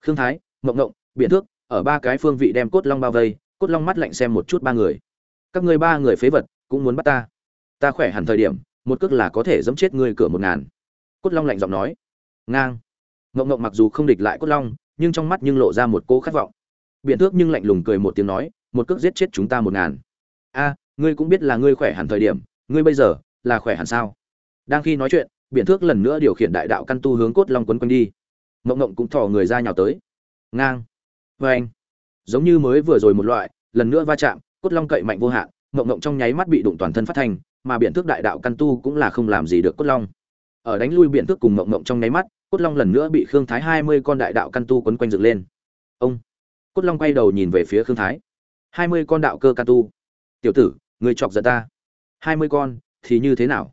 khương thái, mộng ngộng biện thước, ở ba cái phương vị đem cốt long bao vây, cốt long mắt lạnh xem một chút ba người. Các ngươi ba người phế vật, cũng muốn bắt ta. Ta khỏe hẳn thời điểm, một cước là có thể giẫm chết ngươi cửa một ngàn. Cốt long lạnh giọng nói. Ngang. Ngộng ngộng mặc dù không địch lại cốt long, nhưng trong mắt nhưng lộ ra một cô khát vọng. Biện thước nhưng lạnh lùng cười một tiếng nói, một cước giết chết chúng ta một ngàn. A, ngươi cũng biết là ngươi khỏe hẳn thời điểm, ngươi bây giờ là khỏe hẳn sao? Đang khi nói chuyện biện thước lần nữa điều khiển đại đạo căn tu hướng cốt long quấn quanh đi mộng ngộng cũng thò người ra nhào tới. Ngang. Vê anh giống như mới vừa rồi một loại, lần nữa va chạm, cốt long cậy mạnh vô hạn mộng ngộng trong nháy mắt bị đụng toàn thân phát thành, mà biện thước đại đạo căn tu cũng là không làm gì được cốt long. Ở đánh lui biện thước cùng mộng ngộng trong nháy mắt, cốt long lần nữa bị khương thái hai mươi con đại đạo căn tu quấn quanh dựng lên. Ông. Cốt long quay đầu nhìn về phía khương thái. hai mươi con đạo cơ căn tu. Tiểu tử, người chọc giận ta. hai mươi con, thì như thế nào?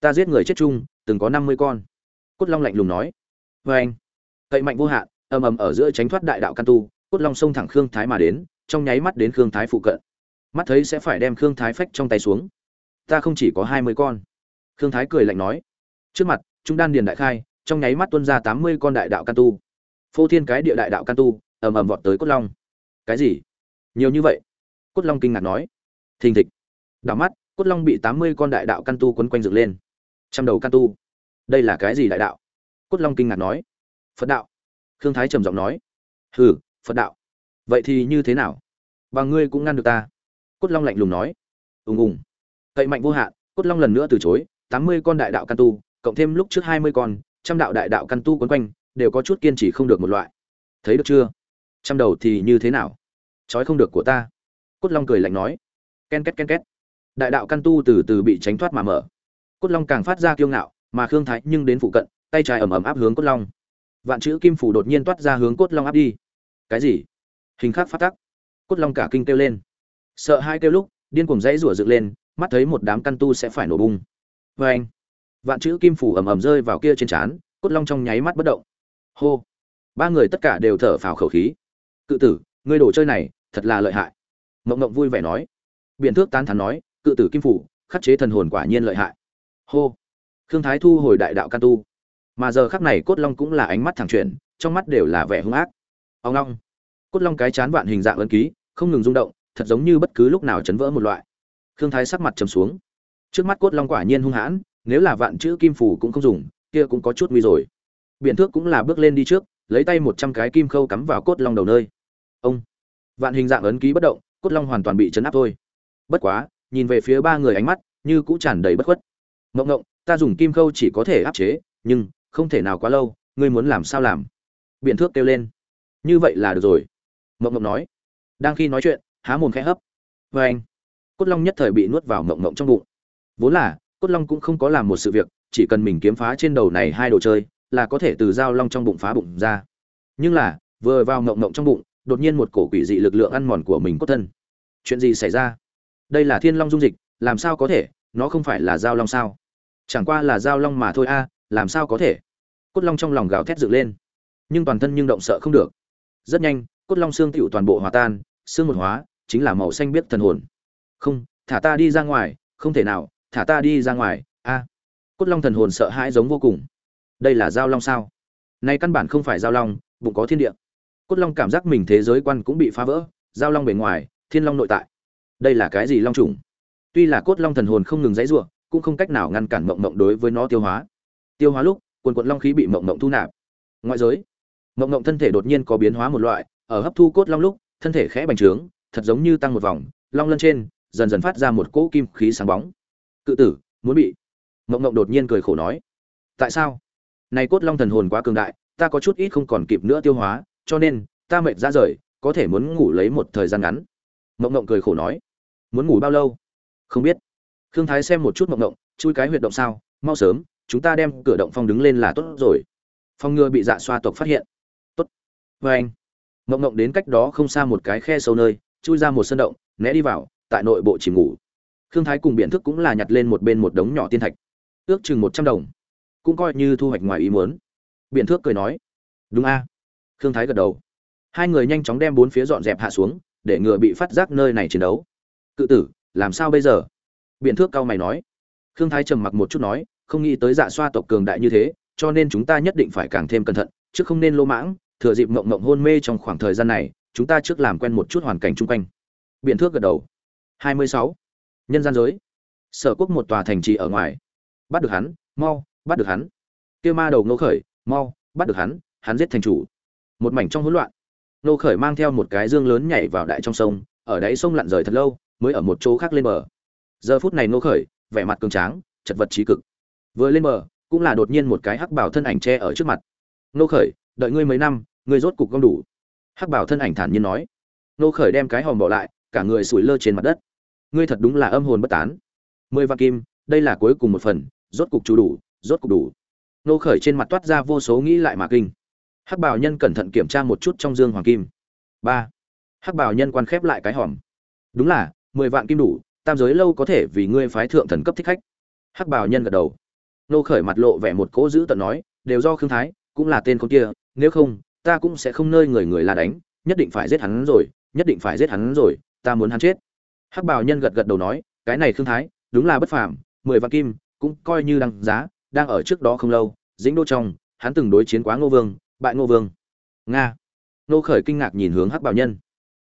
Ta giết người chết chung, từng có năm mươi con. Cốt long lạnh lùng nói. Vê anh cậy mạnh vô hạn, ầm ầm ở giữa tránh thoát đại đạo căn tu, cốt long xông thẳng khương thái mà đến, trong nháy mắt đến khương thái phụ cận. Mắt thấy sẽ phải đem khương thái phách trong tay xuống. Ta không chỉ có hai mươi con. Khương thái cười lạnh nói. Trước mặt chúng đan điền đại khai, trong nháy mắt tuân ra tám mươi con đại đạo căn tu. Phô thiên cái địa đại đạo căn tu, ầm ầm vọt tới cốt long. Cái gì? Nhiều như vậy? Cốt long kinh ngạc nói. Thình thịch. Đảo mắt, cốt long bị tám mươi con đại đạo căn tu quấn quanh dựng lên. Trăm đầu căn tu. Đây là cái gì đại đạo? Cốt long kinh ngạc nói phật đạo. Khương thái trầm giọng nói, hừ, phật đạo. Vậy thì như thế nào? Bằng ngươi cũng ngăn được ta. Cốt long lạnh lùng nói, ùng ùng. Cậy mạnh vô hạn, cốt long lần nữa từ chối, tám mươi con đại đạo căn tu, cộng thêm lúc trước hai mươi con, trăm đạo đại đạo căn tu quấn quanh, đều có chút kiên trì không được một loại. Thấy được chưa? Trăm đầu thì như thế nào? Trói không được của ta. Cốt long cười lạnh nói, ken két ken két. Đại đạo căn tu từ từ bị tránh thoát mà mở. Cốt long càng phát ra kiêu ngạo, mà khương thái nhưng đến phụ cận, tay trái ầm ầm áp hướng cốt long vạn chữ kim phủ đột nhiên toát ra hướng cốt long áp đi. Cái gì? Hình khắc phát tắc. Cốt long cả kinh kêu lên. Sợ hai kêu lúc, điên cuồng dãy rủa dựng lên, mắt thấy một đám căn tu sẽ phải nổ bung. Vê anh vạn chữ kim phủ ầm ầm rơi vào kia trên trán, cốt long trong nháy mắt bất động. Hô. Ba người tất cả đều thở phào khẩu khí. Cự tử, ngươi đồ chơi này, thật là lợi hại. Mộng mộng vui vẻ nói. Biện thước tán thán nói, cự tử kim phủ khắc chế thần hồn quả nhiên lợi hại. Hô. Khương thái thu hồi đại đạo can tu mà giờ khắc này cốt long cũng là ánh mắt thẳng chuyển, trong mắt đều là vẻ hung ác. Ông long cốt long cái chán vạn hình dạng ấn ký, không ngừng rung động, thật giống như bất cứ lúc nào chấn vỡ một loại. Khương thái sắc mặt trầm xuống. Trước mắt cốt long quả nhiên hung hãn, nếu là vạn chữ kim phủ cũng không dùng, kia cũng có chút nguy rồi. Biện thước cũng là bước lên đi trước, lấy tay một trăm cái kim khâu cắm vào cốt long đầu nơi. Ông. Vạn hình dạng ấn ký bất động, cốt long hoàn toàn bị chấn áp thôi. Bất quá, nhìn về phía ba người ánh mắt, như cũ tràn đầy bất khuất. Ngộng ngộng, ta dùng kim khâu chỉ có thể áp chế, nhưng không thể nào quá lâu, ngươi muốn làm sao làm? Biện thước kêu lên. Như vậy là được rồi. Mộng mộng nói. Đang khi nói chuyện, há mồm khẽ hấp. Vê anh, cốt long nhất thời bị nuốt vào mộng mộng trong bụng. Vốn là, cốt long cũng không có làm một sự việc, chỉ cần mình kiếm phá trên đầu này hai đồ chơi, là có thể từ dao long trong bụng phá bụng ra. Nhưng là, vừa vào mộng mộng trong bụng, đột nhiên một cổ quỷ dị lực lượng ăn mòn của mình cốt thân. Chuyện gì xảy ra? Đây là thiên long dung dịch, làm sao có thể? Nó không phải là dao long sao? Chẳng qua là dao long mà thôi a làm sao có thể? Cốt long trong lòng gào thét dựng lên. Nhưng toàn thân nhưng động sợ không được. Rất nhanh, cốt long xương tựu toàn bộ hòa tan, xương một hóa, chính là màu xanh biết thần hồn. Không, thả ta đi ra ngoài, không thể nào, thả ta đi ra ngoài, a. Cốt long thần hồn sợ hãi giống vô cùng. Đây là Giao long sao? Nay căn bản không phải Giao long, bụng có thiên địa. Cốt long cảm giác mình thế giới quan cũng bị phá vỡ, Giao long bề ngoài, thiên long nội tại. Đây là cái gì long trùng? Tuy là cốt long thần hồn không ngừng dãy ruộng cũng không cách nào ngăn cản mộng mộng đối với nó tiêu hóa tiêu hóa lúc, quần quận long khí bị mộng mộng thu nạp. Ngoại giới, mộng mộng thân thể đột nhiên có biến hóa một loại, ở hấp thu cốt long lúc, thân thể khẽ bành trướng, thật giống như tăng một vòng, long lân trên, dần dần phát ra một cỗ kim khí sáng bóng. Cự tử, muốn bị mộng mộng đột nhiên cười khổ nói, tại sao? Này cốt long thần hồn quá cường đại, ta có chút ít không còn kịp nữa tiêu hóa, cho nên ta mệt ra rời, có thể muốn ngủ lấy một thời gian ngắn. Mộng mộng cười khổ nói, muốn ngủ bao lâu? Không biết. Khương thái xem một chút mộng mộng, chui cái huyệt động sao, mau sớm chúng ta đem cửa động phong đứng lên là tốt rồi. Phong ngừa bị dạ xoa tộc phát hiện. Tốt. Vê anh. Mộng mộng đến cách đó không xa một cái khe sâu nơi, chui ra một sân động, né đi vào, tại nội bộ chìm ngủ. Khương thái cùng biện thức cũng là nhặt lên một bên một đống nhỏ tiên thạch. Ước chừng một trăm đồng. Cũng coi như thu hoạch ngoài ý muốn. Biện thước cười nói. Đúng a. Khương thái gật đầu. Hai người nhanh chóng đem bốn phía dọn dẹp hạ xuống, để ngừa bị phát giác nơi này chiến đấu. Cự tử, làm sao bây giờ? Biện thước cao mày nói. Khương thái trầm mặc một chút nói không nghĩ tới dạ xoa tộc cường đại như thế, cho nên chúng ta nhất định phải càng thêm cẩn thận, chứ không nên lô mãng, thừa dịp mộng mộng hôn mê trong khoảng thời gian này, chúng ta trước làm quen một chút hoàn cảnh chung quanh. Biện thước gật đầu. 26. nhân gian giới. Sở quốc một tòa thành trì ở ngoài. Bắt được hắn, mau, bắt được hắn. Kêu ma đầu nô khởi, mau, bắt được hắn hắn giết thành chủ. Một mảnh trong hỗn loạn. Nô khởi mang theo một cái dương lớn nhảy vào đại trong sông, ở đáy sông lặn rời thật lâu, mới ở một chỗ khác lên bờ. Giờ phút này nô khởi, vẻ mặt cường tráng, chật vật trí cực vừa lên bờ, cũng là đột nhiên một cái hắc bảo thân ảnh che ở trước mặt. Nô khởi, đợi ngươi mấy năm, ngươi rốt cục gom đủ. Hắc bảo thân ảnh thản nhiên nói. Nô khởi đem cái hòm bỏ lại, cả người sủi lơ trên mặt đất. Ngươi thật đúng là âm hồn bất tán. Mười vạn kim, đây là cuối cùng một phần, rốt cục chú đủ, rốt cục đủ. Nô khởi trên mặt toát ra vô số nghĩ lại mà kinh. Hắc bảo nhân cẩn thận kiểm tra một chút trong dương hoàng kim. Ba. Hắc bảo nhân quan khép lại cái hòm. Đúng là, mười vạn kim đủ, tam giới lâu có thể vì ngươi phái thượng thần cấp thích khách. Hắc bảo nhân gật đầu nô khởi mặt lộ vẻ một cỗ giữ tận nói, đều do khương thái, cũng là tên con kia, nếu không, ta cũng sẽ không nơi người người là đánh, nhất định phải giết hắn rồi, nhất định phải giết hắn rồi, ta muốn hắn chết. Hắc bào nhân gật gật đầu nói, cái này khương thái, đúng là bất phàm, mười vạn kim, cũng coi như đăng giá, đang ở trước đó không lâu dĩnh đô trong, hắn từng đối chiến quá ngô vương, bại ngô vương. Nga. Nô khởi kinh ngạc nhìn hướng hắc bảo nhân.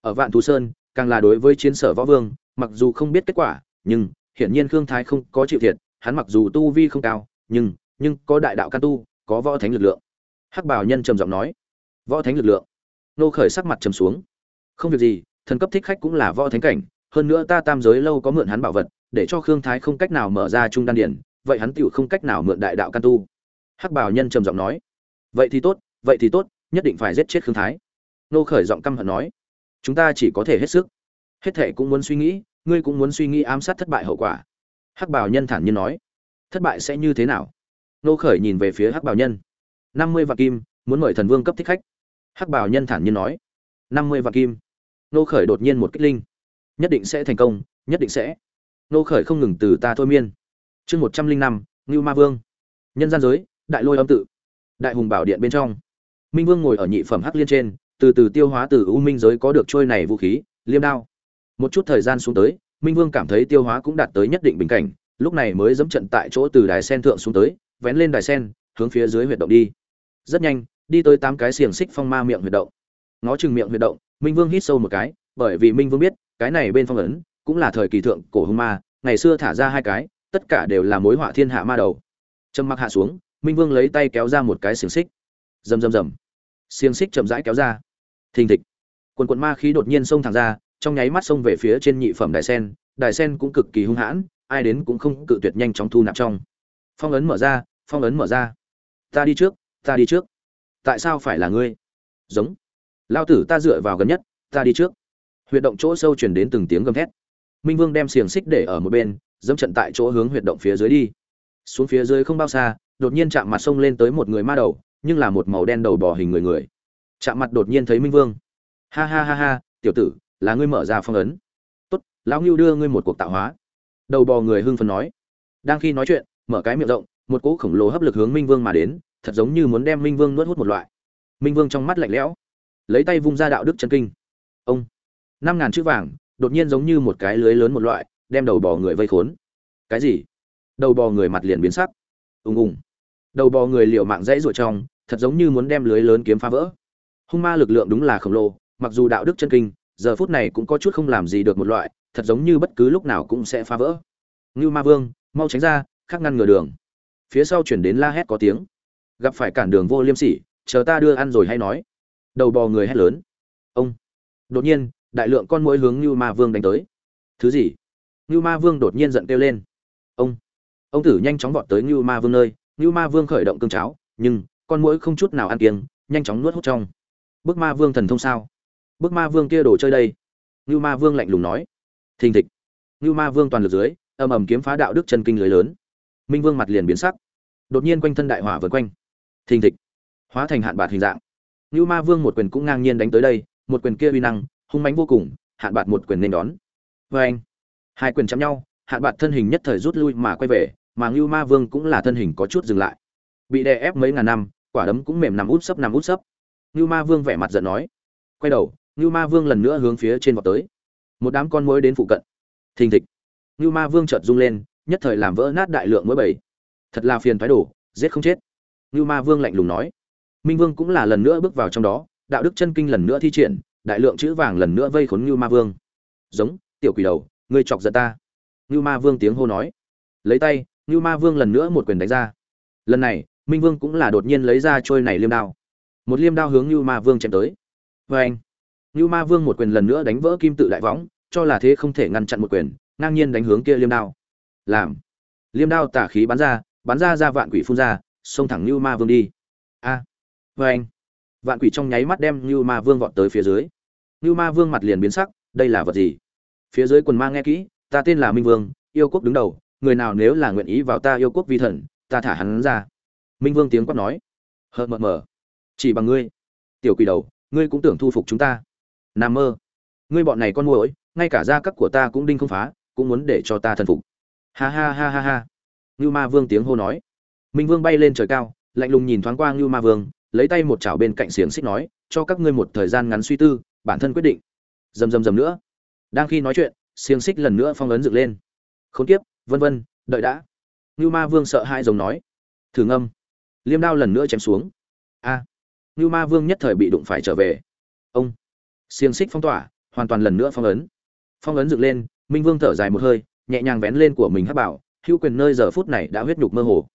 Ở vạn thú sơn, càng là đối với chiến sở võ vương, mặc dù không biết kết quả, nhưng hiển nhiên khương thái không có chịu thiệt, hắn mặc dù tu vi không cao nhưng nhưng có đại đạo can tu, có võ thánh lực lượng. Hắc bảo nhân trầm giọng nói, võ thánh lực lượng? Nô khởi sắc mặt trầm xuống. Không việc gì, thần cấp thích khách cũng là võ thánh cảnh, hơn nữa ta tam giới lâu có mượn hắn bảo vật, để cho khương thái không cách nào mở ra trung đan điển vậy hắn tựu không cách nào mượn đại đạo can tu. Hắc bảo nhân trầm giọng nói, vậy thì tốt, vậy thì tốt, nhất định phải giết chết khương thái. Nô khởi giọng căm hận nói, chúng ta chỉ có thể hết sức. Hết thể cũng muốn suy nghĩ, ngươi cũng muốn suy nghĩ ám sát thất bại hậu quả. Hắc bảo nhân thản nhiên nói thất bại sẽ như thế nào? Nô khởi nhìn về phía hắc bảo nhân. Năm mươi vạn kim, muốn mời thần vương cấp thích khách. Hắc bảo nhân thản nhiên nói. Năm mươi vạn kim. Nô khởi đột nhiên một kích linh. Nhất định sẽ thành công, nhất định sẽ. Nô khởi không ngừng từ ta thôi miên. Chương một trăm linh năm, ngưu ma vương. Nhân gian giới, đại lôi âm tự. Đại hùng bảo điện bên trong. Minh vương ngồi ở nhị phẩm hắc liên trên, từ từ tiêu hóa từ u minh giới có được trôi này vũ khí, liêm đao. Một chút thời gian xuống tới, minh vương cảm thấy tiêu hóa cũng đạt tới nhất định bình cảnh lúc này mới dẫm trận tại chỗ từ đài sen thượng xuống tới, vén lên đài sen, hướng phía dưới huyệt động đi. Rất nhanh, đi tới tám cái xiềng xích phong ma miệng huyệt động. Ngó chừng miệng huyệt động, minh vương hít sâu một cái, bởi vì minh vương biết, cái này bên phong ấn cũng là thời kỳ thượng cổ hung ma, ngày xưa thả ra hai cái, tất cả đều là mối họa thiên hạ ma đầu. Trầm mặc hạ xuống, minh vương lấy tay kéo ra một cái xiềng xích. Rầm rầm rầm. Xiềng xích chậm rãi kéo ra. Thình thịch. Quần quần ma khí đột nhiên xông thẳng ra, trong nháy mắt xông về phía trên nhị phẩm đài sen đài sen cũng cực kỳ hung hãn ai đến cũng không cự tuyệt nhanh chóng thu nạp trong. Phong ấn mở ra, phong ấn mở ra. Ta đi trước, ta đi trước. Tại sao phải là ngươi? Giống. Lao tử ta dựa vào gần nhất, ta đi trước. Huyệt động chỗ sâu chuyển đến từng tiếng gầm thét. Minh vương đem xiềng xích để ở một bên, dẫm trận tại chỗ hướng huyệt động phía dưới đi. Xuống phía dưới không bao xa, đột nhiên chạm mặt sông lên tới một người ma đầu, nhưng là một màu đen đầu bò hình người người. Chạm mặt đột nhiên thấy minh vương. Ha ha ha ha, tiểu tử, là ngươi mở ra phong ấn. Tốt, lão ngưu đưa ngươi một cuộc tạo hóa đầu bò người hưng phấn nói. Đang khi nói chuyện, mở cái miệng rộng, một cỗ khổng lồ hấp lực hướng minh vương mà đến, thật giống như muốn đem minh vương nuốt hút một loại. Minh vương trong mắt lạnh lẽo, lấy tay vung ra đạo đức chân kinh. Ông, năm ngàn chữ vàng, đột nhiên giống như một cái lưới lớn một loại, đem đầu bò người vây khốn. Cái gì? Đầu bò người mặt liền biến sắc. Ùng ùng. Đầu bò người liều mạng dãy ruột trong, thật giống như muốn đem lưới lớn kiếm phá vỡ. Hung ma lực lượng đúng là khổng lồ, mặc dù đạo đức chân kinh, giờ phút này cũng có chút không làm gì được một loại, thật giống như bất cứ lúc nào cũng sẽ phá vỡ ngưu ma vương, mau tránh ra, khắc ngăn ngừa đường. Phía sau chuyển đến la hét có tiếng. Gặp phải cản đường vô liêm sỉ, chờ ta đưa ăn rồi hay nói. Đầu bò người hét lớn. Ông. Đột nhiên, đại lượng con mũi hướng ngưu ma vương đánh tới. Thứ gì? Ngưu ma vương đột nhiên giận kêu lên. Ông. Ông tử nhanh chóng vọt tới ngưu ma vương nơi. Ngưu ma vương khởi động cương cháo, nhưng, con mũi không chút nào ăn kiêng, nhanh chóng nuốt hút trong. Bức ma vương thần thông sao? Bức ma vương kia đồ chơi đây. Ngưu ma vương lạnh lùng nói. Thình thịch. Ngưu ma vương toàn lực dưới ầm ầm kiếm phá đạo đức chân kinh lưới lớn. Minh vương mặt liền biến sắc. Đột nhiên quanh thân đại hỏa vượt quanh. Thình thịch. Hóa thành hạn bạt hình dạng. Ngưu ma vương một quyền cũng ngang nhiên đánh tới đây, một quyền kia uy năng, hung mãnh vô cùng, hạn bạt một quyền nên đón. Vê anh hai quyền chạm nhau, hạn bạt thân hình nhất thời rút lui mà quay về, mà ngưu ma vương cũng là thân hình có chút dừng lại. Bị đè ép mấy ngàn năm, quả đấm cũng mềm nằm út sấp nằm út sấp. Ngưu ma vương vẻ mặt giận nói. Quay đầu, ngưu ma vương lần nữa hướng phía trên vọt tới. Một đám con muỗi đến phụ cận. Thình thịch ngưu ma vương chợt rung lên, nhất thời làm vỡ nát đại lượng mũi bảy thật là phiền toái đổ, giết không chết. Ngưu ma vương lạnh lùng nói. Minh vương cũng là lần nữa bước vào trong đó, đạo đức chân kinh lần nữa thi triển, đại lượng chữ vàng lần nữa vây khốn như ma vương. Giống, tiểu quỷ đầu, ngươi chọc giận ta. Như ma vương tiếng hô nói. Lấy tay như ma vương lần nữa một quyền đánh ra. Lần này, minh vương cũng là đột nhiên lấy ra trôi này liêm đao. Một liêm đao hướng như ma vương chém tới. Vâng. Oeng! anh ma vương một quyền lần nữa đánh vỡ kim tự đại võng, cho là thế không thể ngăn chặn một quyền ngang nhiên đánh hướng kia liêm đao. Làm. Liêm đao tả khí bắn ra bắn ra ra vạn quỷ phun ra, xông thẳng như ma vương đi. A. À. vê anh vạn quỷ trong nháy mắt đem như ma vương vọt tới phía dưới. Như ma vương mặt liền biến sắc, đây là vật gì? Phía dưới quần ma nghe kỹ, ta tên là minh vương, yêu quốc đứng đầu, người nào nếu là nguyện ý vào ta yêu quốc vi thần, ta thả hắn ra. Minh vương tiếng quát nói. Hờ mờ mờ. Chỉ bằng ngươi. Tiểu quỷ đầu, ngươi cũng tưởng thu phục chúng ta. Nam mơ. Ngươi bọn này con mồi ngay cả gia cấp của ta cũng đinh không phá cũng muốn để cho ta thần phục. Ha ha ha ha ha. Ngưu ma vương tiếng hô nói. Minh vương bay lên trời cao, lạnh lùng nhìn thoáng qua ngưu ma vương, lấy tay một chảo bên cạnh xiềng xích nói, cho các ngươi một thời gian ngắn suy tư, bản thân quyết định. Dầm dầm dầm nữa. Đang khi nói chuyện, xiềng xích lần nữa phong ấn dựng lên. Khốn kiếp, vân vân, đợi đã. Ngưu ma vương sợ hãi giống nói. Thử ngâm. Liêm đao lần nữa chém xuống. A. À. ngưu ma vương nhất thời bị đụng phải trở về. Ông. Xiềng xích phong tỏa, hoàn toàn lần nữa phong ấn. Phong ấn dựng lên minh vương thở dài một hơi, nhẹ nhàng vén lên của mình hắc bảo, hữu quyền nơi giờ phút này đã huyết nhục mơ hồ.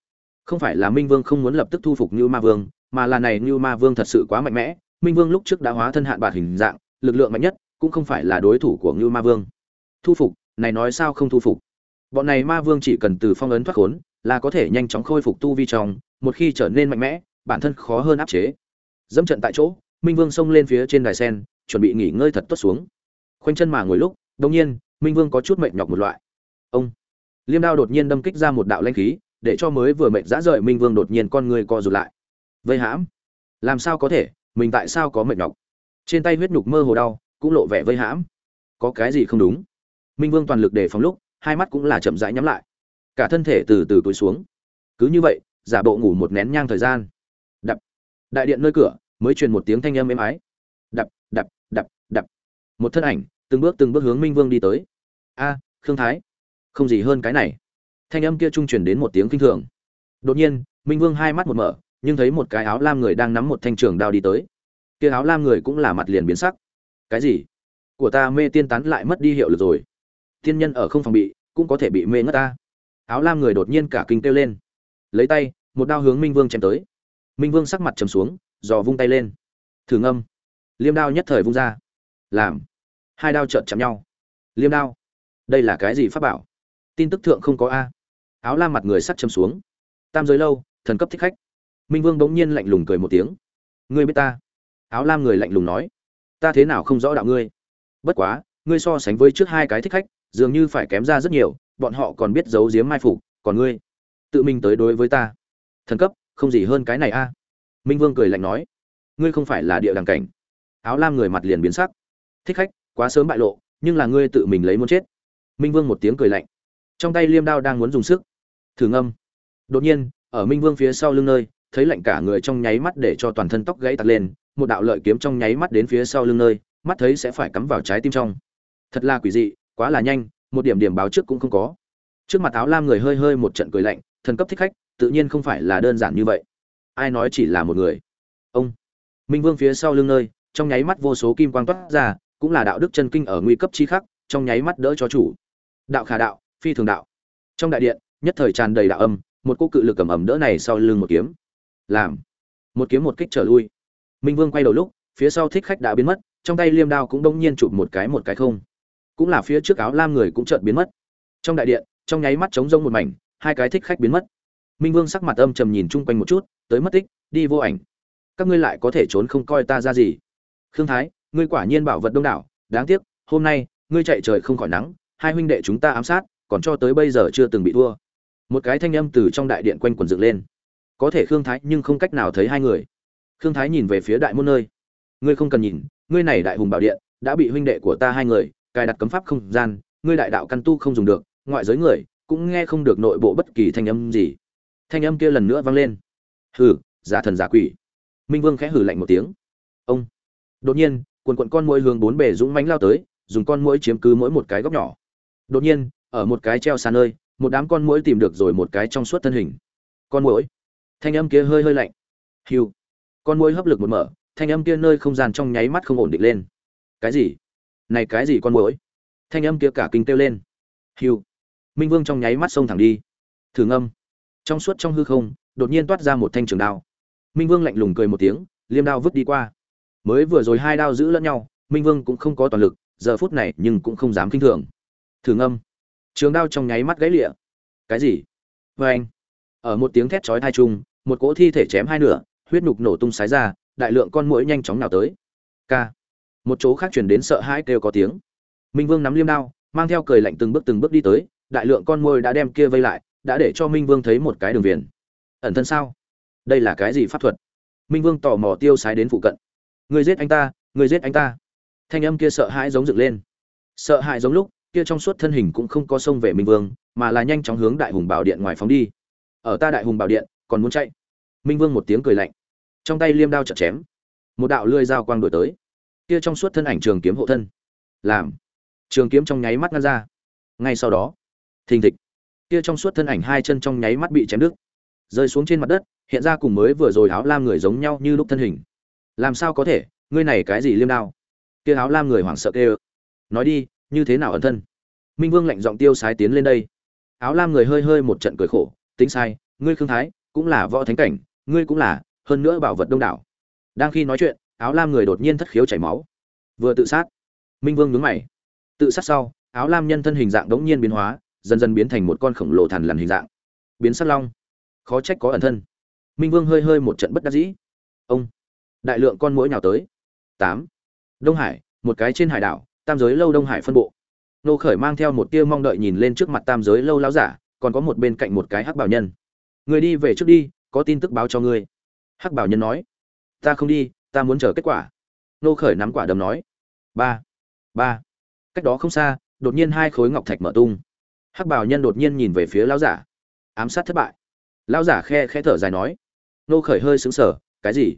Không phải là minh vương không muốn lập tức thu phục như ma vương, mà là này như ma vương thật sự quá mạnh mẽ, minh vương lúc trước đã hóa thân hạn bạt hình dạng, lực lượng mạnh nhất cũng không phải là đối thủ của như ma vương. Thu phục, này nói sao không thu phục? Bọn này ma vương chỉ cần từ phong ấn thoát khốn, là có thể nhanh chóng khôi phục tu vi trong, một khi trở nên mạnh mẽ, bản thân khó hơn áp chế. Dẫm trận tại chỗ, minh vương xông lên phía trên đài sen, chuẩn bị nghỉ ngơi thật tốt xuống. Khoanh chân mà ngồi lúc đông nhiên minh vương có chút mệt nhọc một loại. Ông. Liêm đao đột nhiên đâm kích ra một đạo lanh khí, để cho mới vừa mệt dã rời minh vương đột nhiên con người co rụt lại. Vây hãm. Làm sao có thể? Mình tại sao có mệt nhọc? Trên tay huyết nhục mơ hồ đau, cũng lộ vẻ vây hãm. Có cái gì không đúng? Minh vương toàn lực đề phòng lúc, hai mắt cũng là chậm rãi nhắm lại. Cả thân thể từ từ túi xuống. Cứ như vậy, giả bộ ngủ một nén nhang thời gian. Đập. Đại điện nơi cửa, mới truyền một tiếng thanh âm êm ái. Đập đập đập đập. Một thân ảnh, từng bước từng bước hướng minh vương đi tới a, khương thái. Không gì hơn cái này. Thanh âm kia trung truyền đến một tiếng kinh thường. Đột nhiên, minh vương hai mắt một mở, nhưng thấy một cái áo lam người đang nắm một thanh trường đao đi tới. Kia áo lam người cũng là mặt liền biến sắc. Cái gì? Của ta mê tiên tán lại mất đi hiệu lực rồi. Tiên nhân ở không phòng bị, cũng có thể bị mê ngất ta. Áo lam người đột nhiên cả kinh kêu lên. Lấy tay, một đao hướng minh vương chém tới. Minh vương sắc mặt trầm xuống dò vung tay lên. Thử ngâm. Liêm đao nhất thời vung ra. Làm. Hai đao trợn chạm nhau. Liêm đao đây là cái gì pháp bảo? Tin tức thượng không có a. Áo lam mặt người sắt châm xuống. Tam giới lâu, thần cấp thích khách. Minh vương bỗng nhiên lạnh lùng cười một tiếng. Ngươi biết ta? Áo lam người lạnh lùng nói. Ta thế nào không rõ đạo ngươi? Bất quá, ngươi so sánh với trước hai cái thích khách, dường như phải kém ra rất nhiều, bọn họ còn biết giấu giếm mai phục, còn ngươi? Tự mình tới đối với ta. Thần cấp, không gì hơn cái này a. Minh vương cười lạnh nói. Ngươi không phải là địa đàng cảnh. Áo lam người mặt liền biến sắc. Thích khách, quá sớm bại lộ, nhưng là ngươi tự mình lấy muốn chết minh vương một tiếng cười lạnh. Trong tay liêm đao đang muốn dùng sức. Thử ngâm. Đột nhiên, ở minh vương phía sau lưng nơi, thấy lạnh cả người trong nháy mắt để cho toàn thân tóc gãy tạt lên, một đạo lợi kiếm trong nháy mắt đến phía sau lưng nơi, mắt thấy sẽ phải cắm vào trái tim trong. Thật là quỷ dị, quá là nhanh, một điểm điểm báo trước cũng không có. Trước mặt áo lam người hơi hơi một trận cười lạnh, thần cấp thích khách, tự nhiên không phải là đơn giản như vậy. Ai nói chỉ là một người? Ông. Minh vương phía sau lưng nơi, trong nháy mắt vô số kim quang toát ra, cũng là đạo đức chân kinh ở nguy cấp chi khắc, trong nháy mắt đỡ cho chủ đạo khả đạo, phi thường đạo. Trong đại điện, nhất thời tràn đầy đạo âm, một cô cự lực cầm ẩm đỡ này sau lưng một kiếm. Làm, một kiếm một kích trở lui. Minh vương quay đầu lúc, phía sau thích khách đã biến mất, trong tay liêm đao cũng đông nhiên chụp một cái một cái không. Cũng là phía trước áo lam người cũng chợt biến mất. Trong đại điện, trong nháy mắt trống rông một mảnh, hai cái thích khách biến mất. Minh vương sắc mặt âm trầm nhìn chung quanh một chút, tới mất tích, đi vô ảnh. Các ngươi lại có thể trốn không coi ta ra gì? Khương thái, ngươi quả nhiên bảo vật đông đảo, đáng tiếc, hôm nay, ngươi chạy trời không khỏi nắng hai huynh đệ chúng ta ám sát, còn cho tới bây giờ chưa từng bị thua. Một cái thanh âm từ trong đại điện quanh quần dựng lên. Có thể khương thái nhưng không cách nào thấy hai người. Khương thái nhìn về phía đại môn nơi. Ngươi không cần nhìn, ngươi này đại hùng bảo điện, đã bị huynh đệ của ta hai người, cài đặt cấm pháp không gian, ngươi đại đạo căn tu không dùng được, ngoại giới người cũng nghe không được nội bộ bất kỳ thanh âm gì. Thanh âm kia lần nữa vang lên. Hừ, giả thần giả quỷ. Minh vương khẽ hừ lạnh một tiếng. Ông. Đột nhiên, quần quận con mũi hướng bốn bề dũng mãnh lao tới, dùng con mũi chiếm cứ mỗi một cái góc nhỏ đột nhiên, ở một cái treo xa nơi, một đám con mũi tìm được rồi một cái trong suốt thân hình. Con mũi thanh âm kia hơi hơi lạnh. Hiu con mũi hấp lực một mở, thanh âm kia nơi không gian trong nháy mắt không ổn định lên. Cái gì? Này cái gì con mũi thanh âm kia cả kinh kêu lên. Hiu minh vương trong nháy mắt xông thẳng đi. Thử ngâm. Trong suốt trong hư không, đột nhiên toát ra một thanh trường đao. Minh vương lạnh lùng cười một tiếng, liêm đao vứt đi qua. Mới vừa rồi hai đao giữ lẫn nhau, minh vương cũng không có toàn lực, giờ phút này nhưng cũng không dám kinh thường thử ngâm. Trường đao trong nháy mắt gãy lịa. Cái gì? Vê anh. Ở một tiếng thét chói thai chung, một cỗ thi thể chém hai nửa, huyết nhục nổ tung sái ra, đại lượng con mũi nhanh chóng nào tới. K. Một chỗ khác chuyển đến sợ hãi kêu có tiếng. Minh vương nắm liêm đao, mang theo cười lạnh từng bước từng bước đi tới, đại lượng con muỗi đã đem kia vây lại, đã để cho minh vương thấy một cái đường viền. Ẩn thân sao? Đây là cái gì pháp thuật? Minh vương tò mò tiêu sái đến phụ cận. Người giết anh ta, người giết anh ta. Thanh âm kia sợ hãi giống dựng lên. Sợ hãi giống lúc kia trong suốt thân hình cũng không có xông về minh vương, mà là nhanh chóng hướng đại hùng bảo điện ngoài phóng đi. Ở ta đại hùng bảo điện, còn muốn chạy? Minh vương một tiếng cười lạnh. Trong tay liêm đao chặt chém. Một đạo lưỡi dao quang đổi tới. Kia trong suốt thân ảnh trường kiếm hộ thân. Làm. Trường kiếm trong nháy mắt ngăn ra. Ngay sau đó, thình thịch. Kia trong suốt thân ảnh hai chân trong nháy mắt bị chém đứt. Rơi xuống trên mặt đất, hiện ra cùng mới vừa rồi áo lam người giống nhau như lúc thân hình. Làm sao có thể? Ngươi này cái gì liêm đao? Kia áo lam người hoảng sợ kêu. Nói đi như thế nào ẩn thân? Minh vương lạnh giọng tiêu sái tiến lên đây. Áo lam người hơi hơi một trận cười khổ, tính sai, ngươi khương thái, cũng là võ thánh cảnh, ngươi cũng là, hơn nữa bảo vật đông đảo. Đang khi nói chuyện, áo lam người đột nhiên thất khiếu chảy máu. Vừa tự sát, minh vương nhướng mày. Tự sát sau, áo lam nhân thân hình dạng đống nhiên biến hóa, dần dần biến thành một con khổng lồ thằn lằn hình dạng. Biến sắc long. Khó trách có ẩn thân. Minh vương hơi hơi một trận bất đắc dĩ. Ông, đại lượng con mũi nhào tới. Tám. Đông hải, một cái trên hải đảo tam giới lâu đông hải phân bộ. Nô khởi mang theo một tia mong đợi nhìn lên trước mặt tam giới lâu láo giả, còn có một bên cạnh một cái hắc bảo nhân. Người đi về trước đi, có tin tức báo cho ngươi. Hắc bảo nhân nói, ta không đi, ta muốn chờ kết quả. Nô khởi nắm quả đấm nói, ba ba. Cách đó không xa, đột nhiên hai khối ngọc thạch mở tung. Hắc bảo nhân đột nhiên nhìn về phía lão giả, ám sát thất bại. Lão giả khe khe thở dài nói, nô khởi hơi xứng sở cái gì?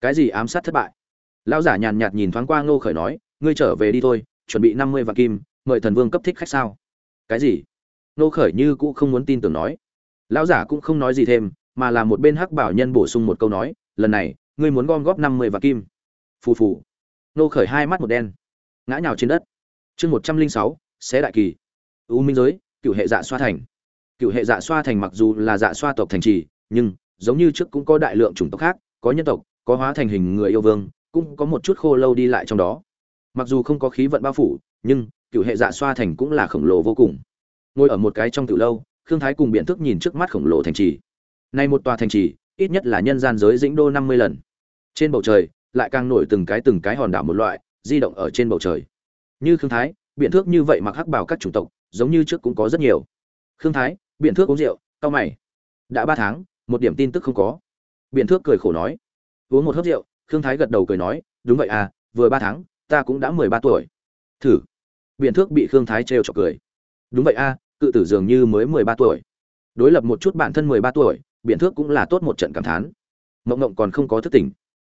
Cái gì ám sát thất bại? Lão giả nhàn nhạt nhìn thoáng qua nô khởi nói ngươi trở về đi thôi, chuẩn bị năm mươi vạn kim, mời thần vương cấp thích khách sao? Cái gì? Nô khởi như cũ không muốn tin tưởng nói. Lão giả cũng không nói gì thêm, mà là một bên hắc bảo nhân bổ sung một câu nói, lần này, ngươi muốn gom góp năm mươi vạn kim. Phù phù. Nô khởi hai mắt một đen. Ngã nhào trên đất. Chương một trăm linh sáu, xé đại kỳ. U minh giới, cựu hệ dạ xoa thành. Cựu hệ dạ xoa thành mặc dù là dạ xoa tộc thành trì, nhưng, giống như trước cũng có đại lượng chủng tộc khác, có nhân tộc, có hóa thành hình người yêu vương, cũng có một chút khô lâu đi lại trong đó mặc dù không có khí vận bao phủ, nhưng cựu hệ dạ xoa thành cũng là khổng lồ vô cùng. Ngồi ở một cái trong tiểu lâu, khương thái cùng biện thức nhìn trước mắt khổng lồ thành trì. Nay một tòa thành trì, ít nhất là nhân gian giới dĩnh đô năm mươi lần. Trên bầu trời, lại càng nổi từng cái từng cái hòn đảo một loại, di động ở trên bầu trời. Như khương thái, biện thước như vậy mặc hắc bảo các chủng tộc, giống như trước cũng có rất nhiều. Khương thái, biện thước uống rượu, cau mày. Đã ba tháng, một điểm tin tức không có. Biện thước cười khổ nói. Uống một hớp rượu, khương thái gật đầu cười nói, đúng vậy à vừa ba tháng ta cũng đã mười ba tuổi. Thử. Biện thước bị khương thái trêu chọc cười. Đúng vậy a à, cự tử dường như mới mười ba tuổi. Đối lập một chút bản thân mười ba tuổi biện thước cũng là tốt một trận cảm thán. Mộng mộng còn không có thức tỉnh.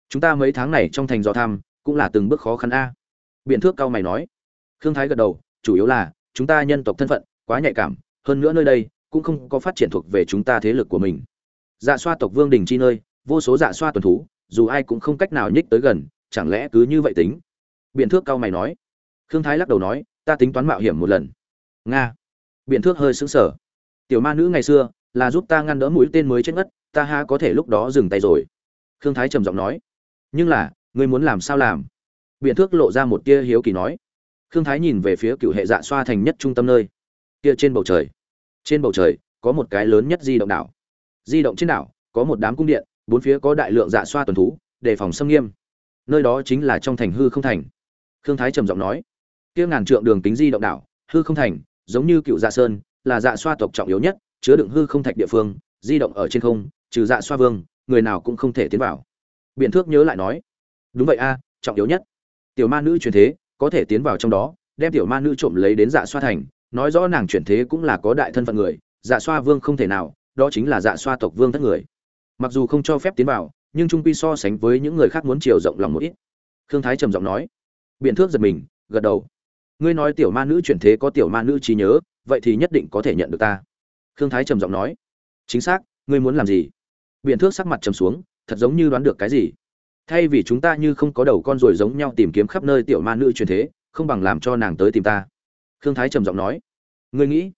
Chúng ta mấy tháng này trong thành do tham cũng là từng bước khó khăn a. Biện thước cao mày nói. Khương thái gật đầu chủ yếu là chúng ta nhân tộc thân phận quá nhạy cảm hơn nữa nơi đây cũng không có phát triển thuộc về chúng ta thế lực của mình. Dạ xoa tộc vương đình chi nơi vô số dạ xoa tuần thú dù ai cũng không cách nào nhích tới gần chẳng lẽ cứ như vậy tính? Biện thước cao mày nói. Khương thái lắc đầu nói, ta tính toán mạo hiểm một lần. Nga. Biện thước hơi sững sờ. Tiểu ma nữ ngày xưa là giúp ta ngăn đỡ mũi tên mới chết ngất, ta ha có thể lúc đó dừng tay rồi. Khương thái trầm giọng nói. Nhưng là, ngươi muốn làm sao làm? Biện thước lộ ra một tia hiếu kỳ nói. Khương thái nhìn về phía cựu hệ dạ xoa thành nhất trung tâm nơi. Kia trên bầu trời. Trên bầu trời, có một cái lớn nhất di động đảo. Di động trên đảo, có một đám cung điện, bốn phía có đại lượng dạ xoa tuần thú, đề phòng xâm nghiêm. Nơi đó chính là trong thành hư không thành khương thái trầm giọng nói, kia ngàn trượng đường tính di động đảo, hư không thành, giống như cựu dạ sơn, là dạ xoa tộc trọng yếu nhất, chứa đựng hư không thạch địa phương, di động ở trên không, trừ dạ xoa vương, người nào cũng không thể tiến vào. Biện thước nhớ lại nói, đúng vậy a, trọng yếu nhất. Tiểu ma nữ truyền thế, có thể tiến vào trong đó, đem tiểu ma nữ trộm lấy đến dạ xoa thành, nói rõ nàng chuyển thế cũng là có đại thân phận người dạ xoa vương không thể nào, đó chính là dạ xoa tộc vương thất người. Mặc dù không cho phép tiến vào, nhưng trung quy so sánh với những người khác muốn chiều rộng lòng một ít. Khương thái trầm giọng nói biện thước giật mình, gật đầu. Ngươi nói tiểu ma nữ chuyển thế có tiểu ma nữ trí nhớ, vậy thì nhất định có thể nhận được ta. Khương thái trầm giọng nói. Chính xác, ngươi muốn làm gì? Biện thước sắc mặt trầm xuống, thật giống như đoán được cái gì. Thay vì chúng ta như không có đầu con rồi giống nhau tìm kiếm khắp nơi tiểu ma nữ truyền thế, không bằng làm cho nàng tới tìm ta. Khương thái trầm giọng nói. Ngươi nghĩ?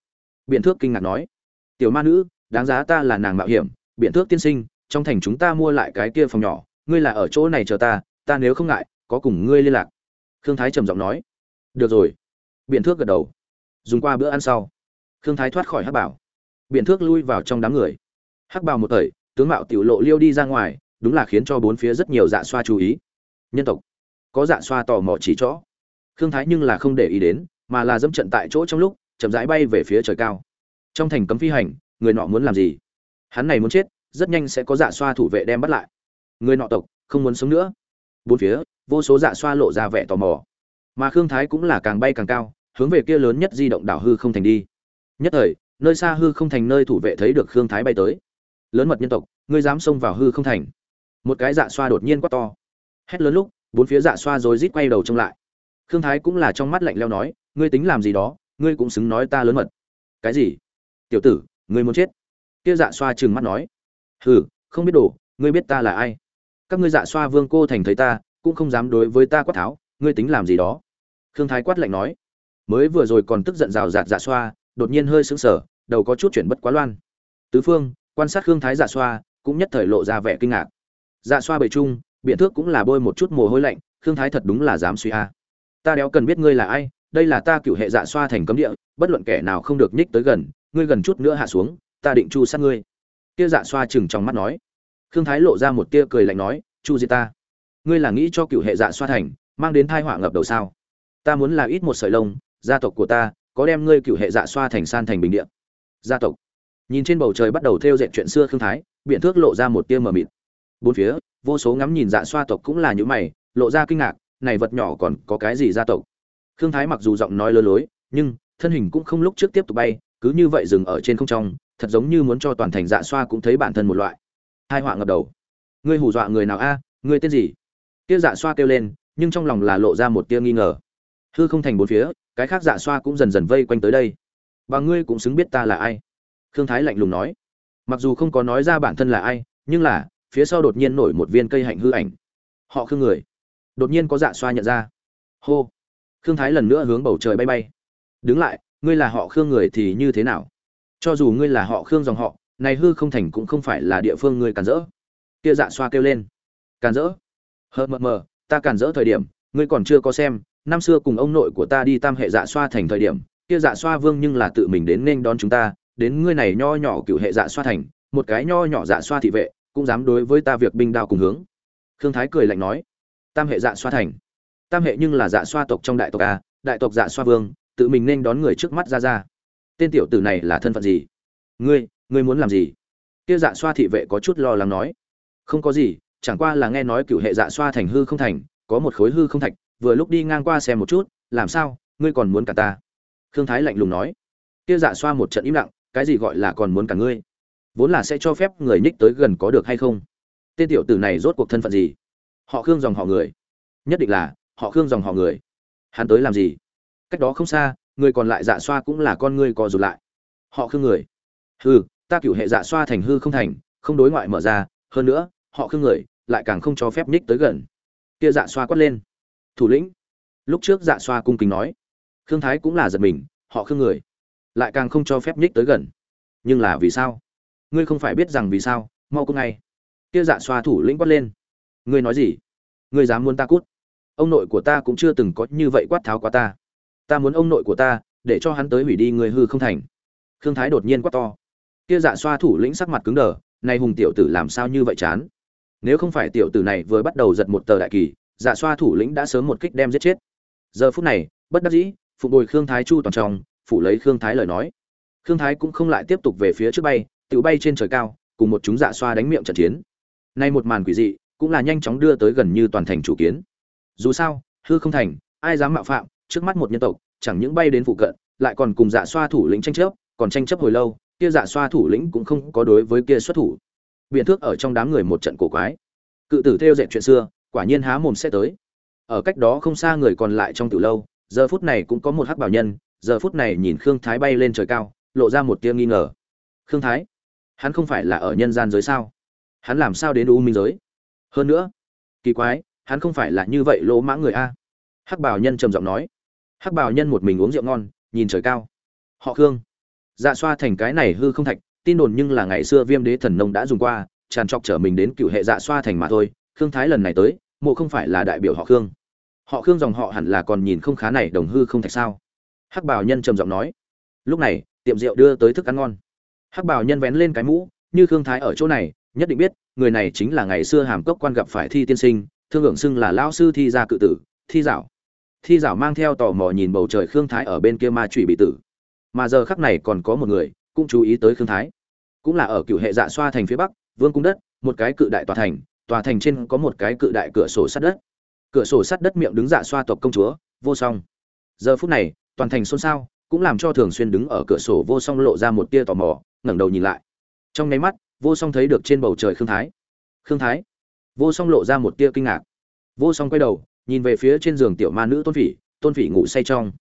Biện thước kinh ngạc nói. Tiểu ma nữ, đáng giá ta là nàng mạo hiểm biện thước tiên sinh, trong thành chúng ta mua lại cái kia phòng nhỏ, ngươi là ở chỗ này chờ ta ta nếu không ngại, có cùng ngươi liên lạc khương thái trầm giọng nói được rồi. Biện thước gật đầu. Dùng qua bữa ăn sau khương thái thoát khỏi hắc bảo. Biện thước lui vào trong đám người. Hắc Bảo một tẩy, tướng mạo tiểu lộ liêu đi ra ngoài đúng là khiến cho bốn phía rất nhiều dạ xoa chú ý. Nhân tộc có dạ xoa tò mò chỉ chỗ. Khương thái nhưng là không để ý đến mà là dẫm trận tại chỗ trong lúc chậm rãi bay về phía trời cao. Trong thành cấm phi hành người nọ muốn làm gì? Hắn này muốn chết rất nhanh sẽ có dạ xoa thủ vệ đem bắt lại. Người nọ tộc không muốn sống nữa bốn phía, vô số dạ xoa lộ ra vẻ tò mò. Mà khương thái cũng là càng bay càng cao, hướng về kia lớn nhất di động đảo hư không thành đi. Nhất thời, nơi xa hư không thành nơi thủ vệ thấy được khương thái bay tới. Lớn mật nhân tộc, ngươi dám xông vào hư không thành. Một cái dạ xoa đột nhiên quát to. Hét lớn lúc, bốn phía dạ xoa rồi rít quay đầu trông lại. Khương thái cũng là trong mắt lạnh leo nói, ngươi tính làm gì đó, ngươi cũng xứng nói ta lớn mật. Cái gì? Tiểu tử, ngươi muốn chết? Kia dạ xoa trừng mắt nói. Hừ, không biết đồ, ngươi biết ta là ai? Các ngươi dạ xoa vương cô thành thấy ta, cũng không dám đối với ta quát tháo, ngươi tính làm gì đó? Khương thái quát lạnh nói. Mới vừa rồi còn tức giận rào rạt dạ xoa, đột nhiên hơi sững sờ, đầu có chút chuyển bất quá loan. Tứ phương, quan sát khương thái dạ xoa, cũng nhất thời lộ ra vẻ kinh ngạc. Dạ xoa bệ trung, biện thước cũng là bôi một chút mồ hôi lạnh, khương thái thật đúng là dám suy a. Ta đéo cần biết ngươi là ai, đây là ta cựu hệ dạ xoa thành cấm địa, bất luận kẻ nào không được nhích tới gần, ngươi gần chút nữa hạ xuống, ta định chu sát ngươi. Kia dạ xoa chừng trong mắt nói khương thái lộ ra một tia cười lạnh nói, chu diệt ta, ngươi là nghĩ cho cựu hệ dạ xoa thành, mang đến thai họa ngập đầu sao? Ta muốn là ít một sợi lông, gia tộc của ta có đem ngươi cựu hệ dạ xoa thành san thành bình địa. Gia tộc. Nhìn trên bầu trời bắt đầu theo dệt chuyện xưa khương thái biện thước lộ ra một tia mờ mịt. Bốn phía, vô số ngắm nhìn dạ xoa tộc cũng là những mày, lộ ra kinh ngạc, này vật nhỏ còn có cái gì gia tộc? Khương thái mặc dù giọng nói lơ lối, nhưng thân hình cũng không lúc trước tiếp tục bay, cứ như vậy dừng ở trên không trong thật giống như muốn cho toàn thành dạ xoa cũng thấy bản thân một loại hai họa ngập đầu. Ngươi hù dọa người nào a? Ngươi tên gì? Kia dạ xoa kêu lên, nhưng trong lòng là lộ ra một tia nghi ngờ. Hư không thành bốn phía, cái khác dạ xoa cũng dần dần vây quanh tới đây. Và ngươi cũng xứng biết ta là ai? Khương thái lạnh lùng nói. Mặc dù không có nói ra bản thân là ai, nhưng là, phía sau đột nhiên nổi một viên cây hạnh hư ảnh. Họ khương người. Đột nhiên có dạ xoa nhận ra. Hô. Khương thái lần nữa hướng bầu trời bay bay. Đứng lại, ngươi là họ khương người thì như thế nào? Cho dù ngươi là họ khương dòng họ này hư không thành cũng không phải là địa phương ngươi càn rỡ. Kia dạ xoa kêu lên. Càn rỡ? Hờ mờ mờ, ta càn rỡ thời điểm, ngươi còn chưa có xem, năm xưa cùng ông nội của ta đi tam hệ dạ xoa thành thời điểm, kia dạ xoa vương nhưng là tự mình đến nên đón chúng ta, đến ngươi này nho nhỏ cựu hệ dạ xoa thành, một cái nho nhỏ dạ xoa thị vệ, cũng dám đối với ta việc binh đao cùng hướng. Khương thái cười lạnh nói, tam hệ dạ xoa thành. Tam hệ nhưng là dạ xoa tộc trong đại tộc a, đại tộc dạ xoa vương, tự mình nên đón người trước mắt ra ra. Tên tiểu tử này là thân phận gì? Ngươi ngươi muốn làm gì? Kia dạ xoa thị vệ có chút lo lắng nói. Không có gì, chẳng qua là nghe nói cựu hệ dạ xoa thành hư không thành, có một khối hư không thạch, vừa lúc đi ngang qua xem một chút, làm sao, ngươi còn muốn cả ta? Khương thái lạnh lùng nói. Kia dạ xoa một trận im lặng, cái gì gọi là còn muốn cả ngươi? Vốn là sẽ cho phép người ních tới gần có được hay không? Tên tiểu tử này rốt cuộc thân phận gì? Họ khương dòng họ người. Nhất định là, họ khương dòng họ người. Hắn tới làm gì? Cách đó không xa, người còn lại dạ xoa cũng là con ngươi co rụt lại. Họ khương người. Hừ ta cựu hệ dạ xoa thành hư không thành, không đối ngoại mở ra, hơn nữa, họ khương người, lại càng không cho phép nhích tới gần. Kia dạ xoa quát lên. Thủ lĩnh. Lúc trước dạ xoa cung kính nói, khương thái cũng là giật mình, họ khương người, lại càng không cho phép nhích tới gần. Nhưng là vì sao? Ngươi không phải biết rằng vì sao, mau cung ngay. Kia dạ xoa thủ lĩnh quát lên. Ngươi nói gì? Ngươi dám muốn ta cút? Ông nội của ta cũng chưa từng có như vậy quát tháo qua ta. Ta muốn ông nội của ta, để cho hắn tới hủy đi người hư không thành. Khương thái đột nhiên quát to kia dạ xoa thủ lĩnh sắc mặt cứng đờ nay hùng tiểu tử làm sao như vậy chán? Nếu không phải tiểu tử này vừa bắt đầu giật một tờ đại kỳ dạ xoa thủ lĩnh đã sớm một kích đem giết chết. Giờ phút này, bất đắc dĩ phụ bồi khương thái chu toàn trong phủ lấy khương thái lời nói. Khương thái cũng không lại tiếp tục về phía trước bay, tự bay trên trời cao, cùng một chúng dạ xoa đánh miệng trận chiến. Nay một màn quỷ dị, cũng là nhanh chóng đưa tới gần như toàn thành chủ kiến. Dù sao, hư không thành, ai dám mạo phạm, trước mắt một nhân tộc, chẳng những bay đến phụ cận, lại còn cùng dạ xoa thủ lĩnh tranh chấp, còn tranh chấp hồi lâu kia dạ xoa thủ lĩnh cũng không có đối với kia xuất thủ. Biện thước ở trong đám người một trận cổ quái. Cự tử theo dệt chuyện xưa, quả nhiên há mồm sẽ tới. Ở cách đó không xa người còn lại trong từ lâu, giờ phút này cũng có một hắc bảo nhân, giờ phút này nhìn khương thái bay lên trời cao, lộ ra một tia nghi ngờ. Khương thái, hắn không phải là ở nhân gian giới sao? Hắn làm sao đến u minh giới? Hơn nữa, kỳ quái, hắn không phải là như vậy lỗ mã người a? Hắc bảo nhân trầm giọng nói. Hắc bảo nhân một mình uống rượu ngon, nhìn trời cao. Họ khương dạ xoa thành cái này hư không thạch, tin đồn nhưng là ngày xưa viêm đế thần nông đã dùng qua, tràn trọc trở mình đến cựu hệ dạ xoa thành mà thôi, khương thái lần này tới, mộ không phải là đại biểu họ khương. Họ khương dòng họ hẳn là còn nhìn không khá này đồng hư không thạch sao? Hắc bảo nhân trầm giọng nói. Lúc này, tiệm rượu đưa tới thức ăn ngon. Hắc bảo nhân vén lên cái mũ, như khương thái ở chỗ này, nhất định biết, người này chính là ngày xưa hàm cốc quan gặp phải thi tiên sinh, thương hưởng xưng là lao sư thi gia cự tử, thi dạo. Thi dạo mang theo tò mò nhìn bầu trời khương thái ở bên kia ma trụy bị tử mà giờ khắc này còn có một người cũng chú ý tới khương thái. Cũng là ở cựu hệ dạ xoa thành phía bắc, vương cung đất, một cái cự đại tòa thành tòa thành trên có một cái cự đại cửa sổ sắt đất. Cửa sổ sắt đất miệng đứng dạ xoa tộc công chúa, vô song. Giờ phút này, toàn thành xôn xao, cũng làm cho thường xuyên đứng ở cửa sổ vô song lộ ra một tia tò mò, ngẩng đầu nhìn lại. Trong nháy mắt, vô song thấy được trên bầu trời khương thái. Khương thái. Vô song lộ ra một tia kinh ngạc. Vô song quay đầu, nhìn về phía trên giường tiểu ma nữ tôn phỉ tôn phỉ ngủ say trong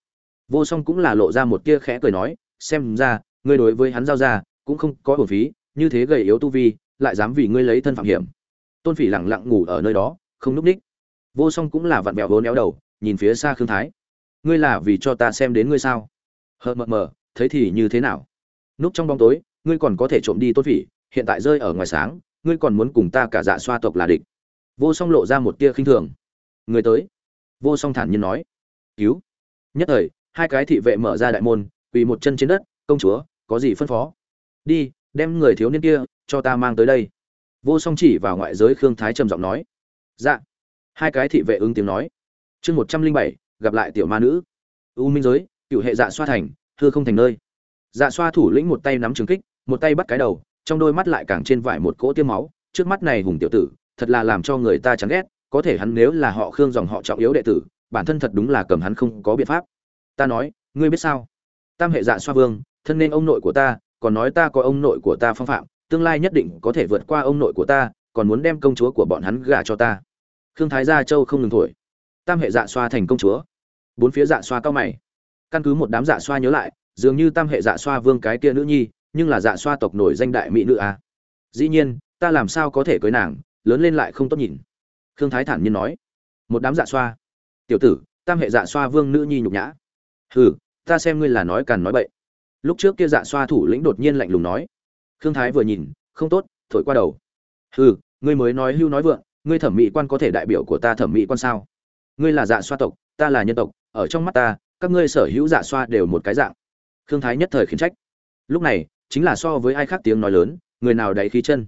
vô song cũng là lộ ra một tia khẽ cười nói, xem ra, ngươi đối với hắn giao ra, cũng không có hồn phí, như thế gầy yếu tu vi, lại dám vì ngươi lấy thân phạm hiểm. Tôn phỉ lẳng lặng ngủ ở nơi đó, không núp ních. Vô song cũng là vặn vẹo vốn éo đầu, nhìn phía xa khương thái. Ngươi là vì cho ta xem đến ngươi sao? Hờ, mờ mờ, thấy thì như thế nào? Núp trong bóng tối, ngươi còn có thể trộm đi tôn phỉ, hiện tại rơi ở ngoài sáng, ngươi còn muốn cùng ta cả dạ xoa tộc là địch. Vô song lộ ra một tia khinh thường. Người tới. Vô song thản nhiên nói. Cứu. Nhất thời hai cái thị vệ mở ra đại môn, quỳ một chân trên đất, công chúa, có gì phân phó? Đi, đem người thiếu niên kia cho ta mang tới đây. Vô song chỉ vào ngoại giới khương thái trầm giọng nói. Dạ. Hai cái thị vệ ứng tiếng nói. Chương một trăm linh bảy, gặp lại tiểu ma nữ. U minh giới, cựu hệ dạ xoa thành, thưa không thành nơi. Dạ xoa thủ lĩnh một tay nắm trường kích, một tay bắt cái đầu, trong đôi mắt lại càng trên vải một cỗ tiêm máu. Trước mắt này hùng tiểu tử, thật là làm cho người ta chán ghét, có thể hắn nếu là họ khương dòng họ trọng yếu đệ tử, bản thân thật đúng là cầm hắn không có biện pháp ta nói, ngươi biết sao? Tam hệ dạ xoa vương, thân nên ông nội của ta, còn nói ta có ông nội của ta phong phạm, tương lai nhất định có thể vượt qua ông nội của ta, còn muốn đem công chúa của bọn hắn gả cho ta. Khương thái gia châu không ngừng thổi. Tam hệ dạ xoa thành công chúa. Bốn phía dạ xoa cao mày. Căn cứ một đám dạ xoa nhớ lại, dường như tam hệ dạ xoa vương cái kia nữ nhi, nhưng là dạ xoa tộc nổi danh đại mỹ nữ à. dĩ nhiên, ta làm sao có thể cưới nàng, lớn lên lại không tốt nhìn. Khương thái thản nhiên nói. Một đám dạ xoa. Tiểu tử, tam hệ dạ xoa vương nữ nhi nhục nhã hừ, ta xem ngươi là nói càn nói bậy. Lúc trước kia dạ xoa thủ lĩnh đột nhiên lạnh lùng nói. Khương thái vừa nhìn, không tốt, thổi qua đầu. Hừ, ngươi mới nói hưu nói vượng, ngươi thẩm mỹ quan có thể đại biểu của ta thẩm mỹ quan sao? Ngươi là dạ xoa tộc, ta là nhân tộc, ở trong mắt ta, các ngươi sở hữu dạ xoa đều một cái dạng. Khương thái nhất thời khiến trách. Lúc này, chính là so với ai khác tiếng nói lớn, người nào đáy khí chân.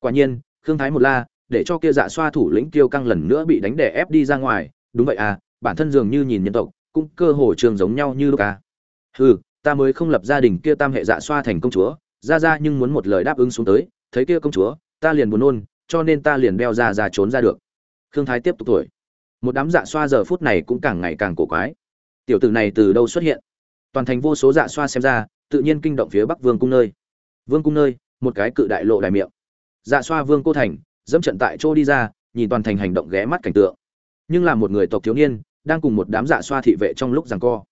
Quả nhiên, khương thái một la, để cho kia dạ xoa thủ lĩnh tiêu căng lần nữa bị đánh đè ép đi ra ngoài. Đúng vậy à bản thân dường như nhìn nhân tộc cũng cơ hồ trường giống nhau như lúc à. Hừ, ta mới không lập gia đình kia tam hệ dạ xoa thành công chúa, ra ra nhưng muốn một lời đáp ứng xuống tới, thấy kia công chúa, ta liền buồn nôn, cho nên ta liền beo ra ra trốn ra được. Khương thái tiếp tục tuổi một đám dạ xoa giờ phút này cũng càng ngày càng cổ quái. Tiểu tử này từ đâu xuất hiện? Toàn thành vô số dạ xoa xem ra, tự nhiên kinh động phía bắc vương cung nơi. Vương cung nơi, một cái cự đại lộ đại miệng. Dạ xoa vương cô thành, dẫm trận tại chỗ đi ra, nhìn toàn thành hành động ghé mắt cảnh tượng. Nhưng là một người tộc thiếu niên đang cùng một đám dạ xoa thị vệ trong lúc giằng co.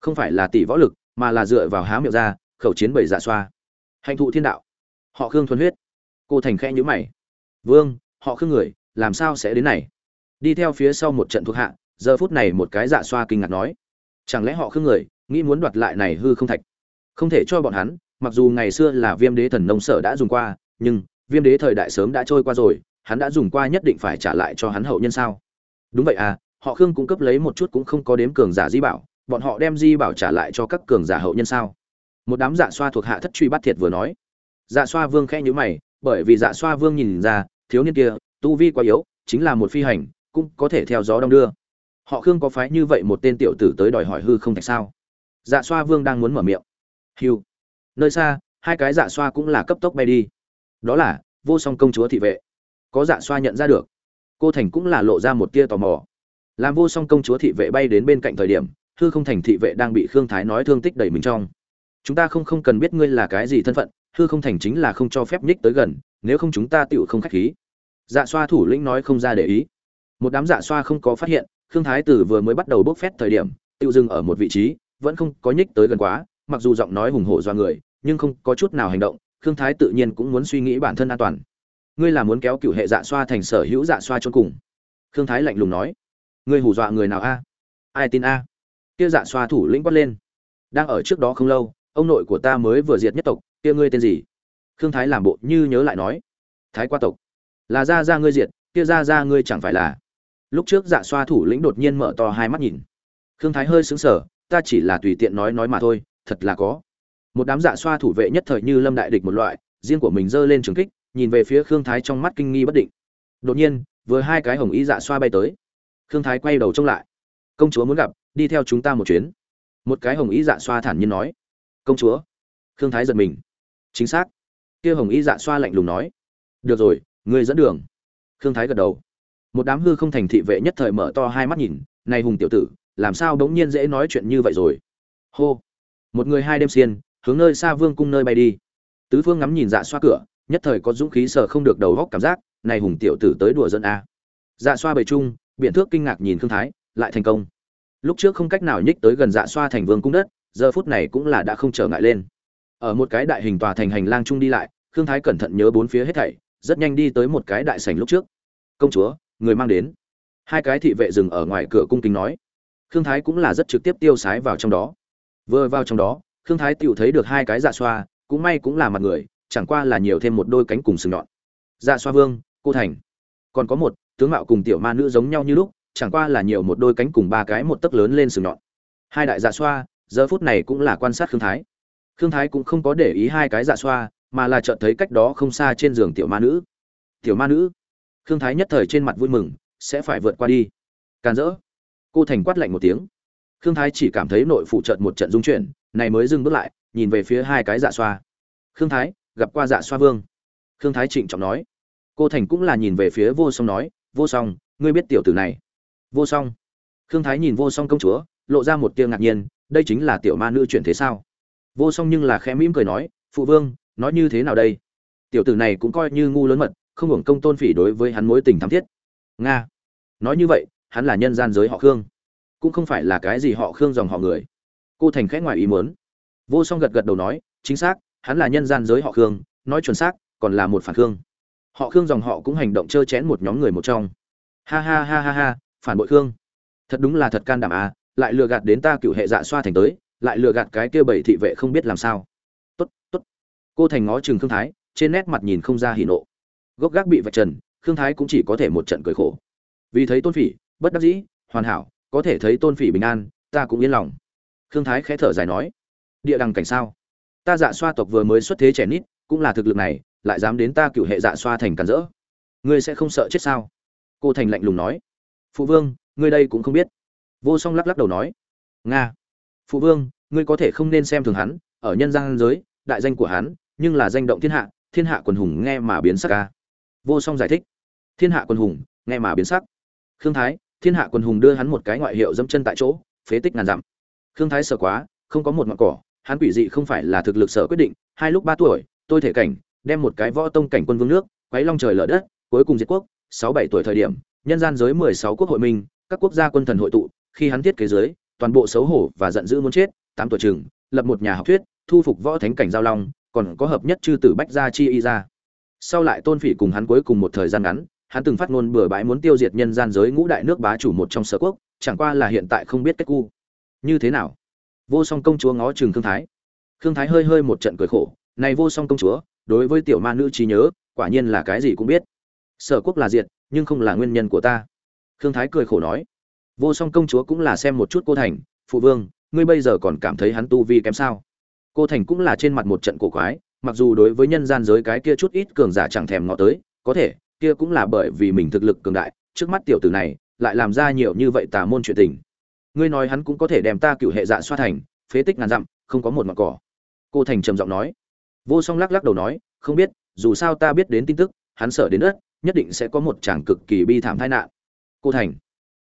Không phải là tỷ võ lực, mà là dựa vào há miệng ra, khẩu chiến bảy dạ xoa. Hành thụ thiên đạo. Họ khương thuần huyết. Cô thành khẽ nhữ mày. Vương, họ khương người, làm sao sẽ đến này? Đi theo phía sau một trận thuộc hạ, giờ phút này một cái dạ xoa kinh ngạc nói. Chẳng lẽ họ khương người, nghĩ muốn đoạt lại này hư không thạch? Không thể cho bọn hắn, mặc dù ngày xưa là viêm đế thần nông sở đã dùng qua, nhưng viêm đế thời đại sớm đã trôi qua rồi, hắn đã dùng qua nhất định phải trả lại cho hắn hậu nhân sao? Đúng vậy à họ khương cung cấp lấy một chút cũng không có đếm cường giả di bảo, bọn họ đem di bảo trả lại cho các cường giả hậu nhân sao? Một đám dạ xoa thuộc hạ thất truy bắt thiệt vừa nói. Dạ xoa vương khẽ nhíu mày, bởi vì dạ xoa vương nhìn ra, thiếu niên kia, tu vi quá yếu, chính là một phi hành, cũng có thể theo gió đông đưa. Họ khương có phái như vậy một tên tiểu tử tới đòi hỏi hư không tại sao? Dạ xoa vương đang muốn mở miệng. Hiu nơi xa, hai cái dạ xoa cũng là cấp tốc bay đi. Đó là, vô song công chúa thị vệ. Có dạ xoa nhận ra được. Cô thành cũng là lộ ra một tia tò mò làm vô song công chúa thị vệ bay đến bên cạnh thời điểm, hư không thành thị vệ đang bị khương thái nói thương tích đầy mình trong. Chúng ta không không cần biết ngươi là cái gì thân phận, hư không thành chính là không cho phép nhích tới gần, nếu không chúng ta tựu không khách khí. Dạ xoa thủ lĩnh nói không ra để ý. Một đám dạ xoa không có phát hiện, khương thái tử vừa mới bắt đầu bốc phét thời điểm, tựu dừng ở một vị trí, vẫn không có nhích tới gần quá, mặc dù giọng nói hùng hổ do người, nhưng không có chút nào hành động, khương thái tự nhiên cũng muốn suy nghĩ bản thân an toàn. Ngươi là muốn kéo cựu hệ dạ xoa thành sở hữu dạ xoa cho cùng. Khương thái lạnh lùng nói ngươi hù dọa người nào a? Ai tin a? Kia dạ xoa thủ lĩnh quát lên. Đang ở trước đó không lâu, ông nội của ta mới vừa diệt nhất tộc, kia ngươi tên gì? Khương thái làm bộ như nhớ lại nói. Thái qua tộc. Là ra ra ngươi diệt, kia ra ra ngươi chẳng phải là? Lúc trước dạ xoa thủ lĩnh đột nhiên mở to hai mắt nhìn. Khương thái hơi sững sờ, ta chỉ là tùy tiện nói nói mà thôi, thật là có. Một đám dạ xoa thủ vệ nhất thời như lâm đại địch một loại, riêng của mình giơ lên trường kích, nhìn về phía khương thái trong mắt kinh nghi bất định. Đột nhiên, vừa hai cái hồng ý dạ xoa bay tới khương thái quay đầu trông lại. Công chúa muốn gặp, đi theo chúng ta một chuyến. Một cái hồng ý dạ xoa thản nhiên nói. Công chúa. Khương thái giật mình. Chính xác. Kia hồng ý dạ xoa lạnh lùng nói. Được rồi, ngươi dẫn đường. Khương thái gật đầu. Một đám hư không thành thị vệ nhất thời mở to hai mắt nhìn, này hùng tiểu tử, làm sao đống nhiên dễ nói chuyện như vậy rồi? Hô. Một người hai đêm xiên, hướng nơi xa vương cung nơi bay đi. Tứ phương ngắm nhìn dạ xoa cửa, nhất thời có dũng khí sợ không được đầu góc cảm giác, này hùng tiểu tử tới đùa dân a. Dạ xoa bầy trung biện thước kinh ngạc nhìn khương thái, lại thành công. Lúc trước không cách nào nhích tới gần dạ xoa thành vương cung đất, giờ phút này cũng là đã không trở ngại lên. Ở một cái đại hình tòa thành hành lang chung đi lại, khương thái cẩn thận nhớ bốn phía hết thảy, rất nhanh đi tới một cái đại sảnh lúc trước. Công chúa, người mang đến. Hai cái thị vệ dừng ở ngoài cửa cung kính nói. Khương thái cũng là rất trực tiếp tiêu sái vào trong đó. Vừa vào trong đó, khương thái tựu thấy được hai cái dạ xoa, cũng may cũng là mặt người, chẳng qua là nhiều thêm một đôi cánh cùng sừng nhọn. Dạ xoa vương, cô thành. Còn có một tướng mạo cùng tiểu ma nữ giống nhau như lúc, chẳng qua là nhiều một đôi cánh cùng ba cái một tấc lớn lên sừng nhọn. Hai đại dạ xoa, giờ phút này cũng là quan sát khương thái. Khương thái cũng không có để ý hai cái dạ xoa, mà là chợt thấy cách đó không xa trên giường tiểu ma nữ. Tiểu ma nữ? Khương thái nhất thời trên mặt vui mừng, sẽ phải vượt qua đi. Càn rỡ. Cô thành quát lạnh một tiếng. Khương thái chỉ cảm thấy nội phụ trợt một trận dung chuyển, này mới dừng bước lại, nhìn về phía hai cái dạ xoa. Khương thái, gặp qua dạ xoa vương. Khương thái trịnh trọng nói. Cô thành cũng là nhìn về phía vô song nói vô song, ngươi biết tiểu tử này. Vô song? Khương thái nhìn vô song công chúa, lộ ra một tia ngạc nhiên, đây chính là tiểu ma nữ chuyển thế sao? Vô song nhưng là khẽ mỉm cười nói, phụ vương, nói như thế nào đây? Tiểu tử này cũng coi như ngu lớn mật, không hưởng công tôn phỉ đối với hắn mối tình thắm thiết. Nga. Nói như vậy, hắn là nhân gian giới họ khương, cũng không phải là cái gì họ khương dòng họ người. Cô thành khẽ ngoài ý muốn. Vô song gật gật đầu nói, chính xác, hắn là nhân gian giới họ khương, nói chuẩn xác, còn là một phản khương họ khương dòng họ cũng hành động trơ chén một nhóm người một trong. Ha ha ha ha ha, phản bội khương. Thật đúng là thật can đảm à lại lừa gạt đến ta cựu hệ dạ xoa thành tới, lại lừa gạt cái kia bảy thị vệ không biết làm sao. Tốt tốt. Cô thành ngó chừng khương thái, trên nét mặt nhìn không ra hỉ nộ. Gốc gác bị vạch trần, khương thái cũng chỉ có thể một trận cười khổ. Vì thấy tôn phỉ, bất đắc dĩ, hoàn hảo, có thể thấy tôn phỉ bình an, ta cũng yên lòng. Khương thái khẽ thở dài nói, địa đằng cảnh sao? Ta dạ xoa tộc vừa mới xuất thế trẻ nít, cũng là thực lực này lại dám đến ta cựu hệ dạ xoa thành cản rỡ. Ngươi sẽ không sợ chết sao? Cô thành lạnh lùng nói. Phụ vương, ngươi đây cũng không biết. Vô song lắc lắc đầu nói. Nga. Phụ vương, ngươi có thể không nên xem thường hắn, ở nhân gian giới, đại danh của hắn, nhưng là danh động thiên hạ thiên hạ quần hùng nghe mà biến sắc ca vô song giải thích. Thiên hạ quần hùng, nghe mà biến sắc. Khương thái, thiên hạ quần hùng đưa hắn một cái ngoại hiệu dẫm chân tại chỗ, phế tích ngàn dặm. Khương thái sợ quá, không có một ngọn cỏ, hắn quỷ dị không phải là thực lực sở quyết định, hai lúc ba tuổi, tôi thể cảnh đem một cái võ tông cảnh quân vương nước, quấy long trời lở đất, cuối cùng diệt quốc, sáu bảy tuổi thời điểm, nhân gian giới mười sáu quốc hội minh, các quốc gia quân thần hội tụ, khi hắn thiết kế giới, toàn bộ xấu hổ và giận dữ muốn chết, tám tuổi chừng, lập một nhà học thuyết, thu phục võ thánh cảnh giao long, còn có hợp nhất chư tử bách gia chi y ra. Sau lại tôn phỉ cùng hắn cuối cùng một thời gian ngắn, hắn từng phát ngôn bừa bãi muốn tiêu diệt nhân gian giới ngũ đại nước bá chủ một trong sở quốc, chẳng qua là hiện tại không biết cách cu. Như thế nào? Vô song công chúa ngó chừng thương thái. Khương thái hơi hơi một trận cười khổ, này vô song công chúa đối với tiểu ma nữ trí nhớ, quả nhiên là cái gì cũng biết. Sở quốc là diệt, nhưng không là nguyên nhân của ta. Khương thái cười khổ nói. Vô song công chúa cũng là xem một chút cô thành, phụ vương, ngươi bây giờ còn cảm thấy hắn tu vi kém sao? Cô thành cũng là trên mặt một trận cổ quái, mặc dù đối với nhân gian giới cái kia chút ít cường giả chẳng thèm ngọ tới, có thể, kia cũng là bởi vì mình thực lực cường đại, trước mắt tiểu tử này, lại làm ra nhiều như vậy tà môn chuyện tình. Ngươi nói hắn cũng có thể đem ta cựu hệ dạ xoa thành, phế tích ngàn dặm, không có một mặt cỏ. Cô thành trầm giọng nói vô song lắc lắc đầu nói, không biết, dù sao ta biết đến tin tức, hắn sợ đến đất, nhất định sẽ có một chàng cực kỳ bi thảm tai nạn. Cô thành,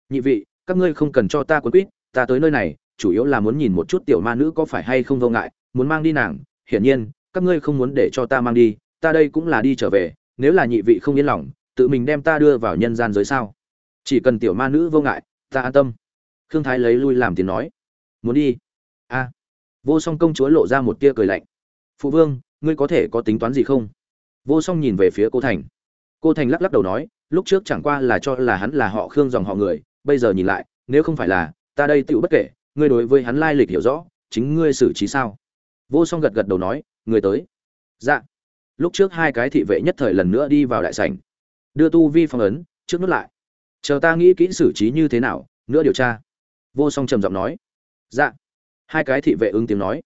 nhị vị, các ngươi không cần cho ta quấn quýt, ta tới nơi này, chủ yếu là muốn nhìn một chút tiểu ma nữ có phải hay không vô ngại, muốn mang đi nàng, hiển nhiên, các ngươi không muốn để cho ta mang đi, ta đây cũng là đi trở về, nếu là nhị vị không yên lòng, tự mình đem ta đưa vào nhân gian giới sao? Chỉ cần tiểu ma nữ vô ngại, ta an tâm. Khương thái lấy lui làm tiếng nói. Muốn đi. A. Vô song công chúa lộ ra một tia cười lạnh. Phụ vương ngươi có thể có tính toán gì không? Vô song nhìn về phía cô thành. Cô thành lắc lắc đầu nói, lúc trước chẳng qua là cho là hắn là họ khương dòng họ người, bây giờ nhìn lại, nếu không phải là, ta đây tựu bất kể, ngươi đối với hắn lai lịch hiểu rõ, chính ngươi xử trí sao? Vô song gật gật đầu nói, người tới. Dạ. Lúc trước hai cái thị vệ nhất thời lần nữa đi vào đại sảnh. Đưa tu vi phong ấn, trước nút lại. Chờ ta nghĩ kỹ xử trí như thế nào, nữa điều tra. Vô song trầm giọng nói. Dạ. Hai cái thị vệ ứng tiếng nói.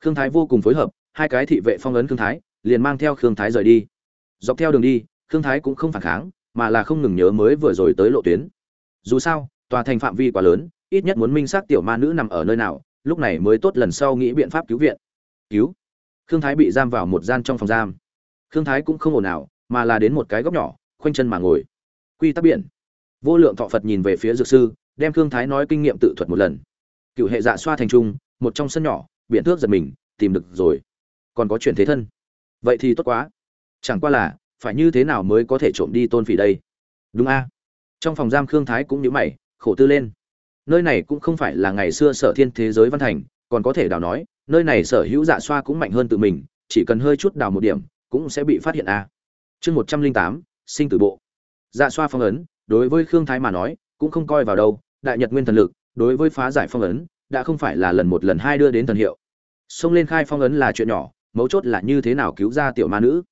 Khương thái vô cùng phối hợp hai cái thị vệ phong ấn khương thái, liền mang theo khương thái rời đi. Dọc theo đường đi, khương thái cũng không phản kháng, mà là không ngừng nhớ mới vừa rồi tới lộ tuyến. Dù sao, tòa thành phạm vi quá lớn, ít nhất muốn minh xác tiểu ma nữ nằm ở nơi nào, lúc này mới tốt lần sau nghĩ biện pháp cứu viện. Cứu? Khương thái bị giam vào một gian trong phòng giam. Khương thái cũng không ồn ào, mà là đến một cái góc nhỏ, khoanh chân mà ngồi. Quy tắc biển. Vô lượng thọ phật nhìn về phía dược sư, đem khương thái nói kinh nghiệm tự thuật một lần. Cựu hệ dạ xoa thành trung, một trong sân nhỏ biện thước giật mình, tìm được rồi còn có chuyển thế thân. Vậy thì tốt quá. Chẳng qua là, phải như thế nào mới có thể trộm đi tôn phỉ đây? Đúng a. Trong phòng giam khương thái cũng nhớ mày, khổ tư lên. Nơi này cũng không phải là ngày xưa sở thiên thế giới văn thành, còn có thể đào nói, nơi này sở hữu dạ xoa cũng mạnh hơn tự mình, chỉ cần hơi chút đào một điểm, cũng sẽ bị phát hiện a. Chương một trăm linh tám, sinh tử bộ. Dạ xoa phong ấn, đối với khương thái mà nói, cũng không coi vào đâu, đại nhật nguyên thần lực, đối với phá giải phong ấn, đã không phải là lần một, lần hai đưa đến thần hiệu. Xông lên khai phong ấn là chuyện nhỏ mấu chốt là như thế nào cứu ra tiểu ma nữ.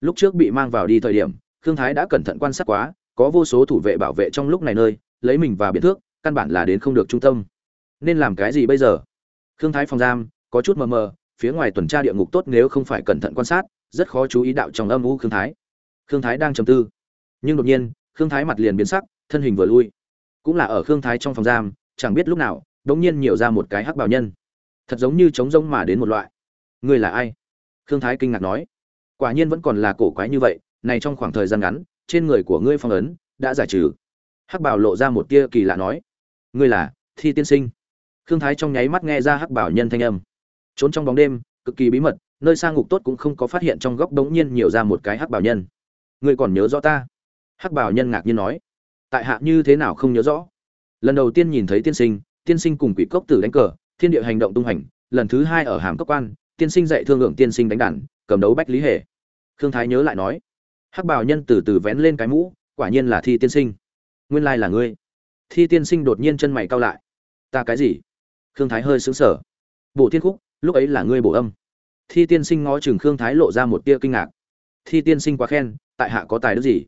Lúc trước bị mang vào đi thời điểm, khương thái đã cẩn thận quan sát quá, có vô số thủ vệ bảo vệ trong lúc này nơi, lấy mình và biện thước, căn bản là đến không được trung tâm. Nên làm cái gì bây giờ? Khương thái phòng giam, có chút mờ mờ, phía ngoài tuần tra địa ngục tốt nếu không phải cẩn thận quan sát, rất khó chú ý đạo trong âm u khương thái. Khương thái đang trầm tư. Nhưng đột nhiên, khương thái mặt liền biến sắc, thân hình vừa lui. Cũng là ở khương thái trong phòng giam, chẳng biết lúc nào đống nhiên nhiều ra một cái hắc bảo nhân. Thật giống như trống rông mà đến một loại. Ngươi là ai? Khương thái kinh ngạc nói, quả nhiên vẫn còn là cổ quái như vậy, này trong khoảng thời gian ngắn, trên người của ngươi phong ấn đã giải trừ. Hắc bảo lộ ra một tia kỳ lạ nói, ngươi là thi tiên sinh. Khương thái trong nháy mắt nghe ra hắc bảo nhân thanh âm. Trốn trong bóng đêm, cực kỳ bí mật, nơi sang ngục tốt cũng không có phát hiện trong góc đống nhiên nhiều ra một cái hắc bảo nhân. Ngươi còn nhớ rõ ta? Hắc bảo nhân ngạc nhiên nói, tại hạ như thế nào không nhớ rõ? Lần đầu tiên nhìn thấy tiên sinh tiên sinh cùng quỷ cốc tử đánh cờ, thiên địa hành động tung hành lần thứ hai ở hàm Cấp quan tiên sinh dạy thương lượng tiên sinh đánh đàn, cầm đấu bách lý hề. Khương thái nhớ lại nói, hắc bảo nhân từ từ vén lên cái mũ, quả nhiên là thi tiên sinh. Nguyên lai là ngươi. Thi tiên sinh đột nhiên chân mày cau lại. Ta cái gì? Khương thái hơi sững sờ. Bộ thiên khúc, lúc ấy là ngươi bổ âm. Thi tiên sinh ngó chừng khương thái lộ ra một tia kinh ngạc. Thi tiên sinh quá khen, tại hạ có tài đức gì?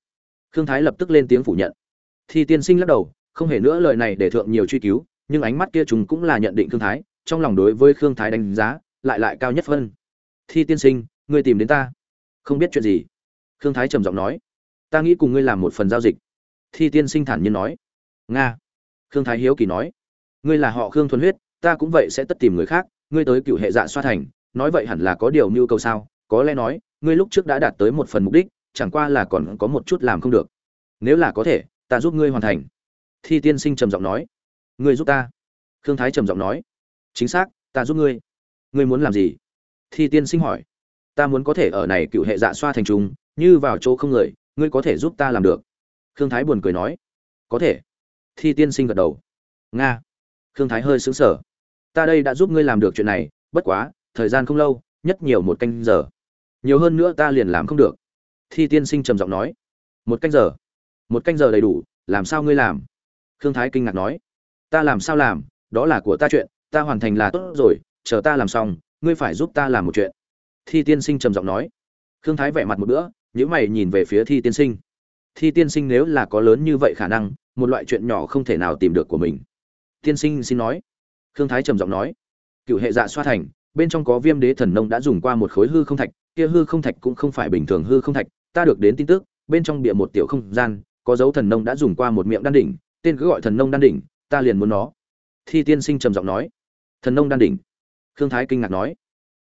Khương thái lập tức lên tiếng phủ nhận. Thi tiên sinh lắc đầu, không hề nữa lời này để thượng nhiều truy cứu, nhưng ánh mắt kia chúng cũng là nhận định khương thái, trong lòng đối với khương thái đánh giá lại lại cao nhất phân. Thi tiên sinh, ngươi tìm đến ta. Không biết chuyện gì. Khương thái trầm giọng nói. Ta nghĩ cùng ngươi làm một phần giao dịch. Thi tiên sinh thản nhiên nói. Nga. Khương thái hiếu kỳ nói. Ngươi là họ khương thuần huyết, ta cũng vậy sẽ tất tìm người khác. Ngươi tới cựu hệ dạ xoa thành, nói vậy hẳn là có điều mưu cầu sao? Có lẽ nói, ngươi lúc trước đã đạt tới một phần mục đích, chẳng qua là còn có một chút làm không được. Nếu là có thể, ta giúp ngươi hoàn thành. Thi tiên sinh trầm giọng nói. Ngươi giúp ta. Khương thái trầm giọng nói. Chính xác, ta giúp ngươi ngươi muốn làm gì? Thi tiên sinh hỏi. Ta muốn có thể ở này cựu hệ dạ xoa thành trùng, như vào chỗ không người ngươi có thể giúp ta làm được. Khương thái buồn cười nói. Có thể. Thi tiên sinh gật đầu. Nga. Khương thái hơi xứng sở ta đây đã giúp ngươi làm được chuyện này bất quá thời gian không lâu nhất nhiều một canh giờ. Nhiều hơn nữa ta liền làm không được. Thi tiên sinh trầm giọng nói. Một canh giờ. Một canh giờ đầy đủ làm sao ngươi làm? Khương thái kinh ngạc nói. Ta làm sao làm? Đó là của ta chuyện ta hoàn thành là tốt rồi chờ ta làm xong, ngươi phải giúp ta làm một chuyện. Thi tiên sinh trầm giọng nói. Khương thái vẻ mặt một bữa nhữ mày nhìn về phía thi tiên sinh. Thi tiên sinh nếu là có lớn như vậy khả năng, một loại chuyện nhỏ không thể nào tìm được của mình. Tiên sinh xin nói. Khương thái trầm giọng nói. Cựu hệ dạ xoa thành, bên trong có viêm đế thần nông đã dùng qua một khối hư không thạch, kia hư không thạch cũng không phải bình thường hư không thạch, ta được đến tin tức, bên trong bịa một tiểu không gian, có dấu thần nông đã dùng qua một miệng đan đỉnh, tên cứ gọi thần nông đan đỉnh, ta liền muốn nó. Thi tiên sinh trầm giọng nói. Thần nông đan đỉnh? Khương thái kinh ngạc nói.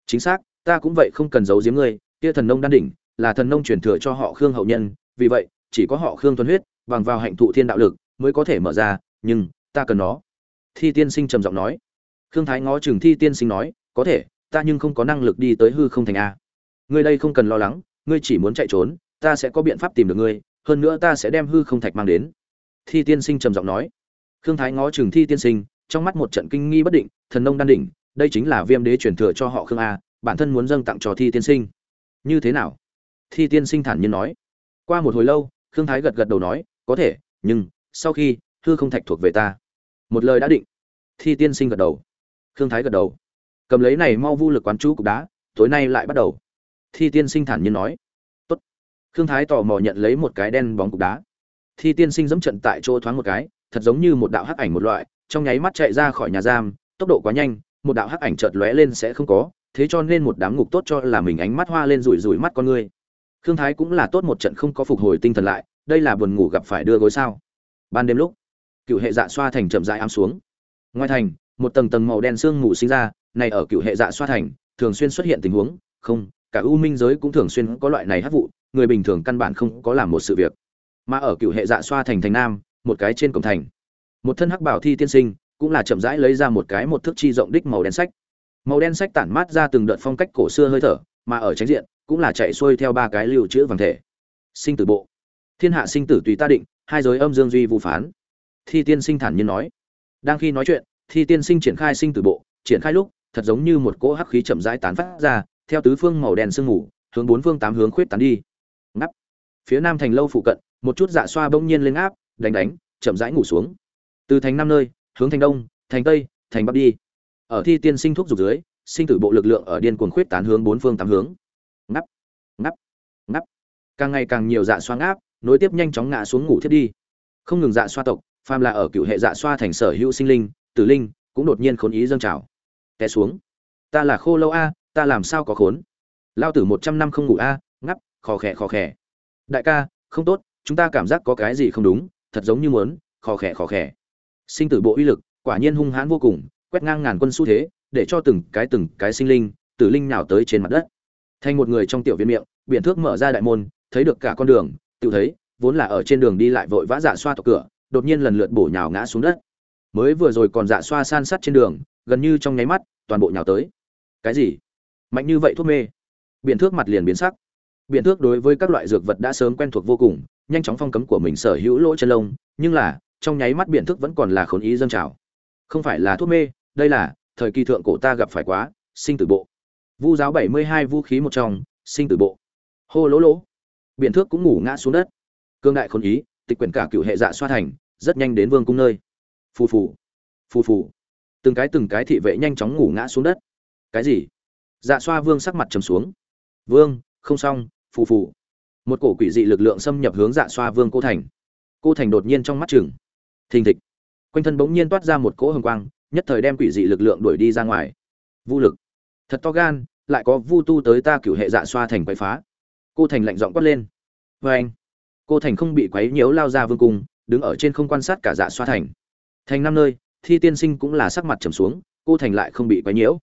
Chính xác, ta cũng vậy không cần giấu giếm ngươi, kia thần nông đan đỉnh, là thần nông truyền thừa cho họ khương hậu nhân, vì vậy, chỉ có họ khương thuần huyết, bằng vào hạnh thụ thiên đạo lực, mới có thể mở ra, nhưng, ta cần nó. Thi tiên sinh trầm giọng nói. Khương thái ngó chừng thi tiên sinh nói, có thể, ta nhưng không có năng lực đi tới hư không thành a. Ngươi đây không cần lo lắng, ngươi chỉ muốn chạy trốn, ta sẽ có biện pháp tìm được ngươi, hơn nữa ta sẽ đem hư không thạch mang đến. Thi tiên sinh trầm giọng nói. Khương thái ngó chừng thi tiên sinh, trong mắt một trận kinh nghi bất định, thần nông đan đỉnh đây chính là viêm đế truyền thừa cho họ khương a, bản thân muốn dâng tặng cho thi tiên sinh. Như thế nào? Thi tiên sinh thản nhiên nói. Qua một hồi lâu, khương thái gật gật đầu nói, có thể, nhưng, sau khi, hư không thạch thuộc về ta. Một lời đã định. Thi tiên sinh gật đầu. Khương thái gật đầu. Cầm lấy này mau vu lực quán chú cục đá, tối nay lại bắt đầu. Thi tiên sinh thản nhiên nói. Tốt. Khương thái tò mò nhận lấy một cái đen bóng cục đá. Thi tiên sinh dẫm trận tại chỗ thoáng một cái, thật giống như một đạo hắc ảnh một loại, trong nháy mắt chạy ra khỏi nhà giam, tốc độ quá nhanh một đạo hắc ảnh chợt lóe lên sẽ không có, thế cho nên một đám ngục tốt cho là mình ánh mắt hoa lên rủi rủi mắt con ngươi khương thái cũng là tốt một trận không có phục hồi tinh thần lại, đây là buồn ngủ gặp phải đưa gối sao? Ban đêm lúc, cựu hệ dạ xoa thành chậm rãi ám xuống. Ngoài thành, một tầng tầng màu đen sương mù sinh ra, này ở cựu hệ dạ xoa thành, thường xuyên xuất hiện tình huống, không, cả u minh giới cũng thường xuyên có loại này hắc vụ, người bình thường căn bản không có làm một sự việc. Mà ở cựu hệ dạ xoa thành thành nam, một cái trên cổng thành. Một thân hắc bảo thi tiên sinh cũng là chậm rãi lấy ra một cái một thước chi rộng đích màu đen sách. Màu đen sách tản mát ra từng đợt phong cách cổ xưa hơi thở, mà ở tránh diện, cũng là chạy xuôi theo ba cái lưu chữ vàng thể. Sinh tử bộ. Thiên hạ sinh tử tùy ta định, hai giới âm dương duy vu phán. Thi tiên sinh thản nhiên nói. Đang khi nói chuyện, thi tiên sinh triển khai sinh tử bộ, triển khai lúc, thật giống như một cỗ hắc khí chậm rãi tán phát ra, theo tứ phương màu đen sương mù, hướng bốn phương tám hướng khuyết tán đi. Ngắp. Phía nam thành lâu phụ cận, một chút dạ xoa bỗng nhiên lên áp, đánh đánh, chậm rãi ngủ xuống. Từ thành năm nơi hướng thành đông, thành tây, thành bắc đi. Ở thi tiên sinh thuốc dục dưới, sinh tử bộ lực lượng ở điên cuồng khuyết tán hướng bốn phương tám hướng. Ngắp ngắp ngắp. Càng ngày càng nhiều dạ xoa ngáp, nối tiếp nhanh chóng ngã xuống ngủ thiết đi. Không ngừng dạ xoa tộc, phàm là ở cựu hệ dạ xoa thành sở hữu sinh linh, tử linh, cũng đột nhiên khốn ý dâng trào. Té xuống. Ta là khô lâu a, ta làm sao có khốn? Lao tử một trăm năm không ngủ a, ngắp, khò khẽ khò khẽ đại ca, không tốt, chúng ta cảm giác có cái gì không đúng, thật giống như muốn, khò khẽ khò khẽ sinh tử bộ uy lực, quả nhiên hung hãn vô cùng, quét ngang ngàn quân xu thế, để cho từng cái từng cái sinh linh, tử linh nào tới trên mặt đất. Thành một người trong tiểu viên miệng biện thước mở ra đại môn, thấy được cả con đường, tự thấy, vốn là ở trên đường đi lại vội vã dạ xoa tộc cửa, đột nhiên lần lượt bổ nhào ngã xuống đất. Mới vừa rồi còn dạ xoa san sát trên đường, gần như trong nháy mắt, toàn bộ nhào tới. Cái gì? Mạnh như vậy thuốc mê. Biện thước mặt liền biến sắc. Biện thước đối với các loại dược vật đã sớm quen thuộc vô cùng, nhanh chóng phong cấm của mình sở hữu lỗ chân lông, nhưng là trong nháy mắt biện thước vẫn còn là khốn ý dâng trào. Không phải là thuốc mê, đây là, thời kỳ thượng cổ ta gặp phải quá, sinh tử bộ. Vu giáo bảy mươi hai vũ khí một trong, sinh tử bộ. Hô lỗ lỗ. Biện thước cũng ngủ ngã xuống đất. Cương đại khốn ý, tịch quyển cả cựu hệ dạ xoa thành, rất nhanh đến vương cung nơi. Phù phù. Phù phù. Từng cái từng cái thị vệ nhanh chóng ngủ ngã xuống đất. Cái gì? Dạ xoa vương sắc mặt trầm xuống. Vương, không xong, phù phù. Một cổ quỷ dị lực lượng xâm nhập hướng dạ xoa vương cô thành. Cô thành đột nhiên trong mắt chừng thình thịch. Quanh thân bỗng nhiên toát ra một cỗ hồng quang, nhất thời đem quỷ dị lực lượng đuổi đi ra ngoài. Vô lực. Thật to gan, lại có vu tu tới ta cửu hệ dạ xoa thành quậy phá. Cô thành lạnh giọng quát lên. Vê anh. Cô thành không bị quấy nhiễu lao ra vương cung, đứng ở trên không quan sát cả dạ xoa thành. Thành năm nơi, thi tiên sinh cũng là sắc mặt trầm xuống, cô thành lại không bị quấy nhiễu.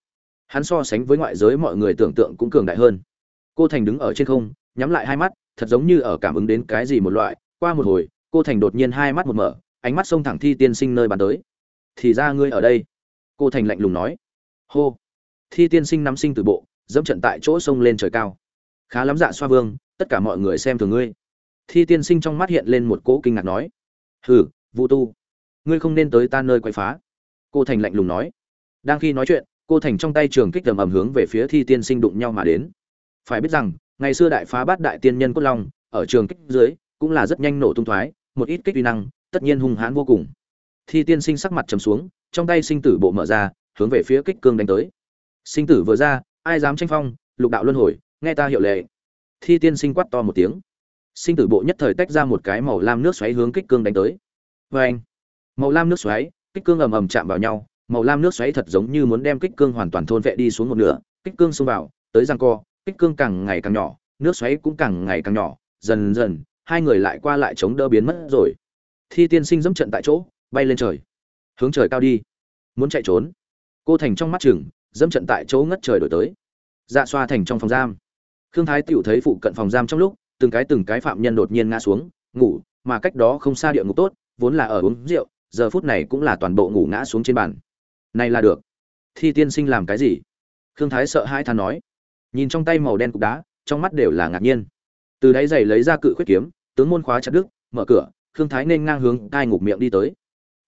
Hắn so sánh với ngoại giới mọi người tưởng tượng cũng cường đại hơn. Cô thành đứng ở trên không, nhắm lại hai mắt, thật giống như ở cảm ứng đến cái gì một loại. Qua một hồi, cô thành đột nhiên hai mắt một mở ánh mắt xông thẳng thi tiên sinh nơi bàn tới. Thì ra ngươi ở đây. Cô thành lạnh lùng nói. Hô. Thi tiên sinh nắm sinh từ bộ, dẫm trận tại chỗ sông lên trời cao. Khá lắm dạ xoa vương, tất cả mọi người xem thường ngươi. Thi tiên sinh trong mắt hiện lên một cỗ kinh ngạc nói. Hừ vũ tu. Ngươi không nên tới ta nơi quay phá. Cô thành lạnh lùng nói. Đang khi nói chuyện, cô thành trong tay trường kích tầm ầm hướng về phía thi tiên sinh đụng nhau mà đến. Phải biết rằng, ngày xưa đại phá bát đại tiên nhân cốt long, ở trường kích dưới, cũng là rất nhanh nổ tung thoái, một ít kích uy năng tất nhiên hung hãn vô cùng. Thi tiên sinh sắc mặt trầm xuống, trong tay sinh tử bộ mở ra, hướng về phía kích cương đánh tới. Sinh tử vừa ra, ai dám tranh phong, lục đạo luân hồi, nghe ta hiệu lệ. Thi tiên sinh quát to một tiếng. Sinh tử bộ nhất thời tách ra một cái màu lam nước xoáy hướng kích cương đánh tới. Vê anh màu lam nước xoáy, kích cương ầm ầm chạm vào nhau, màu lam nước xoáy thật giống như muốn đem kích cương hoàn toàn thôn vệ đi xuống một nửa, kích cương xông vào, tới răng co, kích cương càng ngày càng nhỏ, nước xoáy cũng càng ngày càng nhỏ, dần dần, hai người lại qua lại chống đỡ biến mất rồi thi tiên sinh dẫm trận tại chỗ, bay lên trời. Hướng trời cao đi. Muốn chạy trốn. Cô thành trong mắt chừng, dẫm trận tại chỗ ngất trời đổi tới. Dạ xoa thành trong phòng giam. Khương thái tựu thấy phụ cận phòng giam trong lúc, từng cái từng cái phạm nhân đột nhiên ngã xuống, ngủ, mà cách đó không xa địa ngục tốt, vốn là ở uống rượu, giờ phút này cũng là toàn bộ ngủ ngã xuống trên bàn. Này là được. Thi tiên sinh làm cái gì? Khương thái sợ hai than nói. Nhìn trong tay màu đen cục đá, trong mắt đều là ngạc nhiên. Từ đáy giày lấy ra cự khuyết kiếm, tướng môn khóa chặt đức mở cửa khương thái nên ngang hướng cai ngục miệng đi tới.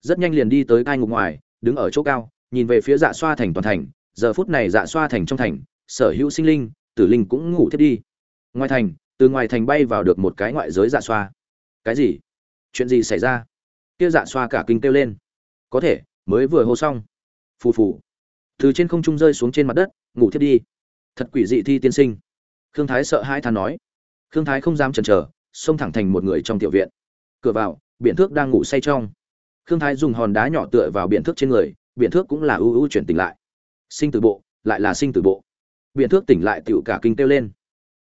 Rất nhanh liền đi tới cai ngục ngoài, đứng ở chỗ cao, nhìn về phía dạ xoa thành toàn thành. Giờ phút này dạ xoa thành trong thành, sở hữu sinh linh, tử linh cũng ngủ thiết đi. Ngoài thành, từ ngoài thành bay vào được một cái ngoại giới dạ xoa. Cái gì? Chuyện gì xảy ra? Kia dạ xoa cả kinh kêu lên. Có thể, mới vừa hô xong. Phù phù. Từ trên không trung rơi xuống trên mặt đất, ngủ thiết đi. Thật quỷ dị thi tiên sinh. Khương thái sợ hai than nói. Khương thái không dám chần chờ, xông thẳng thành một người trong tiểu viện cửa vào biện thước đang ngủ say trong. Khương thái dùng hòn đá nhỏ tựa vào biện thước trên người biện thước cũng là ưu ưu chuyển tỉnh lại. Sinh tử bộ, lại là sinh tử bộ. Biện thước tỉnh lại tựu cả kinh kêu lên.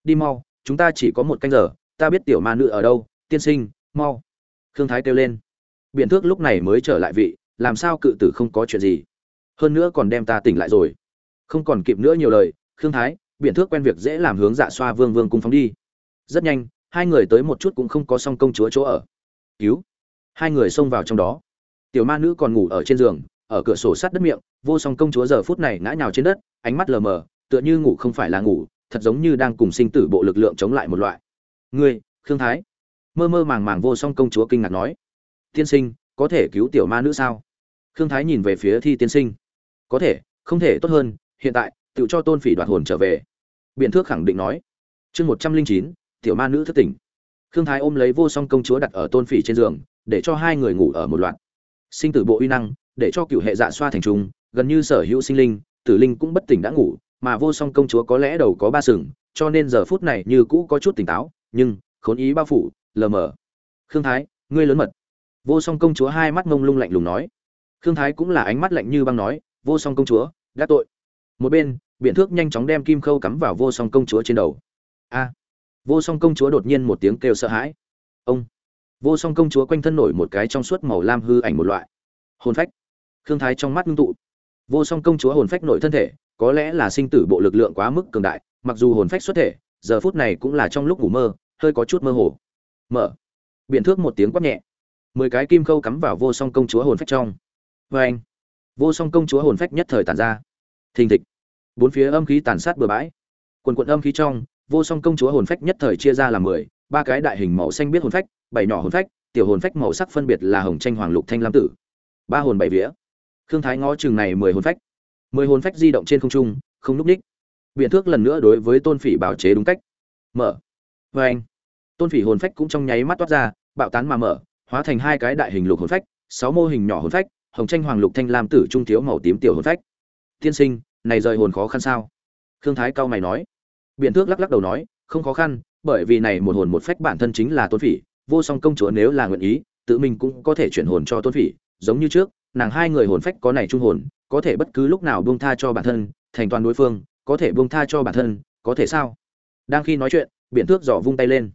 Đi mau, chúng ta chỉ có một canh giờ, ta biết tiểu ma nữ ở đâu, tiên sinh, mau. Khương thái kêu lên. Biện thước lúc này mới trở lại vị, làm sao cự tử không có chuyện gì. Hơn nữa còn đem ta tỉnh lại rồi. Không còn kịp nữa nhiều lời, khương thái biện thước quen việc dễ làm hướng dạ xoa vương vương cung phóng đi. Rất nhanh, hai người tới một chút cũng không có xong công chúa chỗ ở cứu. Hai người xông vào trong đó. Tiểu ma nữ còn ngủ ở trên giường, ở cửa sổ sát đất miệng, vô song công chúa giờ phút này ngã nhào trên đất, ánh mắt lờ mờ, tựa như ngủ không phải là ngủ, thật giống như đang cùng sinh tử bộ lực lượng chống lại một loại. Ngươi, khương thái. Mơ mơ màng màng vô song công chúa kinh ngạc nói. Tiên sinh, có thể cứu tiểu ma nữ sao? Khương thái nhìn về phía thi tiên sinh. Có thể, không thể tốt hơn, hiện tại, tự cho tôn phỉ đoạt hồn trở về. Biện thước khẳng định nói. Chương một trăm linh chín, tiểu ma nữ thất tỉnh khương thái ôm lấy vô song công chúa đặt ở tôn phỉ trên giường, để cho hai người ngủ ở một loạt. Sinh tử bộ uy năng, để cho cựu hệ dạ xoa thành trung gần như sở hữu sinh linh, tử linh cũng bất tỉnh đã ngủ, mà vô song công chúa có lẽ đầu có ba sừng, cho nên giờ phút này như cũ có chút tỉnh táo, nhưng, khốn ý bao phủ, lờ mờ. Khương thái, ngươi lớn mật. Vô song công chúa hai mắt ngông lung lạnh lùng nói. Khương thái cũng là ánh mắt lạnh như băng nói, vô song công chúa đã tội. Một bên biện thước nhanh chóng đem kim khâu cắm vào vô song công chúa trên đầu. A vô song công chúa đột nhiên một tiếng kêu sợ hãi. Ông. Vô song công chúa quanh thân nổi một cái trong suốt màu lam hư ảnh một loại. Hồn phách. Khương thái trong mắt ngưng tụ. Vô song công chúa hồn phách nổi thân thể, có lẽ là sinh tử bộ lực lượng quá mức cường đại, mặc dù hồn phách xuất thể, giờ phút này cũng là trong lúc ngủ mơ, hơi có chút mơ hồ. Mở. Biện thước một tiếng quát nhẹ. Mười cái kim khâu cắm vào vô song công chúa hồn phách trong. Vê anh. Vô song công chúa hồn phách nhất thời tàn ra. Thình thịch. Bốn phía âm khí tàn sát bừa bãi. Quần quận âm khí trong vô song công chúa hồn phách nhất thời chia ra làm mười, ba cái đại hình màu xanh biết hồn phách, bảy nhỏ hồn phách, tiểu hồn phách màu sắc phân biệt là hồng tranh hoàng lục thanh lam tử. Ba hồn bảy vía. Khương thái ngó chừng này mười hồn phách. Mười hồn phách di động trên không trung, không núp ních. Biện thước lần nữa đối với tôn phỉ bảo chế đúng cách. Mở. Vê anh. Tôn phỉ hồn phách cũng trong nháy mắt toát ra, bạo tán mà mở, hóa thành hai cái đại hình lục hồn phách, sáu mô hình nhỏ hồn phách, hồng tranh hoàng lục thanh lam tử trung thiếu màu tím tiểu hồn phách. Tiên sinh, này rời hồn khó khăn sao? Khương thái cao mày nói biện thước lắc lắc đầu nói, không khó khăn, bởi vì này một hồn một phách bản thân chính là tôn phỉ, vô song công chúa nếu là nguyện ý, tự mình cũng có thể chuyển hồn cho tôn phỉ, giống như trước, nàng hai người hồn phách có này trung hồn, có thể bất cứ lúc nào buông tha cho bản thân, thành toàn đối phương, có thể buông tha cho bản thân, có thể sao? Đang khi nói chuyện biện thước giỏ vung tay lên.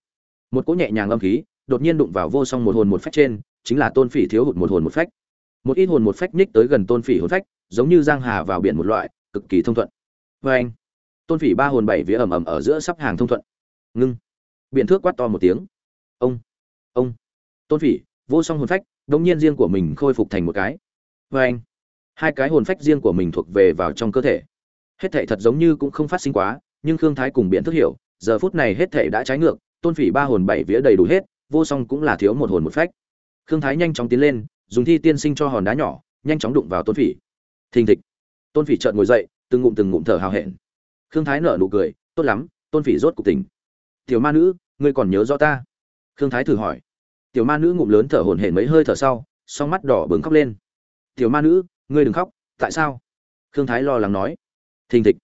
Một cỗ nhẹ nhàng âm khí, đột nhiên đụng vào vô song một hồn một phách trên, chính là tôn phỉ thiếu hụt một hồn một phách. Một ít hồn một phách ních tới gần tôn phỉ hồn phách, giống như giang hà vào biển một loại, cực kỳ thông thuận. Vê anh tôn phỉ ba hồn bảy vía ầm ầm ở giữa sắp hàng thông thuận. Ngưng. Biện thước quát to một tiếng. Ông. Ông. Tôn phỉ, vô song hồn phách, đống nhiên riêng của mình khôi phục thành một cái. Vê anh. Hai cái hồn phách riêng của mình thuộc về vào trong cơ thể. Hết thảy thật giống như cũng không phát sinh quá, nhưng khương thái cùng biện thức hiểu, giờ phút này hết thảy đã trái ngược, tôn phỉ ba hồn bảy vía đầy đủ hết, vô song cũng là thiếu một hồn một phách. Khương thái nhanh chóng tiến lên, dùng thi tiên sinh cho hòn đá nhỏ, nhanh chóng đụng vào tôn phỉ. Thình thịch. Tôn phỉ chợt ngồi dậy, từng ngụm từng ngụm thở hào hẹn khương thái nở nụ cười, tốt lắm, tôn phỉ rốt cục tỉnh. Tiểu ma nữ, ngươi còn nhớ rõ ta? Khương thái thử hỏi. Tiểu ma nữ ngụm lớn thở hổn hển mấy hơi thở sau, song mắt đỏ bừng khóc lên. Tiểu ma nữ, ngươi đừng khóc, tại sao? Khương thái lo lắng nói. Thình thịch.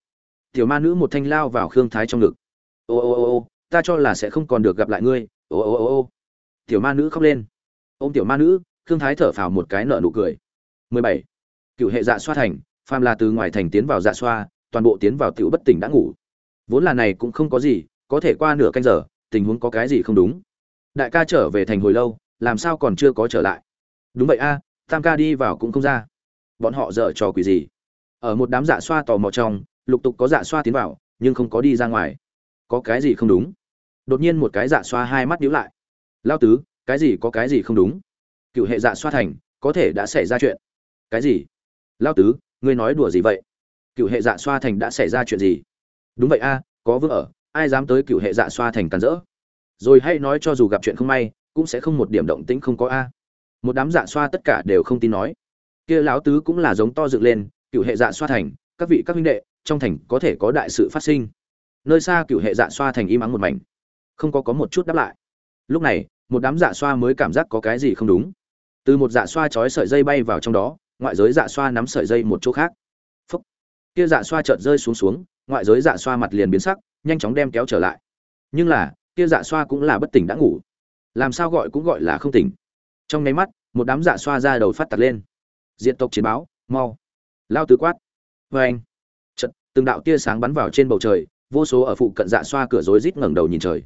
Tiểu ma nữ một thanh lao vào khương thái trong ngực. Ô ô ô ô, ta cho là sẽ không còn được gặp lại ngươi. Ô ô ô ô. Tiểu ma nữ khóc lên. Ô m tiểu ma nữ. Khương thái thở phào một cái nợ nụ cười. 17. cựu hệ dạ xoa thành, phàm là từ ngoài thành tiến vào dạ xoa toàn bộ tiến vào tiểu bất tỉnh đã ngủ. Vốn là này cũng không có gì, có thể qua nửa canh giờ, tình huống có cái gì không đúng. Đại ca trở về thành hồi lâu, làm sao còn chưa có trở lại? Đúng vậy a, tam ca đi vào cũng không ra. Bọn họ dở trò quỷ gì? Ở một đám dạ xoa tò mò trong, lục tục có dạ xoa tiến vào, nhưng không có đi ra ngoài. Có cái gì không đúng? Đột nhiên một cái dạ xoa hai mắt nhíu lại. Lao tứ, cái gì có cái gì không đúng? Cựu hệ dạ xoa thành, có thể đã xảy ra chuyện. Cái gì? Lao tứ, ngươi nói đùa gì vậy? Cựu hệ dạ xoa thành đã xảy ra chuyện gì? Đúng vậy a, có vương ở, ai dám tới cựu hệ dạ xoa thành càn rỡ? Rồi hay nói cho dù gặp chuyện không may, cũng sẽ không một điểm động tĩnh không có a. Một đám dạ xoa tất cả đều không tin nói. Kia lão tứ cũng là giống to dựng lên, cựu hệ dạ xoa thành, các vị các huynh đệ, trong thành có thể có đại sự phát sinh. Nơi xa cựu hệ dạ xoa thành im ắng một mảnh. Không có có một chút đáp lại. Lúc này, một đám dạ xoa mới cảm giác có cái gì không đúng. Từ một dạ xoa trói sợi dây bay vào trong đó, ngoại giới dạ xoa nắm sợi dây một chỗ khác kia dạ xoa chợt rơi xuống xuống, ngoại giới dạ xoa mặt liền biến sắc, nhanh chóng đem kéo trở lại. Nhưng là, kia dạ xoa cũng là bất tỉnh đã ngủ. Làm sao gọi cũng gọi là không tỉnh. Trong nháy mắt, một đám dạ xoa ra đầu phát tạt lên. Diện tộc chiến báo, mau. Lao tứ quát. Vê anh. Trận từng đạo tia sáng bắn vào trên bầu trời, vô số ở phụ cận dạ xoa cửa rối rít ngẩng đầu nhìn trời.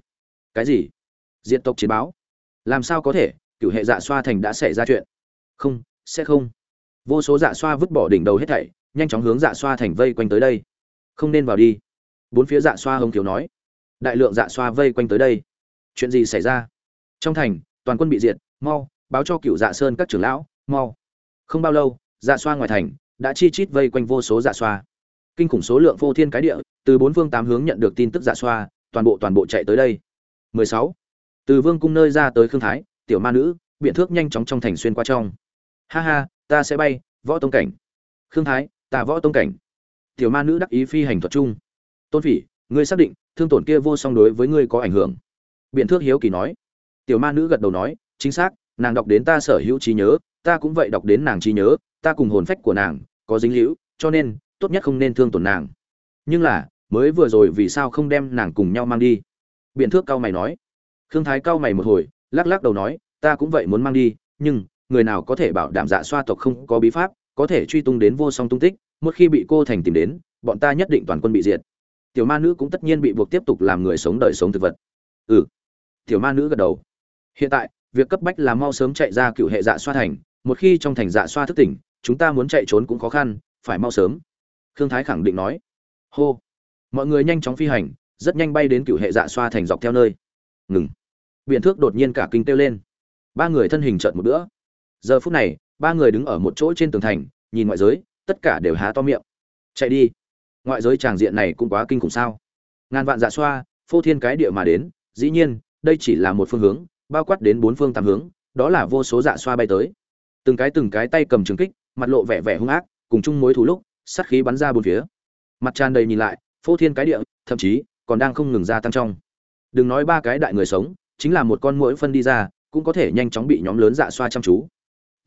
Cái gì? Diện tộc chiến báo? Làm sao có thể? Cựu hệ dạ xoa thành đã xảy ra chuyện. Không, sẽ không. Vô số dạ xoa vứt bỏ đỉnh đầu hết thảy nhanh chóng hướng dạ xoa thành vây quanh tới đây. Không nên vào đi. Bốn phía dạ xoa hồng thiếu nói. Đại lượng dạ xoa vây quanh tới đây. Chuyện gì xảy ra? Trong thành, toàn quân bị diệt, mau, báo cho cựu dạ sơn các trưởng lão, mau. Không bao lâu dạ xoa ngoài thành đã chi chít vây quanh vô số dạ xoa. Kinh khủng số lượng vô thiên cái địa, từ bốn phương tám hướng nhận được tin tức dạ xoa, toàn bộ toàn bộ chạy tới đây. 16. từ vương cung nơi ra tới khương thái, tiểu ma nữ, biện thước nhanh chóng trong thành xuyên qua trong. Ha ha, ta sẽ bay, võ tông cảnh. Khương thái ta võ tông cảnh. Tiểu ma nữ đắc ý phi hành thuật chung. Tôn phỉ, ngươi xác định, thương tổn kia vô song đối với ngươi có ảnh hưởng? Biện thước hiếu kỳ nói. Tiểu ma nữ gật đầu nói, chính xác, nàng đọc đến ta sở hữu trí nhớ, ta cũng vậy đọc đến nàng trí nhớ, ta cùng hồn phách của nàng có dính hữu cho nên, tốt nhất không nên thương tổn nàng. Nhưng là, mới vừa rồi vì sao không đem nàng cùng nhau mang đi? Biện thước cao mày nói. Khương thái cao mày một hồi, lắc lắc đầu nói, ta cũng vậy muốn mang đi, nhưng, người nào có thể bảo đảm dạ xoa tộc không có bí pháp có thể truy tung đến vô song tung tích, một khi bị cô thành tìm đến, bọn ta nhất định toàn quân bị diệt. Tiểu ma nữ cũng tất nhiên bị buộc tiếp tục làm người sống đời sống thực vật. Ừ. Tiểu ma nữ gật đầu. Hiện tại, việc cấp bách là mau sớm chạy ra cựu hệ dạ xoa thành, một khi trong thành dạ xoa thức tỉnh, chúng ta muốn chạy trốn cũng khó khăn, phải mau sớm. Khương thái khẳng định nói. Hô. Mọi người nhanh chóng phi hành, rất nhanh bay đến cựu hệ dạ xoa thành dọc theo nơi. Ngừng. Biện thước đột nhiên cả kinh kêu lên. Ba người thân hình trợn một bữa. Giờ phút này ba người đứng ở một chỗ trên tường thành, nhìn ngoại giới, tất cả đều há to miệng. Chạy đi. Ngoại giới tràng diện này cũng quá kinh khủng sao. Ngàn vạn dạ xoa, phô thiên cái địa mà đến, dĩ nhiên, đây chỉ là một phương hướng, bao quát đến bốn phương tám hướng, đó là vô số dạ xoa bay tới. Từng cái từng cái tay cầm trường kích, mặt lộ vẻ vẻ hung ác, cùng chung mối thù lúc, sát khí bắn ra bốn phía. Mặt tràn đầy nhìn lại, phô thiên cái địa, thậm chí, còn đang không ngừng gia tăng trong. Đừng nói ba cái đại người sống, chính là một con mũi phân đi ra, cũng có thể nhanh chóng bị nhóm lớn dạ xoa chăm chú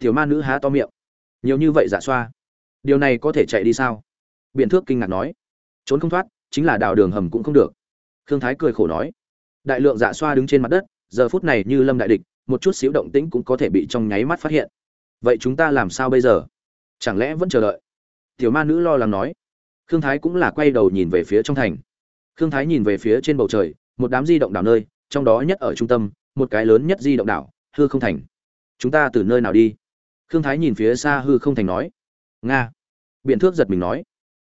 tiểu ma nữ há to miệng. Nhiều như vậy dạ xoa. Điều này có thể chạy đi sao? Biện thước kinh ngạc nói. Trốn không thoát, chính là đào đường hầm cũng không được. Khương thái cười khổ nói. Đại lượng dạ xoa đứng trên mặt đất, giờ phút này như lâm đại địch, một chút xíu động tĩnh cũng có thể bị trong nháy mắt phát hiện. Vậy chúng ta làm sao bây giờ? Chẳng lẽ vẫn chờ đợi? Tiểu ma nữ lo lắng nói. Khương thái cũng là quay đầu nhìn về phía trong thành. Khương thái nhìn về phía trên bầu trời, một đám di động đảo nơi, trong đó nhất ở trung tâm, một cái lớn nhất di động đảo, hư không thành. Chúng ta từ nơi nào đi? Khương thái nhìn phía xa hư không thành nói. Nga. Biện thước giật mình nói.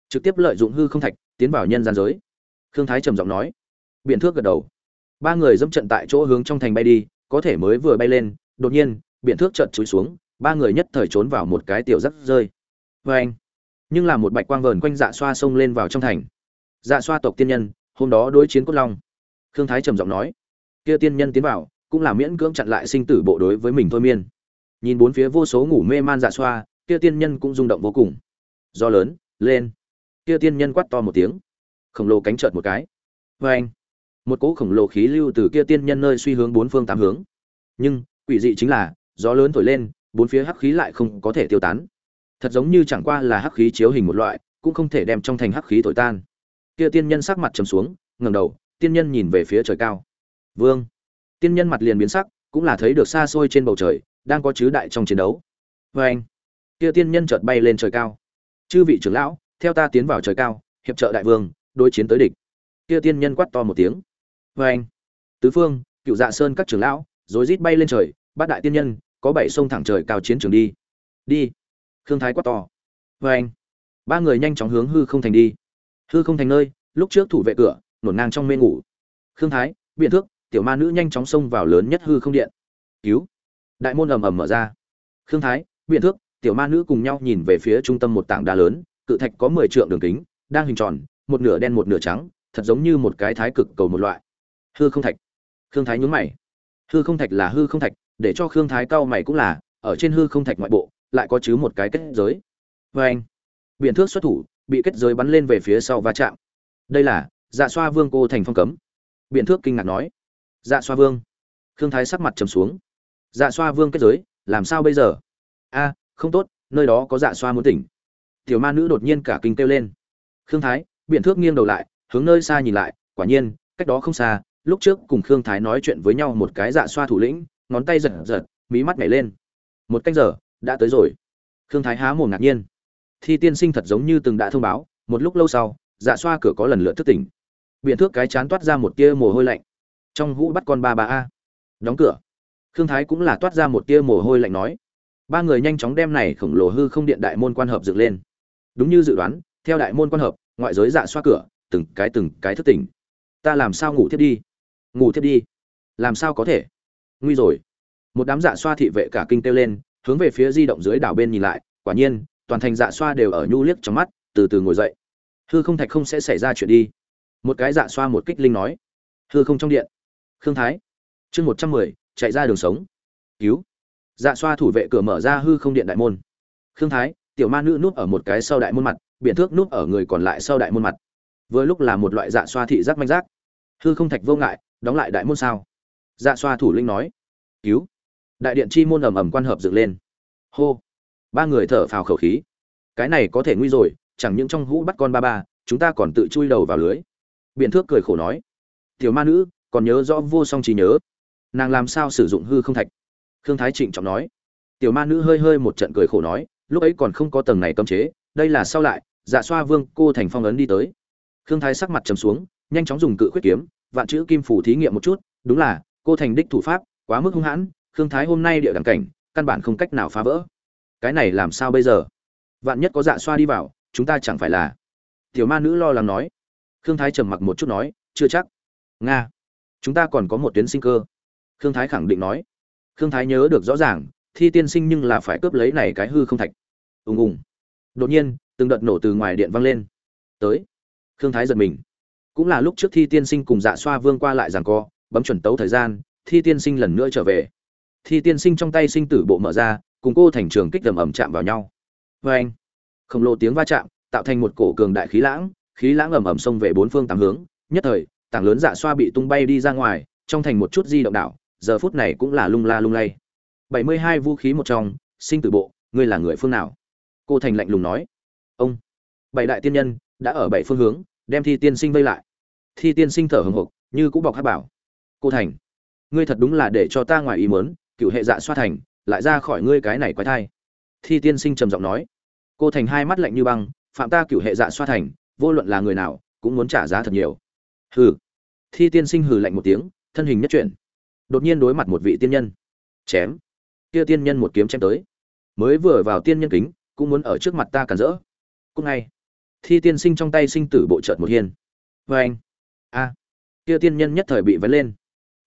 Trực tiếp lợi dụng hư không thạch, tiến vào nhân gian giới. Khương thái trầm giọng nói. Biện thước gật đầu. Ba người dẫm trận tại chỗ hướng trong thành bay đi, có thể mới vừa bay lên, đột nhiên, biện thước chợt chúi xuống, ba người nhất thời trốn vào một cái tiểu rắc rơi. Oeng. nhưng là một bạch quang vờn quanh dạ xoa xông lên vào trong thành. Dạ xoa tộc tiên nhân, hôm đó đối chiến cốt long. Khương thái trầm giọng nói. Kia tiên nhân tiến vào, cũng là miễn cưỡng chặn lại sinh tử bộ đối với mình thôi miên nhìn bốn phía vô số ngủ mê man dạ xoa, kia tiên nhân cũng rung động vô cùng. Do lớn, lên. Kia tiên nhân quát to một tiếng. Khổng lồ cánh trợt một cái. Vê anh một cỗ khổng lồ khí lưu từ kia tiên nhân nơi suy hướng bốn phương tám hướng. Nhưng, quỷ dị chính là, gió lớn thổi lên, bốn phía hắc khí lại không có thể tiêu tán. Thật giống như chẳng qua là hắc khí chiếu hình một loại, cũng không thể đem trong thành hắc khí thổi tan. Kia tiên nhân sắc mặt trầm xuống, ngẩng đầu, tiên nhân nhìn về phía trời cao. Vương. Tiên nhân mặt liền biến sắc, cũng là thấy được xa xôi trên bầu trời đang có chứ đại trong chiến đấu. Vê anh, kia tiên nhân chợt bay lên trời cao. Chư vị trưởng lão, theo ta tiến vào trời cao, hiệp trợ đại vương, đối chiến tới địch. Kia tiên nhân quát to một tiếng. Vê anh, tứ phương, cựu dạ sơn các trưởng lão, rối rít bay lên trời bát đại tiên nhân, có bảy sông thẳng trời cao chiến trường đi. Đi. Khương thái quát to. Vê anh, ba người nhanh chóng hướng hư không thành đi. Hư không thành nơi, lúc trước thủ vệ cửa, nổn ngang trong mê ngủ. Khương thái, biện thước, tiểu ma nữ nhanh chóng xông vào lớn nhất hư không điện. Cứu đại môn ầm ầm mở ra. Khương thái, biện thước, tiểu ma nữ cùng nhau nhìn về phía trung tâm một tảng đá lớn, cự thạch có mười trượng đường kính, đang hình tròn, một nửa đen một nửa trắng, thật giống như một cái thái cực cầu một loại. Hư không thạch. Khương thái nhún mày. Hư không thạch là hư không thạch, để cho khương thái cao mày cũng là, ở trên hư không thạch ngoại bộ, lại có chứ một cái kết giới. Vê anh, biện thước xuất thủ, bị kết giới bắn lên về phía sau va chạm. Đây là dạ xoa vương cô thành phong cấm. Biện thước kinh ngạc nói. Dạ xoa vương. Khương thái sắc mặt trầm xuống dạ xoa vương kết giới, làm sao bây giờ? A, không tốt, nơi đó có dạ xoa muốn tỉnh. Tiểu ma nữ đột nhiên cả kinh kêu lên. Khương thái biện thước nghiêng đầu lại, hướng nơi xa nhìn lại, quả nhiên, cách đó không xa, lúc trước cùng khương thái nói chuyện với nhau một cái dạ xoa thủ lĩnh, ngón tay giật giật, mí mắt nhảy lên. Một canh giờ, đã tới rồi. Khương thái há mồm ngạc nhiên. Thi tiên sinh thật giống như từng đã thông báo, một lúc lâu sau dạ xoa cửa có lần lượt thức tỉnh. Biện thước cái chán toát ra một tia mồ hôi lạnh. Trong hũ bắt con ba ba a. Đóng cửa khương thái cũng là toát ra một tia mồ hôi lạnh nói. Ba người nhanh chóng đem này khổng lồ hư không điện đại môn quan hợp dựng lên. Đúng như dự đoán, theo đại môn quan hợp, ngoại giới dạ xoa cửa, từng cái từng cái thức tỉnh. Ta làm sao ngủ thiếp đi? Ngủ thiếp đi? Làm sao có thể? Nguy rồi. Một đám dạ xoa thị vệ cả kinh kêu lên, hướng về phía di động dưới đảo bên nhìn lại, quả nhiên, toàn thành dạ xoa đều ở nhu liếc trong mắt, từ từ ngồi dậy. Hư không thạch không sẽ xảy ra chuyện đi. Một cái dạ xoa một kích linh nói. Hư không trong điện. Khương thái. Chương một trăm mười chạy ra đường sống. Cứu. Dạ xoa thủ vệ cửa mở ra hư không điện đại môn. Khương thái, tiểu ma nữ núp ở một cái sau đại môn mặt biện thước núp ở người còn lại sau đại môn mặt. Vừa lúc là một loại dạ xoa thị giác manh giác. Hư không thạch vô ngại, đóng lại đại môn sao? Dạ xoa thủ linh nói. Cứu. Đại điện chi môn ầm ầm quan hợp dựng lên. Hô. Ba người thở phào khẩu khí. Cái này có thể nguy rồi, chẳng những trong hũ bắt con ba ba, chúng ta còn tự chui đầu vào lưới. Biện thước cười khổ nói. Tiểu ma nữ, còn nhớ rõ vô song trí nhớ nàng làm sao sử dụng hư không thạch? Khương thái trịnh trọng nói. Tiểu ma nữ hơi hơi một trận cười khổ nói, lúc ấy còn không có tầng này cấm chế, đây là sau lại dạ xoa vương, cô thành phong ấn đi tới. Khương thái sắc mặt trầm xuống, nhanh chóng dùng cự khuyết kiếm, vạn chữ kim phủ thí nghiệm một chút, đúng là, cô thành đích thủ pháp, quá mức hung hãn, khương thái hôm nay địa đẳng cảnh, căn bản không cách nào phá vỡ. Cái này làm sao bây giờ? Vạn nhất có dạ xoa đi vào, chúng ta chẳng phải là. Tiểu ma nữ lo lắng nói. Khương thái trầm mặc một chút nói, chưa chắc. Nga, chúng ta còn có một tuyến sinh cơ khương thái khẳng định nói. Khương thái nhớ được rõ ràng, thi tiên sinh nhưng là phải cướp lấy này cái hư không thạch. Ùng ùng. Đột nhiên, từng đợt nổ từ ngoài điện vang lên. Tới. Khương thái giật mình. Cũng là lúc trước thi tiên sinh cùng dạ xoa vương qua lại giằng co, bấm chuẩn tấu thời gian, thi tiên sinh lần nữa trở về. Thi tiên sinh trong tay sinh tử bộ mở ra, cùng cô thành trường kích đầm ầm chạm vào nhau. Vê anh, khổng lồ tiếng va chạm, tạo thành một cổ cường đại khí lãng khí lãng ầm ầm xông về bốn phương tám hướng. Nhất thời, tảng lớn dạ xoa bị tung bay đi ra ngoài, trong thành một chút di động đảo giờ phút này cũng là lung la lung lay. Bảy mươi hai vũ khí một trong, sinh tử bộ, ngươi là người phương nào? Cô thành lạnh lùng nói. Ông, bảy đại tiên nhân đã ở bảy phương hướng, đem thi tiên sinh vây lại. Thi tiên sinh thở hừng hực, như cũng bọc hắc bảo. Cô thành, ngươi thật đúng là để cho ta ngoài ý muốn, cựu hệ dạ xoa thành, lại ra khỏi ngươi cái này quái thai. Thi tiên sinh trầm giọng nói. Cô thành hai mắt lạnh như băng, phạm ta cựu hệ dạ xoa thành, vô luận là người nào, cũng muốn trả giá thật nhiều. Hừ. Thi tiên sinh hừ lạnh một tiếng, thân hình nhất chuyển đột nhiên đối mặt một vị tiên nhân. Chém. Kia tiên nhân một kiếm chém tới. Mới vừa vào tiên nhân kính, cũng muốn ở trước mặt ta cản rỡ. Cũng ngay. Thi tiên sinh trong tay sinh tử bộ trợt một hiên. Vê anh. A. Kia tiên nhân nhất thời bị vấn lên.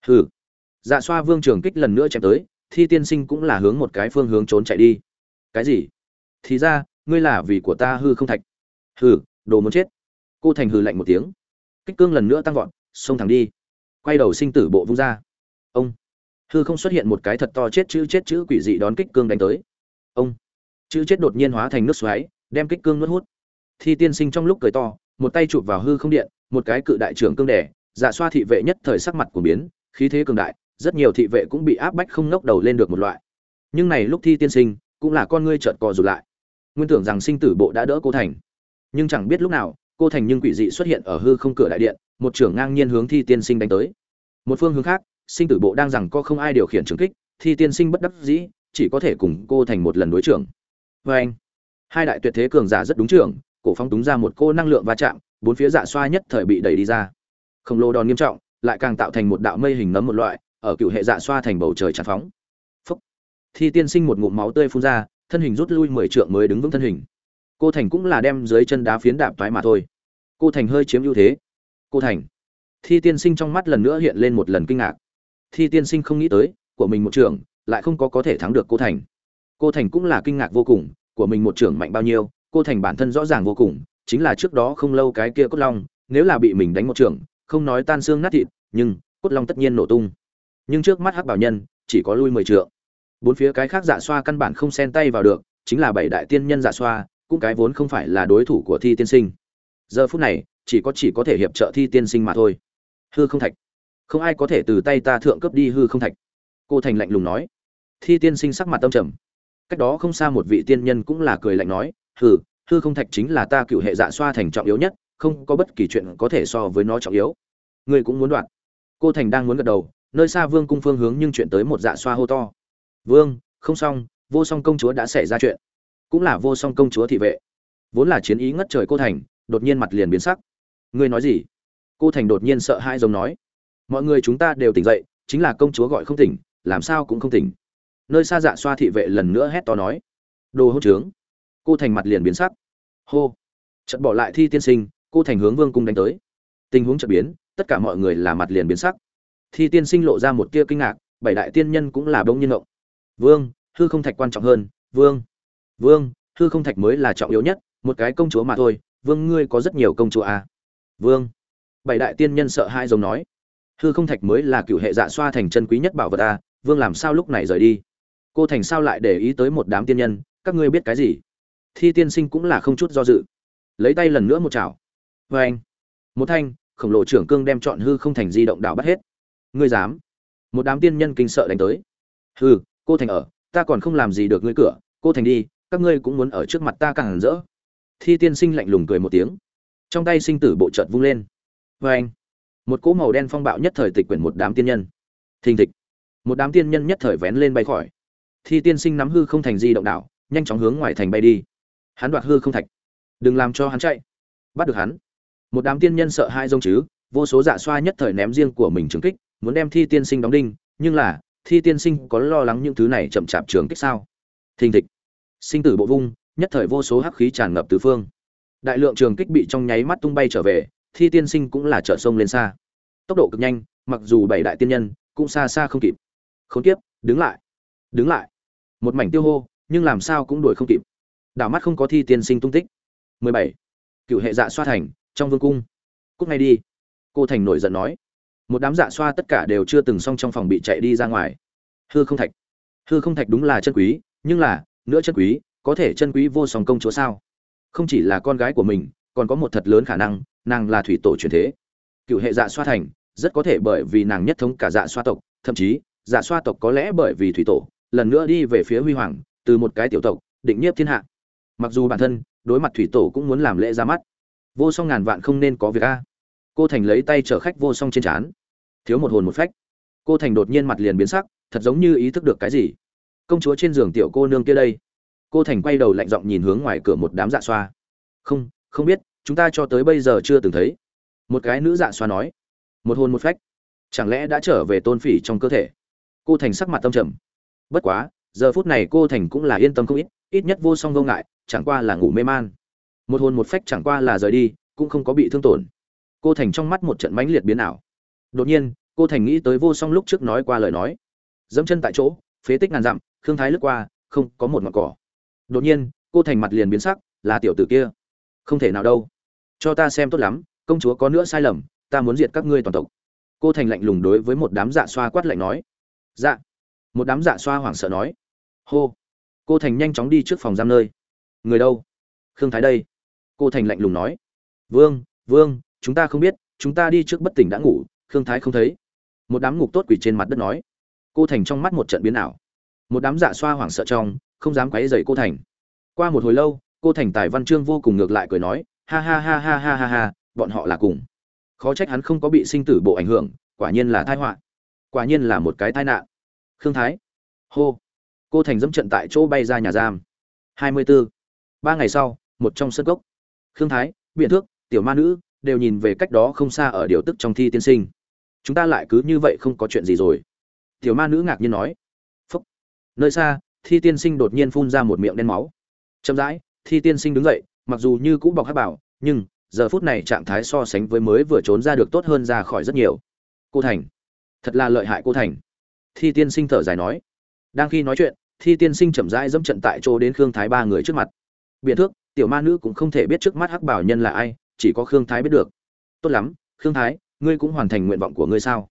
Hừ. Dạ xoa vương trường kích lần nữa chém tới, thi tiên sinh cũng là hướng một cái phương hướng trốn chạy đi. Cái gì? Thì ra, ngươi là vì của ta hư không thạch. Hừ, đồ muốn chết. Cô thành hừ lạnh một tiếng. Kích cương lần nữa tăng vọt, xông thẳng đi. Quay đầu sinh tử bộ vung ra ông. Hư không xuất hiện một cái thật to chết chữ chết chữ quỷ dị đón kích cương đánh tới. Ông. Chữ chết đột nhiên hóa thành nước xoáy, đem kích cương nuốt hút. Thi tiên sinh trong lúc cười to, một tay chụp vào hư không điện, một cái cự đại trưởng cương đẻ dạ xoa thị vệ nhất thời sắc mặt của biến, khí thế cường đại, rất nhiều thị vệ cũng bị áp bách không ngóc đầu lên được một loại. Nhưng này lúc thi tiên sinh, cũng là con ngươi chợt cò rụt lại. Nguyên tưởng rằng sinh tử bộ đã đỡ cô thành. Nhưng chẳng biết lúc nào, cô thành nhưng quỷ dị xuất hiện ở hư không cửa đại điện, một trưởng ngang nhiên hướng thi tiên sinh đánh tới. Một phương hướng khác sinh tử bộ đang rằng có không ai điều khiển trường kích, thi tiên sinh bất đắc dĩ, chỉ có thể cùng cô thành một lần đối trưởng. Vê anh, hai đại tuyệt thế cường giả rất đúng trưởng, cổ phong túng ra một cô năng lượng va chạm, bốn phía dạ xoa nhất thời bị đẩy đi ra. Khổng lồ đòn nghiêm trọng, lại càng tạo thành một đạo mây hình nấm một loại, ở cựu hệ dạ xoa thành bầu trời tràn phóng. Phúc. thi tiên sinh một ngụm máu tươi phun ra, thân hình rút lui mười trượng mới đứng vững thân hình. Cô thành cũng là đem dưới chân đá phiến đạp toái mà thôi. Cô thành hơi chiếm ưu thế. Cô thành. Thi tiên sinh trong mắt lần nữa hiện lên một lần kinh ngạc thi tiên sinh không nghĩ tới, của mình một trưởng, lại không có có thể thắng được cô thành. Cô thành cũng là kinh ngạc vô cùng, của mình một trưởng mạnh bao nhiêu, cô thành bản thân rõ ràng vô cùng, chính là trước đó không lâu cái kia cốt long, nếu là bị mình đánh một trưởng, không nói tan xương nát thịt, nhưng cốt long tất nhiên nổ tung. Nhưng trước mắt hắc bảo nhân, chỉ có lui mười trượng. Bốn phía cái khác dạ xoa căn bản không xen tay vào được, chính là bảy đại tiên nhân dạ xoa, cũng cái vốn không phải là đối thủ của thi tiên sinh. Giờ phút này, chỉ có chỉ có thể hiệp trợ thi tiên sinh mà thôi. Hư không thạch không ai có thể từ tay ta thượng cấp đi hư không thạch. Cô thành lạnh lùng nói. Thi tiên sinh sắc mặt tâm trầm. Cách đó không xa một vị tiên nhân cũng là cười lạnh nói, hừ, hư không thạch chính là ta cựu hệ dạ xoa thành trọng yếu nhất, không có bất kỳ chuyện có thể so với nó trọng yếu. Ngươi cũng muốn đoạt. Cô thành đang muốn gật đầu, nơi xa vương cung phương hướng nhưng chuyện tới một dạ xoa hô to. Vương, không xong, vô song công chúa đã xảy ra chuyện. Cũng là vô song công chúa thị vệ. Vốn là chiến ý ngất trời cô thành, đột nhiên mặt liền biến sắc. Ngươi nói gì? Cô thành đột nhiên sợ hãi giống nói mọi người chúng ta đều tỉnh dậy, chính là công chúa gọi không tỉnh, làm sao cũng không tỉnh. Nơi xa dạ xoa thị vệ lần nữa hét to nói, đồ hỗn trướng. Cô thành mặt liền biến sắc. Hô. Chợt bỏ lại thi tiên sinh, cô thành hướng vương cung đánh tới. Tình huống chợt biến, tất cả mọi người là mặt liền biến sắc. Thi tiên sinh lộ ra một tia kinh ngạc, bảy đại tiên nhân cũng là bỗng nhiên ngộng. Vương, hư không thạch quan trọng hơn, vương vương, hư không thạch mới là trọng yếu nhất, một cái công chúa mà thôi, vương ngươi có rất nhiều công chúa à. vương. Bảy đại tiên nhân sợ hai giống nói hư không thạch mới là cựu hệ dạ xoa thành chân quý nhất bảo vật à, vương làm sao lúc này rời đi? Cô thành sao lại để ý tới một đám tiên nhân các ngươi biết cái gì? Thi tiên sinh cũng là không chút do dự. Lấy tay lần nữa một chảo. Vê anh. Một thanh khổng lồ trưởng cương đem chọn hư không thành di động đảo bắt hết. Ngươi dám. Một đám tiên nhân kinh sợ đánh tới. Hư cô thành ở ta còn không làm gì được ngươi cửa. Cô thành đi các ngươi cũng muốn ở trước mặt ta càng hẳn rỡ. Thi tiên sinh lạnh lùng cười một tiếng. Trong tay sinh tử bộ trợt vung lên. Vê anh một cỗ màu đen phong bạo nhất thời tịch quyển một đám tiên nhân. Thình thịch. Một đám tiên nhân nhất thời vén lên bay khỏi. Thi tiên sinh nắm hư không thành di động đảo, nhanh chóng hướng ngoài thành bay đi. Hắn đoạt hư không thạch. Đừng làm cho hắn chạy. Bắt được hắn. Một đám tiên nhân sợ hai dông chứ, vô số dạ xoa nhất thời ném riêng của mình trường kích, muốn đem thi tiên sinh đóng đinh, nhưng là, thi tiên sinh có lo lắng những thứ này chậm chạp trường kích sao? Thình thịch. Sinh tử bộ vung, nhất thời vô số hắc khí tràn ngập tứ phương. Đại lượng trường kích bị trong nháy mắt tung bay trở về, thi tiên sinh cũng là trở sông lên xa tốc độ cực nhanh, mặc dù bảy đại tiên nhân cũng xa xa không kịp. Không tiếp đứng lại đứng lại. Một mảnh tiêu hô, nhưng làm sao cũng đuổi không kịp. Đảo mắt không có thi tiên sinh tung tích. 17. cựu hệ dạ xoa thành, trong vương cung. Cúc ngay đi. Cô thành nổi giận nói. Một đám dạ xoa tất cả đều chưa từng xong trong phòng bị chạy đi ra ngoài. Hư không thạch. Hư không thạch đúng là chân quý, nhưng là, nữa chân quý, có thể chân quý vô song công chúa sao? Không chỉ là con gái của mình, còn có một thật lớn khả năng, nàng là thủy tổ truyền thế. Cựu hệ dạ xoa thành rất có thể bởi vì nàng nhất thống cả dạ xoa tộc, thậm chí dạ xoa tộc có lẽ bởi vì thủy tổ, lần nữa đi về phía huy hoàng, từ một cái tiểu tộc, định nhiếp thiên hạ. Mặc dù bản thân, đối mặt thủy tổ cũng muốn làm lễ ra mắt. Vô song ngàn vạn không nên có việc a. Cô thành lấy tay chở khách vô song trên trán. Thiếu một hồn một phách. Cô thành đột nhiên mặt liền biến sắc, thật giống như ý thức được cái gì. Công chúa trên giường tiểu cô nương kia đây. Cô thành quay đầu lạnh giọng nhìn hướng ngoài cửa một đám dạ xoa. Không không biết, chúng ta cho tới bây giờ chưa từng thấy. Một cái nữ dạ xoa nói một hồn một phách. Chẳng lẽ đã trở về tôn phỉ trong cơ thể? Cô thành sắc mặt tâm trầm. Bất quá, giờ phút này cô thành cũng là yên tâm không ít ít nhất vô song vô ngại, chẳng qua là ngủ mê man. Một hồn một phách chẳng qua là rời đi, cũng không có bị thương tổn. Cô thành trong mắt một trận mãnh liệt biến ảo. Đột nhiên, cô thành nghĩ tới vô song lúc trước nói qua lời nói. Dẫm chân tại chỗ, phế tích ngàn dặm, khương thái lướt qua, không có một ngọn cỏ. Đột nhiên, cô thành mặt liền biến sắc, là tiểu tử kia. Không thể nào đâu. Cho ta xem tốt lắm, công chúa có nữa sai lầm ta muốn diệt các ngươi toàn tộc. Cô thành lạnh lùng đối với một đám dạ xoa quát lạnh nói. Dạ. Một đám dạ xoa hoảng sợ nói. Hô. Cô thành nhanh chóng đi trước phòng giam nơi. Người đâu? Khương thái đây. Cô thành lạnh lùng nói. Vương vương, chúng ta không biết, chúng ta đi trước bất tỉnh đã ngủ, khương thái không thấy. Một đám ngục tốt quỷ trên mặt đất nói. Cô thành trong mắt một trận biến ảo. Một đám dạ xoa hoảng sợ trong, không dám quấy dày cô thành. Qua một hồi lâu, cô thành tài văn chương vô cùng ngược lại cười nói, ha ha ha ha ha ha ha, bọn họ là cùng khó trách hắn không có bị sinh tử bộ ảnh hưởng, quả nhiên là tai họa. Quả nhiên là một cái tai nạn. Khương thái. Hô. Cô thành dẫm trận tại chỗ bay ra nhà giam. Hai mươi 24. ba ngày sau, một trong sân cốc. Khương thái biện thước, tiểu ma nữ đều nhìn về cách đó không xa ở điều tức trong thi tiên sinh. Chúng ta lại cứ như vậy không có chuyện gì rồi. Tiểu ma nữ ngạc nhiên nói. Phúc. Nơi xa, thi tiên sinh đột nhiên phun ra một miệng đen máu. Chậm rãi, thi tiên sinh đứng dậy, mặc dù như cũ bọc hát bảo, nhưng giờ phút này trạng thái so sánh với mới vừa trốn ra được tốt hơn ra khỏi rất nhiều. Cô thành, thật là lợi hại cô thành. Thi tiên sinh thở dài nói. Đang khi nói chuyện, thi tiên sinh chậm rãi dẫm trận tại chỗ đến khương thái ba người trước mặt. Biện thước, tiểu ma nữ cũng không thể biết trước mắt hắc bảo nhân là ai, chỉ có khương thái biết được. Tốt lắm, khương thái, ngươi cũng hoàn thành nguyện vọng của ngươi sao?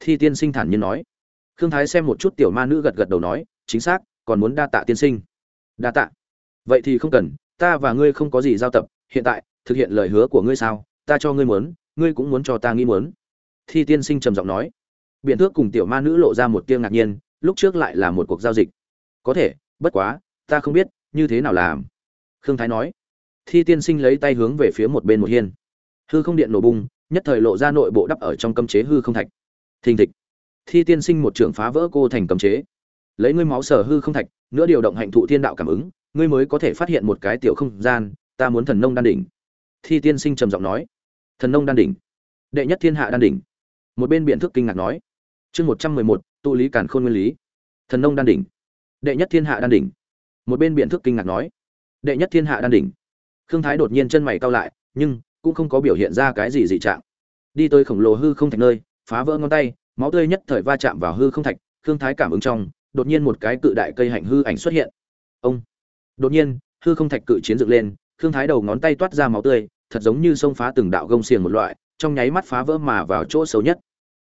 Thi tiên sinh thản nhiên nói. Khương thái xem một chút tiểu ma nữ gật gật đầu nói, chính xác, còn muốn đa tạ tiên sinh. Đa tạ. Vậy thì không cần, ta và ngươi không có gì giao tập, hiện tại thực hiện lời hứa của ngươi sao? Ta cho ngươi muốn, ngươi cũng muốn cho ta nghĩ muốn. Thi tiên sinh trầm giọng nói. Biện thước cùng tiểu ma nữ lộ ra một tia ngạc nhiên, lúc trước lại là một cuộc giao dịch. Có thể, bất quá, ta không biết, như thế nào làm. Khương thái nói. Thi tiên sinh lấy tay hướng về phía một bên một hiên. Hư không điện nổ bung nhất thời lộ ra nội bộ đắp ở trong cấm chế hư không thạch. Thình thịch. Thi tiên sinh một trưởng phá vỡ cô thành cấm chế. Lấy ngươi máu sở hư không thạch, nữa điều động hạnh thụ thiên đạo cảm ứng, ngươi mới có thể phát hiện một cái tiểu không gian, ta muốn thần nông đan đỉnh thi tiên sinh trầm giọng nói. Thần nông đan đỉnh. Đệ nhất thiên hạ đan đỉnh. Một bên biện thức kinh ngạc nói. Chương một trăm mười một, tụ lý cản khôn nguyên lý. Thần nông đan đỉnh. Đệ nhất thiên hạ đan đỉnh. Một bên biện thức kinh ngạc nói. Đệ nhất thiên hạ đan đỉnh. Khương thái đột nhiên chân mày cau lại, nhưng cũng không có biểu hiện ra cái gì dị trạng. Đi tới khổng lồ hư không thạch nơi, phá vỡ ngón tay, máu tươi nhất thời va chạm vào hư không thạch, khương thái cảm ứng trong, đột nhiên một cái cự đại cây hạnh hư ảnh xuất hiện. Ông! Đột nhiên, hư không thạch cự chiến dựng lên, khương thái đầu ngón tay toát ra máu tươi thật giống như xông phá từng đạo gông xiềng một loại, trong nháy mắt phá vỡ mà vào chỗ xấu nhất.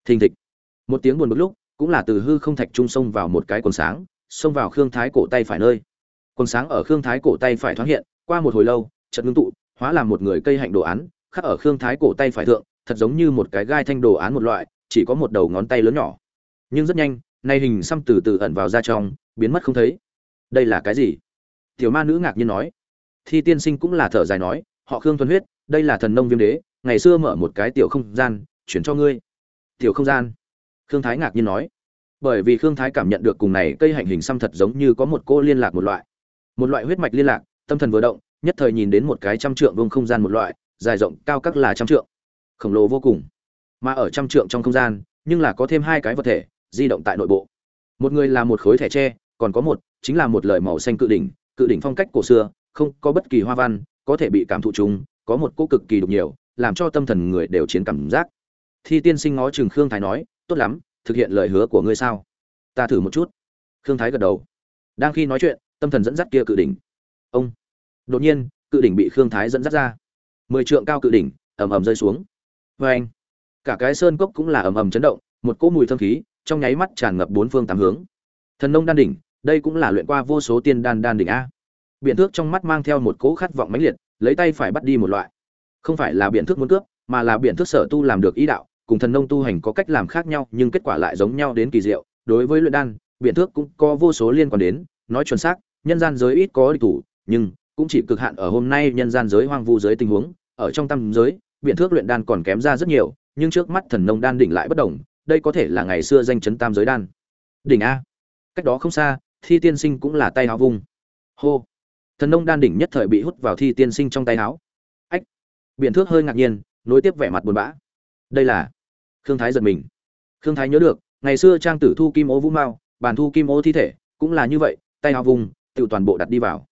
Thình thịch. Một tiếng buồn bực lúc, cũng là từ hư không thạch trung xông vào một cái quần sáng, xông vào khương thái cổ tay phải nơi. Quần sáng ở khương thái cổ tay phải thoáng hiện, qua một hồi lâu, chợt ngưng tụ, hóa làm một người cây hạnh đồ án, khắc ở khương thái cổ tay phải thượng, thật giống như một cái gai thanh đồ án một loại, chỉ có một đầu ngón tay lớn nhỏ. Nhưng rất nhanh, nay hình xăm từ từ ẩn vào ra trong, biến mất không thấy. Đây là cái gì? Tiểu ma nữ ngạc nhiên nói. Thi tiên sinh cũng là thở dài nói họ khương thuần huyết, đây là thần nông viêm đế, ngày xưa mở một cái tiểu không gian, chuyển cho ngươi. Tiểu không gian? Khương thái ngạc nhiên nói. Bởi vì khương thái cảm nhận được cùng này cây hành hình xăm thật giống như có một cô liên lạc một loại. Một loại huyết mạch liên lạc, tâm thần vừa động, nhất thời nhìn đến một cái trăm trượng vông không gian một loại, dài rộng cao các là trăm trượng. Khổng lồ vô cùng. Mà ở trăm trượng trong không gian, nhưng là có thêm hai cái vật thể, di động tại nội bộ. Một người là một khối thẻ tre, còn có một, chính là một lời màu xanh cự đỉnh cự đỉnh phong cách cổ xưa, không có bất kỳ hoa văn có thể bị cảm thụ chung, có một cô cực kỳ đục nhiều, làm cho tâm thần người đều chiến cảm giác. Thi tiên sinh ngó chừng khương thái nói, tốt lắm, thực hiện lời hứa của ngươi sao? Ta thử một chút. Khương thái gật đầu. Đang khi nói chuyện, tâm thần dẫn dắt kia cự đỉnh. Ông. Đột nhiên, cự đỉnh bị khương thái dẫn dắt ra. Mười trượng cao cự đỉnh, ầm ầm rơi xuống. Vê anh cả cái sơn cốc cũng là ầm ầm chấn động, một cỗ mùi thơm khí, trong nháy mắt tràn ngập bốn phương tám hướng. Thần nông đan đỉnh, đây cũng là luyện qua vô số tiên đan đan đỉnh a biện thước trong mắt mang theo một cỗ khát vọng mãnh liệt, lấy tay phải bắt đi một loại. Không phải là biện thước muốn cướp, mà là biện thước sở tu làm được ý đạo, cùng thần nông tu hành có cách làm khác nhau, nhưng kết quả lại giống nhau đến kỳ diệu. Đối với luyện đan biện thước cũng có vô số liên quan đến, nói chuẩn xác, nhân gian giới ít có địch thủ, nhưng cũng chỉ cực hạn ở hôm nay nhân gian giới hoang vu giới tình huống. Ở trong tam giới biện thước luyện đan còn kém ra rất nhiều, nhưng trước mắt thần nông đan đỉnh lại bất đồng, đây có thể là ngày xưa danh chấn tam giới đan. Đỉnh a. Cách đó không xa, thi tiên sinh cũng là tay áo vung. Hô thần nông đan đỉnh nhất thời bị hút vào thi tiên sinh trong tay áo. Ách! Biện thước hơi ngạc nhiên, nối tiếp vẻ mặt buồn bã. Đây là khương thái giật mình. Khương thái nhớ được, ngày xưa trang tử thu kim ô vũ mao bàn thu kim ô thi thể, cũng là như vậy, tay áo vùng tự toàn bộ đặt đi vào.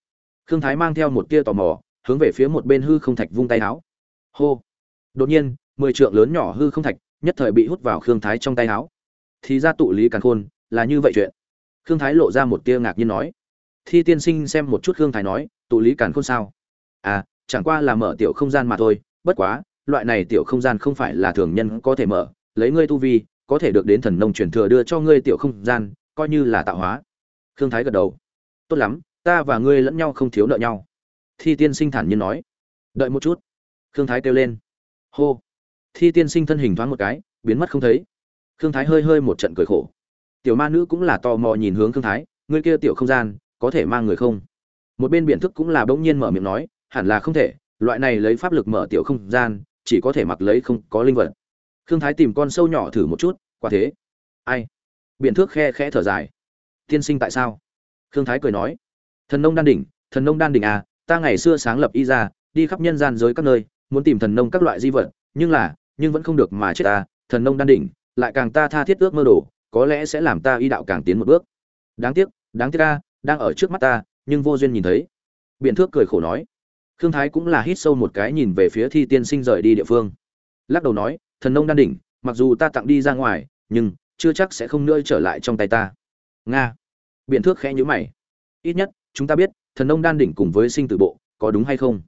Khương thái mang theo một tia tò mò, hướng về phía một bên hư không thạch vung tay áo. Hô! Đột nhiên, mười trượng lớn nhỏ hư không thạch nhất thời bị hút vào khương thái trong tay áo. Thì ra tụ lý càn khôn, là như vậy chuyện. Khương thái lộ ra một tia ngạc nhiên nói thi tiên sinh xem một chút khương thái nói, tụ lý càn khôn sao? À chẳng qua là mở tiểu không gian mà thôi, bất quá, loại này tiểu không gian không phải là thường nhân có thể mở, lấy ngươi tu vi, có thể được đến thần nông truyền thừa đưa cho ngươi tiểu không gian, coi như là tạo hóa. Khương thái gật đầu. Tốt lắm, ta và ngươi lẫn nhau không thiếu nợ nhau. Thi tiên sinh thản nhiên nói. Đợi một chút. Khương thái kêu lên. Hô. Thi tiên sinh thân hình thoáng một cái, biến mất không thấy. Khương thái hơi hơi một trận cười khổ. Tiểu ma nữ cũng là tò mò nhìn hướng khương thái, ngươi kia tiểu không gian có thể mang người không? Một bên biện thức cũng là bỗng nhiên mở miệng nói, hẳn là không thể, loại này lấy pháp lực mở tiểu không gian, chỉ có thể mặc lấy không có linh vật. Khương thái tìm con sâu nhỏ thử một chút, quả thế. Ai? Biện thước khe khẽ thở dài. Tiên sinh tại sao? Khương thái cười nói. Thần nông đan đỉnh, thần nông đan đỉnh à ta ngày xưa sáng lập y ra, đi khắp nhân gian giới các nơi, muốn tìm thần nông các loại di vật, nhưng là, nhưng vẫn không được mà chết ta, thần nông đan đỉnh, lại càng ta tha thiết ước mơ đồ, có lẽ sẽ làm ta y đạo càng tiến một bước. Đáng tiếc đáng tiếc ta đang ở trước mắt ta, nhưng vô duyên nhìn thấy. Biện thước cười khổ nói. Khương thái cũng là hít sâu một cái nhìn về phía thi tiên sinh rời đi địa phương. Lắc đầu nói, thần nông đan đỉnh, mặc dù ta tặng đi ra ngoài, nhưng chưa chắc sẽ không nữa trở lại trong tay ta. Nga. Biện thước khẽ nhữ mày. Ít nhất, chúng ta biết, thần nông đan đỉnh cùng với sinh tử bộ, có đúng hay không?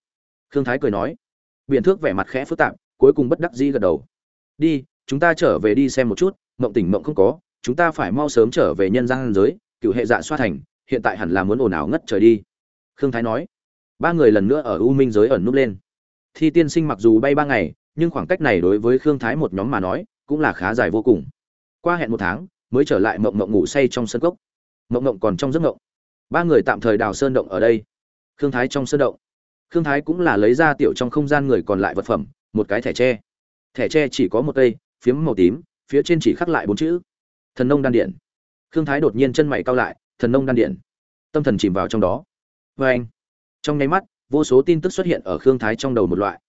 Khương thái cười nói. Biện thước vẻ mặt khẽ phức tạp, cuối cùng bất đắc dĩ gật đầu. Đi, chúng ta trở về đi xem một chút, mộng tỉnh mộng không có, chúng ta phải mau sớm trở về nhân gian giới cựu hệ dạ xoa thành hiện tại hẳn là muốn ồn ào ngất trời đi. Khương thái nói. Ba người lần nữa ở u minh giới ẩn núp lên. Thi tiên sinh mặc dù bay ba ngày, nhưng khoảng cách này đối với khương thái một nhóm mà nói, cũng là khá dài vô cùng. Qua hẹn một tháng, mới trở lại mộng mộng ngủ say trong sân cốc. Mộng mộng còn trong giấc mộng. Ba người tạm thời đào sơn động ở đây. Khương thái trong sơn động. Khương thái cũng là lấy ra tiểu trong không gian người còn lại vật phẩm, một cái thẻ tre. Thẻ tre chỉ có một cây, phiếm màu tím, phía trên chỉ khắc lại bốn chữ. Thần nông đan điện. Khương thái đột nhiên chân mày cao lại thần nông đan điện. Tâm thần chìm vào trong đó. Vê anh, trong nháy mắt, vô số tin tức xuất hiện ở khương thái trong đầu một loại.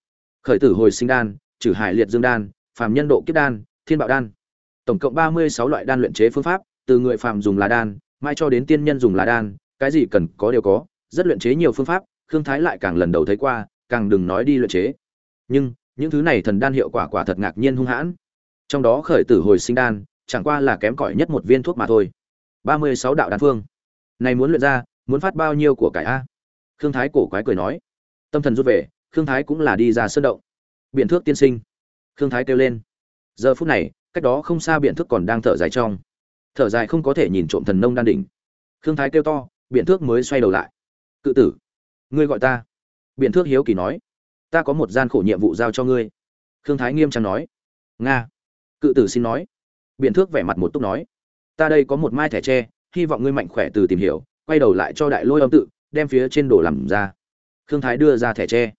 Khởi tử hồi sinh đan, trừ hải liệt dương đan, phàm nhân độ kiếp đan, thiên bạo đan. Tổng cộng ba mươi sáu loại đan luyện chế phương pháp, từ người phàm dùng là đan, mai cho đến tiên nhân dùng là đan, cái gì cần có đều có, rất luyện chế nhiều phương pháp, khương thái lại càng lần đầu thấy qua, càng đừng nói đi luyện chế. Nhưng, những thứ này thần đan hiệu quả quả thật ngạc nhiên hung hãn. Trong đó khởi tử hồi sinh đan, chẳng qua là kém cỏi nhất một viên thuốc mà thôi ba mươi sáu đạo đan phương. Này muốn luyện ra, muốn phát bao nhiêu của cải a? Khương thái cổ quái cười nói. Tâm thần rút về, khương thái cũng là đi ra sơn động. Biện thước tiên sinh. Khương thái kêu lên. Giờ phút này, cách đó không xa biện thước còn đang thở dài trong. Thở dài không có thể nhìn trộm thần nông đan đỉnh. Khương thái kêu to, biện thước mới xoay đầu lại. Cự tử, ngươi gọi ta. Biện thước hiếu kỳ nói. Ta có một gian khổ nhiệm vụ giao cho ngươi. Khương thái nghiêm trang nói. Nga. Cự tử xin nói. Biện thước vẻ mặt một túc nói ta đây có một mai thẻ tre, hy vọng ngươi mạnh khỏe từ tìm hiểu, quay đầu lại cho đại lôi âm tự, đem phía trên đồ làm ra. Khương thái đưa ra thẻ tre.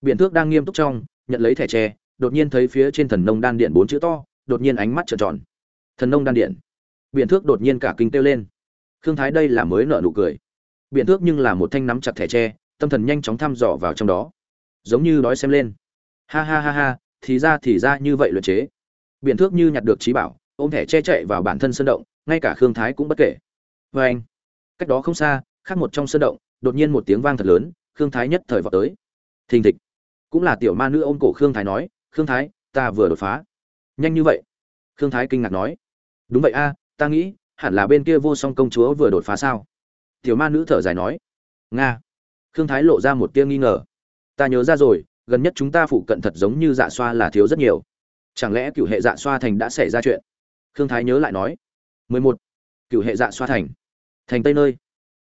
Biện thước đang nghiêm túc trong, nhận lấy thẻ tre, đột nhiên thấy phía trên thần nông đan điện bốn chữ to, đột nhiên ánh mắt trợn tròn. Thần nông đan điện. Biện thước đột nhiên cả kinh kêu lên. Khương thái đây là mới nợ nụ cười. Biện thước nhưng là một thanh nắm chặt thẻ tre, tâm thần nhanh chóng thăm dò vào trong đó. Giống như đói xem lên. Ha ha ha ha, thì ra thì ra như vậy luật chế. Biện thước như nhặt được trí bảo, ôm thẻ che chạy vào bản thân sân động ngay cả khương thái cũng bất kể. Vê anh, cách đó không xa, khác một trong sân động, đột nhiên một tiếng vang thật lớn, khương thái nhất thời vọt tới. Thình thịch. Cũng là tiểu ma nữ ôm cổ khương thái nói, khương thái, ta vừa đột phá. Nhanh như vậy? Khương thái kinh ngạc nói. Đúng vậy a, ta nghĩ, hẳn là bên kia vô song công chúa vừa đột phá sao? Tiểu ma nữ thở dài nói. Nga. Khương thái lộ ra một tia nghi ngờ. Ta nhớ ra rồi, gần nhất chúng ta phụ cận thật giống như dạ xoa là thiếu rất nhiều. Chẳng lẽ cựu hệ dạ xoa thành đã xảy ra chuyện? Khương thái nhớ lại nói mười một. Cựu hệ dạ xoa thành. Thành tây nơi.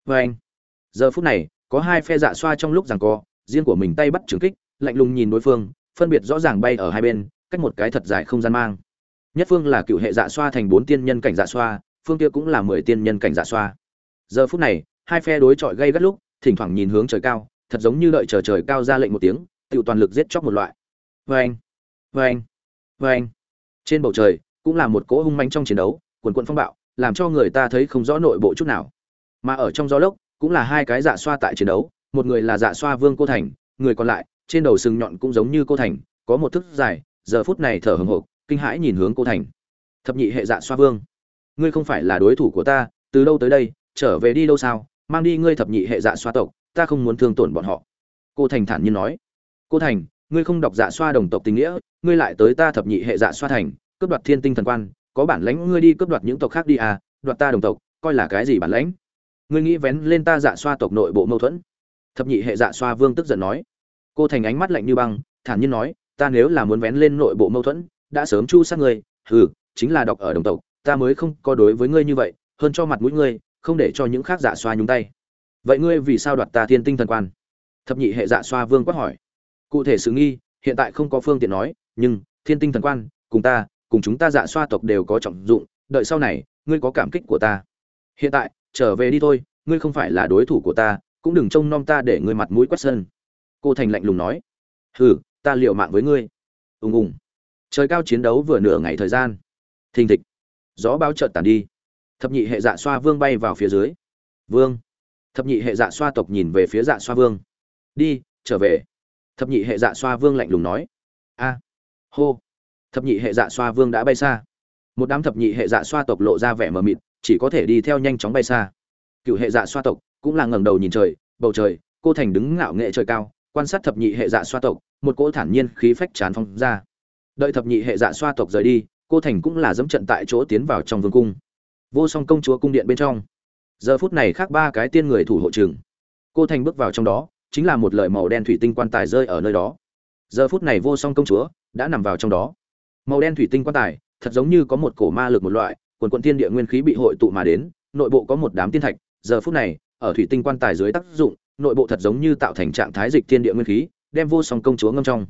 Và anh. Giờ phút này, có hai phe dạ xoa trong lúc giằng co, riêng của mình tay bắt trường kích, lạnh lùng nhìn đối phương, phân biệt rõ ràng bay ở hai bên, cách một cái thật dài không gian mang. Nhất phương là cựu hệ dạ xoa thành bốn tiên nhân cảnh dạ xoa, phương kia cũng là mười tiên nhân cảnh dạ xoa. Giờ phút này, hai phe đối chọi gây gắt lúc, thỉnh thoảng nhìn hướng trời cao, thật giống như đợi chờ trời cao ra lệnh một tiếng tiểu toàn lực giết chóc một loại. Vê anh. Vê anh. Anh. Trên bầu trời, cũng là một cỗ hung manh trong chiến đấu quần quận phong bạo, làm cho người ta thấy không rõ nội bộ chút nào. Mà ở trong gió lốc, cũng là hai cái dạ xoa tại chiến đấu, một người là dạ xoa vương cô thành, người còn lại, trên đầu sừng nhọn cũng giống như cô thành, có một thức dài, giờ phút này thở hừng hộp kinh hãi nhìn hướng cô thành. Thập nhị hệ dạ xoa vương, ngươi không phải là đối thủ của ta, từ đâu tới đây, trở về đi đâu sao, mang đi ngươi thập nhị hệ dạ xoa tộc, ta không muốn thương tổn bọn họ. Cô thành thản nhiên nói. Cô thành, ngươi không đọc dạ xoa đồng tộc tình nghĩa, ngươi lại tới ta thập nhị hệ dạ xoa thành, cướp đoạt thiên tinh thần quan có bản lãnh ngươi đi cướp đoạt những tộc khác đi à đoạt ta đồng tộc, coi là cái gì bản lãnh? Ngươi nghĩ vén lên ta dạ xoa tộc nội bộ mâu thuẫn. Thập nhị hệ dạ xoa vương tức giận nói. Cô thành ánh mắt lạnh như băng, thản nhiên nói, ta nếu là muốn vén lên nội bộ mâu thuẫn, đã sớm chu sát ngươi, hừ, chính là đọc ở đồng tộc, ta mới không có đối với ngươi như vậy, hơn cho mặt mũi ngươi, không để cho những khác dạ xoa nhúng tay. Vậy ngươi vì sao đoạt ta thiên tinh thần quan? Thập nhị hệ dạ xoa vương quát hỏi. Cụ thể sự nghi, hiện tại không có phương tiện nói, nhưng thiên tinh thần quan, cùng ta cùng chúng ta dạ xoa tộc đều có trọng dụng, đợi sau này, ngươi có cảm kích của ta. Hiện tại, trở về đi thôi, ngươi không phải là đối thủ của ta, cũng đừng trông nom ta để ngươi mặt mũi quét sân. Cô thành lạnh lùng nói. Hừ, ta liệu mạng với ngươi. Ùng ùng. Trời cao chiến đấu vừa nửa ngày thời gian. Thình thịch. Gió báo trợt tàn đi. Thập nhị hệ dạ xoa vương bay vào phía dưới. Vương. Thập nhị hệ dạ xoa tộc nhìn về phía dạ xoa vương. Đi, trở về. Thập nhị hệ dạ xoa vương lạnh lùng nói. A. Hô thập nhị hệ dạ xoa vương đã bay xa. Một đám thập nhị hệ dạ xoa tộc lộ ra vẻ mờ mịt, chỉ có thể đi theo nhanh chóng bay xa. Cựu hệ dạ xoa tộc cũng là ngẩng đầu nhìn trời, bầu trời, cô thành đứng ngạo nghệ trời cao, quan sát thập nhị hệ dạ xoa tộc, một cỗ thản nhiên khí phách tràn phong ra. Đợi thập nhị hệ dạ xoa tộc rời đi, cô thành cũng là dẫm trận tại chỗ tiến vào trong vương cung. Vô song công chúa cung điện bên trong. Giờ phút này khác ba cái tiên người thủ hộ trường. Cô thành bước vào trong đó, chính là một lời màu đen thủy tinh quan tài rơi ở nơi đó. Giờ phút này vô song công chúa đã nằm vào trong đó màu đen thủy tinh quan tài, thật giống như có một cổ ma lực một loại, quần quận thiên địa nguyên khí bị hội tụ mà đến, nội bộ có một đám tiên thạch. Giờ phút này, ở thủy tinh quan tài dưới tác dụng, nội bộ thật giống như tạo thành trạng thái dịch thiên địa nguyên khí, đem vô song công chúa ngâm trong.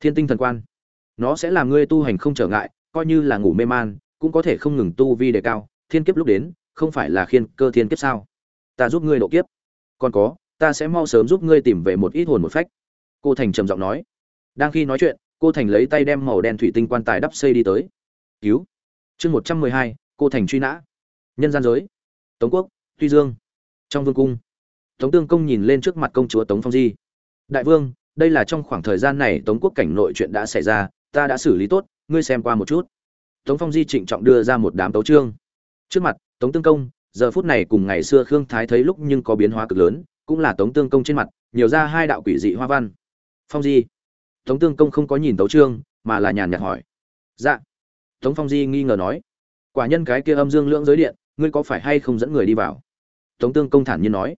Thiên tinh thần quan, nó sẽ làm ngươi tu hành không trở ngại, coi như là ngủ mê man, cũng có thể không ngừng tu vi đề cao. Thiên kiếp lúc đến, không phải là khiên cơ thiên kiếp sao? Ta giúp ngươi độ kiếp. Còn có, ta sẽ mau sớm giúp ngươi tìm về một ít hồn một phách. Cô thành trầm giọng nói. Đang khi nói chuyện cô thành lấy tay đem màu đen thủy tinh quan tài đắp xây đi tới. Cứu. Chương một trăm mười hai, cô thành truy nã. Nhân gian giới. Tống quốc, tuy dương. Trong vương cung. Tống tương công nhìn lên trước mặt công chúa tống phong di. Đại vương, đây là trong khoảng thời gian này tống quốc cảnh nội chuyện đã xảy ra, ta đã xử lý tốt, ngươi xem qua một chút. Tống phong di trịnh trọng đưa ra một đám tấu trương trước mặt, tống tương công, giờ phút này cùng ngày xưa khương thái thấy lúc nhưng có biến hóa cực lớn, cũng là tống tương công trên mặt, nhiều ra hai đạo quỷ dị hoa văn. Phong di tống tương công không có nhìn tấu trương, mà là nhàn nhạt hỏi. Dạ. Tống phong di nghi ngờ nói. Quả nhân cái kia âm dương lưỡng giới điện, ngươi có phải hay không dẫn người đi vào? Tống tương công thản nhiên nói.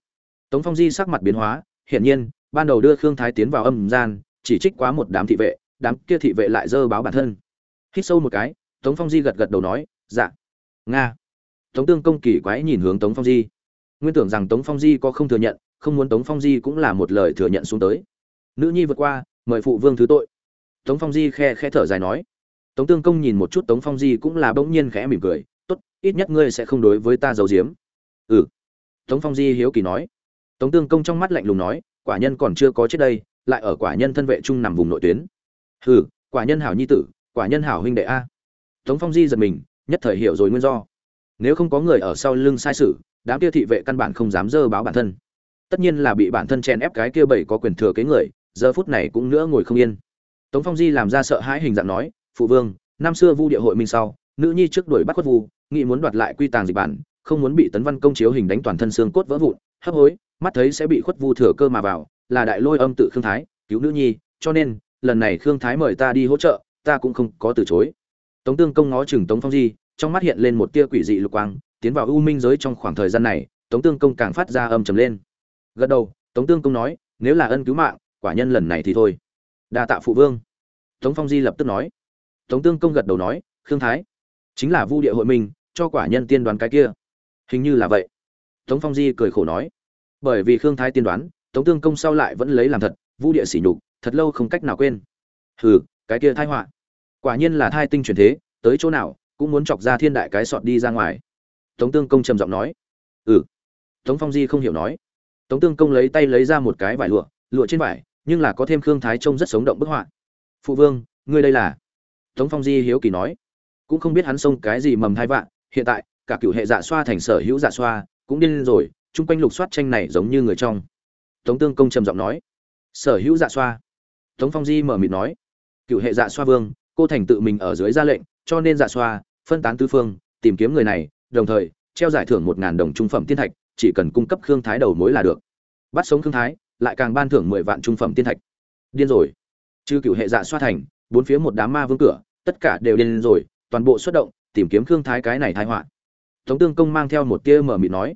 Tống phong di sắc mặt biến hóa, hiển nhiên, ban đầu đưa khương thái tiến vào âm gian, chỉ trích quá một đám thị vệ, đám kia thị vệ lại dơ báo bản thân. Hít sâu một cái, tống phong di gật gật đầu nói dạ. Nga. Tống tương công kỳ quái nhìn hướng tống phong di. Nguyên tưởng rằng tống phong di có không thừa nhận, không muốn tống phong di cũng là một lời thừa nhận xuống tới. Nữ nhi vượt qua mời phụ vương thứ tội. Tống phong di khe khe thở dài nói. Tống tương công nhìn một chút tống phong di cũng là bỗng nhiên khẽ mỉm cười, tốt, ít nhất ngươi sẽ không đối với ta giấu giếm. Ừ. Tống phong di hiếu kỳ nói. Tống tương công trong mắt lạnh lùng nói, quả nhân còn chưa có chết đây, lại ở quả nhân thân vệ trung nằm vùng nội tuyến. Hừ, quả nhân hảo nhi tử, quả nhân hảo huynh đệ a. Tống phong di giật mình, nhất thời hiểu rồi nguyên do. Nếu không có người ở sau lưng sai sự, đám kia thị vệ căn bản không dám dơ báo bản thân. Tất nhiên là bị bản thân chen ép cái kia bảy có quyền thừa kế người giờ phút này cũng nữa ngồi không yên. Tống phong di làm ra sợ hãi hình dạng nói, phụ vương, năm xưa vu địa hội minh sau, nữ nhi trước đuổi bắt quất vu, nghĩ muốn đoạt lại quy tàng dịch bản, không muốn bị tấn văn công chiếu hình đánh toàn thân xương cốt vỡ vụn, hấp hối, mắt thấy sẽ bị khuất vu thừa cơ mà vào, là đại lôi âm tự khương thái, cứu nữ nhi, cho nên, lần này khương thái mời ta đi hỗ trợ, ta cũng không có từ chối. Tống tương công ngó chừng tống phong di, trong mắt hiện lên một tia quỷ dị lục quang, tiến vào u minh giới trong khoảng thời gian này, tống tương công càng phát ra âm trầm lên. Gật đầu, tống tương công nói, nếu là ân cứu mạng quả nhân lần này thì thôi. Đa tạ phụ vương. Tống phong di lập tức nói. Tống tương công gật đầu nói, khương thái, chính là vu địa hội mình, cho quả nhân tiên đoán cái kia. Hình như là vậy. Tống phong di cười khổ nói. Bởi vì khương thái tiên đoán, tống tương công sau lại vẫn lấy làm thật, vu địa sỉ nhục, thật lâu không cách nào quên. Hừ, cái kia thai họa. Quả nhiên là thai tinh truyền thế, tới chỗ nào, cũng muốn chọc ra thiên đại cái sọt đi ra ngoài. Tống tương công trầm giọng nói. Ừ. Tống phong di không hiểu nói. Tống tương công lấy tay lấy ra một cái vải lụa lụa trên vải nhưng là có thêm khương thái trông rất sống động bức họa. Phụ vương, ngươi đây là? Tống phong di hiếu kỳ nói. Cũng không biết hắn xông cái gì mầm thai vạn, hiện tại, cả cựu hệ dạ xoa thành sở hữu dạ xoa cũng điên rồi, chung quanh lục soát tranh này giống như người trong. Tống tương công trầm giọng nói. Sở hữu dạ xoa? Tống phong di mở mịt nói. Cựu hệ dạ xoa vương, cô thành tự mình ở dưới ra lệnh, cho nên dạ xoa, phân tán tư phương, tìm kiếm người này, đồng thời, treo giải thưởng một ngàn đồng trung phẩm tiên thạch, chỉ cần cung cấp khương thái đầu mối là được. Bắt sống khương thái lại càng ban thưởng mười vạn trung phẩm tiên thạch. Điên rồi. Chư cựu hệ dạ xoa thành, bốn phía một đám ma vương cửa, tất cả đều điên rồi, toàn bộ xuất động, tìm kiếm khương thái cái này thái họa. Tống tương công mang theo một tia mở mịt nói,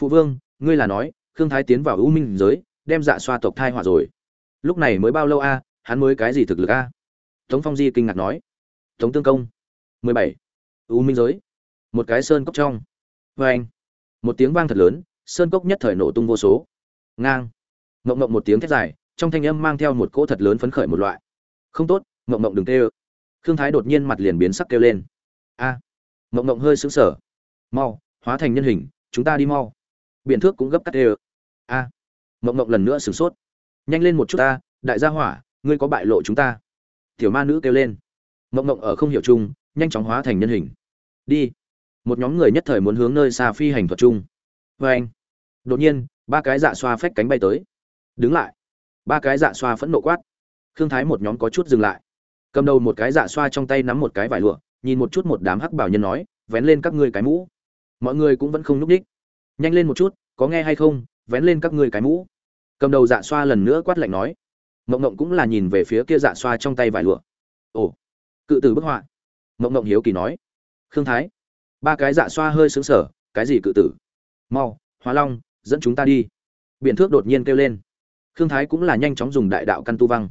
phụ vương, ngươi là nói, khương thái tiến vào ưu minh giới, đem dạ xoa tộc thai họa rồi. Lúc này mới bao lâu a, hắn mới cái gì thực lực a? Tống phong di kinh ngạc nói, tống tương công, mười bảy, u minh giới. Một cái sơn cốc trong. Vê anh một tiếng vang thật lớn, sơn cốc nhất thời nổ tung vô số. Ngang mộng mộng một tiếng thét dài, trong thanh âm mang theo một cỗ thật lớn phấn khởi một loại. Không tốt mộng mộng đừng tê ơ. Khương thái đột nhiên mặt liền biến sắc kêu lên. A. À. mộng mộng hơi sững sờ. Mau, hóa thành nhân hình, chúng ta đi mau. Biện thước cũng gấp cắt tê ơ. A. À. mộng mộng lần nữa sửng sốt. Nhanh lên một chút ta, đại gia hỏa, ngươi có bại lộ chúng ta. Tiểu ma nữ kêu lên. Mộng mộng ở không hiểu chung, nhanh chóng hóa thành nhân hình. Đi. Một nhóm người nhất thời muốn hướng nơi xa phi hành thuật chung. Vê anh đột nhiên, ba cái dạ xoa phách cánh bay tới đứng lại. Ba cái dạ xoa phẫn nộ quát. Khương thái một nhóm có chút dừng lại. Cầm đầu một cái dạ xoa trong tay nắm một cái vải lụa, nhìn một chút một đám hắc bảo nhân nói, vén lên các ngươi cái mũ. Mọi người cũng vẫn không núp đích nhanh lên một chút, có nghe hay không? Vén lên các ngươi cái mũ. Cầm đầu dạ xoa lần nữa quát lạnh nói. Mộng mộng cũng là nhìn về phía kia dạ xoa trong tay vải lụa. Ồ. Cự tử bức họa. Mộng mộng hiếu kỳ nói. Khương thái. Ba cái dạ xoa hơi xứng sở cái gì cự tử? Mau, hóa long, dẫn chúng ta đi. Biện thước đột nhiên kêu lên khương thái cũng là nhanh chóng dùng đại đạo căn tu văng.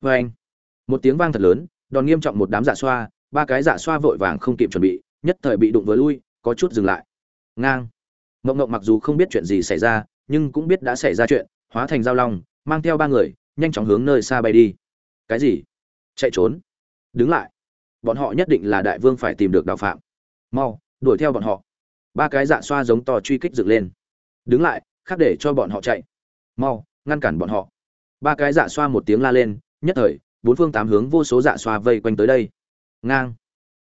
Vê anh, một tiếng vang thật lớn, đòn nghiêm trọng một đám dạ xoa, ba cái dạ xoa vội vàng không kịp chuẩn bị, nhất thời bị đụng vừa lui, có chút dừng lại. Ngang. Mộng mộng mặc dù không biết chuyện gì xảy ra, nhưng cũng biết đã xảy ra chuyện, hóa thành giao long, mang theo ba người, nhanh chóng hướng nơi xa bay đi. Cái gì? Chạy trốn. Đứng lại. Bọn họ nhất định là đại vương phải tìm được đạo phạm. Mau, đuổi theo bọn họ. Ba cái dạ xoa giống to truy kích dựng lên. Đứng lại, khác để cho bọn họ chạy. Mau ngăn cản bọn họ. Ba cái dạ xoa một tiếng la lên, nhất thời, bốn phương tám hướng vô số dạ xoa vây quanh tới đây. Ngang.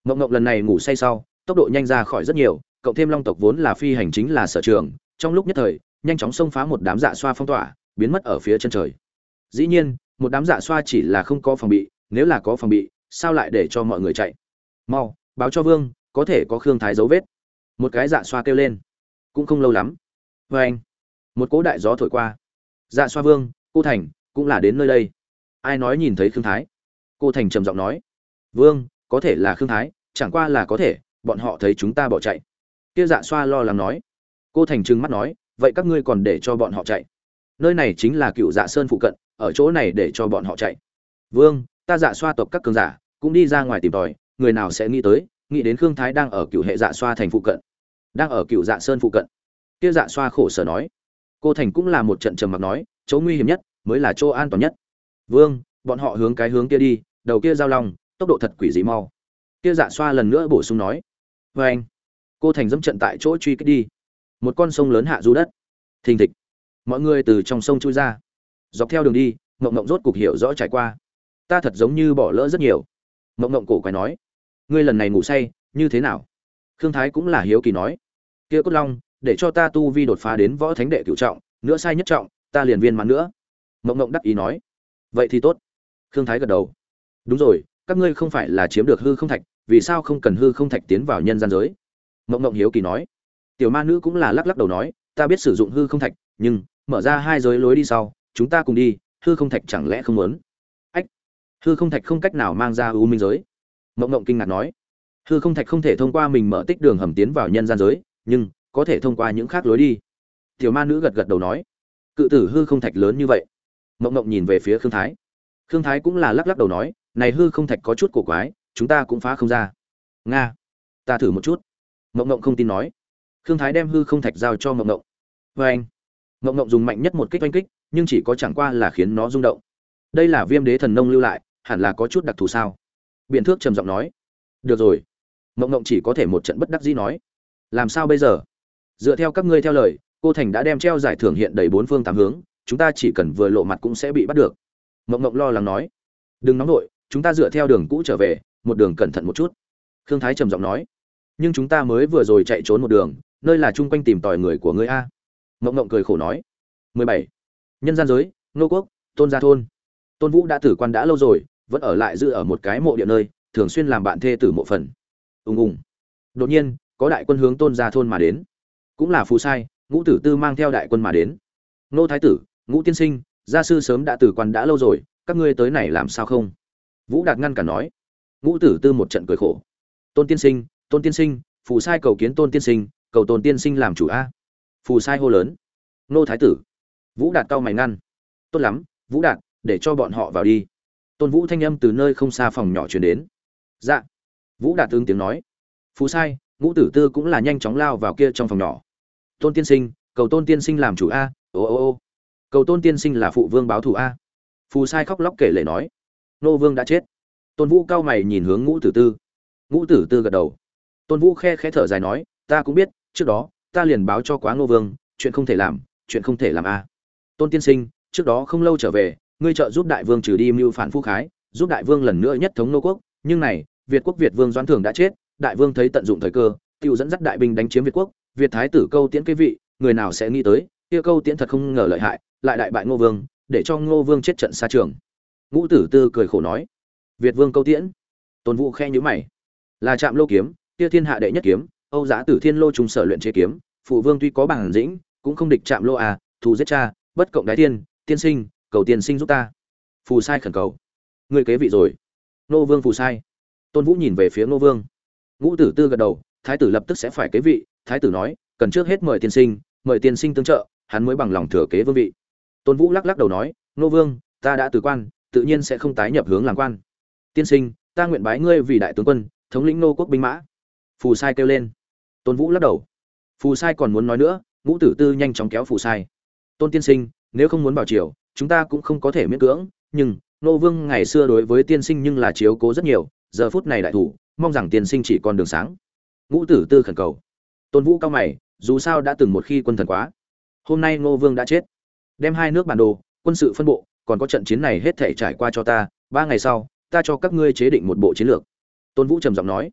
Mộng mộng lần này ngủ say sau, tốc độ nhanh ra khỏi rất nhiều, cộng thêm long tộc vốn là phi hành chính là sở trường, trong lúc nhất thời, nhanh chóng xông phá một đám dạ xoa phong tỏa, biến mất ở phía chân trời. Dĩ nhiên, một đám dạ xoa chỉ là không có phòng bị, nếu là có phòng bị, sao lại để cho mọi người chạy? Mau, báo cho vương, có thể có khương thái dấu vết. Một cái dạ xoa kêu lên. Cũng không lâu lắm. Vê anh một cỗ đại gió thổi qua dạ xoa vương, cô thành, cũng là đến nơi đây. Ai nói nhìn thấy khương thái? Cô thành trầm giọng nói. Vương, có thể là khương thái, chẳng qua là có thể, bọn họ thấy chúng ta bỏ chạy. Kia dạ xoa lo lắng nói. Cô thành trừng mắt nói, vậy các ngươi còn để cho bọn họ chạy? Nơi này chính là cựu dạ sơn phụ cận, ở chỗ này để cho bọn họ chạy. Vương, ta dạ xoa tộc các cường giả, cũng đi ra ngoài tìm tòi, người nào sẽ nghĩ tới, nghĩ đến khương thái đang ở cựu hệ dạ xoa thành phụ cận, đang ở cựu dạ sơn phụ cận. Kia dạ xoa khổ sở nói cô thành cũng là một trận trầm mặc nói, chỗ nguy hiểm nhất mới là chỗ an toàn nhất. Vương, bọn họ hướng cái hướng kia đi, đầu kia giao long, tốc độ thật quỷ dị mau. Kia dạ xoa lần nữa bổ sung nói vê anh. Cô thành dẫm trận tại chỗ truy kích đi. Một con sông lớn hạ du đất. Thình thịch. Mọi người từ trong sông chui ra. Dọc theo đường đi mộng mộng rốt cục hiểu rõ trải qua. Ta thật giống như bỏ lỡ rất nhiều. Mộng mộng cổ quái nói, ngươi lần này ngủ say, như thế nào? Khương thái cũng là hiếu kỳ nói, kia cốt long để cho ta tu vi đột phá đến võ thánh đệ cửu trọng, nữa sai nhất trọng, ta liền viên mãn nữa. Mộng mộng đắc ý nói. Vậy thì tốt. Khương thái gật đầu. Đúng rồi, các ngươi không phải là chiếm được hư không thạch, vì sao không cần hư không thạch tiến vào nhân gian giới? Mộng mộng hiếu kỳ nói. Tiểu ma nữ cũng là lắc lắc đầu nói, ta biết sử dụng hư không thạch, nhưng mở ra hai giới lối đi sau, chúng ta cùng đi, hư không thạch chẳng lẽ không muốn? Ách, hư không thạch không cách nào mang ra u minh giới. Mộng mộng kinh ngạc nói. Hư không thạch không thể thông qua mình mở tích đường hầm tiến vào nhân gian giới, nhưng có thể thông qua những khác lối đi. Tiểu ma nữ gật gật đầu nói. Cự tử hư không thạch lớn như vậy. Mộng mộng nhìn về phía khương thái. Khương thái cũng là lắc lắc đầu nói, này hư không thạch có chút cổ quái, chúng ta cũng phá không ra. Nga, ta thử một chút. Mộng mộng không tin nói. Khương thái đem hư không thạch giao cho mộng mộng. Vê anh. Mộng mộng dùng mạnh nhất một kích oanh kích, nhưng chỉ có chẳng qua là khiến nó rung động. Đây là viêm đế thần nông lưu lại, hẳn là có chút đặc thù sao? Biện thước trầm giọng nói. Được rồi. Mộng mộng chỉ có thể một trận bất đắc dĩ nói. Làm sao bây giờ? Dựa theo các ngươi theo lời, cô thành đã đem treo giải thưởng hiện đầy bốn phương tám hướng, chúng ta chỉ cần vừa lộ mặt cũng sẽ bị bắt được. Mộng mộng lo lắng nói. Đừng nóng nổi chúng ta dựa theo đường cũ trở về, một đường cẩn thận một chút. Khương thái trầm giọng nói. Nhưng chúng ta mới vừa rồi chạy trốn một đường, nơi là chung quanh tìm tòi người của ngươi a. Mộng mộng cười khổ nói. 17. nhân gian giới, nô quốc, tôn gia thôn. Tôn vũ đã tử quan đã lâu rồi, vẫn ở lại giữ ở một cái mộ địa nơi, thường xuyên làm bạn thê tử mộ phần. Ùng ùng đột nhiên, có đại quân hướng tôn gia thôn mà đến cũng là phù sai, ngũ tử tư mang theo đại quân mà đến. Nô thái tử, ngũ tiên sinh, gia sư sớm đã tử quan đã lâu rồi, các ngươi tới này làm sao không? Vũ đạt ngăn cả nói. Ngũ tử tư một trận cười khổ. Tôn tiên sinh, tôn tiên sinh, phù sai cầu kiến tôn tiên sinh, cầu tôn tiên sinh làm chủ a. Phù sai hô lớn. Nô thái tử. Vũ đạt cao mày ngăn. Tốt lắm, vũ đạt, để cho bọn họ vào đi. Tôn vũ thanh âm từ nơi không xa phòng nhỏ chuyển đến. Dạ. Vũ đạt tương tiếng nói. Phù sai, ngũ tử tư cũng là nhanh chóng lao vào kia trong phòng nhỏ tôn tiên sinh, cầu tôn tiên sinh làm chủ a, ô ô ô. Cầu tôn tiên sinh là phụ vương báo thù a. Phù sai khóc lóc kể lể nói. Nô vương đã chết. Tôn vũ cao mày nhìn hướng ngũ tử tư. Ngũ tử tư gật đầu. Tôn vũ khe khẽ thở dài nói, ta cũng biết, trước đó, ta liền báo cho quá ngô vương, chuyện không thể làm, chuyện không thể làm a. Tôn tiên sinh, trước đó không lâu trở về, ngươi trợ giúp đại vương trừ đi mưu phản phu khái, giúp đại vương lần nữa nhất thống nô quốc. Nhưng này, việt quốc việt vương doãn thường đã chết, đại vương thấy tận dụng thời cơ tự dẫn dắt đại binh đánh chiếm việt quốc việt thái tử câu tiễn cái vị, người nào sẽ nghĩ tới, kia câu tiễn thật không ngờ lợi hại, lại đại bại ngô vương, để cho ngô vương chết trận xa trường. Ngũ tử tư cười khổ nói, việt vương câu tiễn. Tôn vũ khe nhữ mày. Là trạm lô kiếm, kia thiên hạ đệ nhất kiếm, âu giã tử thiên lô trùng sở luyện chế kiếm, phụ vương tuy có bản dĩnh cũng không địch chạm lô à thù giết cha, bất cộng đái tiên tiên sinh, cầu tiên sinh giúp ta. Phù sai khẩn cầu. Người kế vị rồi. Nô vương phù sai. Tôn vũ nhìn về phía nô vương. Ngũ tử tư gật đầu, thái tử lập tức sẽ phải kế vị thái tử nói, cần trước hết mời tiên sinh, mời tiên sinh tương trợ, hắn mới bằng lòng thừa kế vương vị. Tôn vũ lắc lắc đầu nói, nô vương, ta đã từ quan, tự nhiên sẽ không tái nhập hướng làm quan. Tiên sinh, ta nguyện bái ngươi vì đại tướng quân, thống lĩnh nô quốc binh mã. Phù sai kêu lên. Tôn vũ lắc đầu. Phù sai còn muốn nói nữa, ngũ tử tư nhanh chóng kéo phù sai. Tôn tiên sinh, nếu không muốn bảo triều, chúng ta cũng không có thể miễn cưỡng, nhưng nô vương ngày xưa đối với tiên sinh nhưng là chiếu cố rất nhiều, giờ phút này đại thủ, mong rằng tiên sinh chỉ còn đường sáng. Ngũ tử tư khẩn cầu tôn vũ cao mày, dù sao đã từng một khi quân thần quá. Hôm nay ngô vương đã chết. Đem hai nước bản đồ, quân sự phân bộ, còn có trận chiến này hết thể trải qua cho ta, ba ngày sau, ta cho các ngươi chế định một bộ chiến lược. Tôn vũ trầm giọng nói.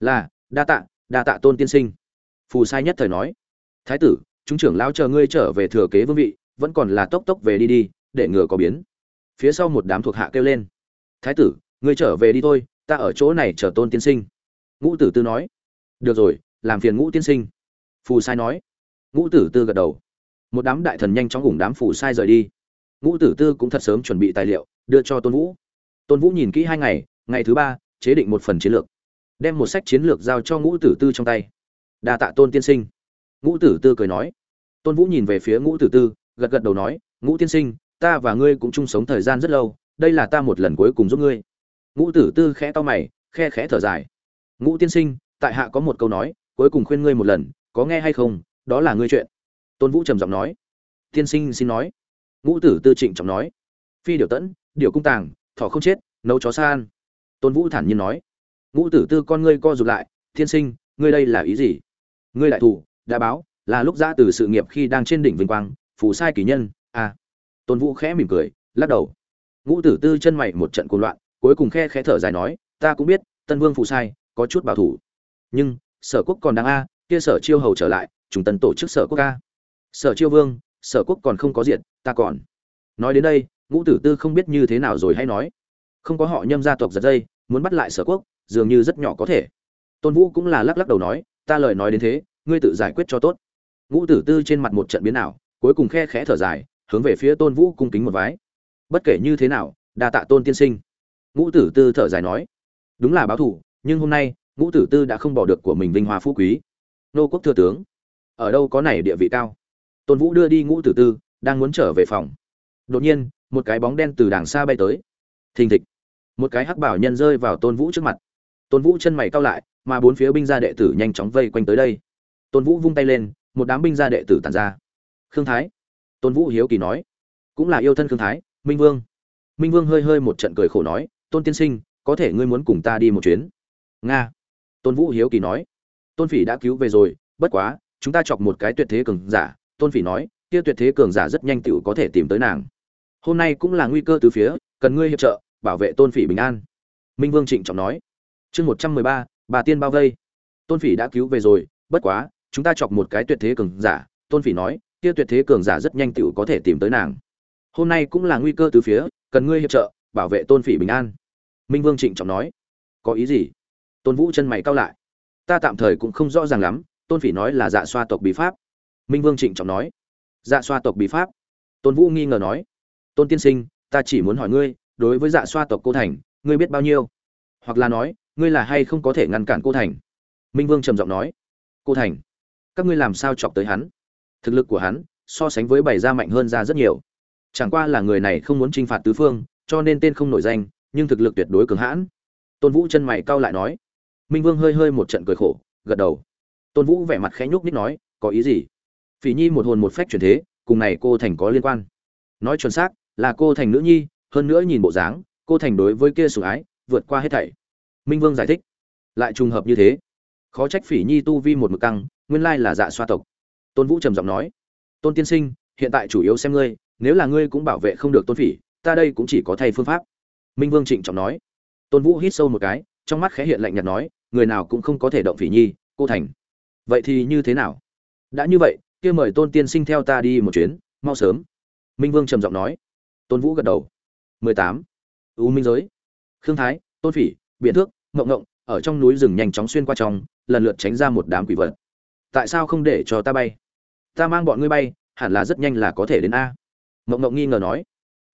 Là, đa tạ đa tạ tôn tiên sinh. Phù sai nhất thời nói. Thái tử, chúng trưởng lão chờ ngươi trở về thừa kế vương vị, vẫn còn là tốc tốc về đi đi, để ngừa có biến. Phía sau một đám thuộc hạ kêu lên. Thái tử, ngươi trở về đi thôi, ta ở chỗ này chờ tôn tiên sinh. Ngũ tử tư nói. Được rồi làm phiền ngũ tiên sinh. Phù sai nói. Ngũ tử tư gật đầu. Một đám đại thần nhanh chóng cùng đám phù sai rời đi. Ngũ tử tư cũng thật sớm chuẩn bị tài liệu, đưa cho tôn vũ. Tôn vũ nhìn kỹ hai ngày ngày thứ ba, chế định một phần chiến lược. Đem một sách chiến lược giao cho ngũ tử tư trong tay. Đa tạ tôn tiên sinh. Ngũ tử tư cười nói. Tôn vũ nhìn về phía ngũ tử tư, gật gật đầu nói, ngũ tiên sinh, ta và ngươi cũng chung sống thời gian rất lâu, đây là ta một lần cuối cùng giúp ngươi. Ngũ tử tư khẽ to mày, khe khẽ thở dài. Ngũ tiên sinh, tại hạ có một câu nói cuối cùng khuyên ngươi một lần, có nghe hay không, đó là ngươi chuyện. Tôn vũ trầm giọng nói. Tiên sinh xin nói. Ngũ tử tư trịnh trọng nói. Phi điều tẫn, điều cung tàng, thỏ không chết, nấu chó san tôn vũ thản nhiên nói. Ngũ tử tư con ngươi co rụt lại. Tiên sinh, ngươi đây là ý gì? Ngươi đại thủ, đã báo, là lúc ra từ sự nghiệp khi đang trên đỉnh vinh quang, phù sai kỳ nhân à. tôn vũ khẽ mỉm cười, lắc đầu. Ngũ tử tư chân mày một trận cuồng loạn, cuối cùng khe khẽ thở dài nói, ta cũng biết, tân vương phù sai, có chút bảo thủ. Nhưng sở quốc còn đang a, kia sở chiêu hầu trở lại chúng tần tổ chức sở quốc a. Sở chiêu vương, sở quốc còn không có diện ta còn. Nói đến đây, ngũ tử tư không biết như thế nào rồi hay nói. Không có họ nhâm gia tộc giật dây, muốn bắt lại sở quốc, dường như rất nhỏ có thể. Tôn vũ cũng là lắc lắc đầu nói, ta lời nói đến thế, ngươi tự giải quyết cho tốt. Ngũ tử tư trên mặt một trận biến nào cuối cùng khe khẽ thở dài, hướng về phía tôn vũ cung kính một vái. Bất kể như thế nào, đa tạ tôn tiên sinh. Ngũ tử tư thở dài nói, đúng là báo thủ, nhưng hôm nay ngũ tử tư đã không bỏ được của mình vinh hoa phú quý. Nô quốc thừa tướng, ở đâu có này địa vị cao? Tôn vũ đưa đi ngũ tử tư, đang muốn trở về phòng. Đột nhiên, một cái bóng đen từ đàng xa bay tới. Thình thịch, một cái hắc bảo nhân rơi vào tôn vũ trước mặt. Tôn vũ chân mày cao lại, mà bốn phía binh gia đệ tử nhanh chóng vây quanh tới đây. Tôn vũ vung tay lên, một đám binh gia đệ tử tàn ra. Khương thái, tôn vũ hiếu kỳ nói, cũng là yêu thân khương thái, minh vương. Minh vương hơi hơi một trận cười khổ nói, tôn tiên sinh, có thể ngươi muốn cùng ta đi một chuyến? Nga tôn vũ hiếu kỳ nói. Tôn phỉ đã cứu về rồi, bất quá, chúng ta chọc một cái tuyệt thế cường giả. Tôn phỉ nói, kia tuyệt thế cường giả rất nhanh tựu có thể tìm tới nàng. Hôm nay cũng là nguy cơ từ phía, cần ngươi hiệp trợ, bảo vệ tôn phỉ bình an. Minh vương trịnh trọng nói. Chương một trăm mười ba, bà tiên bao vây. Tôn phỉ đã cứu về rồi, bất quá, chúng ta chọc một cái tuyệt thế cường giả. Tôn phỉ nói, kia tuyệt thế cường giả rất nhanh tựu có thể tìm tới nàng. Hôm nay cũng là nguy cơ từ phía, cần ngươi hiệp trợ, bảo vệ tôn phỉ bình an. Minh vương trịnh trọng nói. Có ý gì? Tôn vũ chân mày cao lại. Ta tạm thời cũng không rõ ràng lắm, tôn phỉ nói là dạ xoa tộc bí pháp. Minh vương trịnh trọng nói. Dạ xoa tộc bí pháp. Tôn vũ nghi ngờ nói. Tôn tiên sinh, ta chỉ muốn hỏi ngươi, đối với dạ xoa tộc cô thành, ngươi biết bao nhiêu? Hoặc là nói, ngươi là hay không có thể ngăn cản cô thành? Minh vương trầm giọng nói. Cô thành? Các ngươi làm sao chọc tới hắn? Thực lực của hắn, so sánh với bảy gia mạnh hơn ra rất nhiều. Chẳng qua là người này không muốn t r i n h phạt tứ phương, cho nên tên không nổi danh, nhưng thực lực tuyệt đối cường hãn. Tôn vũ chân mày cau lại nói minh vương hơi hơi một trận cười khổ, gật đầu. Tôn vũ vẻ mặt khẽ nhúc ních nói, có ý gì? Phỉ nhi một hồn một phách chuyển thế, cùng này cô thành có liên quan. Nói chuẩn xác, là cô thành nữ nhi, hơn nữa nhìn bộ dáng, cô thành đối với kia sủng ái, vượt qua hết thảy. Minh vương giải thích. Lại trùng hợp như thế. Khó trách phỉ nhi tu vi một mực căng, nguyên lai là dạ xoa tộc. Tôn vũ trầm giọng nói, tôn tiên sinh, hiện tại chủ yếu xem ngươi, nếu là ngươi cũng bảo vệ không được tôn phỉ, ta đây cũng chỉ có thay phương pháp. Minh vương trịnh trọng nói. Tôn vũ hít sâu một cái, trong mắt khẽ hiện lạnh nhạt nói người nào cũng không có thể động phỉ nhi, cô thành. Vậy thì như thế nào? Đã như vậy, kia mời tôn tiên sinh theo ta đi một chuyến, mau sớm. Minh vương trầm giọng nói. Tôn vũ gật đầu. Mười tám. U minh giới. Khương thái, tôn phỉ biện thước ngộng ngộng, ở trong núi rừng nhanh chóng xuyên qua trong, lần lượt tránh ra một đám quỷ vật. Tại sao không để cho ta bay? Ta mang bọn ngươi bay, hẳn là rất nhanh là có thể đến a. Mộng ngộng nghi ngờ nói.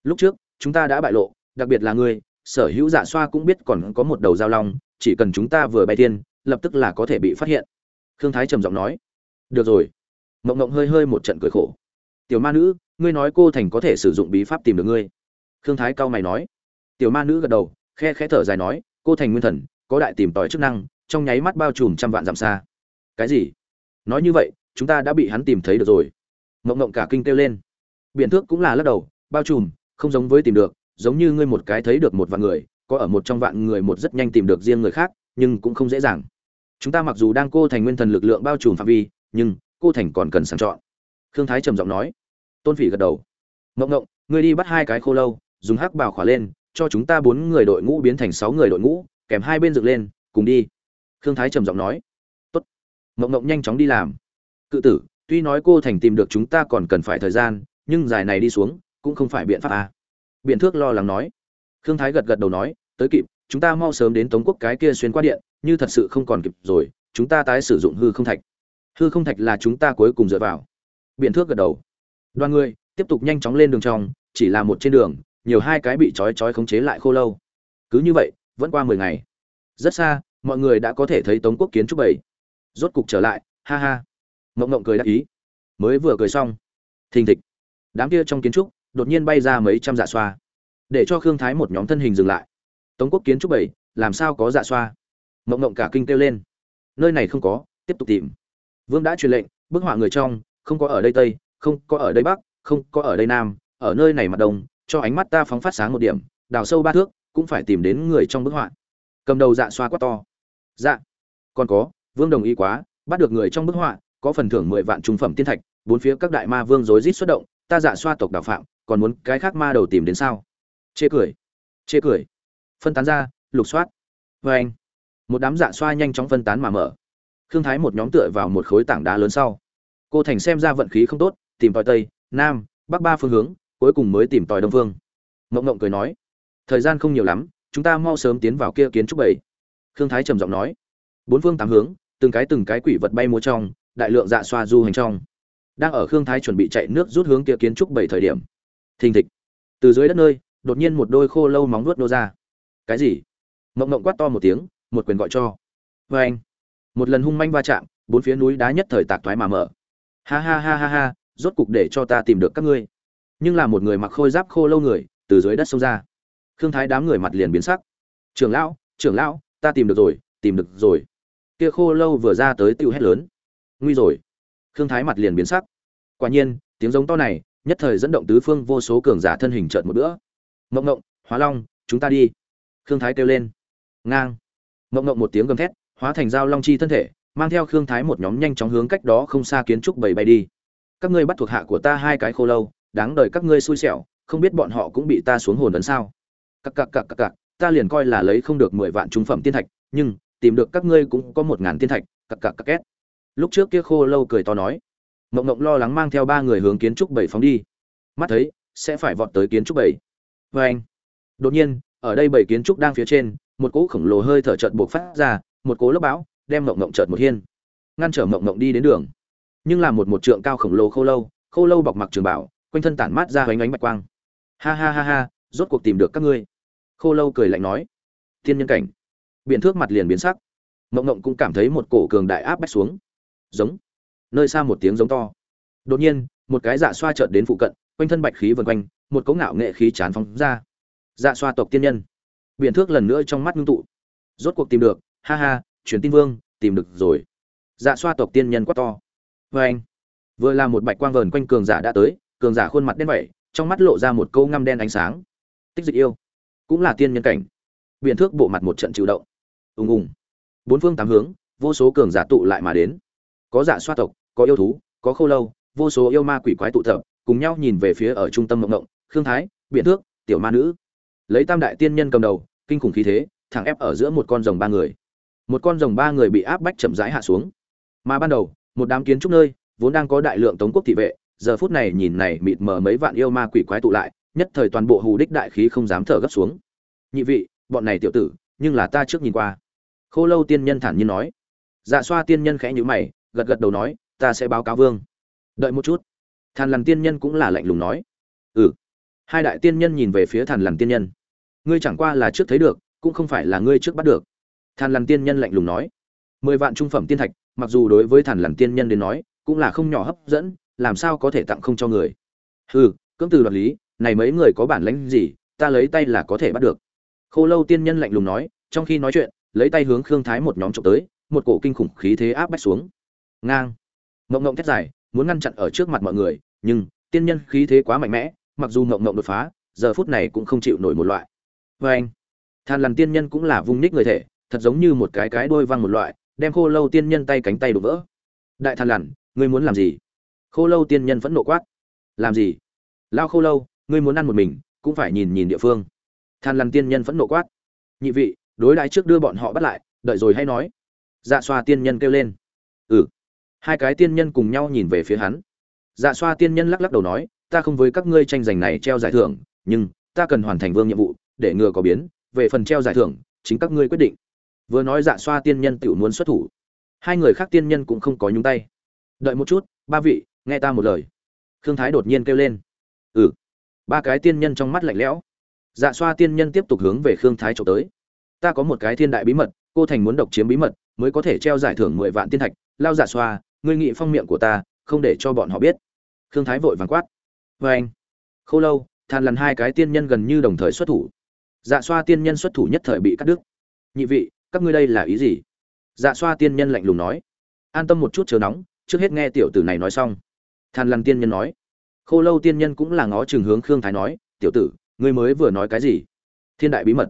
Lúc trước, chúng ta đã bại lộ, đặc biệt là ngươi, sở hữu dạ xoa cũng biết còn có một đầu giao long chỉ cần chúng ta vừa bay tiên lập tức là có thể bị phát hiện. Khương thái trầm giọng nói. Được rồi. Mộng mộng hơi hơi một trận cười khổ. Tiểu ma nữ, ngươi nói cô thành có thể sử dụng bí pháp tìm được ngươi. Khương thái cao mày nói. Tiểu ma nữ gật đầu, khe khẽ thở dài nói, cô thành nguyên thần, có đại tìm tòi chức năng, trong nháy mắt bao trùm trăm vạn dặm xa. Cái gì? Nói như vậy, chúng ta đã bị hắn tìm thấy được rồi. Mộng mộng cả kinh kêu lên. Biện thước cũng là lắc đầu, bao trùm, không giống với tìm được, giống như ngươi một cái thấy được một vạn người có ở một trong vạn người một rất nhanh tìm được riêng người khác, nhưng cũng không dễ dàng. Chúng ta mặc dù đang cô thành nguyên thần lực lượng bao trùm phạm vi, nhưng cô thành còn cần sàng chọn. Khương thái trầm giọng nói. Tôn phỉ gật đầu. Ngộng ngộng, ngươi đi bắt hai cái khô lâu, dùng hắc bào khỏa lên, cho chúng ta bốn người đội ngũ biến thành sáu người đội ngũ, kèm hai bên dựng lên, cùng đi. Khương thái trầm giọng nói. Tốt. Ngộng ngộng nhanh chóng đi làm. Cự tử, tuy nói cô thành tìm được chúng ta còn cần phải thời gian, nhưng dài này đi xuống, cũng không phải biện pháp à. biện thước lo lắng nói. Khương thái gật gật đầu nói tới kịp, chúng ta mau sớm đến tống quốc cái kia xuyên qua điện, như thật sự không còn kịp rồi, chúng ta tái sử dụng hư không thạch. Hư không thạch là chúng ta cuối cùng dựa vào. Biện thước gật đầu. Đoàn người, tiếp tục nhanh chóng lên đường trong, chỉ là một trên đường, nhiều hai cái bị trói trói khống chế lại khô lâu. Cứ như vậy, vẫn qua mười ngày. Rất xa, mọi người đã có thể thấy tống quốc kiến trúc bảy. Rốt cục trở lại, ha ha. Mộng mộng cười đắc ý. Mới vừa cười xong, thình thịch. Đám kia trong kiến trúc, đột nhiên bay ra mấy trăm dạ xoa. Để cho khương thái một nhóm thân hình dừng lại tống quốc kiến trúc bảy, làm sao có dạ xoa? Mộng mộng cả kinh kêu lên. Nơi này không có, tiếp tục tìm. Vương đã truyền lệnh, bức họa người trong, không có ở đây tây, không có ở đây bắc, không có ở đây nam, ở nơi này mặt đông, cho ánh mắt ta phóng phát sáng một điểm, đào sâu ba thước, cũng phải tìm đến người trong bức họa. Cầm đầu dạ xoa quá to. Dạ. Còn có, vương đồng ý quá, bắt được người trong bức họa, có phần thưởng mười vạn trung phẩm tiên thạch, bốn phía các đại ma vương rối rít xuất động, ta dạ xoa tộc đạo phạm, còn muốn cái khác ma đầu tìm đến sao? Chê cười. Chê cười phân tán ra, lục soát. Vê anh, một đám dạ xoa nhanh chóng phân tán mà mở. Khương thái một nhóm tựa vào một khối tảng đá lớn sau. Cô thành xem ra vận khí không tốt, tìm tòi tây, nam, bắc ba phương hướng, cuối cùng mới tìm tòi đông phương. Mộng mộng cười nói, thời gian không nhiều lắm, chúng ta mau sớm tiến vào kia kiến trúc bảy. Khương thái trầm giọng nói, bốn phương tám hướng, từng cái từng cái quỷ vật bay múa trong, đại lượng dạ xoa du hành trong. Đang ở khương thái chuẩn bị chạy nước rút hướng kia kiến trúc bảy thời điểm. Thình thịch. Từ dưới đất nơi, đột nhiên một đôi khô lâu móng nuốt nô ra cái gì? Mộng mộng quát to một tiếng, một quyền gọi cho. Vê anh, một lần hung manh va chạm, bốn phía núi đá nhất thời tạc thoái mà mở. Ha ha ha ha ha, rốt cục để cho ta tìm được các ngươi. Nhưng là một người mặc khôi giáp khô lâu người, từ dưới đất sâu ra. Khương thái đám người mặt liền biến sắc. Trưởng lão trưởng lão, ta tìm được rồi, tìm được rồi. Kia khô lâu vừa ra tới tiêu hét lớn. Nguy rồi. Khương thái mặt liền biến sắc. Quả nhiên, tiếng giống to này, nhất thời dẫn động tứ phương vô số cường giả thân hình trợn một bữa. Mộng mộng, hóa long, chúng ta đi khương thái kêu lên. Ngang. Mộng mộng một tiếng gầm thét, hóa thành dao long chi thân thể, mang theo khương thái một nhóm nhanh chóng hướng cách đó không xa kiến trúc bảy bay đi. Các ngươi bắt thuộc hạ của ta hai cái khô lâu, đáng đời các ngươi xui xẻo, không biết bọn họ cũng bị ta xuống hồn ấn sao? Cặc cặc cặc cặc cặc, ta liền coi là lấy không được mười vạn trung phẩm tiên thạch, nhưng tìm được các ngươi cũng có một ngàn tiên thạch, cặc cặc cặc két. Lúc trước kia khô lâu cười to nói, mộng mộng lo lắng mang theo ba người hướng kiến trúc bảy phóng đi. Mắt thấy, sẽ phải vọt tới kiến trúc bảy. Vê anh đột nhiên ở đây bảy kiến trúc đang phía trên, một cỗ khổng lồ hơi thở chợt buộc phát ra, một cỗ lốc bão đem mộng mộng chợt một hiên, ngăn trở mộng mộng đi đến đường. Nhưng là một một trượng cao khổng lồ khô lâu khô lâu bọc mặc trường bảo, quanh thân tản mát ra hoành ánh bạch quang. Ha ha ha ha, rốt cuộc tìm được các ngươi. Khô lâu cười lạnh nói. Thiên nhân cảnh. Biện thước mặt liền biến sắc. Mộng mộng cũng cảm thấy một cổ cường đại áp bách xuống. Giống. Nơi xa một tiếng giống to. Đột nhiên, một cái dạ xoa chợt đến phụ cận, quanh thân bạch khí vần quanh, một cỗ ngạo nghệ khí chán phóng ra dạ xoa tộc tiên nhân. Biện thước lần nữa trong mắt ngưng tụ. Rốt cuộc tìm được. Ha ha, truyền tin vương, tìm được rồi. Dạ xoa tộc tiên nhân quá to. Vê anh, vừa là một bạch quang vờn quanh cường giả đã tới, cường giả khuôn mặt đen vậy trong mắt lộ ra một câu ngăm đen ánh sáng. Tích dịch yêu. Cũng là tiên nhân cảnh. Biện thước bộ mặt một trận chịu động. Ùng ùng. Bốn phương tám hướng, vô số cường giả tụ lại mà đến. Có dạ xoa tộc, có yêu thú, có khâu lâu, vô số yêu ma quỷ quái tụ tập, cùng nhau nhìn về phía ở trung tâm mộng mộng. Khương thái biện thước, tiểu ma nữ lấy tam đại tiên nhân cầm đầu, kinh khủng khí thế, thẳng ép ở giữa một con rồng ba người. Một con rồng ba người bị áp bách chậm rãi hạ xuống. Mà ban đầu, một đám kiến trúc nơi, vốn đang có đại lượng tống quốc thị vệ, giờ phút này nhìn này mịt mờ mấy vạn yêu ma quỷ quái tụ lại, nhất thời toàn bộ hù đích đại khí không dám thở gấp xuống. Nhị vị, bọn này tiểu tử, nhưng là ta trước nhìn qua. Khô lâu tiên nhân thản nhiên nói. Dạ xoa tiên nhân khẽ nhíu mày, gật gật đầu nói, ta sẽ báo cáo vương. Đợi một chút. Thàn lằn tiên nhân cũng là lạnh lùng nói. Ừ hai đại tiên nhân nhìn về phía thàn lằn tiên nhân. Ngươi chẳng qua là trước thấy được, cũng không phải là ngươi trước bắt được. Thàn lằn tiên nhân lạnh lùng nói. Mười vạn trung phẩm tiên thạch, mặc dù đối với thàn lằn tiên nhân đến nói, cũng là không nhỏ hấp dẫn, làm sao có thể tặng không cho người? Hừ, cưỡng từ đoạt lý, này mấy người có bản lãnh gì, ta lấy tay là có thể bắt được. Khô lâu tiên nhân lạnh lùng nói, trong khi nói chuyện, lấy tay hướng khương thái một nhóm trộm tới, một cổ kinh khủng khí thế áp bách xuống. Ngang. Ngộng ngộng thét dài, muốn ngăn chặn ở trước mặt mọi người, nhưng, tiên nhân khí thế quá mạnh mẽ mặc dù ngộng ngộng đột phá, giờ phút này cũng không chịu nổi một loại. Vê anh, than lằn tiên nhân cũng là vung ních người thể, thật giống như một cái cái đôi văng một loại, đem khô lâu tiên nhân tay cánh tay đổ vỡ. Đại than lằn, ngươi muốn làm gì? Khô lâu tiên nhân vẫn nộ quát. Làm gì? Lao khô lâu, ngươi muốn ăn một mình, cũng phải nhìn nhìn địa phương. Than lằn tiên nhân vẫn nộ quát. Nhị vị, đối đãi trước đưa bọn họ bắt lại, đợi rồi hay nói. Dạ xoa tiên nhân kêu lên. Ừ. Hai cái tiên nhân cùng nhau nhìn về phía hắn. Dạ xoa tiên nhân lắc lắc đầu nói ta không với các ngươi tranh giành này treo giải thưởng, nhưng ta cần hoàn thành vương nhiệm vụ, để ngừa có biến, về phần treo giải thưởng, chính các ngươi quyết định. Vừa nói dạ xoa tiên nhân tự muốn xuất thủ. Hai người khác tiên nhân cũng không có nhúng tay. Đợi một chút, ba vị, nghe ta một lời. Khương thái đột nhiên kêu lên. Ừ. Ba cái tiên nhân trong mắt lạnh lẽo. Dạ xoa tiên nhân tiếp tục hướng về khương thái trộm tới. Ta có một cái thiên đại bí mật, cô thành muốn độc chiếm bí mật, mới có thể treo giải thưởng mười vạn tiên thạch. Lao dạ xoa, ngươi nghị phong miệng của ta, không để cho bọn họ biết. Khương thái vội vàng quát vê anh. Khâu lâu, than lần hai cái tiên nhân gần như đồng thời xuất thủ. Dạ xoa tiên nhân xuất thủ nhất thời bị cắt đứt. Nhị vị, các ngươi đây là ý gì? Dạ xoa tiên nhân lạnh lùng nói. An tâm một chút chờ nóng, trước hết nghe tiểu tử này nói xong. Than lằn tiên nhân nói. Khô lâu tiên nhân cũng là ngó chừng hướng khương thái nói, tiểu tử, ngươi mới vừa nói cái gì? Thiên đại bí mật.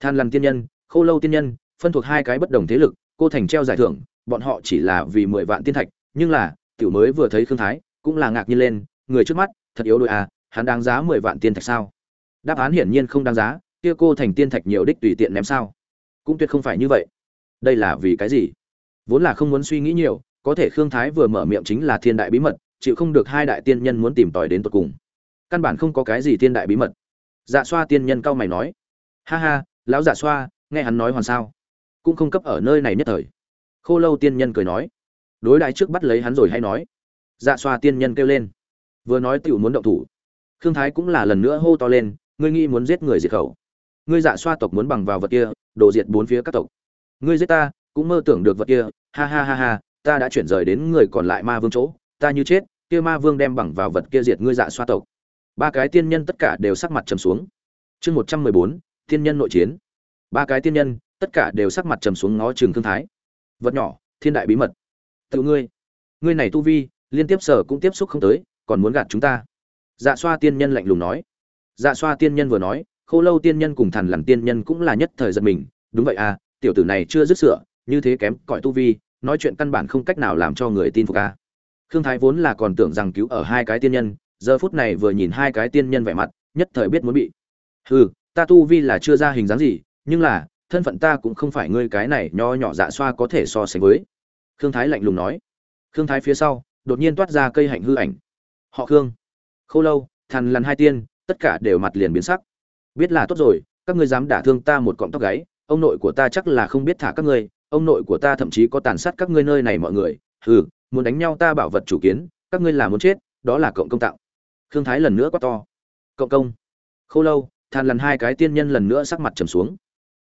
Than lằn tiên nhân, khô lâu tiên nhân, phân thuộc hai cái bất đồng thế lực, cô thành treo giải thưởng, bọn họ chỉ là vì mười vạn tiên thạch, nhưng là, tiểu mới vừa thấy khương thái, cũng là ngạc nhiên lên, người trước mắt thật yếu đôi à hắn đáng giá mười vạn tiên thạch sao? Đáp án hiển nhiên không đáng giá, kia cô thành tiên thạch nhiều đích tùy tiện ném sao? Cũng tuyệt không phải như vậy. Đây là vì cái gì? Vốn là không muốn suy nghĩ nhiều, có thể khương thái vừa mở miệng chính là thiên đại bí mật, chịu không được hai đại tiên nhân muốn tìm tòi đến tột cùng. Căn bản không có cái gì thiên đại bí mật. Dạ xoa tiên nhân cao mày nói. Ha ha, lão dạ xoa, nghe hắn nói hoàn sao? Cũng không cấp ở nơi này nhất thời. Khô lâu tiên nhân cười nói. Đối đại trước bắt lấy hắn rồi hay nói. Dạ xoa tiên nhân kêu lên vừa nói tiểu muốn động thủ. Khương thái cũng là lần nữa hô to lên, ngươi nghĩ muốn giết người diệt khẩu. Ngươi dạ xoa tộc muốn bằng vào vật kia, đổ diệt bốn phía các tộc. Ngươi giết ta, cũng mơ tưởng được vật kia. Ha ha ha ha, ta đã chuyển rời đến người còn lại ma vương chỗ. Ta như chết, kia ma vương đem bằng vào vật kia diệt ngươi dạ xoa tộc. Ba cái tiên nhân tất cả đều sắc mặt trầm xuống. Chương một trăm mười bốn tiên nhân nội chiến. Ba cái tiên nhân, tất cả đều sắc mặt trầm xuống ngó trường thương thái. Vật nhỏ, thiên đại bí mật. Tự ngươi ngươi này tu vi, liên tiếp sở cũng tiếp xúc không tới còn muốn gạt chúng ta? Dạ xoa tiên nhân lạnh lùng nói. Dạ xoa tiên nhân vừa nói, khô lâu tiên nhân cùng thần làm tiên nhân cũng là nhất thời giật mình. Đúng vậy à tiểu tử này chưa dứt sửa như thế kém cõi tu vi, nói chuyện căn bản không cách nào làm cho người tin phục à. khương thái vốn là còn tưởng rằng cứu ở hai cái tiên nhân, giờ phút này vừa nhìn hai cái tiên nhân vẻ mặt, nhất thời biết muốn bị. Hừ, ta tu vi là chưa ra hình dáng gì, nhưng là, thân phận ta cũng không phải ngươi cái này nho nhỏ dạ xoa có thể so sánh với. Khương thái lạnh lùng nói. Khương thái phía sau, đột nhiên toát ra cây hạnh hư ảnh họ khương. Khâu lâu thằn lằn hai tiên, tất cả đều mặt liền biến sắc. Biết là tốt rồi, các ngươi dám đả thương ta một cọng tóc gáy, ông nội của ta chắc là không biết thả các ngươi, ông nội của ta thậm chí có tàn sát các ngươi nơi này mọi người. Hừ, muốn đánh nhau ta bảo vật chủ kiến, các ngươi là muốn chết, đó là cộng công tạo khương thái lần nữa quát to. Cộng công. Khâu lâu than lần hai cái tiên nhân lần nữa sắc mặt trầm xuống.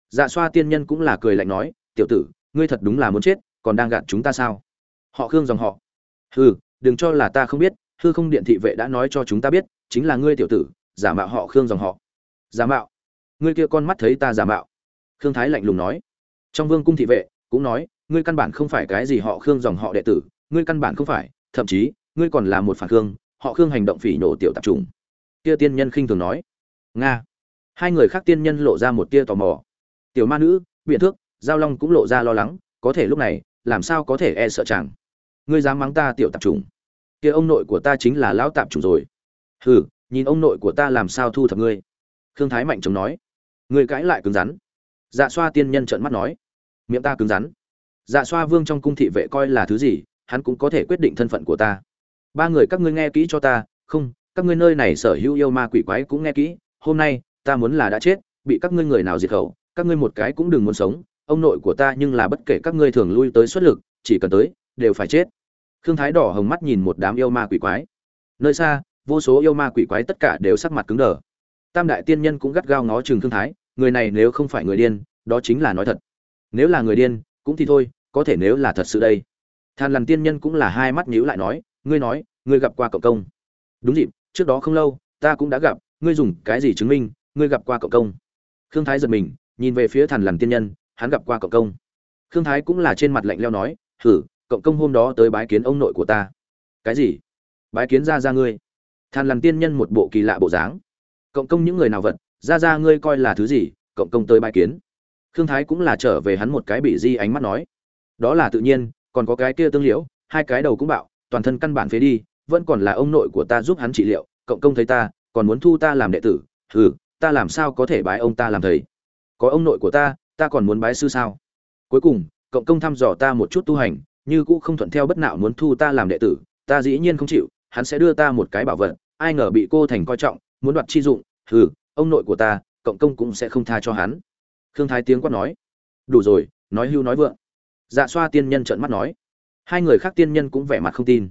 Dạ xoa tiên nhân cũng là cười lạnh nói, tiểu tử, ngươi thật đúng là muốn chết, còn đang gạt chúng ta sao? Họ khương dòng họ. Hừ, đừng cho là ta không biết hư không điện thị vệ đã nói cho chúng ta biết, chính là ngươi tiểu tử, giả mạo họ khương dòng họ. Giả mạo? Ngươi kia con mắt thấy ta giả mạo. Khương thái lạnh lùng nói. Trong vương cung thị vệ cũng nói, ngươi căn bản không phải cái gì họ khương dòng họ đệ tử, ngươi căn bản không phải, thậm chí, ngươi còn là một phản khương, họ khương hành động phỉ nổ tiểu tạp trùng kia tiên nhân khinh thường nói. Nga. Hai người khác tiên nhân lộ ra một tia tò mò. Tiểu ma nữ biện thước, giao long cũng lộ ra lo lắng, có thể lúc này, làm sao có thể e sợ chàng? Ngươi dám mắng ta tiểu tạp trùng kia ông nội của ta chính là lão tạp trùng rồi. Hừ, nhìn ông nội của ta làm sao thu thập ngươi? Khương thái mạnh chống nói. Ngươi cãi lại cứng rắn. Dạ xoa tiên nhân trợn mắt nói. Miệng ta cứng rắn. Dạ xoa vương trong cung thị vệ coi là thứ gì, hắn cũng có thể quyết định thân phận của ta. Ba người các ngươi nghe kỹ cho ta. Không, các ngươi nơi này sở hữu yêu ma quỷ quái cũng nghe kỹ. Hôm nay, ta muốn là đã chết, bị các ngươi người nào diệt khẩu, các ngươi một cái cũng đừng muốn sống. Ông nội của ta nhưng là bất kể các ngươi thường lui tới xuất lực, chỉ cần tới, đều phải chết khương thái đỏ hồng mắt nhìn một đám yêu ma quỷ quái. Nơi xa, vô số yêu ma quỷ quái tất cả đều sắc mặt cứng đờ. Tam đại tiên nhân cũng gắt gao ngó chừng khương thái, người này nếu không phải người điên, đó chính là nói thật. Nếu là người điên, cũng thì thôi, có thể nếu là thật sự đây. Than lằn tiên nhân cũng là hai mắt nhíu lại nói, ngươi nói, ngươi gặp qua cộng công. Đúng dịp, trước đó không lâu, ta cũng đã gặp, ngươi dùng cái gì chứng minh, ngươi gặp qua cộng công? Khương thái giật mình, nhìn về phía thần lằn tiên nhân, hắn gặp qua cộng công. Khương thái cũng là trên mặt lạnh leo nói thử Cộng công hôm đó tới bái kiến ông nội của ta. Cái gì? Bái kiến ra ra ngươi. Thàn làm tiên nhân một bộ kỳ lạ bộ dáng. Cộng công những người nào vật? Ra ra ngươi coi là thứ gì? Cộng công tới bái kiến. Khương thái cũng là trở về hắn một cái bị di ánh mắt nói. Đó là tự nhiên, còn có cái kia tương liễu, hai cái đầu cũng bạo, toàn thân căn bản phế đi, vẫn còn là ông nội của ta giúp hắn trị liệu, cộng công thấy ta, còn muốn thu ta làm đệ tử, hừ, ta làm sao có thể bái ông ta làm thầy? Có ông nội của ta ta còn muốn bái sư sao? Cuối cùng, cộng công thăm dò ta một chút tu hành như cũ không thuận theo bất nạo muốn thu ta làm đệ tử, ta dĩ nhiên không chịu, hắn sẽ đưa ta một cái bảo vật, ai ngờ bị cô thành coi trọng, muốn đoạt chi dụng, hừ, ông nội của ta, cộng công cũng sẽ không tha cho hắn. Khương thái tiếng quát nói. Đủ rồi, nói hưu nói vượng. Dạ xoa tiên nhân trợn mắt nói. Hai người khác tiên nhân cũng vẻ mặt không tin.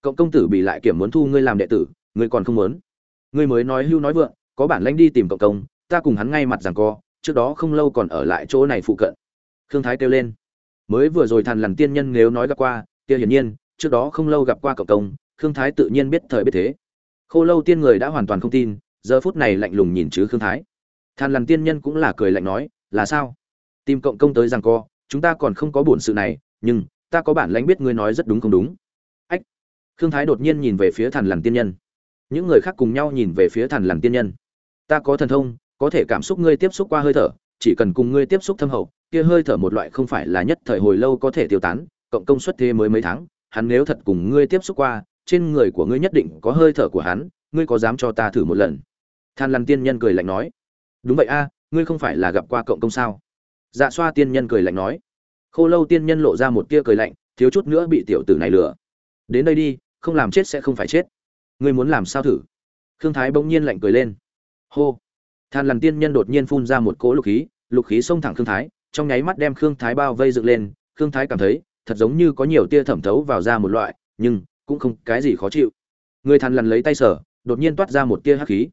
Cộng công tử bị lại kiểm muốn thu ngươi làm đệ tử, ngươi còn không muốn. Ngươi mới nói hưu nói vượng, có bản lãnh đi tìm cộng công, ta cùng hắn ngay mặt rằng co, trước đó không lâu còn ở lại chỗ này phụ cận. Khương thái kêu lên mới vừa rồi thằn lằn tiên nhân nếu nói gặp qua, kia hiển nhiên, trước đó không lâu gặp qua cộng công, khương thái tự nhiên biết thời biết thế. Khô lâu tiên người đã hoàn toàn không tin, giờ phút này lạnh lùng nhìn chứ khương thái. Thàn lằn tiên nhân cũng là cười lạnh nói, là sao? Tìm cộng công tới rằng co, chúng ta còn không có bổn sự này, nhưng, ta có bản lãnh biết ngươi nói rất đúng không đúng. Ách! Khương thái đột nhiên nhìn về phía thàn lằn tiên nhân. Những người khác cùng nhau nhìn về phía thàn lằn tiên nhân. Ta có thần thông, có thể cảm xúc ngươi tiếp xúc qua hơi thở, chỉ cần cùng ngươi tiếp xúc thâm hậu kia hơi thở một loại không phải là nhất thời hồi lâu có thể tiêu tán, cộng công suất thế mới mấy tháng, hắn nếu thật cùng ngươi tiếp xúc qua, trên người của ngươi nhất định có hơi thở của hắn, ngươi có dám cho ta thử một lần? Than Lăn tiên nhân cười lạnh nói. Đúng vậy a, ngươi không phải là gặp qua cộng công sao? Dạ xoa tiên nhân cười lạnh nói. Khô lâu tiên nhân lộ ra một tia cười lạnh, thiếu chút nữa bị tiểu tử này lừa. Đến đây đi, không làm chết sẽ không phải chết. Ngươi muốn làm sao thử? Khương thái bỗng nhiên lạnh cười lên. Hô. Than lằn tiên nhân đột nhiên phun ra một cỗ lục khí lục khí xông thẳng khương thái trong nháy mắt đem khương thái bao vây dựng lên, khương thái cảm thấy, thật giống như có nhiều tia thẩm thấu vào ra một loại, nhưng, cũng không cái gì khó chịu. Người thằn lằn lấy tay sở đột nhiên toát ra một tia hắc khí.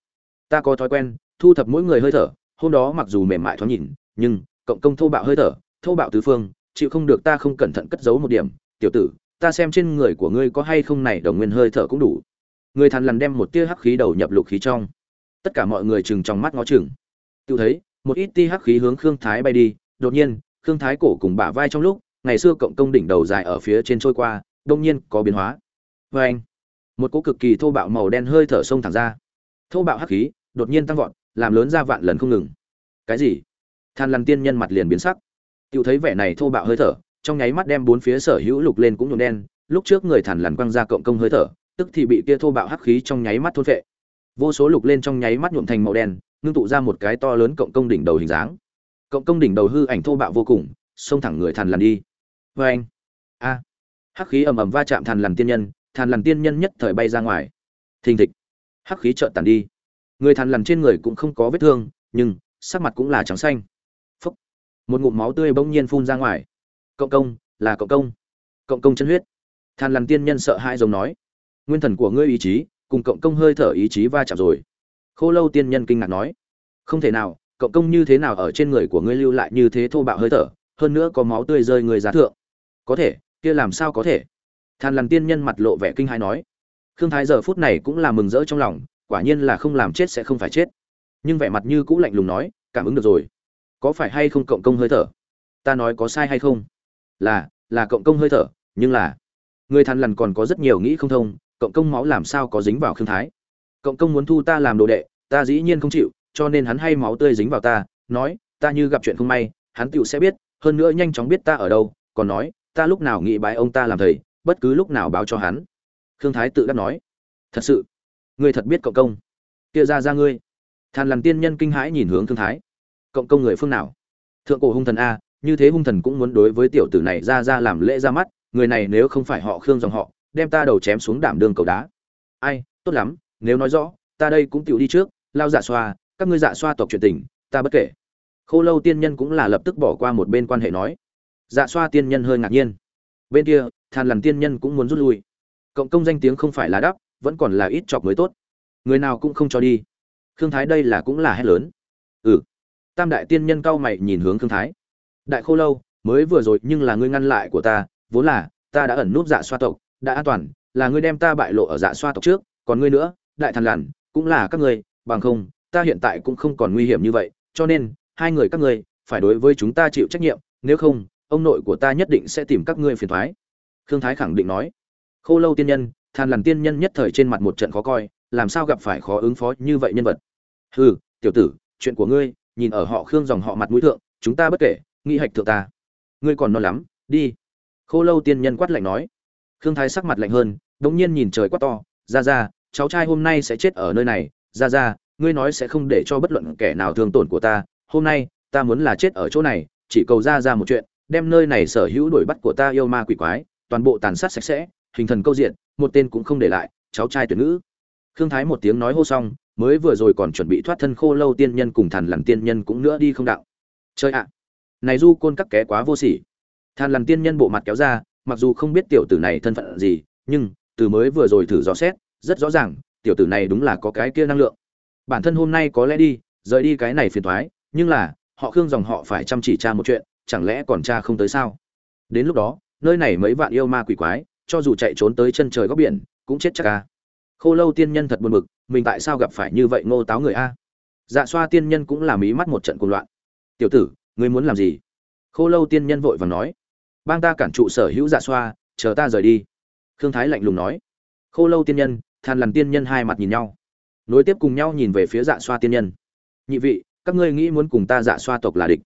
Ta có thói quen, thu thập mỗi người hơi thở, hôm đó mặc dù mềm mại thoáng nhìn, nhưng, cộng công thô bạo hơi thở, thô bạo tứ phương, chịu không được ta không cẩn thận cất giấu một điểm. Tiểu tử, ta xem trên người của ngươi có hay không này đồng nguyên hơi thở cũng đủ. Người thằn lằn đem một tia hắc khí đầu nhập lục khí trong. Tất cả mọi người chừng trong mắt ngó chừng. Tiêu thấy, một ít tia hắc khí hướng khương thái bay đi đột nhiên, khương thái cổ cùng bả vai trong lúc, ngày xưa cộng công đỉnh đầu dài ở phía trên trôi qua, đông nhiên có biến hóa. Vê anh, một cỗ cực kỳ thô bạo màu đen hơi thở sông thẳng ra. Thô bạo hắc khí đột nhiên tăng vọt, làm lớn ra vạn lần không ngừng. Cái gì? Than lằn tiên nhân mặt liền biến sắc. Tự thấy vẻ này thô bạo hơi thở, trong nháy mắt đem bốn phía sở hữu lục lên cũng nhuộm đen, lúc trước người thản lằn quăng ra cộng công hơi thở, tức thì bị kia thô bạo hắc khí trong nháy mắt thôn phệ. Vô số lục lên trong nháy mắt nhuộm thành màu đen, ngưng tụ ra một cái to lớn cộng công đỉnh đầu hình dáng cộng công đỉnh đầu hư ảnh thô bạo vô cùng, xông thẳng người thằn lằn đi. Vê anh. A. Hắc khí ầm ầm va chạm thằn lằn tiên nhân thằn lằn tiên nhân nhất thời bay ra ngoài. Thình thịch. Hắc khí trợn tàn đi. Người thằn lằn trên người cũng không có vết thương, nhưng sắc mặt cũng là trắng xanh. Phúc. Một ngụm máu tươi bỗng nhiên phun ra ngoài. Cộng công, là cộng công. Cộng công chân huyết. Thằn lằn tiên nhân sợ hãi giống nói. Nguyên thần của ngươi ý chí, cùng cộng công hơi thở ý chí va chạm rồi. Khô lâu tiên nhân kinh ngạc nói. Không thể nào cộng công như thế nào ở trên người của ngươi lưu lại như thế thô bạo hơi thở, hơn nữa có máu tươi rơi người giá thượng. Có thể, kia làm sao có thể? Than lằn tiên nhân mặt lộ vẻ kinh hãi nói. Khương thái giờ phút này cũng là mừng rỡ trong lòng, quả nhiên là không làm chết sẽ không phải chết. Nhưng vẻ mặt như cũ lạnh lùng nói, cảm ứng được rồi. Có phải hay không cộng công hơi thở? Ta nói có sai hay không? Là là cộng công hơi thở, nhưng là người than lằn còn có rất nhiều nghĩ không thông, cộng công máu làm sao có dính vào khương thái? Cộng công muốn thu ta làm đồ đệ, ta dĩ nhiên không chịu cho nên hắn hay máu tươi dính vào ta, nói, ta như gặp chuyện không may, hắn tựu sẽ biết, hơn nữa nhanh chóng biết ta ở đâu, còn nói, ta lúc nào nghĩ bái ông ta làm thầy, bất cứ lúc nào báo cho hắn. Khương thái tự đáp nói, thật sự, ngươi thật biết cộng công. Kia ra ra ngươi. Thàn làm tiên nhân kinh hãi nhìn hướng thương thái. Cộng công người phương nào? Thượng cổ hung thần a, như thế hung thần cũng muốn đối với tiểu tử này ra ra làm lễ ra mắt, người này nếu không phải họ khương dòng họ, đem ta đầu chém xuống đảm đường cầu đá. Ai, tốt lắm, nếu nói rõ, ta đây cũng tiểu đi trước, lao giả xoa các ngươi dạ xoa tộc chuyện tình, ta bất kể. Khô lâu tiên nhân cũng là lập tức bỏ qua một bên quan hệ nói. Dạ xoa tiên nhân hơi ngạc nhiên. Bên kia, than lằn tiên nhân cũng muốn rút lui. Cộng công danh tiếng không phải là đắp vẫn còn là ít chọc mới tốt. Người nào cũng không cho đi. Khương thái đây là cũng là hét lớn. Ừ. Tam đại tiên nhân cao mày nhìn hướng khương thái. Đại khô lâu, mới vừa rồi nhưng là ngươi ngăn lại của ta, vốn là, ta đã ẩn núp dạ xoa tộc, đã an toàn, là ngươi đem ta bại lộ ở dạ xoa tộc trước, còn ngươi nữa, đại thần lằn, cũng là các ngươi, bằng không ta hiện tại cũng không còn nguy hiểm như vậy, cho nên, hai người các ngươi, phải đối với chúng ta chịu trách nhiệm, nếu không, ông nội của ta nhất định sẽ tìm các ngươi phiền thoái. Khương thái khẳng định nói. Khô lâu tiên nhân, than lằn tiên nhân nhất thời trên mặt một trận khó coi, làm sao gặp phải khó ứng phó như vậy nhân vật? Hừ, tiểu tử, chuyện của ngươi, nhìn ở họ khương dòng họ mặt mũi thượng, chúng ta bất kể, nghĩ hạch thượng ta. Ngươi còn non lắm, đi. Khô lâu tiên nhân quát lạnh nói. Khương thái sắc mặt lạnh hơn đ ỗ n g nhiên nhìn trời quát to. Ra ra cháu trai hôm nay sẽ chết ở nơi này. Ra ra ngươi nói sẽ không để cho bất luận kẻ nào thương tổn của ta, hôm nay, ta muốn là chết ở chỗ này, chỉ cầu ra ra một chuyện, đem nơi này sở hữu đuổi bắt của ta yêu ma quỷ quái, toàn bộ tàn sát sạch sẽ, hình thần câu diện, một tên cũng không để lại, cháu trai tuyệt ngữ. Khương thái một tiếng nói hô xong, mới vừa rồi còn chuẩn bị thoát thân khô lâu tiên nhân cùng thần lằn tiên nhân cũng nữa đi không đạo. Chơi ạ! Này du côn cắt ké quá vô sỉ. Thần lằn tiên nhân bộ mặt kéo ra, mặc dù không biết tiểu tử này thân phận gì, nhưng, từ mới vừa rồi thử dò xét, rất rõ ràng, tiểu tử này đúng là có cái kia năng lượng bản thân hôm nay có lẽ đi, rời đi cái này phiền thoái, nhưng là, họ khương dòng họ phải chăm chỉ tra một chuyện, chẳng lẽ còn cha không tới sao? Đến lúc đó, nơi này mấy vạn yêu ma quỷ quái, cho dù chạy trốn tới chân trời góc biển, cũng chết chắc ca khô lâu tiên nhân thật buồn bực, mình tại sao gặp phải như vậy ngô táo người a? Dạ xoa tiên nhân cũng làm ý mắt một trận cuồng loạn. Tiểu tử, ngươi muốn làm gì? Khô lâu tiên nhân vội vàng nói. Bang ta cản trụ sở hữu dạ xoa, chờ ta rời đi. Khương thái lạnh lùng nói. Khô lâu tiên nhân, than lằn tiên nhân hai mặt nhìn nhau nối tiếp cùng nhau nhìn về phía dạ xoa tiên nhân. Nhị vị, các ngươi nghĩ muốn cùng ta dạ xoa tộc là địch.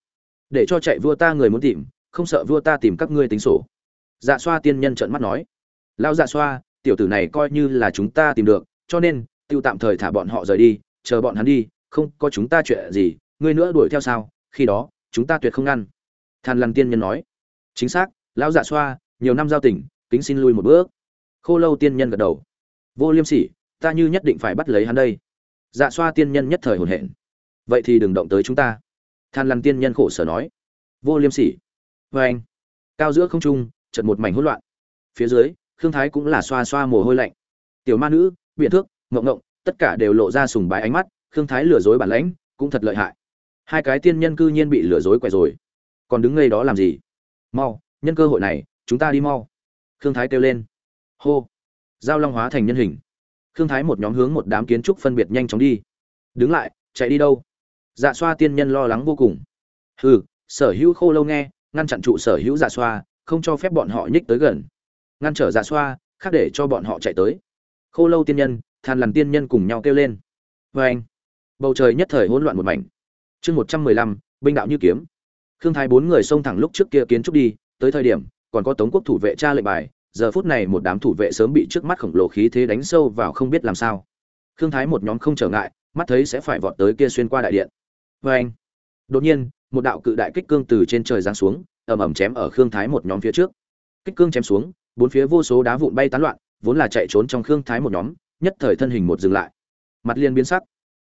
Để cho chạy vua ta người muốn tìm, không sợ vua ta tìm các ngươi tính sổ. Dạ xoa tiên nhân trợn mắt nói. Lão dạ xoa, tiểu tử này coi như là chúng ta tìm được, cho nên, tiêu tạm thời thả bọn họ rời đi, chờ bọn hắn đi, không có chúng ta chuyện gì, ngươi nữa đuổi theo sao, khi đó, chúng ta tuyệt không ngăn. Than lằn tiên nhân nói. Chính xác, lão dạ xoa, nhiều năm giao tình, kính xin lui một bước. Khô lâu tiên nhân gật đầu. Vô liêm sỉ ta như nhất định phải bắt lấy hắn đây. Dạ xoa tiên nhân nhất thời hồn hển vậy thì đừng động tới chúng ta. Than lăng tiên nhân khổ sở nói. Vô liêm sỉ. Vê anh, cao giữa không trung, chợt một mảnh hỗn loạn. Phía dưới, khương thái cũng là xoa xoa mồ hôi lạnh. Tiểu ma nữ, biện thước, ngộng ngộng, tất cả đều lộ ra sùng bái ánh mắt, khương thái lừa dối bản lãnh, cũng thật lợi hại. Hai cái tiên nhân cư nhiên bị lừa dối quẹt rồi. Còn đứng ngay đó làm gì? Mau, nhân cơ hội này, chúng ta đi mau. Khương thái kêu lên. Hô. Giao long hóa thành nhân hình khương thái một nhóm hướng một đám kiến trúc phân biệt nhanh chóng đi. Đứng lại, chạy đi đâu? Dạ xoa tiên nhân lo lắng vô cùng. Hừ, sở hữu khô lâu nghe, ngăn chặn trụ sở hữu dạ xoa, không cho phép bọn họ nhích tới gần. Ngăn trở dạ xoa, khác để cho bọn họ chạy tới. Khô lâu tiên nhân, than lằn tiên nhân cùng nhau kêu lên. Vê anh, bầu trời nhất thời hỗn loạn một mảnh. Chương một trăm mười lăm, binh đạo như kiếm. Khương thái bốn người xông thẳng lúc trước kia kiến trúc đi, tới thời điểm, còn có tống quốc thủ vệ tra lệnh bài giờ phút này một đám thủ vệ sớm bị trước mắt khổng lồ khí thế đánh sâu vào không biết làm sao. Khương thái một nhóm không trở ngại, mắt thấy sẽ phải vọt tới kia xuyên qua đại điện. Vê anh, đột nhiên, một đạo cự đại kích cương từ trên trời giáng xuống, ầm ầm chém ở khương thái một nhóm phía trước. Kích cương chém xuống, bốn phía vô số đá vụn bay tán loạn, vốn là chạy trốn trong khương thái một nhóm, nhất thời thân hình một dừng lại. Mặt liên biến sắc.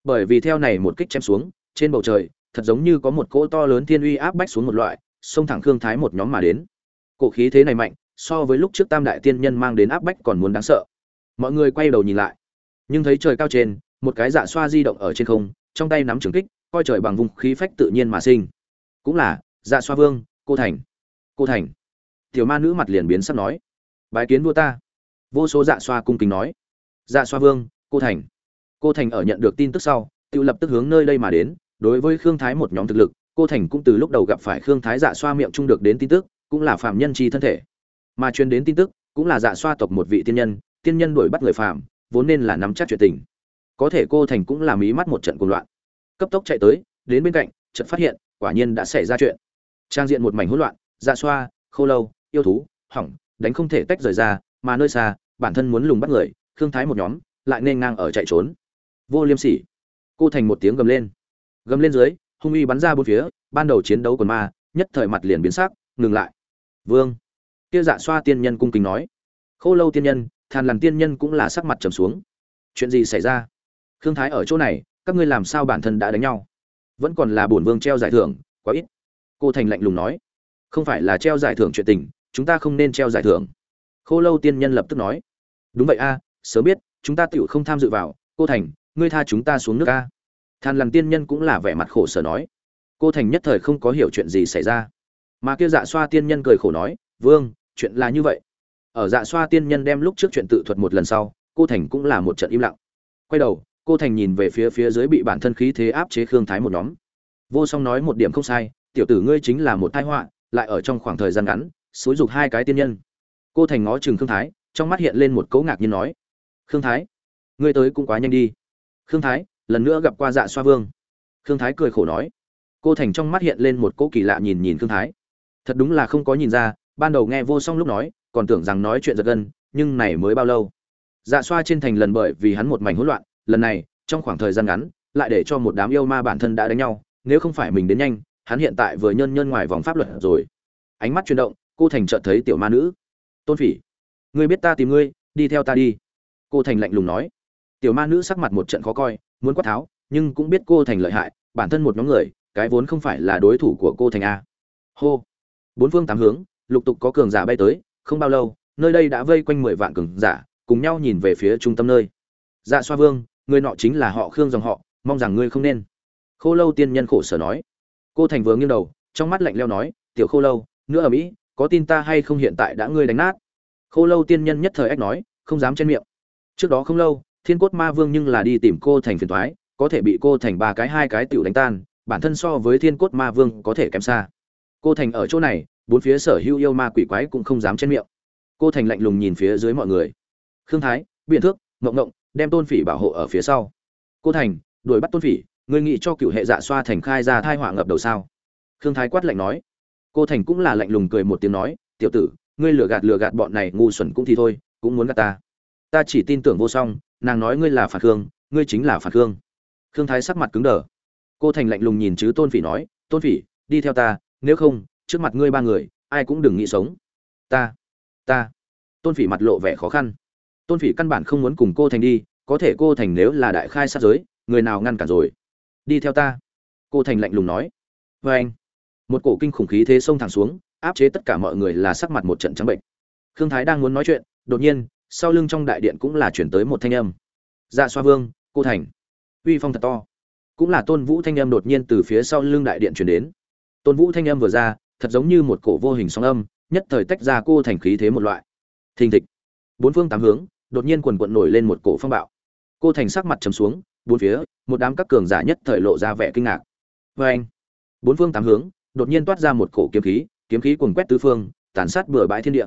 Bởi vì theo này một kích chém xuống, trên bầu trời, thật giống như có một cỗ to lớn thiên uy áp bách xuống một loại, xông thẳng khương thái một nhóm mà đến. Cổ khí thế này mạnh so với lúc trước tam đại tiên nhân mang đến áp bách còn muốn đáng sợ. Mọi người quay đầu nhìn lại. Nhưng thấy trời cao trên, một cái dạ xoa di động ở trên không, trong tay nắm trường kích, coi trời bằng vùng khí phách tự nhiên mà sinh. Cũng là dạ xoa vương, cô thành. Cô thành. Tiểu ma nữ mặt liền biến sắp nói. Bái kiến vua ta. Vô số dạ xoa cung kính nói. Dạ xoa vương, cô thành. Cô thành ở nhận được tin tức sau, tự lập tức hướng nơi đây mà đến, đối với khương thái một nhóm thực lực, cô thành cũng từ lúc đầu gặp phải khương thái dạ xoa miệng trung được đến tin tức, cũng là phạm nhân chi thân thể mà truyền đến tin tức cũng là dạ xoa tộc một vị tiên nhân tiên nhân đuổi bắt người phạm vốn nên là nắm chắc chuyện tình. Có thể cô thành cũng làm ý mắt một trận cuồng loạn. Cấp tốc chạy tới, đến bên cạnh, chợt phát hiện, quả nhiên đã xảy ra chuyện. Trang diện một mảnh hỗn loạn dạ xoa, khô lâu, yêu thú, hỏng, đánh không thể tách rời ra, mà nơi xa, bản thân muốn lùng bắt người thương thái một nhóm, lại nên ngang ở chạy trốn. Vô liêm sỉ. Cô thành một tiếng gầm lên. Gầm lên dưới, hung uy bắn ra bốn phía, ban đầu chiến đấu còn ma, nhất thời mặt liền biến sắc, ngừng lại. Vương kia dạ xoa tiên nhân cung kính nói. Khô lâu tiên nhân, thàn lằn tiên nhân cũng là sắc mặt trầm xuống. Chuyện gì xảy ra? Khương thái ở chỗ này, các ngươi làm sao bản thân đã đánh nhau? Vẫn còn là bổn vương treo giải thưởng, quá ít. Cô thành lạnh lùng nói. Không phải là treo giải thưởng chuyện tình, chúng ta không nên treo giải thưởng. Khô lâu tiên nhân lập tức nói. Đúng vậy a, sớm biết, chúng ta tựu không tham dự vào. Cô thành, ngươi tha chúng ta xuống nước a. Than lằn tiên nhân cũng là vẻ mặt khổ sở nói. Cô thành nhất thời không có hiểu chuyện gì xảy ra. Mà kia dạ xoa tiên nhân cười khổ nói, vương chuyện là như vậy. Ở dạ xoa tiên nhân đem lúc trước chuyện tự thuật một lần sau, cô thành cũng là một trận im lặng. Quay đầu, cô thành nhìn về phía phía dưới bị bản thân khí thế áp chế khương thái một nhóm. Vô song nói một điểm không sai, tiểu tử ngươi chính là một tai họa, lại ở trong khoảng thời gian ngắn, xúi dục hai cái tiên nhân. Cô thành ngó chừng khương thái, trong mắt hiện lên một cấu ngạc nhiên nói, khương thái, ngươi tới cũng quá nhanh đi. Khương thái, lần nữa gặp qua dạ xoa vương. Khương thái cười khổ nói. Cô thành trong mắt hiện lên một cỗ kỳ lạ nhìn nhìn khương thái. Thật đúng là không có nhìn ra ban đầu nghe vô song lúc nói, còn tưởng rằng nói chuyện giật gân, nhưng này mới bao lâu? Dạ xoa trên thành lần bởi vì hắn một mảnh hỗn loạn, lần này, trong khoảng thời gian ngắn, lại để cho một đám yêu ma bản thân đã đánh nhau, nếu không phải mình đến nhanh, hắn hiện tại vừa nhân nhân ngoài vòng pháp luật rồi. Ánh mắt chuyển động, cô thành chợt thấy tiểu ma nữ. Tôn phỉ, ngươi biết ta tìm ngươi, đi theo ta đi. Cô thành lạnh lùng nói. Tiểu ma nữ sắc mặt một trận khó coi, muốn quát tháo, nhưng cũng biết cô thành lợi hại, bản thân một nhóm người, cái vốn không phải là đối thủ của cô thành a. Hô. Bốn phương tám hướng lục tục có cường giả bay tới, không bao lâu, nơi đây đã vây quanh mười vạn cường giả, cùng nhau nhìn về phía trung tâm nơi. Dạ xoa vương, người nọ chính là họ khương dòng họ, mong rằng ngươi không nên. Khô lâu tiên nhân khổ sở nói. Cô thành vừa nghiêng đầu, trong mắt lạnh leo nói, tiểu khô lâu, nữa ở mỹ, có tin ta hay không hiện tại đã ngươi đánh nát? Khô lâu tiên nhân nhất thời ách nói, không dám chen miệng. Trước đó không lâu, thiên cốt ma vương nhưng là đi tìm cô thành phiền thoái có thể bị cô thành ba cái hai cái tiểu đánh tan, bản thân so với thiên cốt ma vương có thể kém xa. Cô thành ở chỗ này bốn phía sở hữu yêu ma quỷ quái cũng không dám chen miệng. Cô thành lạnh lùng nhìn phía dưới mọi người. Khương thái biện thước ngộng ngộng, đem tôn phỉ bảo hộ ở phía sau. Cô thành, đuổi bắt tôn phỉ người nghĩ cho cựu hệ dạ xoa thành khai ra thai họa ngập đầu sao? Khương thái quát lạnh nói. Cô thành cũng là lạnh lùng cười một tiếng nói, tiểu tử, ngươi lừa gạt lừa gạt bọn này, ngu xuẩn cũng thì thôi, cũng muốn gạt ta. Ta chỉ tin tưởng vô song, nàng nói ngươi là phản khương, ngươi chính là phản khương. Khương thái sắc mặt cứng đờ. Cô thành lạnh lùng nhìn chứ tôn phỉ nói, tôn phỉ, đi theo ta, nếu không trước mặt ngươi ba người, ai cũng đừng nghĩ sống. Ta ta. Tôn phỉ mặt lộ vẻ khó khăn. Tôn phỉ căn bản không muốn cùng cô thành đi, có thể cô thành nếu là đại khai sát giới, người nào ngăn cản rồi? Đi theo ta. Cô thành lạnh lùng nói. Vê anh. Một cổ kinh khủng khí thế xông thẳng xuống, áp chế tất cả mọi người là sắc mặt một trận trắng bệnh. Khương thái đang muốn nói chuyện, đột nhiên, sau lưng trong đại điện cũng là chuyển tới một thanh âm. Dạ xoa vương, cô thành. Uy phong thật to. Cũng là tôn vũ thanh âm đột nhiên từ phía sau lưng đại điện chuyển đến. Tôn vũ thanh âm vừa ra thật giống như một cổ vô hình sóng âm, nhất thời tách ra cô thành khí thế một loại. Thình thịch. Bốn phương tám hướng, đột nhiên quần quật nổi lên một cổ phong bạo. Cô thành sắc mặt trầm xuống, bốn phía, một đám các cường giả nhất thời lộ ra vẻ kinh ngạc. Vê anh, bốn phương tám hướng, đột nhiên toát ra một cổ kiếm khí kiếm khí cuồn quét tứ phương, tàn sát bừa bãi thiên địa.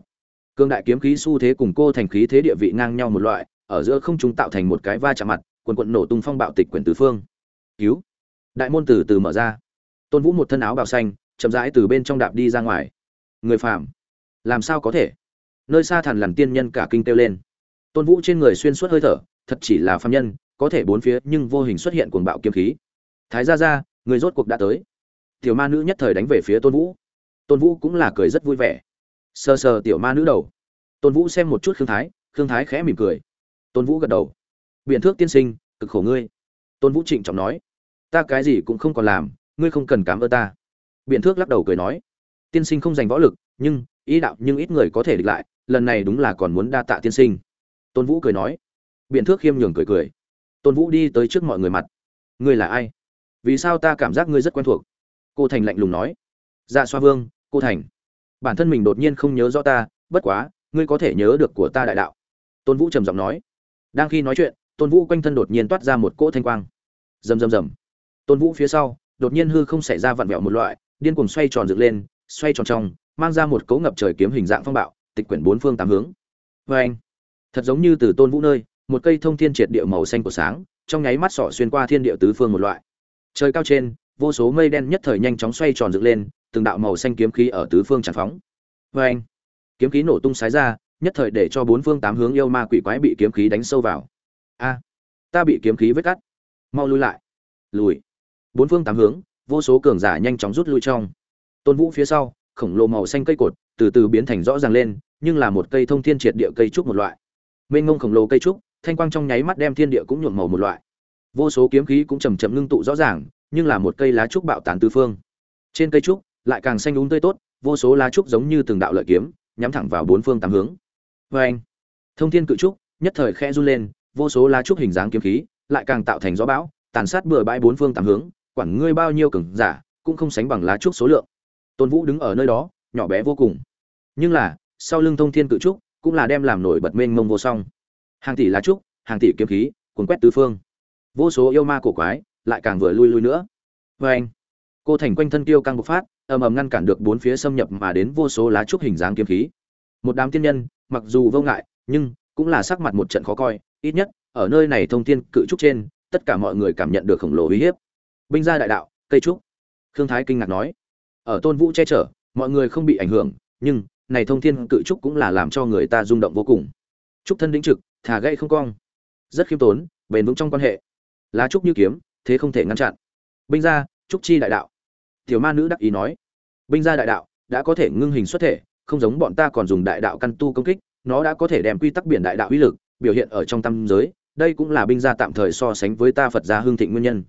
Cương đại kiếm khí xu thế cùng cô thành khí thế địa vị ngang nhau một loại, ở giữa không trung tạo thành một cái va chạm mặt, quần quận nổ tung phong bạo tịch quyển tứ phương. Cứu. Đại môn từ từ mở ra. Tôn vũ một thân áo bào xanh chậm rãi từ bên trong đạp đi ra ngoài. Người phàm, làm sao có thể? Nơi xa thằn lằn tiên nhân cả kinh kêu lên. Tôn vũ trên người xuyên suốt hơi thở, thật chỉ là phàm nhân, có thể bốn phía, nhưng vô hình xuất hiện cuồng bạo kiếm khí. Thái gia gia, người rốt cuộc đã tới. Tiểu ma nữ nhất thời đánh về phía tôn vũ. Tôn vũ cũng là cười rất vui vẻ. Sờ sờ tiểu ma nữ đầu. Tôn vũ xem một chút khương thái khương thái khẽ mỉm cười. Tôn vũ gật đầu. Biện thước tiên sinh, cực khổ ngươi. Tôn vũ trịnh trọng nói. Ta cái gì cũng không còn làm, ngươi không cần cảm ơn ta biện thước lắc đầu cười nói, tiên sinh không dành võ lực, nhưng ý đạo nhưng ít người có thể địch lại, lần này đúng là còn muốn đa tạ tiên sinh. Tôn vũ cười nói. Biện thước khiêm nhường cười cười. Tôn vũ đi tới trước mọi người mặt. Ngươi là ai? Vì sao ta cảm giác ngươi rất quen thuộc? Cô thành lạnh lùng nói. Dạ xoa vương, cô thành. Bản thân mình đột nhiên không nhớ rõ ta, bất quá, ngươi có thể nhớ được của ta đại đạo. Tôn vũ trầm giọng nói. Đang khi nói chuyện, tôn vũ quanh thân đột nhiên toát ra một cỗ thanh quang. Rầm rầm rầm. Tôn vũ phía sau, đột nhiên hư không xảy ra vặn vẹo một loại điên cuồng xoay tròn dựng lên, xoay tròn trong, mang ra một cỗ ngập trời kiếm hình dạng phong bạo, tịch quyển bốn phương tám hướng. Vê anh, thật giống như từ tôn vũ nơi, một cây thông thiên triệt địa màu xanh của sáng, trong nháy mắt sọ xuyên qua thiên địa tứ phương một loại. Trời cao trên, vô số mây đen nhất thời nhanh chóng xoay tròn dựng lên, từng đạo màu xanh kiếm khí ở tứ phương tràn phóng. Vê anh, kiếm khí nổ tung sái ra, nhất thời để cho bốn phương tám hướng yêu ma quỷ quái bị kiếm khí đánh sâu vào. A, ta bị kiếm khí vết cắt. Mau lui lại. Lùi. Bốn phương tám hướng vô số cường giả nhanh chóng rút lui trong. Tôn vũ phía sau, khổng lồ màu xanh cây cột từ từ biến thành rõ ràng lên, nhưng là một cây thông thiên triệt địa cây trúc một loại. Mênh ngông khổng lồ cây trúc, thanh quang trong nháy mắt đem thiên địa cũng nhuộm màu một loại. Vô số kiếm khí cũng chầm chậm ngưng tụ rõ ràng, nhưng là một cây lá trúc bạo tán tứ phương. Trên cây trúc, lại càng xanh đúng tươi tốt, vô số lá trúc giống như từng đạo lợi kiếm, nhắm thẳng vào bốn phương tám hướng. Vê anh, thông thiên cự trúc, nhất thời khẽ run lên, vô số lá trúc hình dáng kiếm khí, lại càng tạo thành gió bão, tàn sát bừa bãi bốn phương tám hướng quản ngươi bao nhiêu cường giả, cũng không sánh bằng lá trúc số lượng. Tôn vũ đứng ở nơi đó, nhỏ bé vô cùng. Nhưng là, sau lưng thông thiên cự trúc cũng là đem làm nổi bật mênh mông vô song. Hàng tỷ lá trúc, hàng tỷ kiếm khí, cuốn quét tứ phương. Vô số yêu ma cổ quái lại càng vừa lui lui nữa. Vê anh, cô thành quanh thân tiêu căng bộc phát, ầm ầm ngăn cản được bốn phía xâm nhập mà đến vô số lá trúc hình dáng kiếm khí. Một đám tiên nhân, mặc dù vô ngại, nhưng cũng là sắc mặt một trận khó coi. Ít nhất, ở nơi này thông thiên cự trúc trên, tất cả mọi người cảm nhận được khổng lồ uy hiếp binh gia đại đạo, cây trúc. Khương thái kinh ngạc nói, ở tôn vũ che chở, mọi người không bị ảnh hưởng, nhưng này thông thiên cự trúc cũng là làm cho người ta rung động vô cùng. Trúc thân đĩnh trực thả gậy không cong. Rất khiêm tốn, bền vững trong quan hệ. Lá trúc như kiếm, thế không thể ngăn chặn. Binh gia, trúc chi đại đạo. Tiểu ma nữ đắc ý nói, binh gia đại đạo đã có thể ngưng hình xuất thể, không giống bọn ta còn dùng đại đạo căn tu công kích, nó đã có thể đem quy tắc biển đại đạo uy lực biểu hiện ở trong tâm giới, đây cũng là binh gia tạm thời so sánh với ta phật gia hương thịnh nguyên nhân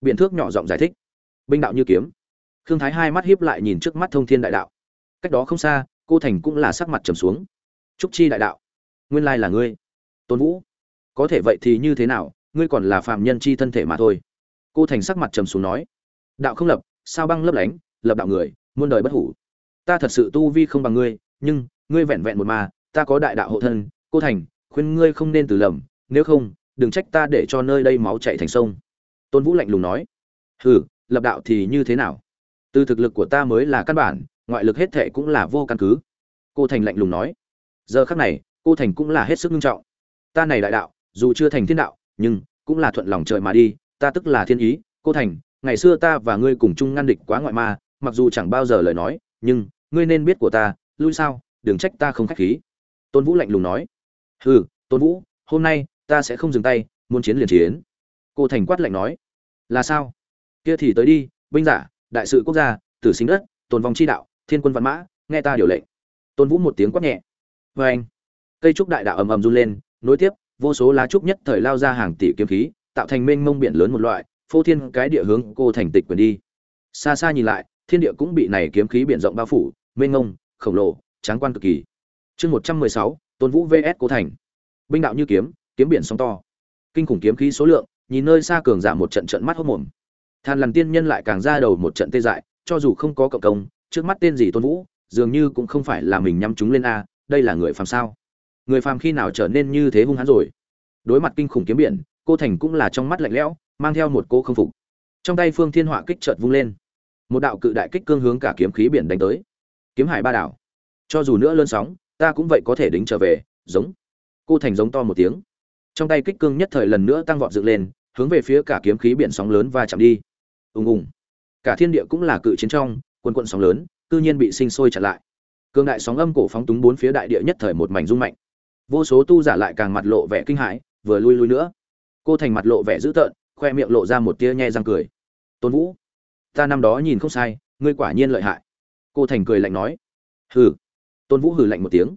biện thước nhỏ giọng giải thích. Binh đạo như kiếm. Khương thái hai mắt hiếp lại nhìn trước mắt thông thiên đại đạo. Cách đó không xa, cô thành cũng là sắc mặt trầm xuống. Trúc chi đại đạo, nguyên lai là ngươi. Tôn vũ, có thể vậy thì như thế nào, ngươi còn là phạm nhân chi thân thể mà thôi. Cô thành sắc mặt trầm xuống nói. Đạo không lập, sao băng lấp lánh, lập đạo người, muôn đời bất hủ. Ta thật sự tu vi không bằng ngươi, nhưng, ngươi vẹn vẹn một mà, ta có đại đạo hộ thân, cô thành, khuyên ngươi không nên từ lầm, nếu không, đừng trách ta để cho nơi đây máu chạy thành sông tôn vũ lạnh lùng nói, hừ, lập đạo thì như thế nào? Từ thực lực của ta mới là căn bản, ngoại lực hết thệ cũng là vô căn cứ. Cô thành lạnh lùng nói, giờ khắc này, cô thành cũng là hết sức nghiêm trọng. Ta này đại đạo, dù chưa thành thiên đạo, nhưng cũng là thuận lòng trời mà đi, ta tức là thiên ý. Cô thành, ngày xưa ta và ngươi cùng chung ngăn địch quá ngoại ma, mặc dù chẳng bao giờ lời nói, nhưng ngươi nên biết của ta, lui sao, đừng trách ta không khách khí. Tôn vũ lạnh lùng nói, hừ, tôn vũ, hôm nay ta sẽ không dừng tay, muốn chiến liền chiến cô thành quát lạnh nói. Là sao? Kia thì tới đi, binh giả, đại sự quốc gia, tử sinh đất, tồn vong chi đạo, thiên quân văn mã, nghe ta điều lệnh. Tôn vũ một tiếng quát nhẹ. Vê anh cây trúc đại đạo ầm ầm run lên, nối tiếp, vô số lá trúc nhất thời lao ra hàng tỷ kiếm khí, tạo thành mênh mông biển lớn một loại, phô thiên cái địa hướng cô thành tịch quyền đi. Xa xa nhìn lại, thiên địa cũng bị này kiếm khí biển rộng bao phủ, mênh mông, khổng lồ, tráng quan cực kỳ. Chương một trăm mười sáu, tôn vũ vs cô thành. Binh đạo như kiếm kiếm biển sóng to. Kinh khủng kiếm khí số lượng nhìn nơi xa cường giảm một trận trận mắt hốt mồm. Than lằn tiên nhân lại càng ra đầu một trận tê dại, cho dù không có cộng công, trước mắt tên gì tôn vũ, dường như cũng không phải là mình nhắm chúng lên a, đây là người phàm sao? Người phàm khi nào trở nên như thế hung hãn rồi? Đối mặt kinh khủng kiếm biển, cô thành cũng là trong mắt lạnh lẽo, mang theo một cô không phục. Trong tay phương thiên họa kích chợt vung lên. Một đạo cự đại kích cương hướng cả kiếm khí biển đánh tới. Kiếm hải ba đảo. Cho dù nữa lớn sóng, ta cũng vậy có thể đính trở về, giống. Cô thành giống to một tiếng. Trong tay kích cương nhất thời lần nữa tăng vọt dựng lên hướng về phía cả kiếm khí biển sóng lớn và chạm đi. Ùng ùng. Cả thiên địa cũng là cự chiến trong, quần quận sóng lớn tự nhiên bị sinh sôi chặn lại. Cương đại sóng âm cổ phóng túng bốn phía đại địa nhất thời một mảnh rung mạnh. Vô số tu giả lại càng mặt lộ vẻ kinh hãi, vừa lui lui nữa. Cô thành mặt lộ vẻ dữ tợn, khoe miệng lộ ra một tia nhe răng cười. Tôn vũ, ta năm đó nhìn không sai, ngươi quả nhiên lợi hại. Cô thành cười lạnh nói. Hừ. Tôn vũ hừ lạnh một tiếng.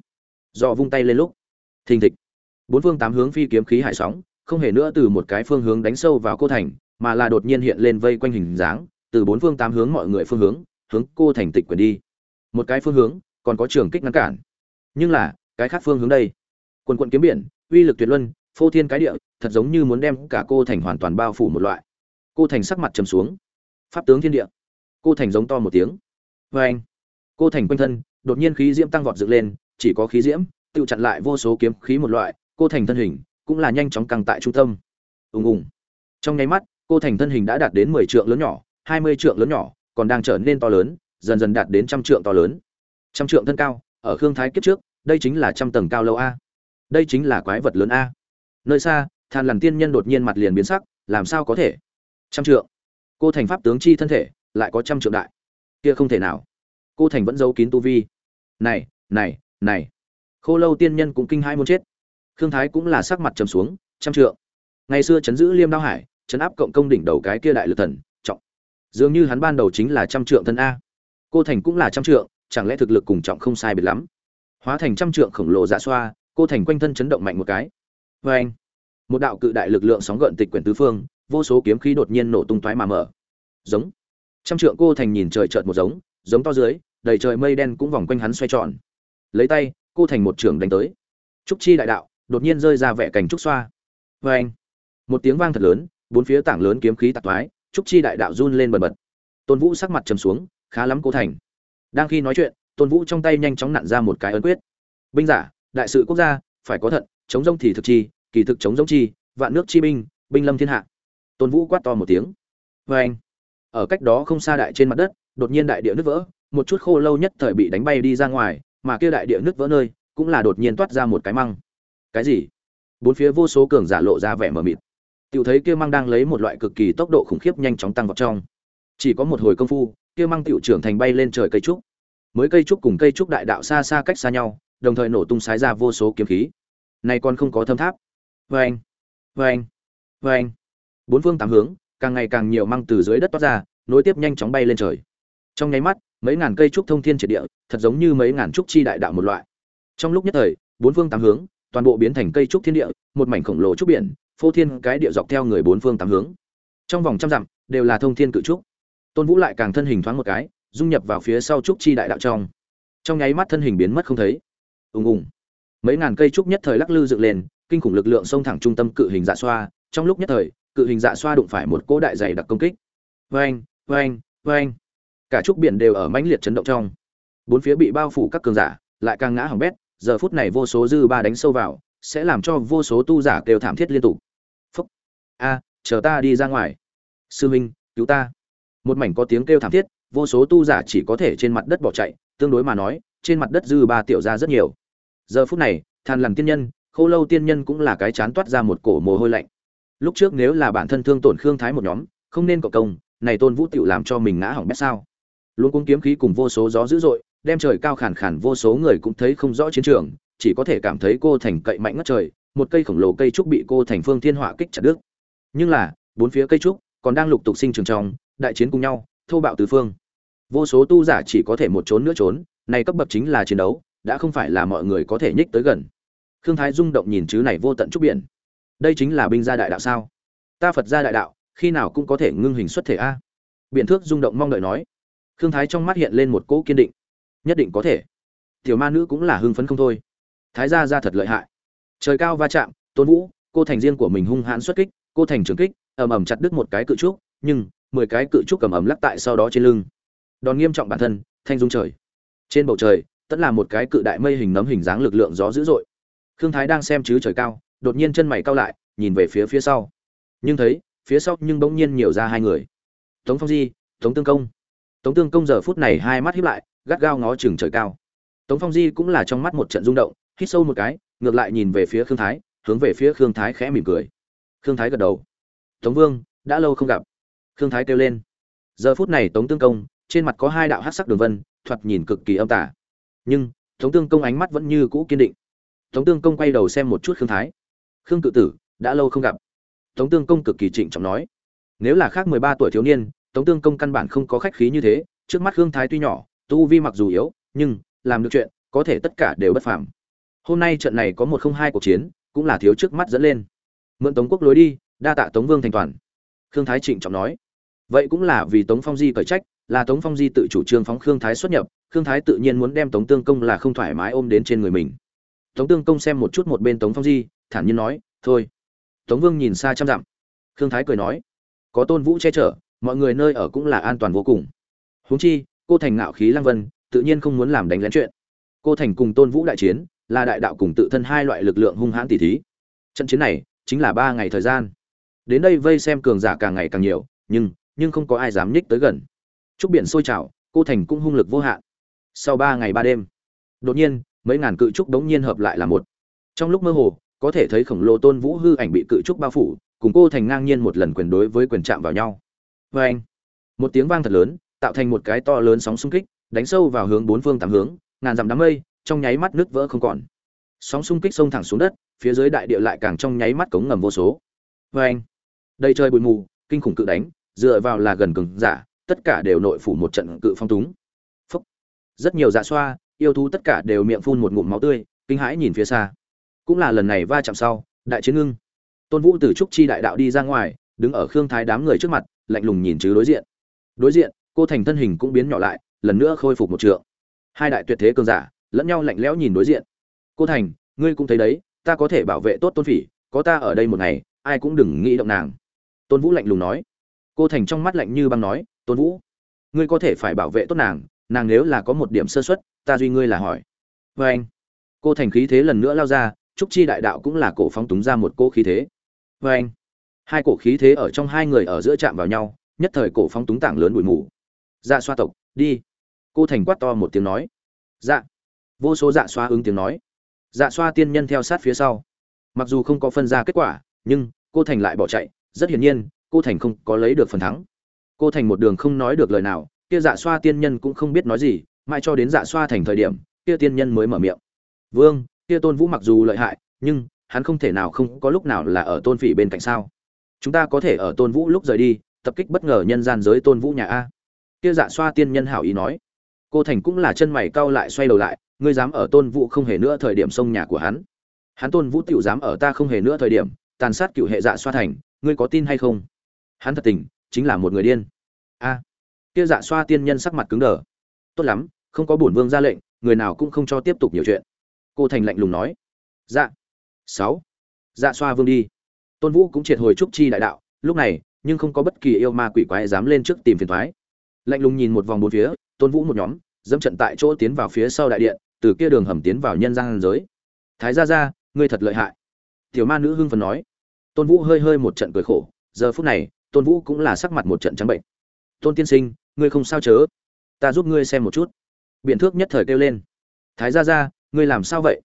Do vung tay lên lúc. Thình thịch. Bốn phương tám hướng phi kiếm khí hải sóng không hề nữa từ một cái phương hướng đánh sâu vào cô thành, mà là đột nhiên hiện lên vây quanh hình dáng, từ bốn phương tám hướng mọi người phương hướng hướng cô thành tịch quyền đi. Một cái phương hướng, còn có trường kích ngăn cản. Nhưng là, cái khác phương hướng đây? Quần quận kiếm biển, uy lực tuyệt luân, phô thiên cái địa, thật giống như muốn đem cả cô thành hoàn toàn bao phủ một loại. Cô thành sắc mặt trầm xuống. Pháp tướng thiên địa. Cô thành giống to một tiếng. Vê anh, cô thành quanh thân, đột nhiên khí diễm tăng vọt dựng lên, chỉ có khí diễm tự chặn lại vô số kiếm khí một loại, cô thành thân hình cũng là nhanh chóng căng tại trung tâm. Ùng ùng. Trong nháy mắt, cô thành thân hình đã đạt đến mười trượng lớn nhỏ, hai mươi trượng lớn nhỏ, còn đang trở nên to lớn, dần dần đạt đến trăm trượng to lớn. Trăm trượng thân cao, ở khương thái kiếp trước, đây chính là trăm tầng cao lâu a. Đây chính là quái vật lớn a. Nơi xa, than lằn tiên nhân đột nhiên mặt liền biến sắc, làm sao có thể? Trăm trượng. Cô thành pháp tướng chi thân thể, lại có trăm trượng đại. Kia không thể nào. Cô thành vẫn giấu kín tu vi. Này này này. Khô lâu tiên nhân cũng kinh hai muốn chết. Thương thái cũng là sắc mặt trầm xuống, trăm trượng. Ngày xưa chấn giữ liêm đao hải, chấn áp cộng công đỉnh đầu cái kia đại lực thần, trọng. Dường như hắn ban đầu chính là trăm trượng thân a. Cô thành cũng là trăm trượng, chẳng lẽ thực lực cùng trọng không sai biệt lắm? Hóa thành trăm trượng khổng lồ dạ xoa, cô thành quanh thân chấn động mạnh một cái. Vê anh, một đạo cự đại lực lượng sóng gợn tịch quyển tứ phương, vô số kiếm khí đột nhiên nổ tung toái mà mở. Giống. Trăm trượng cô thành nhìn trời chợt một giống giống to dưới, đầy trời mây đen cũng vòng quanh hắn xoay tròn. Lấy tay, cô thành một trường đánh tới. Trúc chi đại đạo đột nhiên rơi ra vẻ cành trúc xoa. Vê anh, một tiếng vang thật lớn, bốn phía tảng lớn kiếm khí tạc thoái trúc chi đại đạo run lên bần bật. Tôn vũ sắc mặt trầm xuống, khá lắm cố thành. Đang khi nói chuyện, tôn vũ trong tay nhanh chóng nặn ra một cái ấn quyết. Binh giả, đại sự quốc gia, phải có thận, chống rông thì thực chi, kỳ thực chống rông chi, vạn nước chi binh binh lâm thiên hạ. Tôn vũ quát to một tiếng. Vê anh, ở cách đó không xa đại trên mặt đất, đột nhiên đại địa nứt vỡ, một chút khô lâu nhất thời bị đánh bay đi ra ngoài, mà kia đại địa nứt vỡ nơi, cũng là đột nhiên toát ra một cái măng cái gì? Bốn phía vô số cường giả lộ ra vẻ mờ mịt. Tiểu thấy kia măng đang lấy một loại cực kỳ tốc độ khủng khiếp nhanh chóng tăng vào trong. Chỉ có một hồi công phu, kia măng tiểu trưởng thành bay lên trời cây trúc. Mới cây trúc cùng cây trúc đại đạo xa xa cách xa nhau, đồng thời nổ tung sái ra vô số kiếm khí. Này còn không có thâm tháp. Vê anh vê anh vê anh bốn phương tám hướng, càng ngày càng nhiều măng từ dưới đất toát ra, nối tiếp nhanh chóng bay lên trời. Trong nháy mắt, mấy ngàn cây trúc thông thiên triệt địa, thật giống như mấy ngàn trúc chi đại đạo một loại. Trong lúc nhất thời, bốn phương tám hướng toàn bộ biến thành cây trúc thiên địa, một mảnh khổng lồ trúc biển, phô thiên cái địa dọc theo người bốn phương tám hướng. Trong vòng trăm dặm, đều là thông thiên cự trúc. Tôn vũ lại càng thân hình thoáng một cái, dung nhập vào phía sau trúc chi đại đạo trong. Trong nháy mắt thân hình biến mất không thấy. Ùng ùng. Mấy ngàn cây trúc nhất thời lắc lư dựng lên, kinh khủng lực lượng xông thẳng trung tâm cự hình dạ xoa. Trong lúc nhất thời, cự hình dạ xoa đụng phải một cỗ đại dày đặc công kích. Vang vang vang cả trúc biển đều ở mãnh liệt chấn động trong. Bốn phía bị bao phủ các cường giả, lại càng ngã hỏng bét giờ phút này vô số dư ba đánh sâu vào, sẽ làm cho vô số tu giả kêu thảm thiết liên tục. Phúc. A, chờ ta đi ra ngoài. Sư minh, cứu ta. Một mảnh có tiếng kêu thảm thiết, vô số tu giả chỉ có thể trên mặt đất bỏ chạy, tương đối mà nói, trên mặt đất dư ba tiểu ra rất nhiều. Giờ phút này, than lằn tiên nhân khâu lâu tiên nhân cũng là cái chán toát ra một cổ mồ hôi lạnh. Lúc trước nếu là bản thân thương tổn khương thái một nhóm, không nên cộng công, này tôn vũ tiểu làm cho mình ngã hỏng bét sao? Luôn cung kiếm khí cùng vô số gió dữ dội đem trời cao khản khản vô số người cũng thấy không rõ chiến trường, chỉ có thể cảm thấy cô thành cậy mạnh ngất trời, một cây khổng lồ cây trúc bị cô thành phương thiên họa kích chặt đứt. Nhưng là, bốn phía cây trúc còn đang lục tục sinh trường trong, đại chiến cùng nhau, thô bạo tứ phương. Vô số tu giả chỉ có thể một trốn nữa trốn, này cấp bậc chính là chiến đấu, đã không phải là mọi người có thể nhích tới gần. Khương thái rung động nhìn chứ này vô tận trúc biển. Đây chính là binh gia đại đạo sao? Ta phật gia đại đạo, khi nào cũng có thể ngưng hình xuất thể a? Biện thước rung động mong đợi nói. Khương thái trong mắt hiện lên một cỗ kiên định nhất định có thể. Tiểu ma nữ cũng là hưng phấn không thôi. Thái gia ra thật lợi hại. Trời cao va chạm, tôn vũ, cô thành riêng của mình hung hãn xuất kích, cô thành trường kích, ầm ầm chặt đứt một cái cự trúc, nhưng mười cái cự trúc cầm ầm lắc tại sau đó trên lưng. Đòn nghiêm trọng bản thân, thanh dung trời. Trên bầu trời, tất là một cái cự đại mây hình nấm hình dáng lực lượng gió dữ dội. Khương thái đang xem chứ trời cao, đột nhiên chân mày cao lại, nhìn về phía phía sau. Nhưng thấy, phía sau nhưng bỗng nhiên nhiều ra hai người. Tống phong di, tống tương công. Tống tương công giờ phút này hai mắt hiếp lại gắt gao ngó chừng trời cao. Tống phong di cũng là trong mắt một trận rung động, hít sâu một cái, ngược lại nhìn về phía khương thái, hướng về phía khương thái khẽ mỉm cười. Khương thái gật đầu. Tống vương, đã lâu không gặp. Khương thái kêu lên. Giờ phút này tống tương công, trên mặt có hai đạo hát sắc đường vân, thoạt nhìn cực kỳ âm tả nhưng, tống tương công ánh mắt vẫn như cũ kiên định. Tống tương công quay đầu xem một chút khương thái. Khương cự tử, đã lâu không gặp. Tống tương công cực kỳ trịnh trọng nói. Nếu là khác mười ba tuổi thiếu niên, tống tương công căn bản không có khách khí như thế, trước mắt khương thái tuy nhỏ tu vi mặc dù yếu, nhưng, làm được chuyện, có thể tất cả đều bất phàm. Hôm nay trận này có một không hai cuộc chiến, cũng là thiếu trước mắt dẫn lên. Mượn tống quốc lối đi, đa tạ tống vương thành toàn. Khương thái trịnh trọng nói. Vậy cũng là vì tống phong di cởi trách, là tống phong di tự chủ trương phóng khương thái xuất nhập, khương thái tự nhiên muốn đem tống tương công là không thoải mái ôm đến trên người mình. Tống tương công xem một chút một bên tống phong di, thản nhiên nói, thôi. Tống vương nhìn xa trăm dặm. Khương thái cười nói, có tôn vũ che chở, mọi người nơi ở cũng là an toàn vô cùng. Huống chi cô thành ngạo khí lăng vân, tự nhiên không muốn làm đánh lén chuyện. Cô thành cùng tôn vũ đại chiến, là đại đạo cùng tự thân hai loại lực lượng hung hãn tỷ thí. Trận chiến này, chính là ba ngày thời gian. Đến đây vây xem cường giả càng ngày càng nhiều, nhưng nhưng không có ai dám nhích tới gần. Trúc biển sôi trào, cô thành cũng hung lực vô hạn. Sau ba ngày ba đêm, đột nhiên, mấy ngàn cự trúc đống nhiên hợp lại là một. Trong lúc mơ hồ, có thể thấy khổng lồ tôn vũ hư ảnh bị cự trúc bao phủ, cùng cô thành ngang nhiên một lần quyền đối với quyền chạm vào nhau. Vê anh một tiếng vang thật lớn tạo thành một cái to lớn sóng xung kích, đánh sâu vào hướng bốn phương tám hướng, ngàn dặm đám mây, trong nháy mắt nước vỡ không còn. Sóng xung kích xông thẳng xuống đất, phía dưới đại địa lại càng trong nháy mắt cống ngầm vô số. Oeng. anh đây trời bụi mù, kinh khủng cự đánh, dựa vào là gần cường giả, tất cả đều nội phủ một trận cự phong túng. Phúc. rất nhiều dạ xoa, yêu thú tất cả đều miệng phun một ngụm máu tươi, kinh hãi nhìn phía xa. Cũng là lần này va chạm sau, đại chiến ngưng. Tôn vũ từ trúc chi đại đạo đi ra ngoài, đứng ở khương thái đám người trước mặt, lạnh lùng nhìn chứ đối diện. Đối diện cô thành thân hình cũng biến nhỏ lại, lần nữa khôi phục một trượng. Hai đại tuyệt thế cường giả, lẫn nhau lạnh lẽo nhìn đối diện. Cô thành, ngươi cũng thấy đấy, ta có thể bảo vệ tốt tôn phỉ, có ta ở đây một ngày, ai cũng đừng nghĩ động nàng. Tôn vũ lạnh lùng nói. Cô thành trong mắt lạnh như băng nói, tôn vũ, ngươi có thể phải bảo vệ tốt nàng nàng nếu là có một điểm sơ xuất ta duy ngươi là hỏi. Vê anh, cô thành khí thế lần nữa lao ra, trúc chi đại đạo cũng là cổ phóng túng ra một cô khí thế. Vê anh, hai cổ khí thế ở trong hai người ở giữa chạm vào nhau, nhất thời cổ phóng túng tảng lớn bụi mù dạ xoa tộc, đi. Cô thành quát to một tiếng nói. Dạ. Vô số dạ xoa ứng tiếng nói. Dạ xoa tiên nhân theo sát phía sau. Mặc dù không có phân ra kết quả, nhưng cô thành lại bỏ chạy. Rất hiển nhiên, cô thành không có lấy được phần thắng. Cô thành một đường không nói được lời nào. Kia dạ xoa tiên nhân cũng không biết nói gì. Mãi cho đến dạ xoa thành thời điểm, kia tiên nhân mới mở miệng. Vương, kia tôn vũ mặc dù lợi hại, nhưng hắn không thể nào không có lúc nào là ở tôn phỉ bên cạnh sao? Chúng ta có thể ở tôn vũ lúc rời đi, tập kích bất ngờ nhân gian giới tôn vũ nhà a kia dạ xoa tiên nhân hảo ý nói. Cô thành cũng là chân mày cau lại xoay đầu lại, ngươi dám ở tôn vũ không hề nữa thời điểm sông nhà của hắn. Hắn tôn vũ tiểu dám ở ta không hề nữa thời điểm, tàn sát cựu hệ dạ xoa thành, ngươi có tin hay không? Hắn thật tình, chính là một người điên. A. Kia dạ xoa tiên nhân sắc mặt cứng đờ. Tốt lắm, không có bổn vương ra lệnh, người nào cũng không cho tiếp tục nhiều chuyện. Cô thành lạnh lùng nói. Dạ. Sáu. Dạ xoa vương đi. Tôn vũ cũng triệt hồi trúc chi đại đạo, lúc này, nhưng không có bất kỳ yêu ma quỷ quái dám lên trước tìm phiền thoái lạnh lùng nhìn một vòng bốn phía, tôn vũ một nhóm, dẫm trận tại chỗ tiến vào phía sau đại điện, từ kia đường hầm tiến vào nhân gian giới. Thái gia gia, ngươi thật lợi hại. Tiểu ma nữ hưng phấn nói. Tôn vũ hơi hơi một trận cười khổ, giờ phút này, tôn vũ cũng là sắc mặt một trận trắng bệnh. Tôn tiên sinh, ngươi không sao chớ? Ta giúp ngươi xem một chút. Biện thước nhất thời kêu lên. Thái gia gia, ngươi làm sao vậy?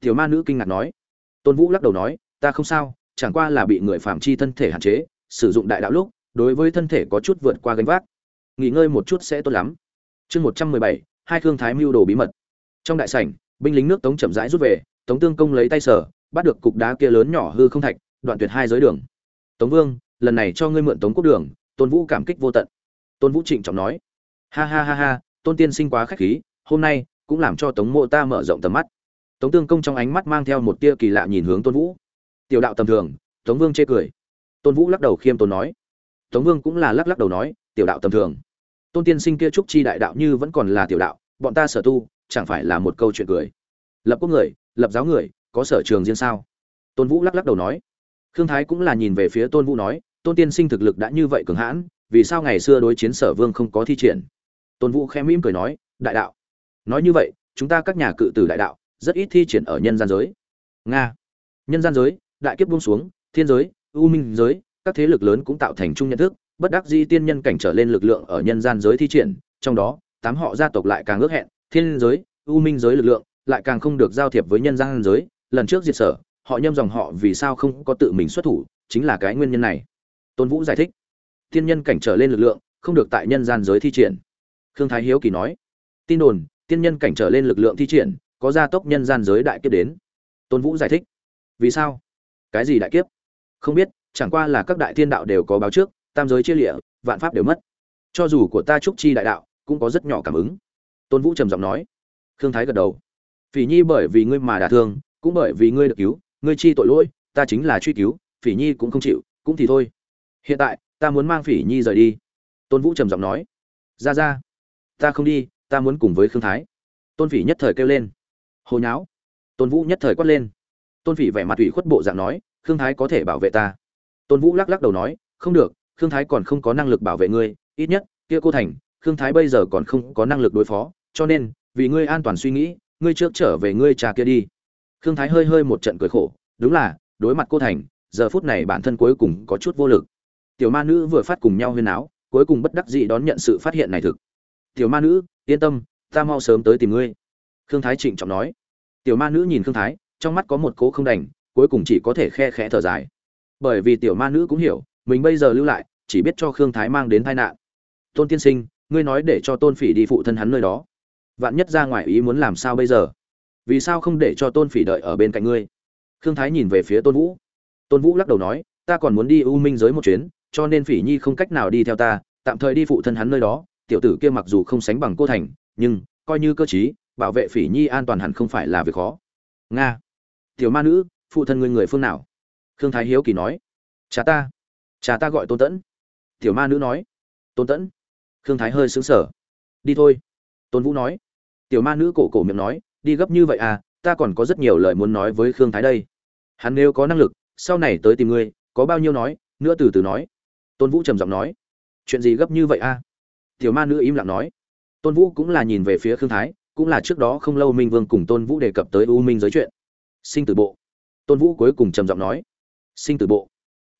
Tiểu ma nữ kinh ngạc nói. Tôn vũ lắc đầu nói, ta không sao, chẳng qua là bị người phạm chi thân thể hạn chế, sử dụng đại đạo lúc, đối với thân thể có chút vượt qua gánh vác nghỉ ngơi một chút sẽ tốt lắm. Chương một trăm mười bảy, hai thương thái mưu đồ bí mật. Trong đại sảnh, binh lính nước tống chậm rãi rút về, tống tương công lấy tay sở bắt được cục đá kia lớn nhỏ hư không thạch, đoạn tuyệt hai giới đường. Tống vương, lần này cho ngươi mượn tống quốc đường, tôn vũ cảm kích vô tận. Tôn vũ trịnh trọng nói. Ha ha ha ha, tôn tiên sinh quá khách khí, hôm nay cũng làm cho tống mộ ta mở rộng tầm mắt. Tống tương công trong ánh mắt mang theo một tia kỳ lạ nhìn hướng tôn vũ. Tiểu đạo tầm thường, tống vương chê cười. Tôn vũ lắc đầu khiêm tốn nói. Tống vương cũng là lắc lắc đầu nói tiểu đạo tầm thường. Tôn tiên sinh kia trúc chi đại đạo như vẫn còn là tiểu đạo, bọn ta sở tu, chẳng phải là một câu chuyện cười. Lập quốc người, lập giáo người, có sở trường riêng sao? Tôn vũ lắc lắc đầu nói. Khương thái cũng là nhìn về phía tôn vũ nói, tôn tiên sinh thực lực đã như vậy cường hãn, vì sao ngày xưa đối chiến sở vương không có thi triển? Tôn vũ khẽ mỉm cười nói, đại đạo. Nói như vậy, chúng ta các nhà cự tử đại đạo, rất ít thi triển ở nhân gian giới. Nga. Nhân gian giới, đại kiếp buông xuống, thiên giới, u minh giới, các thế lực lớn cũng tạo thành chung nhận thức bất đắc dĩ tiên nhân cảnh trở lên lực lượng ở nhân gian giới thi triển, trong đó, tám họ gia tộc lại càng ước hẹn, thiên giới, u minh giới lực lượng lại càng không được giao thiệp với nhân gian giới. Lần trước diệt sở, họ nhâm dòng họ vì sao không có tự mình xuất thủ, chính là cái nguyên nhân này. Tôn vũ giải thích. Tiên nhân cảnh trở lên lực lượng không được tại nhân gian giới thi triển. Khương thái hiếu kỳ nói. Tin đồn, tiên nhân cảnh trở lên lực lượng thi triển, có gia tốc nhân gian giới đại kiếp đến. Tôn vũ giải thích. Vì sao? Cái gì đại kiếp? Không biết, chẳng qua là các đại thiên đạo đều có báo trước tam giới chia lịa, vạn pháp đều mất. Cho dù của ta trúc chi đại đạo, cũng có rất nhỏ cảm ứng. Tôn vũ trầm giọng nói. Khương thái gật đầu. Phỉ nhi bởi vì ngươi mà đả thương, cũng bởi vì ngươi được cứu, ngươi chi tội lỗi, ta chính là truy cứu, phỉ nhi cũng không chịu, cũng thì thôi. Hiện tại, ta muốn mang phỉ nhi rời đi. Tôn vũ trầm giọng nói. Ra ra, ta không đi, ta muốn cùng với khương thái. Tôn phỉ nhất thời kêu lên. Hồi nháo. Tôn vũ nhất thời quát lên. Tôn phỉ vẻ mặt ủy khuất bộ dạng nói, khương thái có thể bảo vệ ta. Tôn vũ lắc lắc đầu nói, không được khương thái còn không có năng lực bảo vệ ngươi, ít nhất, kia cô thành, khương thái bây giờ còn không có năng lực đối phó, cho nên, vì ngươi an toàn suy nghĩ, ngươi trước trở về ngươi trà kia đi. Khương thái hơi hơi một trận cười khổ, đúng là, đối mặt cô thành, giờ phút này bản thân cuối cùng có chút vô lực. Tiểu ma nữ vừa phát cùng nhau huyên áo, cuối cùng bất đắc dĩ đón nhận sự phát hiện này thực. Tiểu ma nữ, yên tâm, ta mau sớm tới tìm ngươi. Khương thái trịnh trọng nói. Tiểu ma nữ nhìn khương thái, trong mắt có một cố không đành, cuối cùng chỉ có thể khe khẽ thở dài. Bởi vì tiểu ma nữ cũng hiểu mình bây giờ lưu lại, chỉ biết cho khương thái mang đến tai nạn. Tôn tiên sinh, ngươi nói để cho tôn phỉ đi phụ thân hắn nơi đó. Vạn nhất ra ngoài ý muốn làm sao bây giờ? Vì sao không để cho tôn phỉ đợi ở bên cạnh ngươi? Khương thái nhìn về phía tôn vũ. Tôn vũ lắc đầu nói, ta còn muốn đi u minh giới một chuyến, cho nên phỉ nhi không cách nào đi theo ta, tạm thời đi phụ thân hắn nơi đó. Tiểu tử kia mặc dù không sánh bằng cô thành, nhưng coi như cơ chí bảo vệ phỉ nhi an toàn hẳn không phải là việc khó. Nga, tiểu ma nữ, phụ thân ngươi người phương nào? Khương thái hiếu kỳ nói. Cha ta cha ta gọi tôn tẫn. Tiểu ma nữ nói. Tôn tẫn. Khương thái hơi xứng sở đi thôi. Tôn vũ nói. Tiểu ma nữ cổ cổ miệng nói, đi gấp như vậy à ta còn có rất nhiều lời muốn nói với khương thái đây. Hắn nếu có năng lực, sau này tới tìm ngươi, có bao nhiêu nói, nữa từ từ nói. Tôn vũ trầm giọng nói. Chuyện gì gấp như vậy à? tiểu ma nữ im lặng nói. Tôn vũ cũng là nhìn về phía khương thái, cũng là trước đó không lâu minh vương cùng tôn vũ đề cập tới u minh giới chuyện. Sinh tử bộ. Tôn vũ cuối cùng trầm giọng nói. Sinh tử bộ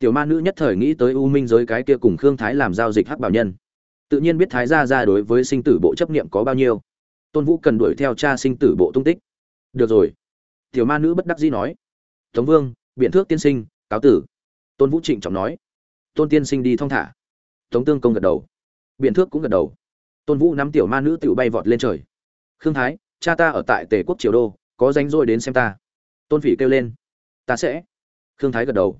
tiểu ma nữ nhất thời nghĩ tới u minh giới cái kia cùng khương thái làm giao dịch hắc bảo nhân. Tự nhiên biết thái gia ra đối với sinh tử bộ chấp niệm có bao nhiêu. Tôn vũ cần đuổi theo cha sinh tử bộ tung tích. Được rồi. Tiểu ma nữ bất đắc dĩ nói. Tống vương, biện thước tiên sinh, cáo tử. Tôn vũ trịnh trọng nói. Tôn tiên sinh đi thong thả. Tống tương công gật đầu. Biện thước cũng gật đầu. Tôn vũ nắm tiểu ma nữ tự bay vọt lên trời. Khương thái, cha ta ở tại tề quốc triều đô, có danh rỗi đến xem ta. Tôn phỉ kêu lên. Ta sẽ. Khương thái gật đầu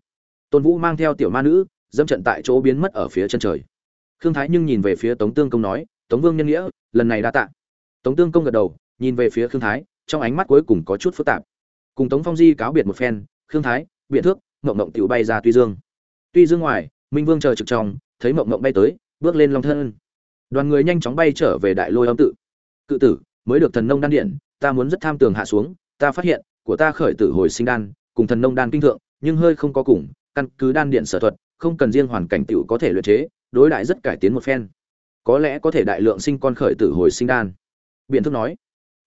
tôn vũ mang theo tiểu ma nữ, dẫm trận tại chỗ biến mất ở phía chân trời. Khương thái nhưng nhìn về phía tống tương công nói, tống vương nhân nghĩa, lần này đa tạ. Tống tương công gật đầu, nhìn về phía khương thái, trong ánh mắt cuối cùng có chút phức tạp. Cùng tống phong di cáo biệt một phen, khương thái, biện thước, mộng mộng tiểu bay ra tuy dương. Tuy dương ngoài, minh vương chờ trực trong, thấy mộng mộng bay tới, bước lên long thân. Đoàn người nhanh chóng bay trở về đại lôi âm tự. Cự tử, mới được thần nông đan điện, ta muốn rất tham tường hạ xuống, ta phát hiện, của ta khởi tử hồi sinh đan, cùng thần nông đan kinh thượng, nhưng hơi không có cùng căn cứ đan điện sở thuật, không cần riêng hoàn cảnh tiểu có thể luyện chế, đối đại rất cải tiến một phen. Có lẽ có thể đại lượng sinh con khởi tử hồi sinh đan. Biện thức nói,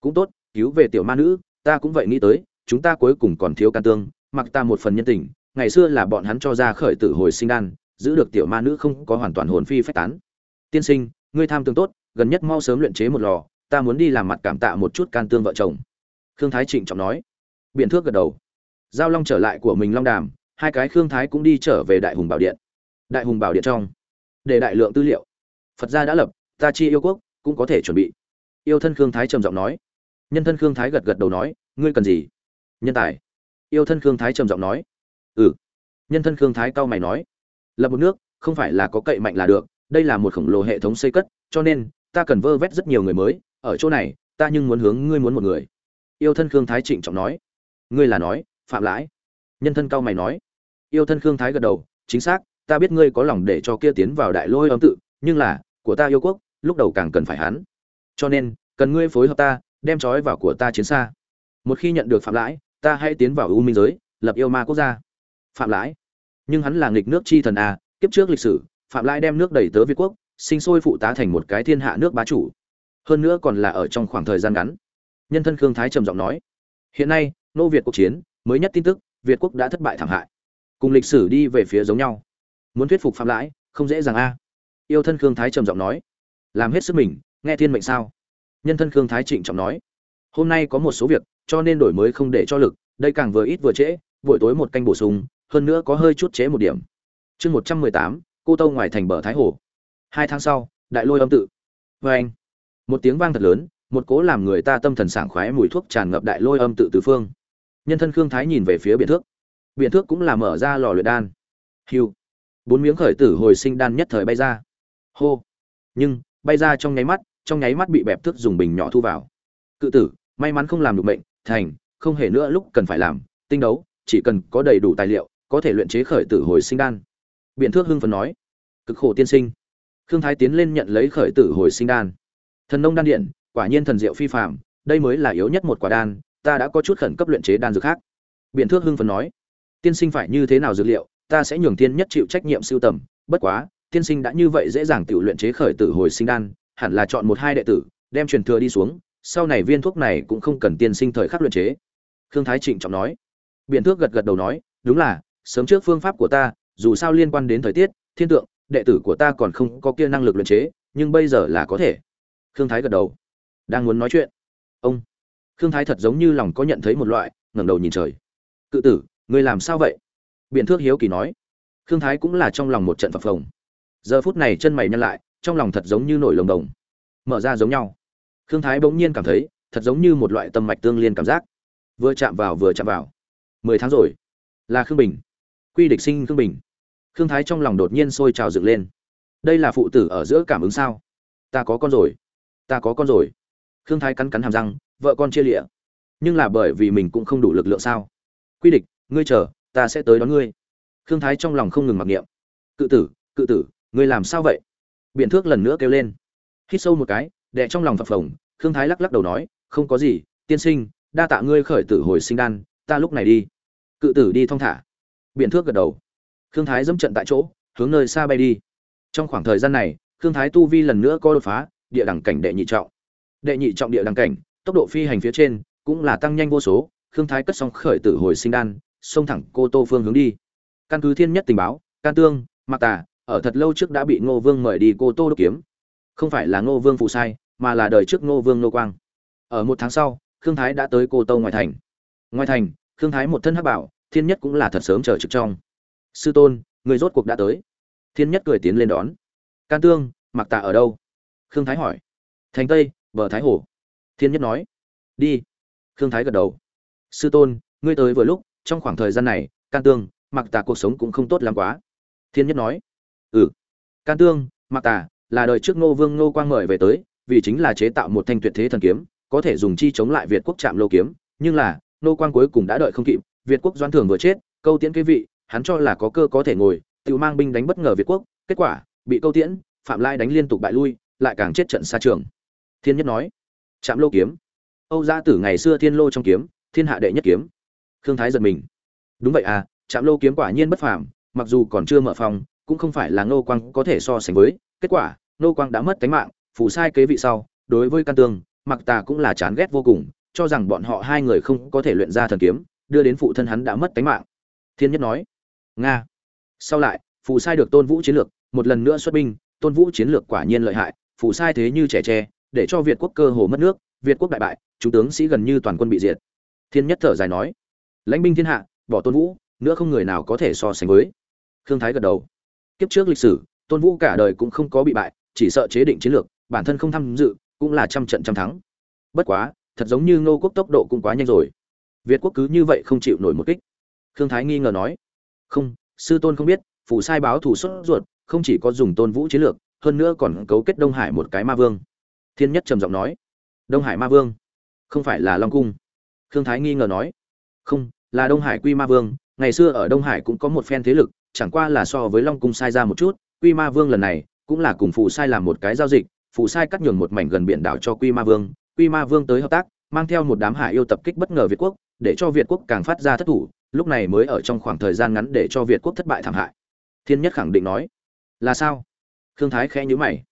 cũng tốt, cứu về tiểu ma nữ, ta cũng vậy nghĩ tới, chúng ta cuối cùng còn thiếu can tương, mặc ta một phần nhân tình, ngày xưa là bọn hắn cho ra khởi tử hồi sinh đan, giữ được tiểu ma nữ không có hoàn toàn hồn phi phách tán. Tiên sinh, ngươi tham tương tốt, gần nhất mau sớm luyện chế một lò, ta muốn đi làm mặt cảm tạ một chút can tương vợ chồng. Khương thái trịnh trọng nói. Biện thước gật đầu. Giao long trở lại của mình long đàm hai cái khương thái cũng đi trở về đại hùng bảo điện. Đại hùng bảo điện trong, để đại lượng tư liệu. Phật gia đã lập, ta chi yêu quốc cũng có thể chuẩn bị. Yêu thân khương thái trầm giọng nói. Nhân thân khương thái gật gật đầu nói, ngươi cần gì? Nhân tài. Yêu thân khương thái trầm giọng nói. Ừ. Nhân thân khương thái cao mày nói. Lập một nước, không phải là có cậy mạnh là được, đây là một khổng lồ hệ thống xây cất, cho nên, ta cần vơ vét rất nhiều người mới, ở chỗ này, ta nhưng muốn hướng ngươi muốn một người. Yêu thân khương thái trịnh trọng nói. Ngươi là nói, phạm lãi nhân thân cao mày nói. Yêu thân khương thái gật đầu, chính xác, ta biết ngươi có lòng để cho kia tiến vào đại lôi âm tự, nhưng là, của ta yêu quốc, lúc đầu càng cần phải hắn. Cho nên, cần ngươi phối hợp ta, đem trói vào của ta chiến xa. Một khi nhận được phạm lãi, ta hãy tiến vào u minh giới, lập yêu ma quốc gia. Phạm lãi. Nhưng hắn là nghịch nước chi thần a, kiếp trước lịch sử, phạm lãi đem nước đẩy tớ việt quốc, sinh sôi phụ tá thành một cái thiên hạ nước bá chủ. Hơn nữa còn là ở trong khoảng thời gian ngắn. Nhân thân khương thái trầm giọng nói. Hiện nay, nô việt cuộc chiến, mới nhất tin tức việt quốc đã thất bại thảm hại. Cùng lịch sử đi về phía giống nhau. Muốn thuyết phục phạm lãi, không dễ dàng a. Yêu thân khương thái trầm giọng nói. Làm hết sức mình, nghe thiên mệnh sao? Nhân thân khương thái trịnh trọng nói. Hôm nay có một số việc, cho nên đổi mới không để cho lực, đây càng vừa ít vừa trễ, buổi tối một canh bổ sung, hơn nữa có hơi chút trễ một điểm. Chương một trăm mười tám, cô tâu ngoài thành bờ thái hồ. Hai tháng sau, đại lôi âm tự. Vê anh, một tiếng vang thật lớn, một cố làm người ta tâm thần sảng khoái mùi thuốc tràn ngập đại lôi âm tự tứ phương nhân thân khương thái nhìn về phía biện thước. Biện thước cũng là mở ra lò luyện đan. Hiu. Bốn miếng khởi tử hồi sinh đan nhất thời bay ra. Hô. Nhưng, bay ra trong nháy mắt, trong nháy mắt bị bẹp thước dùng bình nhỏ thu vào. Cự tử, may mắn không làm được bệnh thành, không hề nữa lúc cần phải làm, tinh đấu, chỉ cần có đầy đủ tài liệu, có thể luyện chế khởi tử hồi sinh đan. Biện thước hưng phấn nói. Cực khổ tiên sinh. Khương thái tiến lên nhận lấy khởi tử hồi sinh đan. Thần nông đan điện, quả nhiên thần diệu phi phạm đây mới là yếu nhất một quả đan ta đã có chút khẩn cấp luyện chế đan dược khác. Biện thước hưng phấn nói, tiên sinh phải như thế nào dược liệu, ta sẽ nhường tiên nhất chịu trách nhiệm sưu tầm. Bất quá, tiên sinh đã như vậy dễ dàng tự luyện chế khởi tử hồi sinh đan, hẳn là chọn một hai đệ tử, đem truyền thừa đi xuống, sau này viên thuốc này cũng không cần tiên sinh thời khắc luyện chế. Khương thái trịnh trọng nói. Biện thước gật gật đầu nói, đúng là, sớm trước phương pháp của ta, dù sao liên quan đến thời tiết, thiên tượng, đệ tử của ta còn không có kia năng lực luyện chế, nhưng bây giờ là có thể. Khương thái gật đầu. Đang muốn nói chuyện, ông khương thái thật giống như lòng có nhận thấy một loại, ngẩng đầu nhìn trời. Cự tử người làm sao vậy? Biện thước hiếu kỳ nói. Khương thái cũng là trong lòng một trận phập phồng. Giờ phút này chân mày nhăn lại, trong lòng thật giống như nổi lồng đồng mở ra giống nhau. Khương thái bỗng nhiên cảm thấy, thật giống như một loại tâm mạch tương liên cảm giác. Vừa chạm vào vừa chạm vào. Mười tháng rồi. Là khương bình. Quy địch sinh khương bình. Khương thái trong lòng đột nhiên sôi trào dựng lên. Đây là phụ tử ở giữa cảm ứng sao? Ta có con rồi. Ta có con rồi. Khương thái cắn cắn hàm răng vợ con chia lịa. Nhưng là bởi vì mình cũng không đủ lực lượng sao? Quy địch, ngươi chờ, ta sẽ tới đón ngươi. Khương thái trong lòng không ngừng mặc niệm. Cự tử cự tử, ngươi làm sao vậy? Biện thước lần nữa kêu lên. Hít sâu một cái đẻ trong lòng phập phồng, khương thái lắc lắc đầu nói, không có gì, tiên sinh, đa tạ ngươi khởi tử hồi sinh đan, ta lúc này đi. Cự tử đi thong thả. Biện thước gật đầu. Khương thái dẫm trận tại chỗ, hướng nơi xa bay đi. Trong khoảng thời gian này, khương thái tu vi lần nữa có đột phá, địa đẳng cảnh đệ nhị trọng. Đệ nhị trọng địa đẳng cảnh tốc độ phi hành phía trên cũng là tăng nhanh vô số, khương thái cất xong khởi tử hồi sinh đan, xông thẳng cô tô phương hướng đi. Căn cứ thiên nhất tình báo, can tương mặc tà ở thật lâu trước đã bị ngô vương mời đi cô tô đốc kiếm. Không phải là ngô vương phụ sai, mà là đời trước ngô vương nô quang. Ở một tháng sau, khương thái đã tới cô tô ngoài thành. Ngoài thành, khương thái một thân hắc bảo, thiên nhất cũng là thật sớm chờ trực trong. Sư tôn, người rốt cuộc đã tới. Thiên nhất cười tiến lên đón. Can tương mặc tả ở đâu? Khương thái hỏi. Thành tây, bờ thái hồ thiên nhất nói, đi. Khương thái gật đầu. Sư tôn, ngươi tới vừa lúc, trong khoảng thời gian này, can tương, mặc tà cuộc sống cũng không tốt lắm quá. Thiên nhất nói ừ can tương, mặc tà là đời trước ngô vương ngô quang mời về tới, vì chính là chế tạo một thanh tuyệt thế thần kiếm, có thể dùng chi chống lại việt quốc chạm lô kiếm, nhưng là, ngô quang cuối cùng đã đợi không kịp, việt quốc doan thường vừa chết, câu tiễn cái vị, hắn cho là có cơ có thể ngồi tự mang binh đánh bất ngờ việt quốc, kết quả, bị câu tiễn, phạm lai đánh liên tục bại lui, lại càng chết trận xa trường. Thiên nhất nói chạm lô kiếm. Âu gia tử ngày xưa thiên lô trong kiếm, thiên hạ đệ nhất kiếm. Khương thái giật mình. Đúng vậy à chạm lô kiếm quả nhiên bất phàm, mặc dù còn chưa mở phòng, cũng không phải là ngô quang có thể so sánh với. Kết quả, ngô quang đã mất tính mạng phủ sai kế vị sau, đối với căn tương, mặc tà cũng là chán ghét vô cùng, cho rằng bọn họ hai người không có thể luyện ra thần kiếm, đưa đến phụ thân hắn đã mất tính mạng. Thiên nhất nói, nga. Sau lại, phù sai được tôn vũ chiến lược, một lần nữa xuất binh, tôn vũ chiến lược quả nhiên lợi hại, phù sai thế như trẻ tre để cho việt quốc cơ hồ mất nước, việt quốc đại bại, chúng tướng sĩ gần như toàn quân bị diệt. Thiên nhất thở dài nói, lãnh binh thiên hạ, bỏ tôn vũ, nữa không người nào có thể so sánh với. Khương thái gật đầu, kiếp trước lịch sử, tôn vũ cả đời cũng không có bị bại, chỉ sợ chế định chiến lược, bản thân không tham dự, cũng là trăm trận trăm thắng. Bất quá, thật giống như ngô quốc tốc độ cũng quá nhanh rồi. Việt quốc cứ như vậy không chịu nổi một kích. Khương thái nghi ngờ nói, không, sư tôn không biết, phủ sai báo thủ xuất ruột, không chỉ có dùng tôn vũ chiến lược, hơn nữa còn cấu kết đông hải một cái ma vương thiên nhất trầm giọng nói, đông hải ma vương, không phải là long cung? Khương thái nghi ngờ nói, không, là đông hải quy ma vương. Ngày xưa ở đông hải cũng có một phen thế lực, chẳng qua là so với long cung sai ra một chút. Quy ma vương lần này cũng là cùng phù sai làm một cái giao dịch. Phù sai cắt nhường một mảnh gần biển đảo cho quy ma vương. Quy ma vương tới hợp tác, mang theo một đám hải yêu tập kích bất ngờ việt quốc, để cho việt quốc càng phát ra thất thủ. Lúc này mới ở trong khoảng thời gian ngắn để cho việt quốc thất bại thảm hại. Thiên nhất khẳng định nói, là sao? Khương thái khẽ nhíu mày,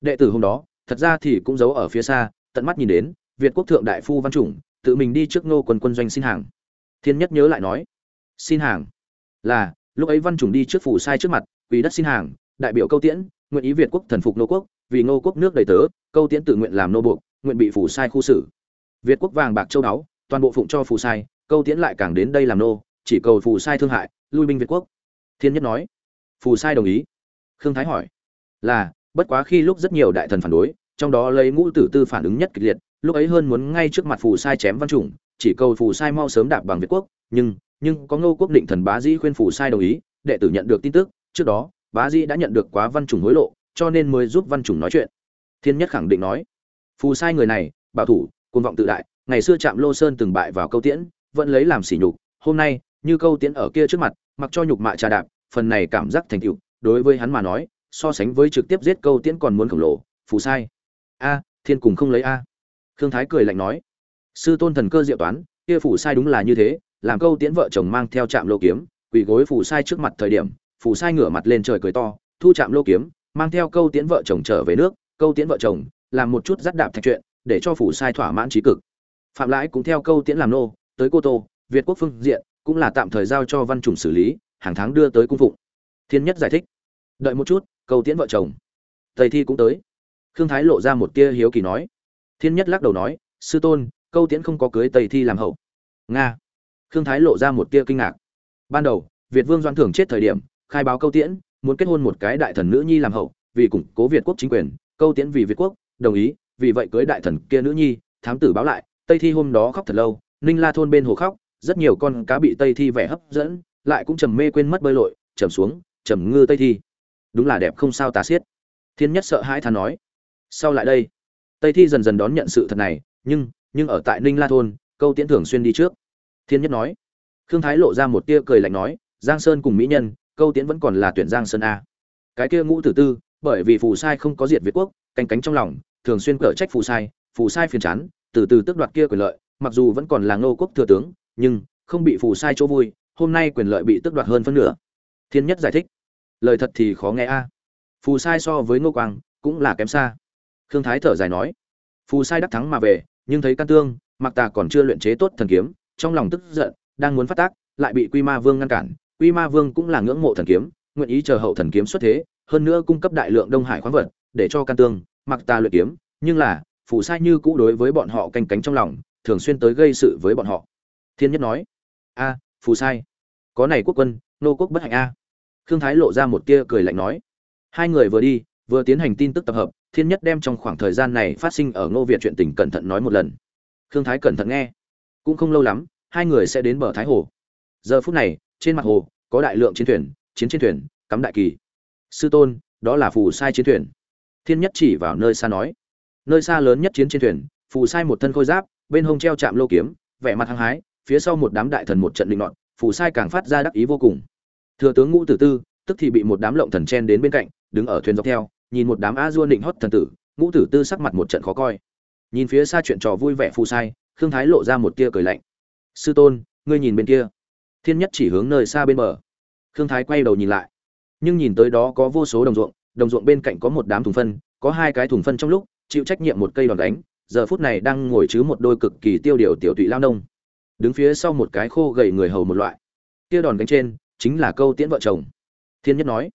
đệ tử hôm đó thật ra thì cũng giấu ở phía xa, tận mắt nhìn đến, việt quốc thượng đại phu văn chủng, tự mình đi trước ngô quân quân doanh xin hàng. Thiên nhất nhớ lại nói, xin hàng? Là, lúc ấy văn chủng đi trước phủ sai trước mặt vì đất xin hàng, đại biểu câu tiễn, nguyện ý việt quốc thần phục nô quốc, vì ngô quốc nước đầy tớ, câu tiễn tự nguyện làm nô buộc, nguyện bị phủ sai khu xử. Việt quốc vàng bạc châu báu, toàn bộ phụng cho phủ sai, câu tiễn lại càng đến đây làm nô, chỉ cầu phủ sai thương hại, lui binh việt quốc. Thiên nhất nói phù sai đồng ý. Khương thái hỏi, là bất quá khi lúc rất nhiều đại thần phản đối, trong đó lấy ngũ tử tư phản ứng nhất kịch liệt, lúc ấy hơn muốn ngay trước mặt phù sai chém văn chủng, chỉ cầu phù sai mau sớm đạp bằng việt quốc, nhưng nhưng có ngô quốc định thần bá dĩ khuyên phù sai đồng ý, đệ tử nhận được tin tức, trước đó, bá dĩ đã nhận được quá văn chủng hối lộ, cho nên mới giúp văn chủng nói chuyện. Thiên nhất khẳng định nói, phù sai người này, bảo thủ côn vọng tự đại, ngày xưa chạm lô sơn từng bại vào câu tiễn, vẫn lấy làm sỉ nhục, hôm nay, như câu tiễn ở kia trước mặt, mặc cho nhục mạ trà đạp, phần này cảm giác thành tựu, đối với hắn mà nói so sánh với trực tiếp giết câu tiễn còn muốn khổng lồ, phù sai. A, thiên cùng không lấy a. Khương thái cười lạnh nói. Sư tôn thần cơ diệu toán, kia phù sai đúng là như thế, làm câu tiễn vợ chồng mang theo trạm lô kiếm, quỳ gối phù sai trước mặt thời điểm, phù sai ngửa mặt lên trời cười to, thu trạm lô kiếm, mang theo câu tiễn vợ chồng trở về nước, câu tiễn vợ chồng, làm một chút dắt đạp thạch chuyện, để cho phù sai thỏa mãn trí cực. Phạm lãi cũng theo câu tiễn làm nô, tới cô tô, việt quốc phương diện, cũng là tạm thời giao cho văn chủng xử lý, hàng tháng đưa tới cung phụng. Thiên nhất giải thích. Đợi một chút câu tiễn vợ chồng. Thầy thi cũng tới. Khương thái lộ ra một tia hiếu kỳ nói. Thiên nhất lắc đầu nói, sư tôn, câu tiễn không có cưới tây thi làm hậu. Nga. Khương thái lộ ra một tia kinh ngạc. Ban đầu, việt vương doan thưởng chết thời điểm, khai báo câu tiễn, muốn kết hôn một cái đại thần nữ nhi làm hậu, vì củng cố việt quốc chính quyền. Câu tiễn vì việt quốc, đồng ý, vì vậy cưới đại thần kia nữ nhi, thám tử báo lại. Tây thi hôm đó khóc thật lâu, ninh la thôn bên hồ khóc, rất nhiều con cá bị tây thi vẻ hấp dẫn, lại cũng trầm mê quên mất bơi lội, trầm xuống, trầm ngư tây thi đúng là đẹp không sao tà xiết. Thiên nhất sợ hãi thán nói, sau lại đây. Tây thi dần dần đón nhận sự thật này, nhưng nhưng ở tại ninh la thôn, câu tiễn thường xuyên đi trước. Thiên nhất nói, khương thái lộ ra một tia cười lạnh nói, giang sơn cùng mỹ nhân, câu tiễn vẫn còn là tuyển giang sơn a. Cái kia ngũ tử tư, bởi vì phù sai không có diệt việt quốc, canh cánh trong lòng, thường xuyên cở trách phù sai phù sai phiền chán, từ từ tước đoạt kia quyền lợi, mặc dù vẫn còn là ngô quốc thừa tướng, nhưng, không bị phù sai chỗ vui, hôm nay quyền lợi bị tước đoạt hơn phân nửa. Thiên nhất giải thích lời thật thì khó nghe a. Phù sai so với ngô quang cũng là kém xa. Khương thái thở dài nói, phù sai đắc thắng mà về, nhưng thấy can tương mặc tà còn chưa luyện chế tốt thần kiếm, trong lòng tức giận, đang muốn phát tác, lại bị quy ma vương ngăn cản. Quy ma vương cũng là ngưỡng mộ thần kiếm, nguyện ý chờ hậu thần kiếm xuất thế, hơn nữa cung cấp đại lượng đông hải khoáng vật để cho can tương mặc tà luyện kiếm. Nhưng là, phù sai như cũ đối với bọn họ canh cánh trong lòng, thường xuyên tới gây sự với bọn họ. Thiên nhất nói, a, phù sai, có này quốc quân, nô quốc bất hạnh a khương thái lộ ra một tia cười lạnh nói. Hai người vừa đi vừa tiến hành tin tức tập hợp thiên nhất đem trong khoảng thời gian này phát sinh ở ngô việt chuyện tình cẩn thận nói một lần. Khương thái cẩn thận nghe. Cũng không lâu lắm hai người sẽ đến bờ thái hồ. Giờ phút này trên mặt hồ có đại lượng chiến thuyền chiến trên thuyền cắm đại kỳ. Sư tôn đó là phù sai chiến thuyền. Thiên nhất chỉ vào nơi xa nói. Nơi xa lớn nhất chiến trên thuyền phù sai một thân khôi giáp bên hông treo chạm lô kiếm vẻ mặt hăng hái phía sau một đám đại thần một trận linh loạn, phù sai càng phát ra đắc ý vô cùng thừa tướng ngũ tử tư, tức thì bị một đám lộng thần chen đến bên cạnh, đứng ở thuyền dọc theo, nhìn một đám a dua định hót thần tử, ngũ tử tư sắc mặt một trận khó coi. Nhìn phía xa chuyện trò vui vẻ phù sai, khương thái lộ ra một tia cười lạnh. Sư tôn, ngươi nhìn bên kia. Thiên nhất chỉ hướng nơi xa bên bờ. Khương thái quay đầu nhìn lại. Nhưng nhìn tới đó có vô số đồng ruộng đồng ruộng bên cạnh có một đám thùng phân, có hai cái thùng phân trong lúc, chịu trách nhiệm một cây đòn đánh, giờ phút này đang ngồi chứ một đôi cực kỳ tiêu điều tiểu tụy lao nông. Đứng phía sau một cái khô gầy người hầu một loại. Kia đòn đánh trên chính là câu tiễn vợ chồng. Thiên nhất nói,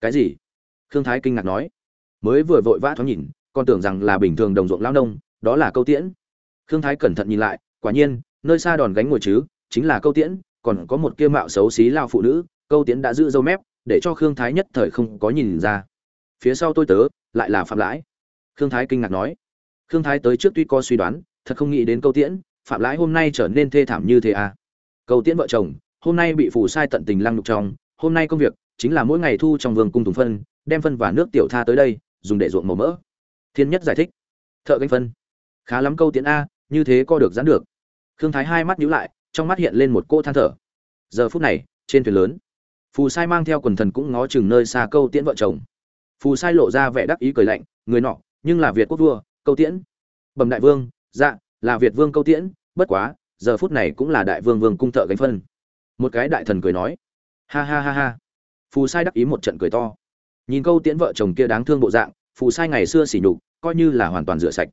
cái gì? Khương thái kinh ngạc nói, mới vừa vội vã thoáng nhìn, còn tưởng rằng là bình thường đồng ruộng lao nông, đó là câu tiễn. Khương thái cẩn thận nhìn lại, quả nhiên, nơi xa đòn gánh ngồi chứ, chính là câu tiễn, còn có một kia mạo xấu xí lao phụ nữ, câu tiễn đã giữ dâu mép, để cho khương thái nhất thời không có nhìn ra. Phía sau tôi tớ, lại là phạm lãi. Khương thái kinh ngạc nói, khương thái tới trước tuy có suy đoán, thật không nghĩ đến câu tiễn, phạm lãi hôm nay trở nên thê thảm như thế à? Câu tiễn vợ chồng hôm nay bị phù sai tận tình lăng nhục trong, hôm nay công việc chính là mỗi ngày thu trong vườn cung thùng phân, đem phân và nước tiểu tha tới đây, dùng để ruộng màu mỡ. Thiên nhất giải thích. Thợ gánh phân. Khá lắm câu tiễn a, như thế co được giãn được. Khương thái hai mắt nhíu lại, trong mắt hiện lên một cô than thở. Giờ phút này, trên thuyền lớn, phù sai mang theo quần thần cũng ngó chừng nơi xa câu tiễn vợ chồng. Phù sai lộ ra vẻ đắc ý cười lạnh, người nọ, nhưng là việt quốc vua, câu tiễn. Bẩm đại vương dạ là việt vương câu tiễn, bất quá, giờ phút này cũng là đại vương vương cung thợ gánh phân một cái đại thần cười nói. Ha ha ha ha. Phù sai đắc ý một trận cười to. Nhìn câu tiễn vợ chồng kia đáng thương bộ dạng, phù sai ngày xưa xỉ nhục, coi như là hoàn toàn rửa sạch.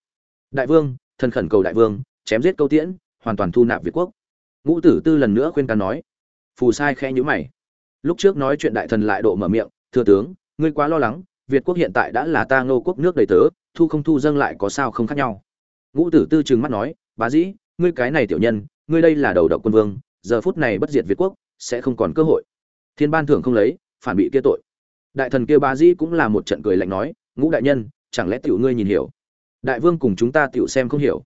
Đại vương, thần khẩn cầu đại vương, chém giết câu tiễn, hoàn toàn thu nạp việt quốc. Ngũ tử tư lần nữa khuyên can nói. Phù sai khẽ nhíu mày. Lúc trước nói chuyện đại thần lại độ mở miệng, thưa tướng, ngươi quá lo lắng, việt quốc hiện tại đã là ta ngô quốc nước đầy tớ, thu không thu dâng lại có sao không khác nhau. Ngũ tử tư trừng mắt nói, bá dĩ, ngươi cái này tiểu nhân, ngươi đây là đầu độc quân vương giờ phút này bất diệt việt quốc, sẽ không còn cơ hội. Thiên ban thưởng không lấy, phản bị kia tội. Đại thần kia ba dĩ cũng là một trận cười lạnh nói, ngũ đại nhân, chẳng lẽ tiểu ngươi nhìn hiểu? Đại vương cùng chúng ta tiểu xem không hiểu.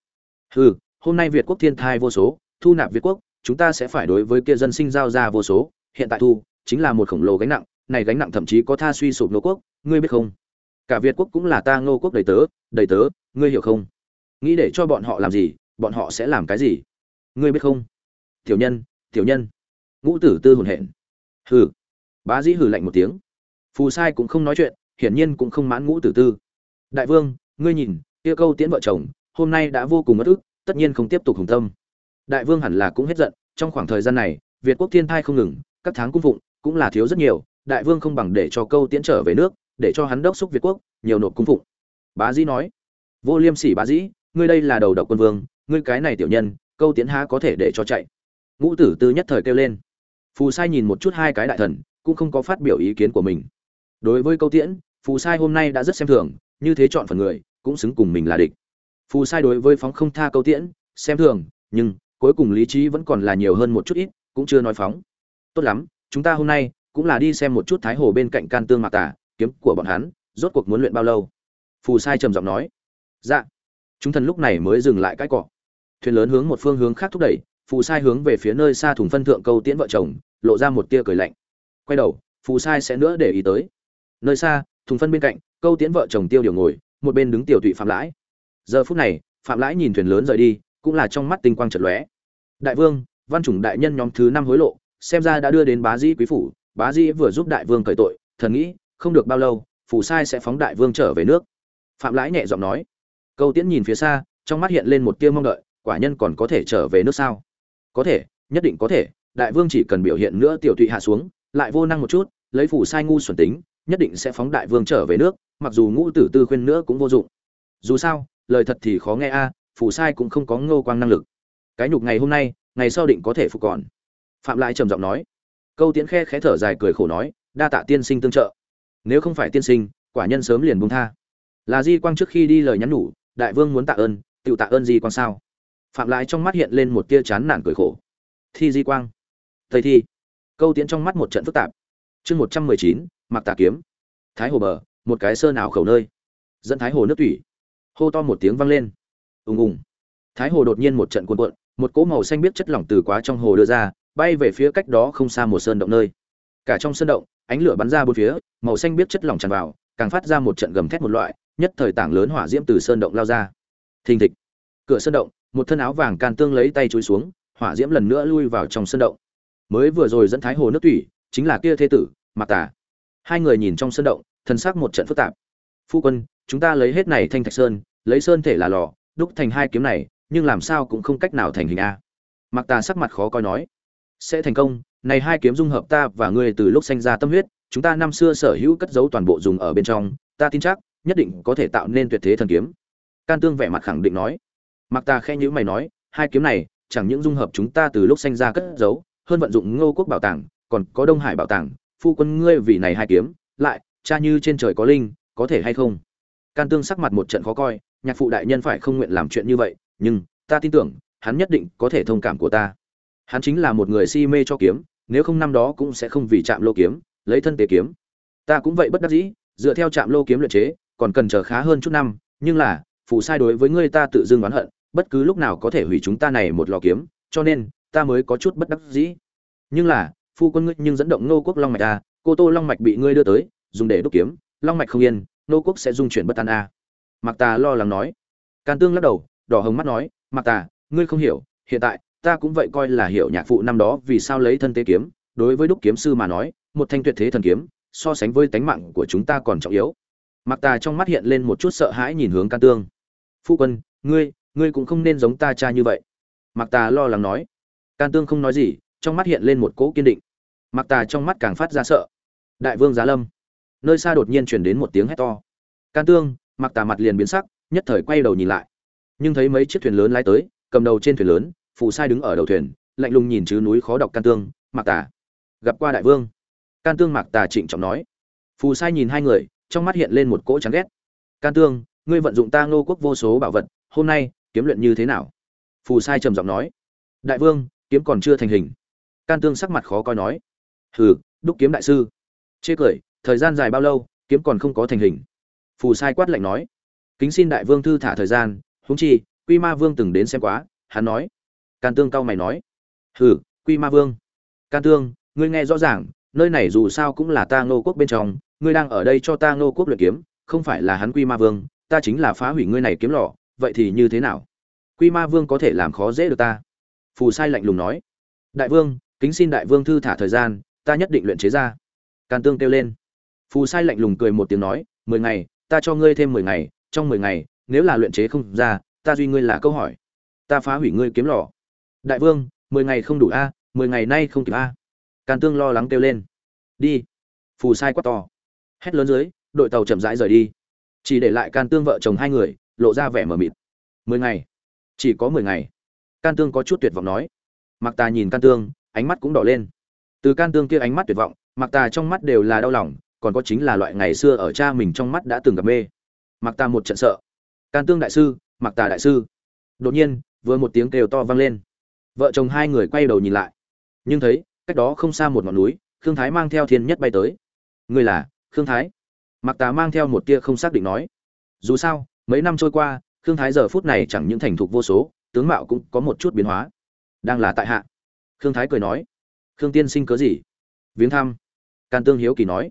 Hừ, hôm nay việt quốc thiên thai vô số, thu nạp việt quốc, chúng ta sẽ phải đối với kia dân sinh giao ra vô số, hiện tại thu, chính là một khổng lồ gánh nặng, này gánh nặng thậm chí có tha suy sụp nô quốc, ngươi biết không? Cả việt quốc cũng là ta ngô quốc đầy tớ đầy tớ, ngươi hiểu không? Nghĩ để cho bọn họ làm gì, bọn họ sẽ làm cái gì? Ngươi biết không? Tiểu nhân tiểu nhân. Ngũ tử tư hồn hển. Hừ. Bá dĩ hừ lạnh một tiếng. Phù sai cũng không nói chuyện, hiển nhiên cũng không mãn ngũ tử tư. Đại vương, ngươi nhìn, kia câu tiễn vợ chồng, hôm nay đã vô cùng mất ức, tất nhiên không tiếp tục hùng tâm. Đại vương hẳn là cũng hết giận, trong khoảng thời gian này, việt quốc thiên thai không ngừng, các tháng cung phụng cũng là thiếu rất nhiều, đại vương không bằng để cho câu tiễn trở về nước, để cho hắn đốc xúc việt quốc, nhiều nộp cung phụng. Bá dĩ nói. Vô liêm sỉ bá dĩ, ngươi đây là đầu độc quân vương, ngươi cái này tiểu nhân, câu tiễn há có thể để cho chạy? Ngũ tử tư nhất thời kêu lên. Phù sai nhìn một chút hai cái đại thần, cũng không có phát biểu ý kiến của mình. Đối với câu tiễn, phù sai hôm nay đã rất xem thường, như thế chọn phần người, cũng xứng cùng mình là địch. Phù sai đối với phóng không tha câu tiễn, xem thường, nhưng cuối cùng lý trí vẫn còn là nhiều hơn một chút ít, cũng chưa nói phóng. Tốt lắm, chúng ta hôm nay cũng là đi xem một chút thái hồ bên cạnh can tương mạc tả kiếm của bọn hắn, rốt cuộc muốn luyện bao lâu? Phù sai trầm giọng nói. Dạ. Chúng thần lúc này mới dừng lại cái cọ. Thuyền lớn hướng một phương hướng khác thúc đẩy phù sai hướng về phía nơi xa thùng phân thượng câu tiễn vợ chồng, lộ ra một tia cười lạnh. Quay đầu, phù sai sẽ nữa để ý tới. Nơi xa, thùng phân bên cạnh, câu tiễn vợ chồng tiêu điều ngồi, một bên đứng tiểu tụy phạm lãi. Giờ phút này, phạm lãi nhìn thuyền lớn rời đi, cũng là trong mắt tinh quang chật lóe. Đại vương, văn chủng đại nhân nhóm thứ năm hối lộ, xem ra đã đưa đến bá dĩ quý phủ, bá dĩ vừa giúp đại vương cởi tội, thần nghĩ, không được bao lâu, phù sai sẽ phóng đại vương trở về nước. Phạm lãi nhẹ giọng nói. Câu tiễn nhìn phía xa, trong mắt hiện lên một tia mong đợi, quả nhân còn có thể trở về nước sao? Có thể, nhất định có thể, đại vương chỉ cần biểu hiện nữa tiểu tụy hạ xuống, lại vô năng một chút, lấy phủ sai ngu xuẩn tính, nhất định sẽ phóng đại vương trở về nước, mặc dù ngũ tử tư khuyên nữa cũng vô dụng. Dù sao, lời thật thì khó nghe a, phủ sai cũng không có ngô quang năng lực. Cái nhục ngày hôm nay, ngày sau định có thể phục còn. Phạm lại trầm giọng nói. Câu tiễn khe khẽ thở dài cười khổ nói, đa tạ tiên sinh tương trợ. Nếu không phải tiên sinh, quả nhân sớm liền buông tha. Là di quang trước khi đi lời nhắn nhủ, đại vương muốn tạ ơn tự tạ ơn di quang sao? Phạm lại trong mắt hiện lên một tia chán nản cười khổ. Thi di quang. Thầy thi. Câu tiễn trong mắt một trận phức tạp. Chương một trăm mười chín mặc tà kiếm. Thái hồ bờ, một cái sơn ảo khẩu nơi. Dẫn thái hồ nước thủy. Hô to một tiếng vang lên. Ùng ùng. Thái hồ đột nhiên một trận cuộn cuộn, một cỗ màu xanh biết chất lỏng từ quá trong hồ đưa ra, bay về phía cách đó không xa một sơn động nơi. Cả trong sơn động, ánh lửa bắn ra bốn phía, màu xanh biết chất lỏng tràn vào, càng phát ra một trận gầm thét một loại, nhất thời tảng lớn hỏa diễm từ sơn động lao ra. Thình thịch. Cửa sơn động một thân áo vàng can tương lấy tay chối xuống, hỏa diễm lần nữa lui vào trong sân động. Mới vừa rồi dẫn thái hồ nước thủy chính là kia thế tử mặc tà. Hai người nhìn trong sân động thân xác một trận phức tạp. Phu quân, chúng ta lấy hết này thanh thạch sơn, lấy sơn thể là lò, đúc thành hai kiếm này, nhưng làm sao cũng không cách nào thành hình a. Mặc tà sắc mặt khó coi nói. Sẽ thành công, này hai kiếm dung hợp ta và ngươi từ lúc sanh ra tâm huyết, chúng ta năm xưa sở hữu cất giấu toàn bộ dùng ở bên trong, ta tin chắc, nhất định có thể tạo nên tuyệt thế thần kiếm. Can tương vẻ mặt khẳng định nói mặc ta khẽ nhữ mày nói, hai kiếm này, chẳng những dung hợp chúng ta từ lúc sanh ra cất giấu, hơn vận dụng ngô quốc bảo tàng, còn có đông hải bảo tàng, phu quân ngươi vì này hai kiếm, lại, cha như trên trời có linh, có thể hay không? Can tương sắc mặt một trận khó coi, nhạc phụ đại nhân phải không nguyện làm chuyện như vậy, nhưng, ta tin tưởng, hắn nhất định có thể thông cảm của ta. Hắn chính là một người si mê cho kiếm, nếu không năm đó cũng sẽ không vì chạm lô kiếm, lấy thân tế kiếm. Ta cũng vậy bất đắc dĩ, dựa theo chạm lô kiếm luyện chế, còn cần chờ khá hơn chút năm, nhưng là phụ sai đối với ngươi ta tự dưng oán hận bất cứ lúc nào có thể hủy chúng ta này một lò kiếm, cho nên, ta mới có chút bất đắc dĩ. Nhưng là, phu quân ngươi nhưng dẫn động nô quốc long mạch a cô tô long mạch bị ngươi đưa tới, dùng để đúc kiếm, long mạch không yên nô quốc sẽ dung chuyển bất an à. a mặc tà lo lắng nói. Can tương lắc đầu, đỏ hồng mắt nói mặc tà, ngươi không hiểu, hiện tại, ta cũng vậy coi là hiểu nhạc phụ năm đó vì sao lấy thân tế kiếm, đối với đúc kiếm sư mà nói, một thanh tuyệt thế thần kiếm, so sánh với tánh mạng của chúng ta còn trọng yếu. Mặc tà trong mắt hiện lên một chút sợ hãi nhìn hướng can tương. Phu quân, ngươi ngươi cũng không nên giống ta cha như vậy. Mặc tà lo lắng nói. Can tương không nói gì, trong mắt hiện lên một cỗ kiên định. Mặc tà trong mắt càng phát ra sợ. Đại vương giá lâm. Nơi xa đột nhiên chuyển đến một tiếng hét to. Can tương mặc tà mặt liền biến sắc, nhất thời quay đầu nhìn lại. Nhưng thấy mấy chiếc thuyền lớn lái tới, cầm đầu trên thuyền lớn, phù sai đứng ở đầu thuyền, lạnh lùng nhìn chứ núi khó đọc can tương mặc tà. Gặp qua đại vương. Can tương mặc tà trịnh trọng nói. Phù sai nhìn hai người, trong mắt hiện lên một cỗ chán ghét. Can tương, ngươi vận dụng ta ngô quốc vô số bảo vật, hôm nay kiếm luyện như thế nào? Phù sai trầm giọng nói. Đại vương, kiếm còn chưa thành hình. Can tương sắc mặt khó coi nói. Hừ, đúc kiếm đại sư. Chê cười, thời gian dài bao lâu, kiếm còn không có thành hình? Phù sai quát lạnh nói. Kính xin đại vương thư thả thời gian, huống chi, quy ma vương từng đến xem quá, hắn nói. Can tương cao mày nói. Hừ, quy ma vương. Can tương, ngươi nghe rõ ràng, nơi này dù sao cũng là ta ngô quốc bên trong, ngươi đang ở đây cho ta ngô quốc luyện kiếm, không phải là hắn quy ma vương, ta chính là phá hủy ngươi này kiếm lò vậy thì như thế nào? Quy ma vương có thể làm khó dễ được ta? Phù sai lạnh lùng nói. Đại vương, kính xin đại vương thư thả thời gian, ta nhất định luyện chế ra. Can tương kêu lên. Phù sai lạnh lùng cười một tiếng nói, mười ngày, ta cho ngươi thêm mười ngày, trong mười ngày, nếu là luyện chế không ra, ta duy ngươi là câu hỏi. Ta phá hủy ngươi kiếm lò. Đại vương, mười ngày không đủ a, mười ngày nay không kịp a. Can tương lo lắng kêu lên. Đi. Phù sai quát to. Hét lớn dưới, đội tàu chậm rãi rời đi. Chỉ để lại can tương vợ chồng hai người lộ ra vẻ mờ mịt. Mười ngày? Chỉ có mười ngày. Can tương có chút tuyệt vọng nói. Mặc tà nhìn can tương, ánh mắt cũng đỏ lên. Từ can tương kia ánh mắt tuyệt vọng mặc tà trong mắt đều là đau lòng, còn có chính là loại ngày xưa ở cha mình trong mắt đã từng gặp mê. Mặc tà một trận sợ. Can tương đại sư mặc tà đại sư. Đột nhiên, vừa một tiếng kêu to vang lên. Vợ chồng hai người quay đầu nhìn lại. Nhưng thấy, cách đó không xa một ngọn núi, khương thái mang theo thiên nhất bay tới. Người là khương thái. Mặc tà mang theo một tia không xác định nói. Dù sao mấy năm trôi qua, khương thái giờ phút này chẳng những thành thục vô số, tướng mạo cũng có một chút biến hóa. Đang là tại hạ. Khương thái cười nói, khương tiên sinh cớ gì? Viếng thăm. Can tương hiếu kỳ nói,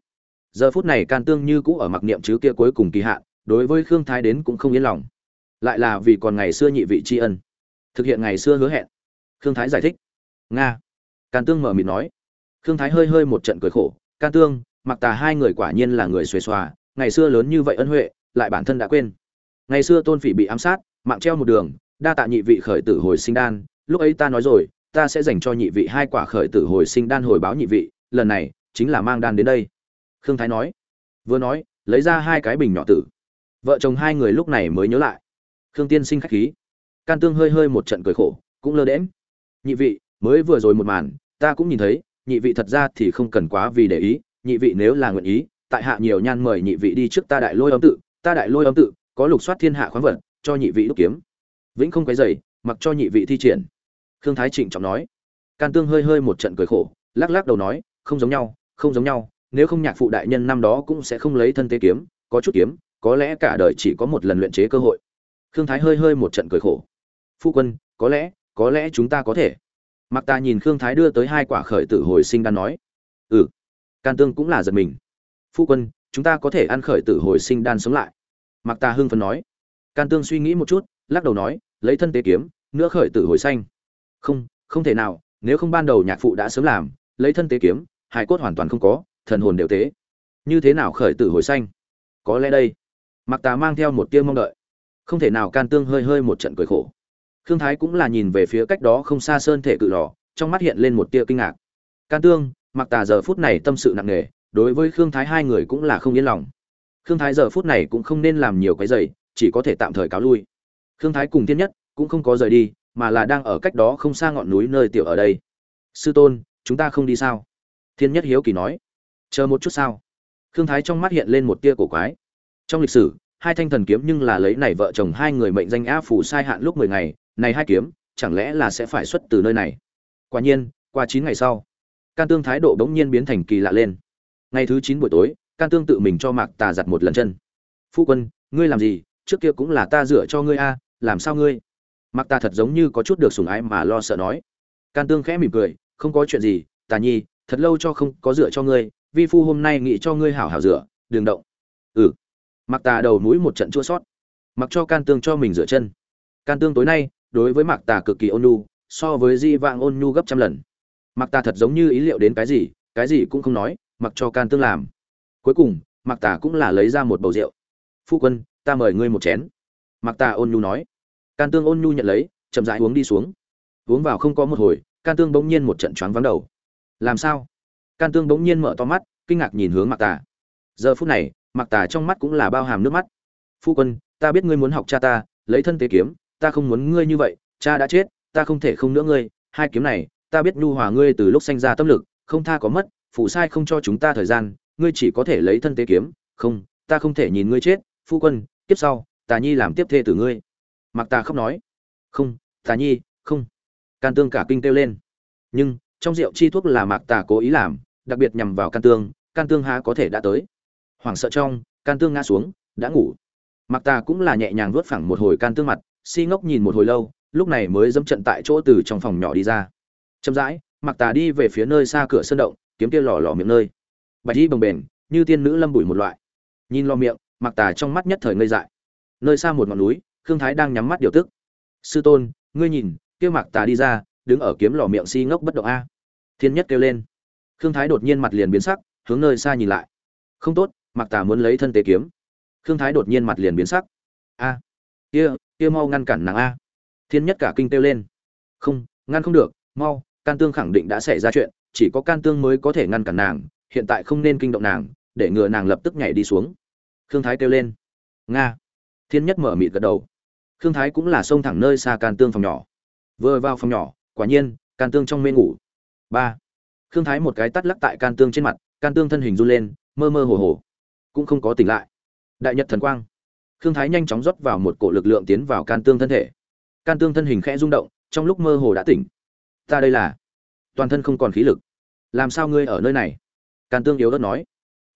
giờ phút này can tương như cũ ở mặc niệm chứ kia cuối cùng kỳ hạn, đối với khương thái đến cũng không yên lòng. Lại là vì còn ngày xưa nhị vị tri ân, thực hiện ngày xưa hứa hẹn. Khương thái giải thích, nga. Can tương mở mịt nói, khương thái hơi hơi một trận cười khổ, can tương, mặc tà hai người quả nhiên là người xuề xòa, ngày xưa lớn như vậy ân huệ, lại bản thân đã quên ngày xưa tôn phỉ bị ám sát, mạng treo một đường, đa tạ nhị vị khởi tử hồi sinh đan. Lúc ấy ta nói rồi, ta sẽ dành cho nhị vị hai quả khởi tử hồi sinh đan hồi báo nhị vị, lần này chính là mang đan đến đây. Khương thái nói. Vừa nói, lấy ra hai cái bình nhỏ tử. Vợ chồng hai người lúc này mới nhớ lại. Khương tiên sinh khách khí. Can tương hơi hơi một trận cười khổ, cũng lơ đễm nhị vị, mới vừa rồi một màn, ta cũng nhìn thấy, nhị vị thật ra thì không cần quá vì để ý, nhị vị nếu là nguyện ý, tại hạ nhiều nhan mời nhị vị đi trước ta đại lôi âm tự, ta đại lôi âm tự có lục soát thiên hạ khoáng vật, cho nhị vị đúc kiếm. Vĩnh không quấy dày mặc cho nhị vị thi triển. Khương thái trịnh trọng nói. Can tương hơi hơi một trận cười khổ, lắc lắc đầu nói, không giống nhau, không giống nhau, nếu không nhạc phụ đại nhân năm đó cũng sẽ không lấy thân tế kiếm, có chút kiếm, có lẽ cả đời chỉ có một lần luyện chế cơ hội. Khương thái hơi hơi một trận cười khổ. Phu quân, có lẽ có lẽ chúng ta có thể. Mặc ta nhìn khương thái đưa tới hai quả khởi tử hồi sinh đan nói. Ừ. Can tương cũng là giật mình. Phu quân, chúng ta có thể ăn khởi tử hồi sinh đan sống lại. Mạc ta hưng phấn nói. Can tương suy nghĩ một chút, lắc đầu nói, lấy thân tế kiếm, nữa khởi tử hồi xanh không không thể nào, nếu không ban đầu nhạc phụ đã sớm làm, lấy thân tế kiếm hải cốt hoàn toàn không có, thần hồn đều tế. Như thế nào khởi tử hồi xanh có lẽ đây. Mạc tà mang theo một tia mong đợi. Không thể nào can tương hơi hơi một trận cười khổ. Khương thái cũng là nhìn về phía cách đó không xa sơn thể cự lò, trong mắt hiện lên một tia kinh ngạc. Can tương mặc tà giờ phút này tâm sự nặng nề, đối với khương thái hai người cũng là không yên lòng khương thái giờ phút này cũng không nên làm nhiều cái giày chỉ có thể tạm thời cáo lui. Khương thái cùng thiên nhất cũng không có rời đi, mà là đang ở cách đó không xa ngọn núi nơi tiểu ở đây. Sư tôn, chúng ta không đi sao? Thiên nhất hiếu kỳ nói. Chờ một chút sao? Khương thái trong mắt hiện lên một tia cổ quái. Trong lịch sử, hai thanh thần kiếm nhưng là lấy này vợ chồng hai người mệnh danh á phủ sai hạn lúc mười ngày, này hai kiếm, chẳng lẽ là sẽ phải xuất từ nơi này? Quả nhiên, qua chín ngày sau, can tương thái độ bỗng nhiên biến thành kỳ lạ lên. Ngày thứ chín buổi tối can tương tự mình cho mạc tà giặt một lần chân. Phu quân, ngươi làm gì? Trước kia cũng là ta dựa cho ngươi a, làm sao ngươi? Mạc tà thật giống như có chút được sủng ái mà lo sợ nói. Can tương khẽ mỉm cười, không có chuyện gì, tà nhi, thật lâu cho không có dựa cho ngươi, vi phu hôm nay nghĩ cho ngươi hảo hảo dựa, đừng động. Ừ. Mặc tà đầu mũi một trận chua sót. Mặc cho can tương cho mình rửa chân. Can tương tối nay, đối với mặc tà cực kỳ ôn nhu, so với di vang ôn nhu gấp trăm lần. Mặc tà thật giống như ý liệu đến cái gì cái gì cũng không nói, mặc cho can tương làm cuối cùng mặc tà cũng là lấy ra một bầu rượu. Phu quân, ta mời ngươi một chén. Mặc tà ôn nhu nói. Can tương ôn nhu nhận lấy, chậm rãi uống đi xuống. Uống vào không có một hồi, can tương bỗng nhiên một trận choáng vắng đầu. Làm sao? Can tương bỗng nhiên mở to mắt, kinh ngạc nhìn hướng mặc tà. Giờ phút này mặc tà trong mắt cũng là bao hàm nước mắt. Phu quân, ta biết ngươi muốn học cha ta, lấy thân tế kiếm, ta không muốn ngươi như vậy, cha đã chết, ta không thể không nữa ngươi. Hai kiếm này, ta biết nhu hòa ngươi từ lúc sanh ra tâm lực, không tha có mất, phụ sai không cho chúng ta thời gian ngươi chỉ có thể lấy thân tế kiếm, không, ta không thể nhìn ngươi chết, phu quân, tiếp sau, tà nhi làm tiếp thê tử ngươi. Mặc tà khóc nói, không, tà nhi, không. Can tương cả kinh kêu lên. Nhưng, trong rượu chi thuốc là mạc tà cố ý làm, đặc biệt nhằm vào can tương can tương há có thể đã tới. Hoảng sợ trong, can tương ngã xuống, đã ngủ. Mặc tà cũng là nhẹ nhàng vuốt phẳng một hồi can tương mặt, si ngốc nhìn một hồi lâu, lúc này mới dẫm trận tại chỗ từ trong phòng nhỏ đi ra. Chậm rãi mặc tà đi về phía nơi xa cửa sơn động, kiếm kia lò lò miệng nơi bạch y bồng bềnh, như tiên nữ lâm bụi một loại. Nhìn lo miệng mặc tà trong mắt nhất thời ngây dại. Nơi xa một ngọn núi, khương thái đang nhắm mắt điều tức. Sư tôn, ngươi nhìn kia mặc tà đi ra, đứng ở kiếm lò miệng si ngốc bất động a. Thiên nhất kêu lên. Khương thái đột nhiên mặt liền biến sắc, hướng nơi xa nhìn lại. Không tốt mặc tà muốn lấy thân tế kiếm. Khương thái đột nhiên mặt liền biến sắc. A, kia kia mau ngăn cản nàng a. Thiên nhất cả kinh kêu lên. Không, ngăn không được, mau, can tương khẳng định đã xảy ra chuyện, chỉ có can tương mới có thể ngăn cản nàng hiện tại không nên kinh động nàng, để ngừa nàng lập tức nhảy đi xuống. Khương thái kêu lên. Nga. Thiên nhất mở mịt gật đầu. Khương thái cũng là xông thẳng nơi xa can tương phòng nhỏ. Vừa vào phòng nhỏ, quả nhiên, can tương trong mê ngủ. Ba. Khương thái một cái tắt lắc tại can tương trên mặt, can tương thân hình run lên, mơ mơ hồ hồ. Cũng không có tỉnh lại. Đại nhật thần quang. Khương thái nhanh chóng rót vào một cổ lực lượng tiến vào can tương thân thể. Can tương thân hình khẽ rung động, trong lúc mơ hồ đã tỉnh. Ta đây là. Toàn thân không còn khí lực. Làm sao ngươi ở nơi này? Can tương yếu ớt nói.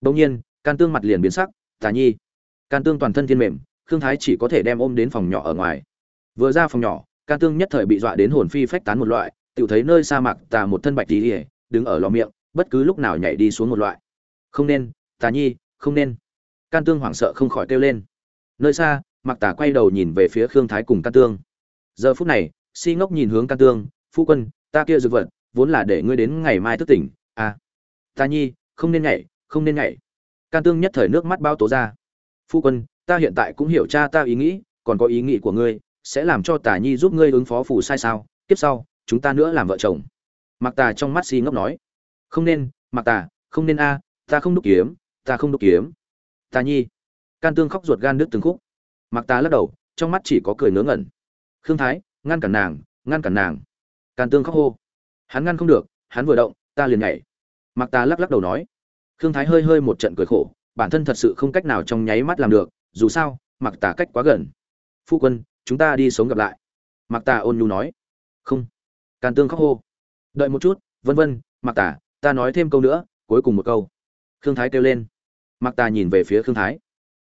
Bỗng nhiên, can tương mặt liền biến sắc, tà nhi. Can tương toàn thân thiên mềm, khương thái chỉ có thể đem ôm đến phòng nhỏ ở ngoài. Vừa ra phòng nhỏ, can tương nhất thời bị dọa đến hồn phi phách tán một loại tự thấy nơi sa mạc tà một thân bạch tí ỉa đứng ở lò miệng, bất cứ lúc nào nhảy đi xuống một loại. Không nên, tà nhi, không nên. Can tương hoảng sợ không khỏi kêu lên. Nơi xa mặc tà quay đầu nhìn về phía khương thái cùng can tương. Giờ phút này, si ngốc nhìn hướng can tương, phu quân, ta kia dược vật, vốn là để ngươi đến ngày mai thức tỉnh à. Ta nhi không nên nhảy, không nên nhảy. Can tương nhất thời nước mắt bao tố ra. Phu quân, ta hiện tại cũng hiểu cha ta ý nghĩ, còn có ý nghĩ của ngươi, sẽ làm cho Tả nhi giúp ngươi ứng phó phù sai sao? Tiếp sau, chúng ta nữa làm vợ chồng. Mặc tà trong mắt si ngốc nói. Không nên mặc tà, không nên a, ta không đúc kiếm, ta không đúc kiếm. Tà nhi. Can tương khóc ruột gan đứt từng khúc. Mặc tà lắc đầu, trong mắt chỉ có cười ngớ ngẩn. Khương thái, ngăn cản nàng, ngăn cản nàng. Can tương khóc hô. Hắn ngăn không được, hắn vừa động, ta liền nhảy mặc Ta lắc lắc đầu nói. Khương thái hơi hơi một trận cười khổ, bản thân thật sự không cách nào trong nháy mắt làm được, dù sao mặc tà cách quá gần. Phu quân, chúng ta đi sống gặp lại. Mặc tà ôn nhu nói. Không. Can tương khóc hô. Đợi một chút, vân vân mặc tà, ta nói thêm câu nữa, cuối cùng một câu. Khương thái kêu lên. Mặc tà nhìn về phía khương thái.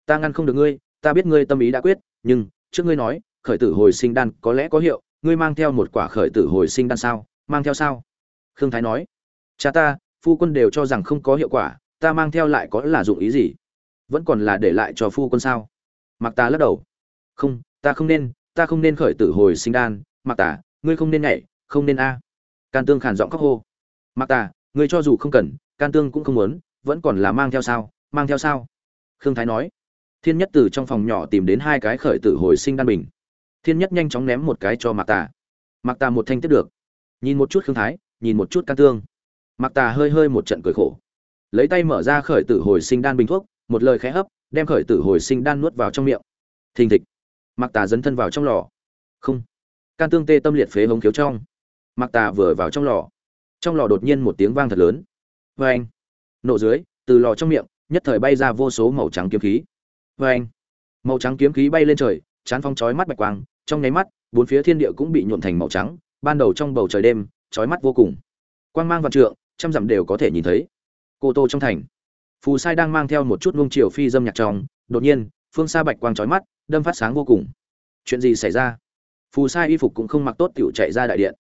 Ta ngăn không được ngươi, ta biết ngươi tâm ý đã quyết, nhưng, trước ngươi nói, khởi tử hồi sinh đan có lẽ có hiệu, ngươi mang theo một quả khởi tử hồi sinh đan sao? Mang theo sao? Khương thái nói. Cha ta phu quân đều cho rằng không có hiệu quả, ta mang theo lại có là dụng ý gì? Vẫn còn là để lại cho phu quân sao? Mặc ta lắc đầu. Không, ta không nên, ta không nên khởi tử hồi sinh đan. Mặc ta ngươi không nên nhảy, không nên a. Can tương khàn giọng khóc hô. Mặc ta ngươi cho dù không cần, can tương cũng không muốn, vẫn còn là mang theo sao, mang theo sao? Khương thái nói. Thiên nhất từ trong phòng nhỏ tìm đến hai cái khởi tử hồi sinh đan bình. Thiên nhất nhanh chóng ném một cái cho mạc tà. Mạc tà một thanh tiếp được. Nhìn một chút khương thái, nhìn một chút can tương mạc tà hơi hơi một trận cười khổ. Lấy tay mở ra khởi tử hồi sinh đan bình thuốc, một lời khẽ hấp, đem khởi tử hồi sinh đan nuốt vào trong miệng. Thình thịch. Mạc tà dấn thân vào trong lò. Không. Can tương tê tâm liệt phế hống khiếu trong. Mạc tà vừa vào trong lò. Trong lò đột nhiên một tiếng vang thật lớn. Vê anh nổ dưới, từ lò trong miệng, nhất thời bay ra vô số màu trắng kiếm khí. Vê anh màu trắng kiếm khí bay lên trời, chán phong chói mắt bạch quang, trong nháy mắt, bốn phía thiên địa cũng bị nhuộn thành màu trắng, ban đầu trong bầu trời đêm, chói mắt vô cùng. Quang mang vạn trượng trăm dặm đều có thể nhìn thấy. Cô tô trong thành. Phù sai đang mang theo một chút ngông triều phi dâm nhạc trong, đột nhiên, phương xa bạch quang chói mắt, đâm phát sáng vô cùng. Chuyện gì xảy ra? Phù sai y phục cũng không mặc tốt tiểu chạy ra đại điện.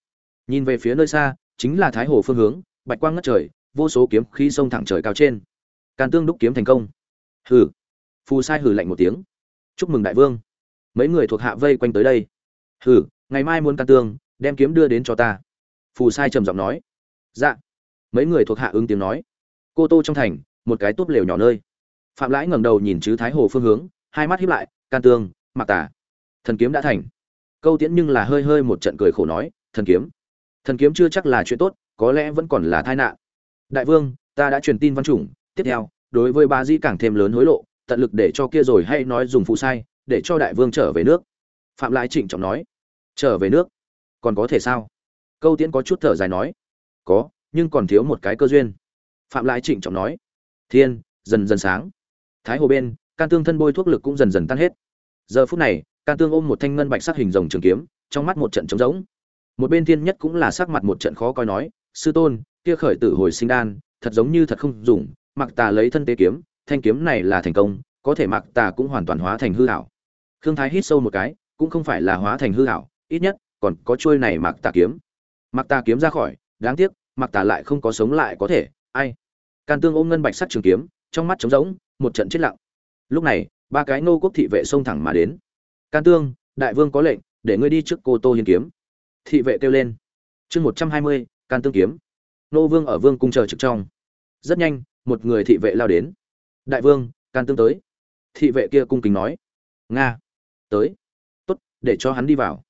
Nhìn về phía nơi xa, chính là thái hồ phương hướng, bạch quang ngất trời, vô số kiếm khí xông thẳng trời cao trên. Can tương đúc kiếm thành công. Hừ. Phù sai hừ lạnh một tiếng. Chúc mừng đại vương. Mấy người thuộc hạ vây quanh tới đây. Hừ, ngày mai muốn can tương, đem kiếm đưa đến cho ta. Phù sai trầm giọng nói. Dạ mấy người thuộc hạ ứng tiếng nói. Cô tô trong thành, một cái tốt lều nhỏ nơi. Phạm lãi ngẩng đầu nhìn chứ thái hồ phương hướng, hai mắt hiếp lại, can tương mặc tả thần kiếm đã thành. Câu tiễn nhưng là hơi hơi một trận cười khổ nói, thần kiếm? Thần kiếm chưa chắc là chuyện tốt, có lẽ vẫn còn là tai nạn. Đại vương, ta đã truyền tin văn chủng, tiếp theo, đối với ba di càng thêm lớn hối lộ, tận lực để cho kia rồi hay nói dùng phụ sai, để cho đại vương trở về nước. Phạm lãi trịnh trọng nói. Trở về nước? Còn có thể sao? Câu tiễn có chút thở dài nói. Có nhưng còn thiếu một cái cơ duyên. Phạm lại trịnh trọng nói, thiên, dần dần sáng. Thái hồ bên, can tương thân bôi thuốc lực cũng dần dần tan hết. Giờ phút này, can tương ôm một thanh ngân bạch sắc hình rồng trường kiếm, trong mắt một trận trống rỗng. Một bên thiên nhất cũng là sắc mặt một trận khó coi nói, sư tôn, kia khởi tử hồi sinh đan, thật giống như thật không dùng, mặc tà lấy thân tế kiếm, thanh kiếm này là thành công, có thể mặc tà cũng hoàn toàn hóa thành hư hảo. Khương thái hít sâu một cái, cũng không phải là hóa thành hư hảo, ít nhất, còn có trôi này mặc tà kiếm. Mặc tà kiếm ra khỏi, đáng tiếc mặc tà lại không có sống lại có thể, ai? Can tương ôm ngân bạch sắt trường kiếm, trong mắt trống rỗng, một trận chết lặng. Lúc này, ba cái nô quốc thị vệ xông thẳng mà đến. Can tương, đại vương có lệnh, để ngươi đi trước cô tô hiên kiếm. Thị vệ kêu lên. Chương một trăm hai mươi, can tương kiếm. Nô vương ở vương cung chờ trực trong. Rất nhanh, một người thị vệ lao đến. Đại vương, can tương tới. Thị vệ kia cung kính nói. Nga, tới. Tốt, để cho hắn đi vào.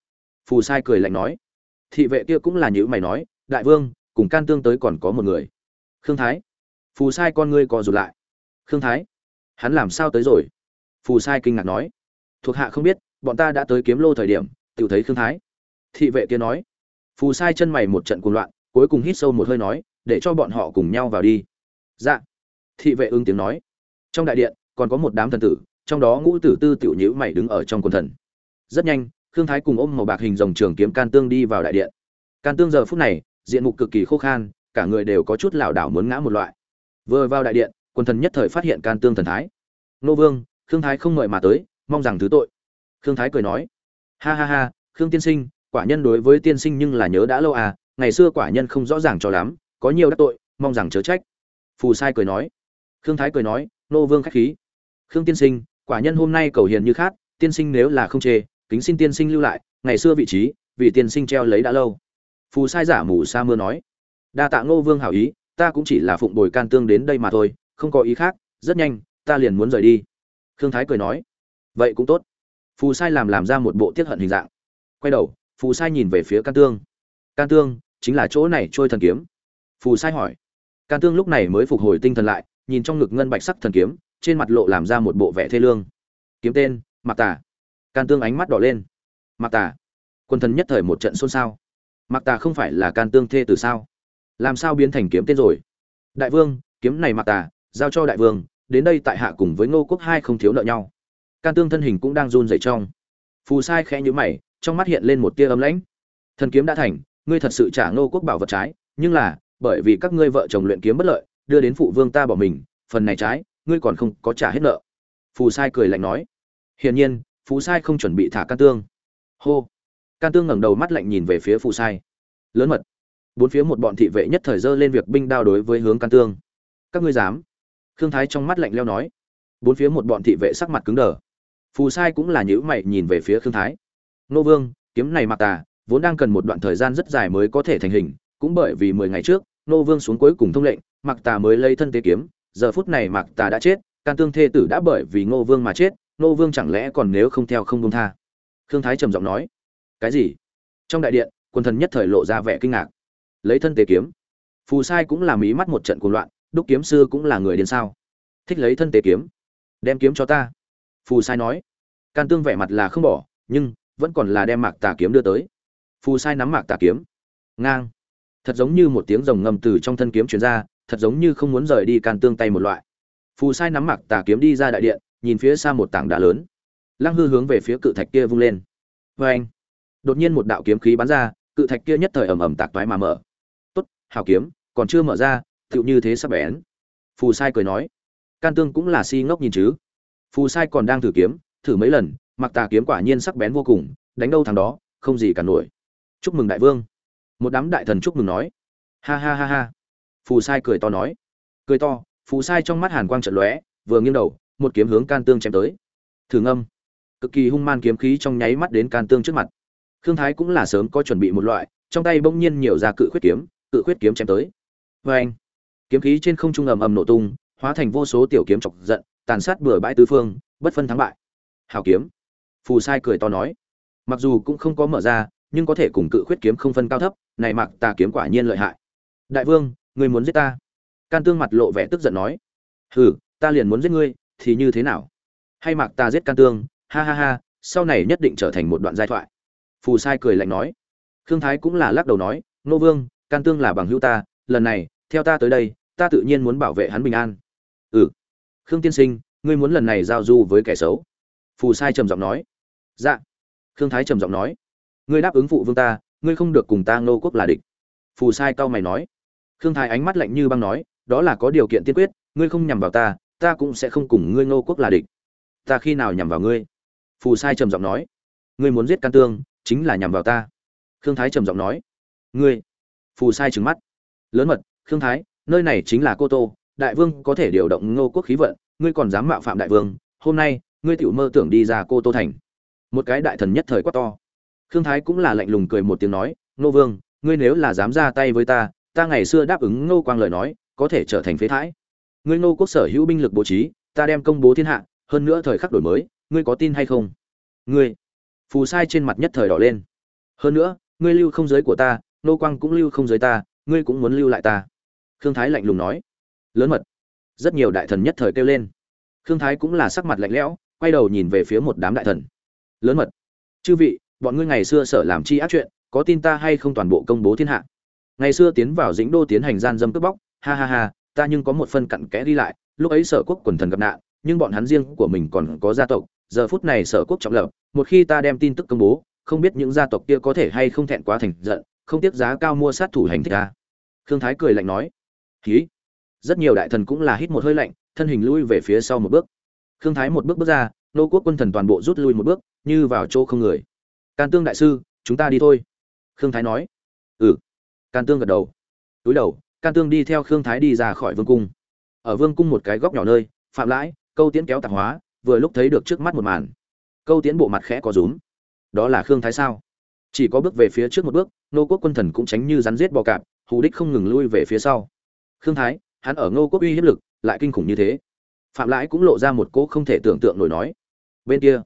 Phù sai cười lạnh nói. Thị vệ kia cũng là nhữ mày nói. Đại vương cùng can tương tới còn có một người. Khương thái. Phù sai con ngươi co rụt lại. Khương thái. Hắn làm sao tới rồi? Phù sai kinh ngạc nói. Thuộc hạ không biết, bọn ta đã tới kiếm lô thời điểm tự thấy khương thái. Thị vệ kia nói. Phù sai chân mày một trận cuồng loạn, cuối cùng hít sâu một hơi nói, để cho bọn họ cùng nhau vào đi. Dạ. Thị vệ ưng tiếng nói. Trong đại điện, còn có một đám thần tử, trong đó ngũ tử tư tiểu nhữ mày đứng ở trong quần thần. Rất nhanh, khương thái cùng ôm màu bạc hình dòng trường kiếm can tương đi vào đại điện. Can tương giờ phút này diện mục cực kỳ khô khan, cả người đều có chút lảo đảo muốn ngã một loại. Vừa vào đại điện, quần thần nhất thời phát hiện can tương thần thái. Nô vương, khương thái không mời mà tới, mong rằng thứ tội. Khương thái cười nói. Ha ha ha, khương tiên sinh, quả nhân đối với tiên sinh nhưng là nhớ đã lâu à ngày xưa quả nhân không rõ ràng cho lắm, có nhiều đắc tội, mong rằng chớ trách. Phù sai cười nói. Khương thái cười nói, nô vương khách khí. Khương tiên sinh, quả nhân hôm nay cầu hiền như khác tiên sinh nếu là không chê, kính xin tiên sinh lưu lại, ngày xưa vị trí, vì tiên sinh treo lấy đã lâu phù sai giả mù sa mưa nói, đa tạ ngô vương hảo ý, ta cũng chỉ là phụng bồi can tương đến đây mà thôi, không có ý khác, rất nhanh, ta liền muốn rời đi. Khương thái cười nói, vậy cũng tốt. Phù sai làm làm ra một bộ tiết hận hình dạng, quay đầu, phù sai nhìn về phía can tương. Can tương, chính là chỗ này trôi thần kiếm. Phù sai hỏi. Can tương lúc này mới phục hồi tinh thần lại, nhìn trong ngực ngân bạch sắc thần kiếm, trên mặt lộ làm ra một bộ vẻ thê lương. Kiếm tên mặc Tả. can tương ánh mắt đỏ lên. Mặc Tả. quân thần nhất thời một trận xôn xao mặc tà không phải là can tương thê từ sao? Làm sao biến thành kiếm tên rồi? Đại vương, kiếm này mặc tà, giao cho đại vương, đến đây tại hạ cùng với ngô quốc hai không thiếu nợ nhau. Can tương thân hình cũng đang run rẩy trong. Phù sai khẽ nhíu mày, trong mắt hiện lên một tia ấm lãnh. Thần kiếm đã thành, ngươi thật sự trả ngô quốc bảo vật trái, nhưng là, bởi vì các ngươi vợ chồng luyện kiếm bất lợi, đưa đến phụ vương ta bỏ mình, phần này trái, ngươi còn không có trả hết nợ. Phù sai cười lạnh nói. Hiển nhiên, phù sai không chuẩn bị thả can tương. Hô can tương ngẩng đầu mắt lạnh nhìn về phía phù sai. Lớn mật. Bốn phía một bọn thị vệ nhất thời dơ lên việc binh đao đối với hướng can tương. Các ngươi dám? Khương thái trong mắt lạnh leo nói. Bốn phía một bọn thị vệ sắc mặt cứng đờ. Phù sai cũng là nhữ mày nhìn về phía khương thái. Nô vương, kiếm này mặc tà, vốn đang cần một đoạn thời gian rất dài mới có thể thành hình, cũng bởi vì mười ngày trước, nô vương xuống cuối cùng thông lệnh, mặc tà mới lấy thân tế kiếm, giờ phút này mặc tà đã chết, can tương thê tử đã bởi vì ngô vương mà chết, nô vương chẳng lẽ còn nếu không theo không công tha? Khương thái trầm giọng nói cái gì? Trong đại điện, quần thần nhất thời lộ ra vẻ kinh ngạc. Lấy thân tế kiếm. Phù sai cũng là mí mắt một trận cuồng loạn, đúc kiếm sư cũng là người điên sao? Thích lấy thân tế kiếm. Đem kiếm cho ta. Phù sai nói. Can tương vẻ mặt là không bỏ, nhưng vẫn còn là đem mạc tà kiếm đưa tới. Phù sai nắm mạc tà kiếm. Ngang. Thật giống như một tiếng rồng ngầm từ trong thân kiếm truyền ra, thật giống như không muốn rời đi can tương tay một loại. Phù sai nắm mạc tà kiếm đi ra đại điện, nhìn phía xa một tảng đá lớn. Lăng hư hướng về phía cự thạch kia vung lên. Vê anh đột nhiên một đạo kiếm khí bắn ra, cự thạch kia nhất thời ầm ầm tạc toái mà mở. Tốt, hào kiếm, còn chưa mở ra, tựu như thế sắp bén. Phù sai cười nói. Can tương cũng là si ngốc nhìn chứ. Phù sai còn đang thử kiếm, thử mấy lần, mặc tà kiếm quả nhiên sắc bén vô cùng, đánh đâu thằng đó, không gì cả nổi. Chúc mừng đại vương. Một đám đại thần chúc mừng nói. Ha ha ha ha. Phù sai cười to nói. Cười to, phù sai trong mắt hàn quang trận lóe, vừa nghiêng đầu, một kiếm hướng can tương chém tới. Thử ngâm. Cực kỳ hung man kiếm khí trong nháy mắt đến can tương trước mặt khương thái cũng là sớm có chuẩn bị một loại, trong tay bỗng nhiên nhiều ra cự khuyết kiếm, cự khuyết kiếm chém tới. Vê anh, kiếm khí trên không trung ầm ầm nổ tung, hóa thành vô số tiểu kiếm chọc giận, tàn sát bừa bãi tứ phương, bất phân thắng bại. Hào kiếm. Phù sai cười to nói. Mặc dù cũng không có mở ra, nhưng có thể cùng cự khuyết kiếm không phân cao thấp, này mặc tà kiếm quả nhiên lợi hại. Đại vương, người muốn giết ta? Can tương mặt lộ vẻ tức giận nói. Hừ, ta liền muốn giết ngươi, thì như thế nào? Hay mặc ta giết can tương? Ha ha ha, sau này nhất định trở thành một đoạn giai thoại phù sai cười lạnh nói. Khương thái cũng là lắc đầu nói, nô vương, can tương là bằng hữu ta, lần này, theo ta tới đây, ta tự nhiên muốn bảo vệ hắn bình an. Ừ. Khương tiên sinh, ngươi muốn lần này giao du với kẻ xấu? Phù sai trầm giọng nói. Dạ. Khương thái trầm giọng nói. Ngươi đáp ứng phụ vương ta, ngươi không được cùng ta ngô quốc là địch. Phù sai cau mày nói. Khương thái ánh mắt lạnh như băng nói, đó là có điều kiện tiên quyết, ngươi không nhằm vào ta ta cũng sẽ không cùng ngươi ngô quốc là địch. Ta khi nào nhằm vào ngươi? Phù sai trầm giọng nói. Ngươi muốn giết can tương chính là nhằm vào ta. Khương thái trầm giọng nói. Ngươi, phù sai trừng mắt. Lớn mật, khương thái, nơi này chính là cô tô, đại vương có thể điều động ngô quốc khí vận, ngươi còn dám mạo phạm đại vương, hôm nay, ngươi tiểu mơ tưởng đi ra cô tô thành. Một cái đại thần nhất thời quá to. Khương thái cũng là lạnh lùng cười một tiếng nói, ngô vương, ngươi nếu là dám ra tay với ta ta ngày xưa đáp ứng ngô quang lời nói, có thể trở thành phế thái. Ngươi ngô quốc sở hữu binh lực bố trí, ta đem công bố thiên hạ, hơn nữa thời khắc đổi mới, ngươi có tin hay không? Ngươi phù sai trên mặt nhất thời đỏ lên. Hơn nữa, ngươi lưu không giới của ta, nô quang cũng lưu không giới ta, ngươi cũng muốn lưu lại ta. Khương thái lạnh lùng nói. Lớn mật. Rất nhiều đại thần nhất thời kêu lên. Khương thái cũng là sắc mặt lạnh lẽo, quay đầu nhìn về phía một đám đại thần. Lớn mật. Chư vị, bọn ngươi ngày xưa sở làm chi ác chuyện, có tin ta hay không toàn bộ công bố thiên hạ? Ngày xưa tiến vào dĩnh đô tiến hành gian dâm cướp bóc, ha ha ha, ta nhưng có một phần cặn kẽ đi lại, lúc ấy sở quốc quần thần gặp nạn, nhưng bọn hắn riêng của mình còn có gia tộc giờ phút này sở quốc trọng lập, một khi ta đem tin tức công bố, không biết những gia tộc kia có thể hay không thẹn quá thành giận, không tiếc giá cao mua sát thủ hành thích ta. Khương thái cười lạnh nói khí rất nhiều đại thần cũng là hít một hơi lạnh, thân hình lui về phía sau một bước. Khương thái một bước bước ra, nô quốc quân thần toàn bộ rút lui một bước, như vào chỗ không người. Can tương đại sư, chúng ta đi thôi. Khương thái nói. Ừ. Can tương gật đầu. Túi đầu can tương đi theo khương thái đi ra khỏi vương cung. Ở vương cung một cái góc nhỏ nơi, phạm lãi, câu tiễn kéo tạp hóa vừa lúc thấy được trước mắt một màn. Câu tiến bộ mặt khẽ có rúm. Đó là khương thái sao? Chỉ có bước về phía trước một bước nô quốc quân thần cũng tránh như rắn giết bò cạp, hù đích không ngừng lui về phía sau. Khương thái, hắn ở ngô quốc uy hiếp lực, lại kinh khủng như thế. Phạm lãi cũng lộ ra một cỗ không thể tưởng tượng nổi nói. Bên kia,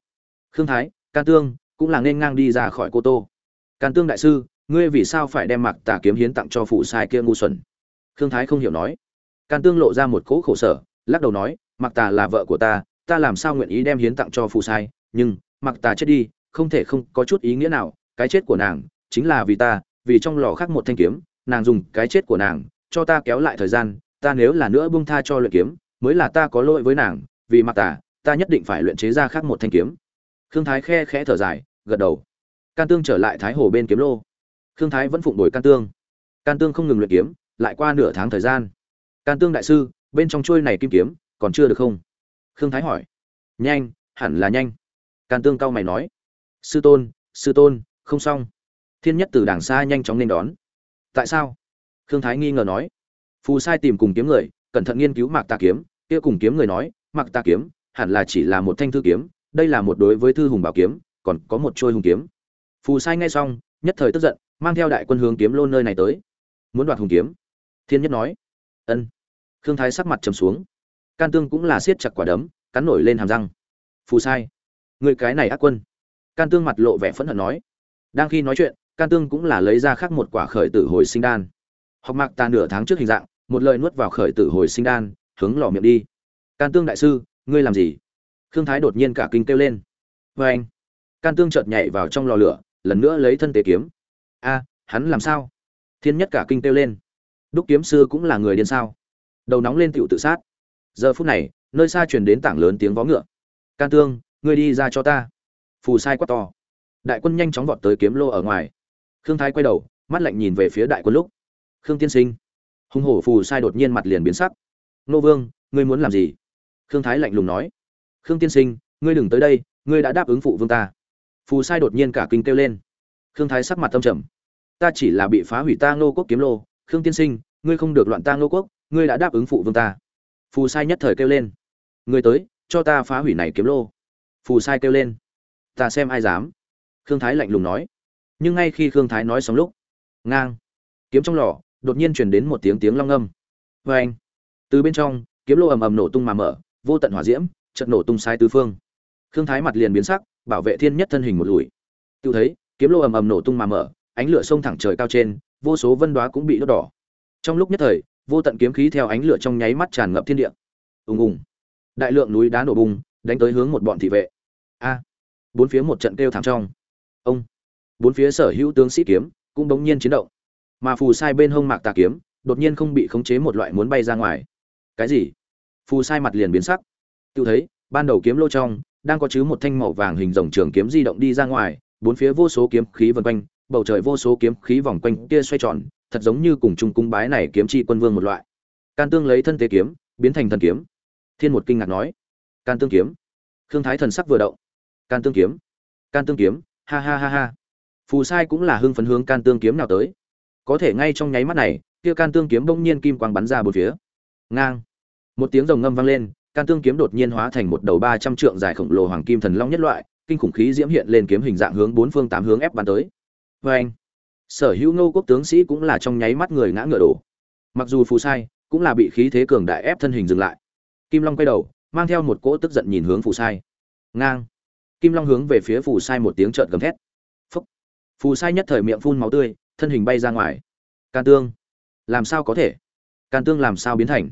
khương thái, can tương, cũng là nên ngang đi ra khỏi cô tô. Can tương đại sư, ngươi vì sao phải đem mặc tà kiếm hiến tặng cho phụ sai kia ngu xuẩn? Khương thái không hiểu nói. Can tương lộ ra một cỗ khổ sở, lắc đầu nói mặc tà là vợ của ta ta làm sao nguyện ý đem hiến tặng cho phù sai nhưng mặc Ta chết đi không thể không có chút ý nghĩa nào cái chết của nàng chính là vì ta vì trong lò khác một thanh kiếm nàng dùng cái chết của nàng cho ta kéo lại thời gian ta nếu là nữa buông tha cho luyện kiếm mới là ta có lỗi với nàng vì mặc Ta, ta nhất định phải luyện chế ra khác một thanh kiếm. Khương thái khe khẽ thở dài gật đầu. Can tương trở lại thái hồ bên kiếm lô. Khương thái vẫn phụng đổi can tương. Can tương không ngừng luyện kiếm lại qua nửa tháng thời gian. Can tương đại sư bên trong chuôi này kim kiếm còn chưa được không? Khương thái hỏi. Nhanh, hẳn là nhanh. Can tương cao mày nói. Sư tôn sư tôn, không xong. Thiên nhất từ đàng xa nhanh chóng nên đón. Tại sao? Khương thái nghi ngờ nói. Phù sai tìm cùng kiếm người, cẩn thận nghiên cứu mạc tà kiếm, kia cùng kiếm người nói, mạc tà kiếm, hẳn là chỉ là một thanh thư kiếm, đây là một đối với thư hùng bảo kiếm, còn có một trôi hùng kiếm. Phù sai nghe xong, nhất thời tức giận, mang theo đại quân hướng kiếm lô nơi này tới. Muốn đoạt hùng kiếm? Thiên nhất nói. Ân. Khương thái sắc mặt trầm xuống can tương cũng là siết chặt quả đấm, cắn nổi lên hàm răng. Phù sai. Người cái này ác quân. Can tương mặt lộ vẻ phẫn hận nói. Đang khi nói chuyện, can tương cũng là lấy ra khác một quả khởi tử hồi sinh đan. Học mạc ta nửa tháng trước hình dạng, một lời nuốt vào khởi tử hồi sinh đan, hướng lò miệng đi. Can tương đại sư, ngươi làm gì? Khương thái đột nhiên cả kinh kêu lên. Vê anh. Can tương chợt nhảy vào trong lò lửa, lần nữa lấy thân tế kiếm. A, hắn làm sao? Thiên nhất cả kinh kêu lên. Đúc kiếm sư cũng là người điên sao? Đầu nóng lên tựu tự sát giờ phút này, nơi xa truyền đến tảng lớn tiếng vó ngựa. Can tương, ngươi đi ra cho ta. Phù sai quát to. Đại quân nhanh chóng vọt tới kiếm lô ở ngoài. Khương thái quay đầu, mắt lạnh nhìn về phía đại quân lúc. Khương tiên sinh. Hùng hổ phù sai đột nhiên mặt liền biến sắc. Nô vương, ngươi muốn làm gì? Khương thái lạnh lùng nói. Khương tiên sinh, ngươi đừng tới đây, ngươi đã đáp ứng phụ vương ta. Phù sai đột nhiên cả kinh kêu lên. Khương thái sắc mặt tâm trầm. Ta chỉ là bị phá hủy ta ngô quốc kiếm lô. Khương tiên sinh, ngươi không được loạn ta ngô quốc, ngươi đã đáp ứng phụ vương ta phù sai nhất thời kêu lên. Người tới, cho ta phá hủy này kiếm lô. Phù sai kêu lên. Ta xem ai dám. Khương thái lạnh lùng nói. Nhưng ngay khi khương thái nói xong lúc, ngang. Kiếm trong lò, đột nhiên truyền đến một tiếng tiếng long âm. Vê anh, từ bên trong, kiếm lô ầm ầm nổ tung mà mở, vô tận hỏa diễm, chợt nổ tung sai tứ phương. Khương thái mặt liền biến sắc, bảo vệ thiên nhất thân hình một lùi. Tự thấy, kiếm lô ầm ầm nổ tung mà mở, ánh lửa sông thẳng trời cao trên, vô số vân đoá cũng bị đốt đỏ. Trong lúc nhất thời vô tận kiếm khí theo ánh lửa trong nháy mắt tràn ngập thiên địa. Ùng ùng. Đại lượng núi đá nổ bùng, đánh tới hướng một bọn thị vệ. A. Bốn phía một trận kêu thảm trong. Ông. Bốn phía sở hữu tướng sĩ kiếm cũng đống nhiên chiến động. Mà phù sai bên hông mạc tà kiếm đột nhiên không bị khống chế một loại muốn bay ra ngoài. Cái gì? Phù sai mặt liền biến sắc. Tự thấy, ban đầu kiếm lô trong đang có chứ một thanh màu vàng hình rồng trường kiếm di động đi ra ngoài, bốn phía vô số kiếm khí vần quanh, bầu trời vô số kiếm khí vòng quanh kia xoay tròn thật giống như cùng chung cung bái này kiếm chi quân vương một loại. Can tương lấy thân tế kiếm, biến thành thần kiếm. Thiên một kinh ngạc nói. Can tương kiếm. Khương thái thần sắc vừa động. Can tương kiếm. Can tương kiếm. Ha ha ha ha. Phù sai cũng là hưng phấn hướng can tương kiếm nào tới. Có thể ngay trong nháy mắt này, kia can tương kiếm bỗng nhiên kim quang bắn ra bốn phía. Ngang. Một tiếng rồng ngâm vang lên, can tương kiếm đột nhiên hóa thành một đầu ba trăm trượng dài khổng lồ hoàng kim thần long nhất loại, kinh khủng khí diễm hiện lên kiếm hình dạng hướng bốn phương tám hướng ép bắn tới. Vê anh sở hữu ngô quốc tướng sĩ cũng là trong nháy mắt người ngã ngựa đổ. Mặc dù phù sai, cũng là bị khí thế cường đại ép thân hình dừng lại. Kim long quay đầu, mang theo một cỗ tức giận nhìn hướng phù sai. Ngang. Kim long hướng về phía phù sai một tiếng trợn gầm thét. Phúc. Phù sai nhất thời miệng phun máu tươi, thân hình bay ra ngoài. Can tương. Làm sao có thể? Can tương làm sao biến thành?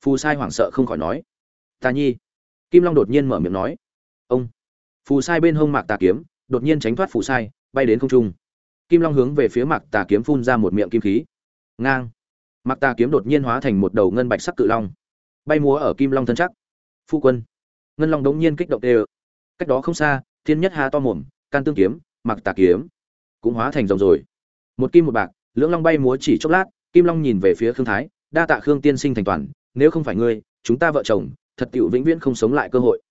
Phù sai hoảng sợ không khỏi nói. Tà nhi. Kim long đột nhiên mở miệng nói. Ông. Phù sai bên hông mạc tà kiếm, đột nhiên tránh thoát phù sai, bay đến không trung kim long hướng về phía mạc tà kiếm phun ra một miệng kim khí. Ngang. Mạc tà kiếm đột nhiên hóa thành một đầu ngân bạch sắc cự long. Bay múa ở kim long thân chắc. Phu quân. Ngân long đống nhiên kích động đê cách đó không xa, thiên nhất hà to mồm, can tương kiếm, mạc tà kiếm cũng hóa thành rồng rồi. Một kim một bạc, lưỡng long bay múa chỉ chốc lát, kim long nhìn về phía khương thái, đa tạ khương tiên sinh thành toàn, nếu không phải ngươi, chúng ta vợ chồng, thật tiểu vĩnh viễn không sống lại cơ hội.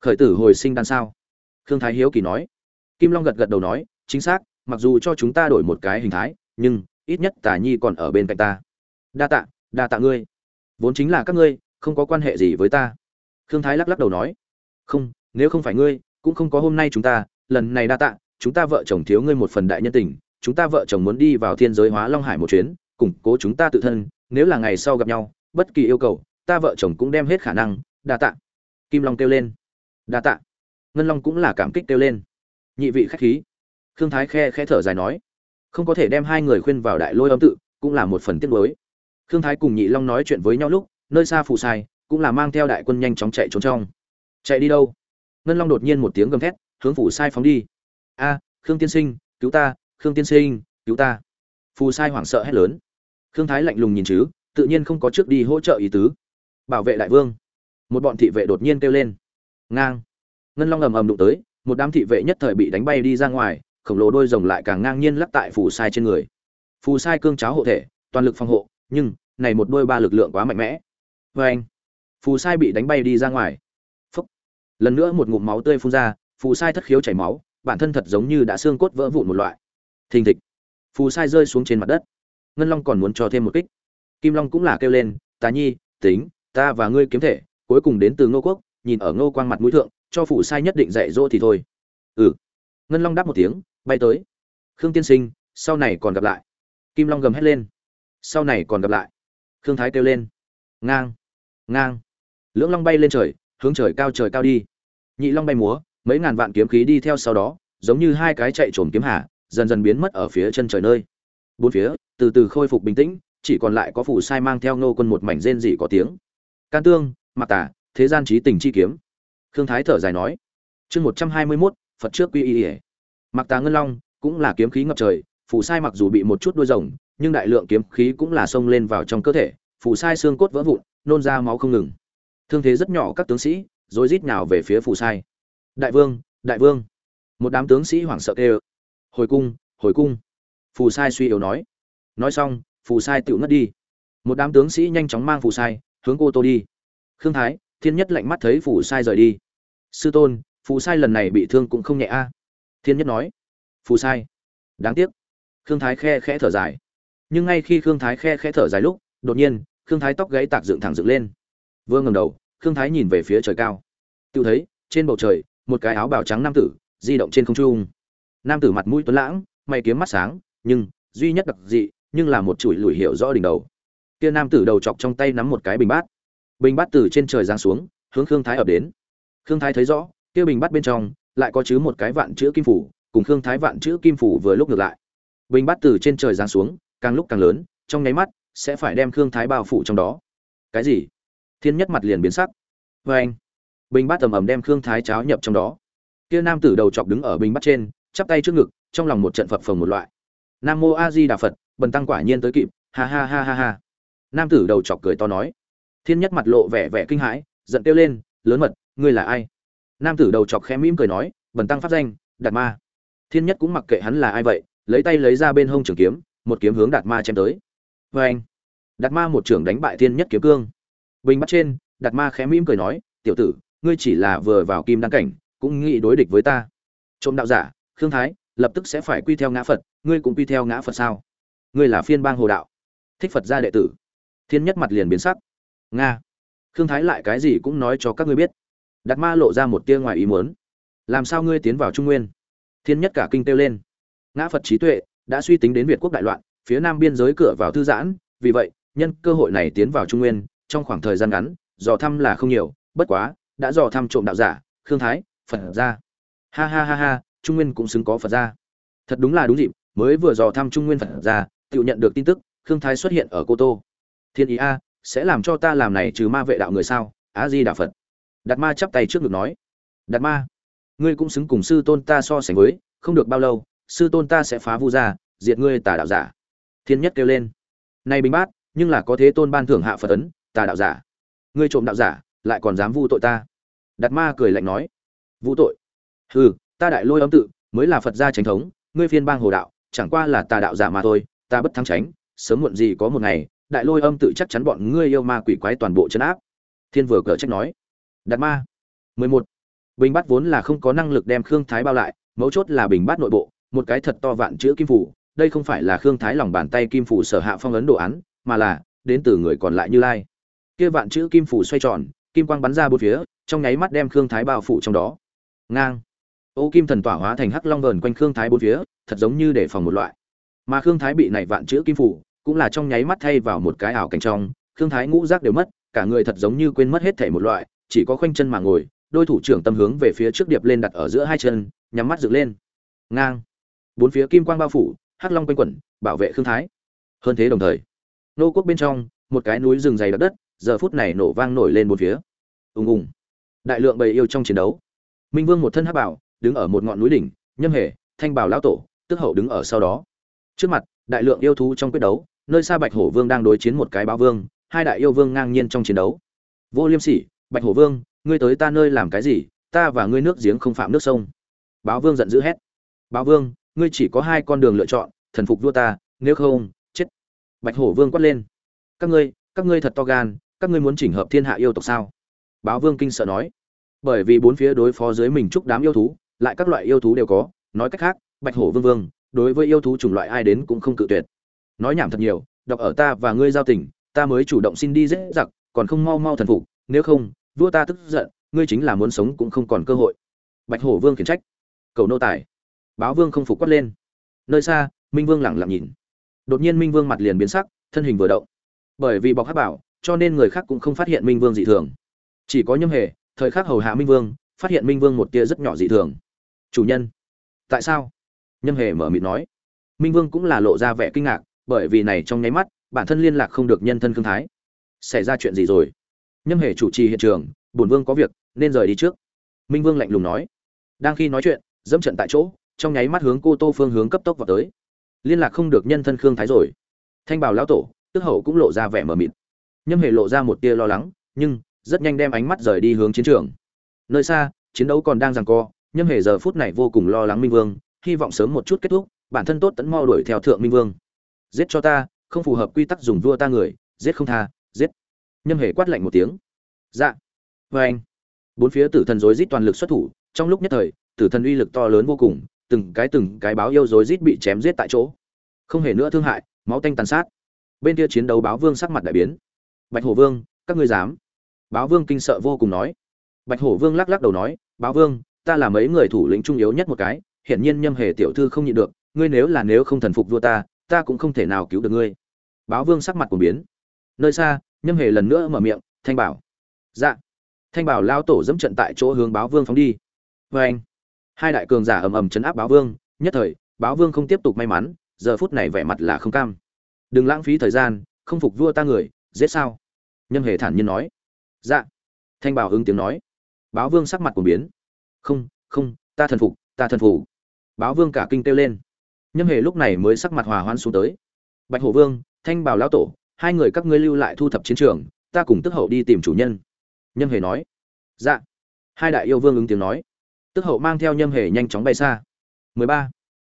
Khởi tử hồi sinh đan sao? Khương thái hiếu kỳ nói. Kim long gật gật đầu nói, chính xác mặc dù cho chúng ta đổi một cái hình thái, nhưng ít nhất tả nhi còn ở bên cạnh ta. Đa tạ đa tạ ngươi. Vốn chính là các ngươi, không có quan hệ gì với ta. Khương thái lắc lắc đầu nói. Không, nếu không phải ngươi, cũng không có hôm nay chúng ta. Lần này đa tạ, chúng ta vợ chồng thiếu ngươi một phần đại nhân tình. Chúng ta vợ chồng muốn đi vào thiên giới hóa long hải một chuyến, củng cố chúng ta tự thân. Nếu là ngày sau gặp nhau, bất kỳ yêu cầu, ta vợ chồng cũng đem hết khả năng. Đa tạ. Kim long kêu lên. Đa tạ. Ngân long cũng là cảm kích kêu lên. Nhị vị khách khí khương thái khe khẽ thở dài nói, không có thể đem hai người khuyên vào đại lôi âm tự, cũng là một phần tiếc nuối. Khương thái cùng nhị long nói chuyện với nhau lúc, nơi xa phù sai, cũng là mang theo đại quân nhanh chóng chạy trốn trong. Chạy đi đâu? Ngân long đột nhiên một tiếng gầm thét, hướng phủ sai phóng đi. A, khương tiên sinh, cứu ta, khương tiên sinh, cứu ta. Phù sai hoảng sợ hét lớn. Khương thái lạnh lùng nhìn chứ, tự nhiên không có trước đi hỗ trợ ý tứ. Bảo vệ đại vương. Một bọn thị vệ đột nhiên kêu lên. Ngang. Ngân long ầm ầm đụng tới, một đám thị vệ nhất thời bị đánh bay đi ra ngoài khổng lồ đôi rồng lại càng ngang nhiên lắc tại phù sai trên người. Phù sai cương cháo hộ thể, toàn lực phòng hộ, nhưng, này một đôi ba lực lượng quá mạnh mẽ. Vê anh, phù sai bị đánh bay đi ra ngoài. Phúc. Lần nữa một ngụm máu tươi phun ra, phù sai thất khiếu chảy máu, bản thân thật giống như đã xương cốt vỡ vụn một loại. Thình thịch. Phù sai rơi xuống trên mặt đất. Ngân long còn muốn cho thêm một kích. Kim long cũng là kêu lên, tà nhi, tính, ta và ngươi kiếm thể, cuối cùng đến từ ngô quốc, nhìn ở ngô quang mặt mũi thượng, cho phù sai nhất định dạy dỗ thì thôi. Ừ. Ngân long đáp một tiếng bay tới. Khương tiên sinh, sau này còn gặp lại. Kim long gầm hét lên. Sau này còn gặp lại. Khương thái kêu lên. Ngang ngang. Lưỡng long bay lên trời, hướng trời cao trời cao đi. Nhị long bay múa, mấy ngàn vạn kiếm khí đi theo sau đó, giống như hai cái chạy trồm kiếm hạ dần dần biến mất ở phía chân trời nơi. Bốn phía, từ từ khôi phục bình tĩnh, chỉ còn lại có phủ sai mang theo nô quân một mảnh rên dị có tiếng. Can tương mặc tả, thế gian trí tình chi kiếm. Khương thái thở dài nói. Chương một trăm hai mươi mốt, phật trước quy y ỉa mặc tà ngân long cũng là kiếm khí ngập trời, phù sai mặc dù bị một chút đuôi rồng, nhưng đại lượng kiếm khí cũng là xông lên vào trong cơ thể, phù sai xương cốt vỡ vụn, nôn ra máu không ngừng. Thương thế rất nhỏ các tướng sĩ rồi rít nào về phía phù sai. Đại vương đại vương. Một đám tướng sĩ hoảng sợ kêu. Hồi cung hồi cung. Phù sai suy yếu nói. Nói xong, phù sai tự ngất đi. Một đám tướng sĩ nhanh chóng mang phù sai, hướng cô tô đi. Khương thái, thiên nhất lạnh mắt thấy phù sai rời đi. Sư tôn, phù sai lần này bị thương cũng không nhẹ a thiên nhất nói, phù sai. Đáng tiếc. Khương thái khe khẽ thở dài. Nhưng ngay khi khương thái khe khẽ thở dài lúc, đột nhiên, khương thái tóc gãy tạc dựng thẳng dựng lên. Vừa ngầm đầu, khương thái nhìn về phía trời cao. Tự thấy, trên bầu trời, một cái áo bào trắng nam tử, di động trên không trung. Nam tử mặt mũi tuấn lãng, mày kiếm mắt sáng, nhưng, duy nhất đặc dị, nhưng là một chuỗi lùi hiệu rõ đỉnh đầu. Kia nam tử đầu chọc trong tay nắm một cái bình bát. Bình bát từ trên trời giáng xuống, hướng khương thái ập đến. Khương thái thấy rõ, kia bình bát bên trong lại có chứa một cái vạn chữ kim phủ, cùng khương thái vạn chữ kim phủ vừa lúc ngược lại. Bình bát từ trên trời giáng xuống, càng lúc càng lớn, trong nháy mắt, sẽ phải đem khương thái bao phủ trong đó. Cái gì? Thiên nhất mặt liền biến sắc. Vê anh, bình bát tầm ầm đem khương thái cháo nhập trong đó. Kia nam tử đầu chọc đứng ở bình bát trên, chắp tay trước ngực, trong lòng một trận phập phồng một loại. Nam mô a di đà phật, bần tăng quả nhiên tới kịp, ha ha ha ha ha. Nam tử đầu chọc cười to nói. Thiên nhất mặt lộ vẻ vẻ kinh hãi, giận kêu lên, lớn mật, ngươi là ai? Nam tử đầu chọc khẽ mỉm cười nói, bần tăng pháp danh, đạt ma. Thiên nhất cũng mặc kệ hắn là ai vậy, lấy tay lấy ra bên hông trường kiếm, một kiếm hướng đạt ma chém tới. Vê anh, đạt ma một trưởng đánh bại thiên nhất kiếm cương. Bình bắt trên, đạt ma khẽ mỉm cười nói, tiểu tử, ngươi chỉ là vừa vào kim đăng cảnh, cũng nghĩ đối địch với ta. Trộm đạo giả, khương thái, lập tức sẽ phải quy theo ngã phật, ngươi cũng quy theo ngã phật sao? Ngươi là phiên bang hồ đạo, thích phật gia đệ tử. Thiên nhất mặt liền biến sắc. Nga. Khương thái lại cái gì cũng nói cho các ngươi biết đạt ma lộ ra một tia ngoài ý muốn. Làm sao ngươi tiến vào trung nguyên? Thiên nhất cả kinh kêu lên. Ngã phật trí tuệ đã suy tính đến việt quốc đại loạn, phía nam biên giới cửa vào thư giãn, vì vậy, nhân cơ hội này tiến vào trung nguyên, trong khoảng thời gian ngắn, dò thăm là không nhiều, bất quá, đã dò thăm trộm đạo giả, khương thái, phật gia. Ha ha ha ha, trung nguyên cũng xứng có phật gia. Thật đúng là đúng dịp, mới vừa dò thăm trung nguyên phật gia, tự nhận được tin tức, khương thái xuất hiện ở cô tô. Thiên ý a, sẽ làm cho ta làm này trừ ma vệ đạo người sao? Á di đà phật đạt ma chắp tay trước ngực nói, đạt ma, ngươi cũng xứng cùng sư tôn ta so sánh với, không được bao lâu, sư tôn ta sẽ phá vu ra diệt ngươi tà đạo giả. Thiên nhất kêu lên nay bình bát, nhưng là có thế tôn ban thưởng hạ phật ấn, tà đạo giả. Ngươi trộm đạo giả, lại còn dám vu tội ta? Đạt ma cười lạnh nói, vu tội? Hừ, ta đại lôi âm tự, mới là phật gia chính thống, ngươi phiên bang hồ đạo, chẳng qua là tà đạo giả mà thôi, ta bất thắng tránh sớm muộn gì có một ngày, đại lôi âm tự chắc chắn bọn ngươi yêu ma quỷ quái toàn bộ chấn áp. Thiên vừa cờ trách nói đạt ma. 11. bình bát vốn là không có năng lực đem khương thái bao lại, mấu chốt là bình bát nội bộ, một cái thật to vạn chữ kim phủ, đây không phải là khương thái lòng bàn tay kim phủ sở hạ phong ấn đồ án, mà là, đến từ người còn lại như lai. Kia vạn chữ kim phủ xoay tròn, kim quang bắn ra bốn phía, trong nháy mắt đem khương thái bao phủ trong đó. Ngang. Ô kim thần tỏa hóa thành hắc long vờn quanh khương thái bốn phía, thật giống như để phòng một loại. Mà khương thái bị này vạn chữ kim phủ, cũng là trong nháy mắt thay vào một cái ảo cảnh trong, khương thái ngũ giác đều mất, cả người thật giống như quên mất hết thể một loại chỉ có khoanh chân mà ngồi, đôi thủ trưởng tâm hướng về phía trước điệp lên đặt ở giữa hai chân, nhắm mắt dựng lên. Ngang. Bốn phía kim quang bao phủ, hắc long quanh quẩn, bảo vệ khương thái. Hơn thế đồng thời, nô quốc bên trong, một cái núi rừng dày đặc đất, giờ phút này nổ vang nổi lên bốn phía. Ùng ùng. Đại lượng bầy yêu trong chiến đấu. Minh vương một thân hắc bảo, đứng ở một ngọn núi đỉnh, nhâm hề, thanh bảo lão tổ, tức hậu đứng ở sau đó. Trước mặt, đại lượng yêu thú trong quyết đấu, nơi xa bạch hổ vương đang đối chiến một cái báo vương, hai đại yêu vương ngang nhiên trong chiến đấu. Vô liêm sỉ bạch hổ vương, ngươi tới ta nơi làm cái gì? Ta và ngươi nước giếng không phạm nước sông. Báo vương giận dữ hét. Báo vương, ngươi chỉ có hai con đường lựa chọn, thần phục vua ta, nếu không, chết. Bạch hổ vương quát lên. Các ngươi các ngươi thật to gan, các ngươi muốn chỉnh hợp thiên hạ yêu tộc sao? Báo vương kinh sợ nói. Bởi vì bốn phía đối phó dưới mình chúc đám yêu thú, lại các loại yêu thú đều có. Nói cách khác, bạch hổ vương vương, đối với yêu thú chủng loại ai đến cũng không cự tuyệt. Nói nhảm thật nhiều, đọc ở ta và ngươi giao tình, ta mới chủ động xin đi dễ giặc, còn không mau mau thần phục, nếu không vua ta tức giận, ngươi chính là muốn sống cũng không còn cơ hội. Bạch hổ vương khiển trách. Cầu nô tài. Báo vương không phục quát lên. Nơi xa, minh vương lẳng lặng nhìn. Đột nhiên minh vương mặt liền biến sắc, thân hình vừa động. Bởi vì bọc hát bảo, cho nên người khác cũng không phát hiện minh vương dị thường. Chỉ có nhâm hề, thời khắc hầu hạ minh vương, phát hiện minh vương một tia rất nhỏ dị thường. Chủ nhân, tại sao? Nhâm hề mở mịt nói. Minh vương cũng là lộ ra vẻ kinh ngạc, bởi vì này trong nháy mắt, bản thân liên lạc không được nhân thân cương thái. Xảy ra chuyện gì rồi? Nhâm hề chủ trì hiện trường, bổn vương có việc, nên rời đi trước. Minh vương lạnh lùng nói. Đang khi nói chuyện, dẫm trận tại chỗ, trong nháy mắt hướng cô tô phương hướng cấp tốc vào tới. Liên lạc không được nhân thân khương thái rồi. Thanh bảo lão tổ, tức hậu cũng lộ ra vẻ mờ mịt. Nhâm hề lộ ra một tia lo lắng, nhưng rất nhanh đem ánh mắt rời đi hướng chiến trường. Nơi xa, chiến đấu còn đang giằng co, nhâm hề giờ phút này vô cùng lo lắng minh vương, hy vọng sớm một chút kết thúc, bản thân tốt tẫn mau đuổi theo thượng minh vương. Giết cho ta, không phù hợp quy tắc dùng vua ta người, giết không tha, giết nhâm hề quát lạnh một tiếng. Dạ. Vê anh. Bốn phía tử thần rối rít toàn lực xuất thủ, trong lúc nhất thời, tử thần uy lực to lớn vô cùng, từng cái từng cái báo yêu rối rít bị chém giết tại chỗ. Không hề nữa thương hại, máu tanh tàn sát. Bên kia chiến đấu báo vương sắc mặt đại biến. Bạch hổ vương, các ngươi dám? Báo vương kinh sợ vô cùng nói. Bạch hổ vương lắc lắc đầu nói, báo vương, ta là mấy người thủ lĩnh trung yếu nhất một cái, hiển nhiên nhâm hề tiểu thư không nhịn được, ngươi nếu là nếu không thần phục vua ta ta cũng không thể nào cứu được ngươi. Báo vương sắc mặt của biến. Nơi xa nhâm hề lần nữa mở miệng, thanh bảo. Dạ. Thanh bảo lao tổ dẫm trận tại chỗ hướng báo vương phóng đi. Vê anh hai đại cường giả ầm ầm chấn áp báo vương, nhất thời, báo vương không tiếp tục may mắn, giờ phút này vẻ mặt là không cam. Đừng lãng phí thời gian, không phục vua ta người, giết sao? Nhâm hề thản nhiên nói. Dạ. Thanh bảo ứng tiếng nói. Báo vương sắc mặt của biến. Không không, ta thần phục, ta thần phục. Báo vương cả kinh kêu lên. Nhâm hề lúc này mới sắc mặt hòa hoãn xuống tới. Bạch hổ vương, thanh bảo lão tổ hai người các ngươi lưu lại thu thập chiến trường, ta cùng tức hậu đi tìm chủ nhân. Nhâm hề nói. Dạ. Hai đại yêu vương ứng tiếng nói. Tức hậu mang theo nhâm hề nhanh chóng bay xa. 13.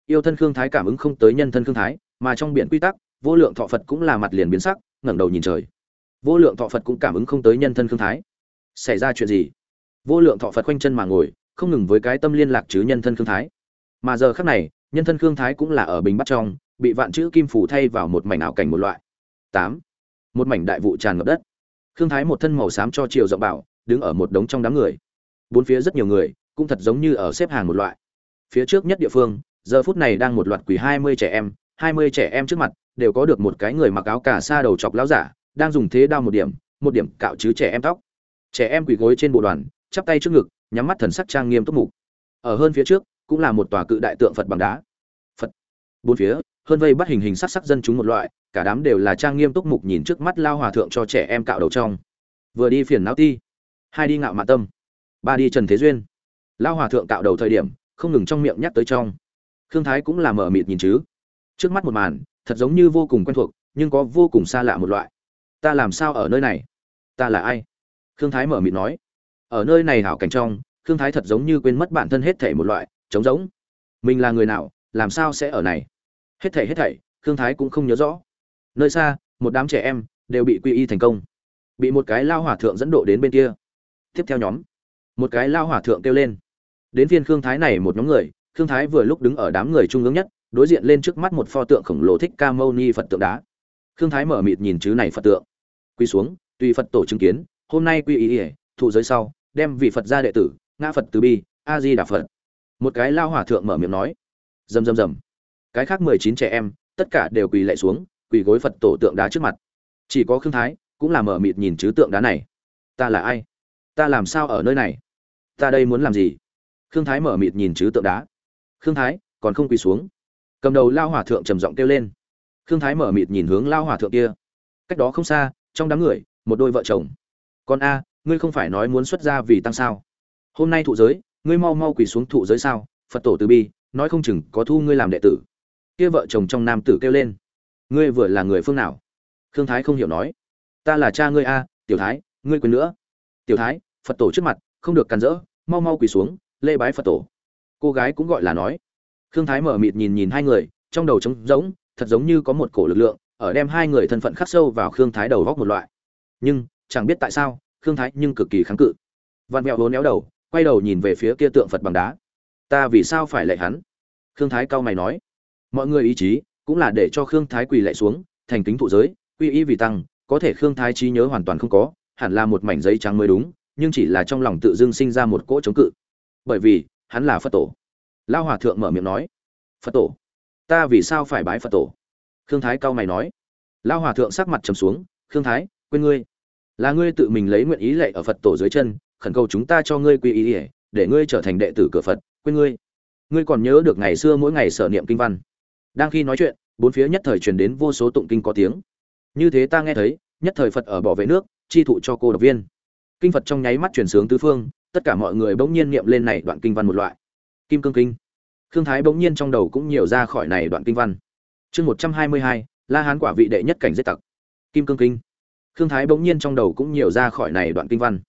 yêu thân khương thái cảm ứng không tới nhân thân khương thái, mà trong biển quy tắc, vô lượng thọ phật cũng là mặt liền biến sắc, ngẩng đầu nhìn trời. Vô lượng thọ phật cũng cảm ứng không tới nhân thân khương thái. Xảy ra chuyện gì? Vô lượng thọ phật quanh chân mà ngồi, không ngừng với cái tâm liên lạc chứ nhân thân khương thái. Mà giờ khác này, nhân thân khương thái cũng là ở bình bắt trong, bị vạn chữ kim phủ thay vào một mảnh ảo cảnh một loại tám. Một mảnh đại vụ tràn ngập đất. Khương thái một thân màu xám cho chiều rộng bảo, đứng ở một đống trong đám người. Bốn phía rất nhiều người, cũng thật giống như ở xếp hàng một loại. Phía trước nhất địa phương, giờ phút này đang một loạt quỷ hai mươi trẻ em, hai mươi trẻ em trước mặt, đều có được một cái người mặc áo cà sa đầu chọc láo giả, đang dùng thế đao một điểm một điểm cạo chứ trẻ em tóc. Trẻ em quỳ gối trên bộ đoàn, chắp tay trước ngực, nhắm mắt thần sắc trang nghiêm túc mục. Ở hơn phía trước, cũng là một tòa cự đại tượng phật bằng đá. Phật. Bốn phía, hơn vây bắt hình hình sắc sắc dân chúng một loại cả đám đều là trang nghiêm túc mục nhìn trước mắt lao hòa thượng cho trẻ em cạo đầu trong. Vừa đi phiền não ti, hai đi ngạo mạn tâm, ba đi trần thế duyên. Lao hòa thượng cạo đầu thời điểm, không ngừng trong miệng nhắc tới trong. Khương thái cũng là mở mịt nhìn chứ. Trước mắt một màn, thật giống như vô cùng quen thuộc, nhưng có vô cùng xa lạ một loại. Ta làm sao ở nơi này? Ta là ai? Khương thái mở mịt nói. Ở nơi này hảo cảnh trong, khương thái thật giống như quên mất bản thân hết thể một loại, trống rỗng. Mình là người nào, làm sao sẽ ở này? Hết thảy hết thảy, khương thái cũng không nhớ rõ nơi xa, một đám trẻ em đều bị quy y thành công, bị một cái lao hỏa thượng dẫn độ đến bên kia. Tiếp theo nhóm, một cái lao hỏa thượng kêu lên. Đến phiên khương thái này một nhóm người, khương thái vừa lúc đứng ở đám người trung ương nhất, đối diện lên trước mắt một pho tượng khổng lồ thích ca mâu ni phật tượng đá. Khương thái mở mịt nhìn chứ này phật tượng. Quy xuống, tùy phật tổ chứng kiến, hôm nay quy y ỉa thụ giới sau, đem vị phật ra đệ tử, ngã phật từ bi, a di đà phật. Một cái lao hỏa thượng mở miệng nói, rầm rầm rầm. Cái khác mười chín trẻ em, tất cả đều quỳ lạy xuống quỳ gối phật tổ tượng đá trước mặt. Chỉ có khương thái cũng là mở mịt nhìn chứ tượng đá này. Ta là ai? Ta làm sao ở nơi này? Ta đây muốn làm gì? Khương thái mở mịt nhìn chứ tượng đá. Khương thái, còn không quỳ xuống. Cầm đầu lao hòa thượng trầm giọng kêu lên. Khương thái mở mịt nhìn hướng lao hòa thượng kia. Cách đó không xa, trong đám người, một đôi vợ chồng. Con a, ngươi không phải nói muốn xuất gia vì tăng sao? Hôm nay thụ giới, ngươi mau mau quỳ xuống thụ giới sao? Phật tổ từ bi, nói không chừng có thu ngươi làm đệ tử. Kia vợ chồng trong nam tử kêu lên ngươi vừa là người phương nào? Khương thái không hiểu nói. Ta là cha ngươi a, tiểu thái, ngươi quên nữa. Tiểu thái, phật tổ trước mặt, không được cắn rỡ, mau mau quỳ xuống lê bái phật tổ. Cô gái cũng gọi là nói. Khương thái mở mịt nhìn nhìn hai người, trong đầu trống rỗng, thật giống như có một cổ lực lượng, ở đem hai người thân phận khắc sâu vào khương thái đầu góc một loại. Nhưng, chẳng biết tại sao, khương thái nhưng cực kỳ kháng cự. Vạn mẹo hố néo đầu, quay đầu nhìn về phía kia tượng phật bằng đá. Ta vì sao phải lệ hắn? Khương thái cao mày nói. Mọi người ý chí cũng là để cho khương thái quỳ lại xuống, thành kính thụ giới, quy y vì tăng, có thể khương thái trí nhớ hoàn toàn không có, hẳn là một mảnh giấy trắng mới đúng, nhưng chỉ là trong lòng tự dưng sinh ra một cỗ chống cự. Bởi vì, hắn là phật tổ. Lao hòa thượng mở miệng nói, phật tổ, ta vì sao phải bái phật tổ? Khương thái cao mày nói lao hòa thượng sắc mặt trầm xuống, khương thái, quên ngươi. Là ngươi tự mình lấy nguyện ý lệ ở phật tổ dưới chân, khẩn cầu chúng ta cho ngươi quy ý ỉa để ngươi trở thành đệ tử cửa phật, quên ngươi. Ngươi còn nhớ được ngày xưa mỗi ngày sở niệm kinh văn đang khi nói chuyện, bốn phía nhất thời truyền đến vô số tụng kinh có tiếng. Như thế ta nghe thấy, nhất thời phật ở bảo vệ nước, chi thụ cho cô độc viên. Kinh phật trong nháy mắt chuyển sướng tứ phương, tất cả mọi người bỗng nhiên niệm lên này đoạn kinh văn một loại. Kim cương kinh. Khương thái bỗng nhiên trong đầu cũng nhiều ra khỏi này đoạn kinh văn. Chương một trăm hai mươi hai, la hán quả vị đệ nhất cảnh giết tặc. Kim cương kinh. Khương thái bỗng nhiên trong đầu cũng nhiều ra khỏi này đoạn kinh văn.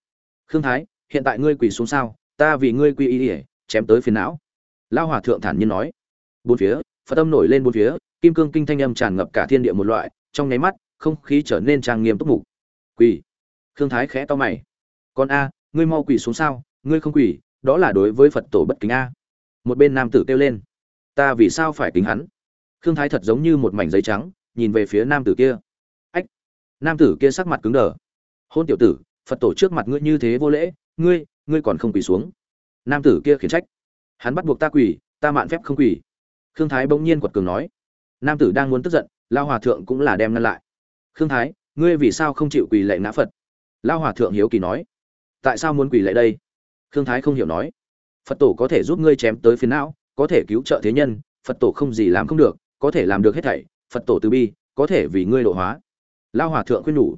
Khương thái, hiện tại ngươi quỳ xuống sao? Ta vì ngươi quy y ỉa chém tới phiền não. Lao hòa thượng thản nhiên nói. Bốn phía phật tâm nổi lên bốn phía, kim cương kinh thanh âm tràn ngập cả thiên địa một loại, trong nháy mắt, không khí trở nên trang nghiêm túc mục. Quỳ khương thái khẽ to mày. Con a, ngươi mau quỳ xuống sao? Ngươi không quỳ, đó là đối với phật tổ bất kính a. Một bên nam tử kêu lên. Ta vì sao phải kính hắn? Khương thái thật giống như một mảnh giấy trắng, nhìn về phía nam tử kia. Ách. Nam tử kia sắc mặt cứng đờ. Hôn tiểu tử, phật tổ trước mặt ngươi như thế vô lễ, ngươi ngươi còn không quỳ xuống. Nam tử kia khiển trách. Hắn bắt buộc ta quỳ, ta mạn phép không quỳ khương thái bỗng nhiên quật cường nói. Nam tử đang muốn tức giận, lao hòa thượng cũng là đem ngăn lại. Khương thái, ngươi vì sao không chịu quỳ lệ ngã phật? Lao hòa thượng hiếu kỳ nói. Tại sao muốn quỳ lệ đây? Khương thái không hiểu nói. Phật tổ có thể giúp ngươi chém tới phiến não, có thể cứu trợ thế nhân, phật tổ không gì làm không được, có thể làm được hết thảy, phật tổ từ bi, có thể vì ngươi độ hóa. Lao hòa thượng khuyên nhủ.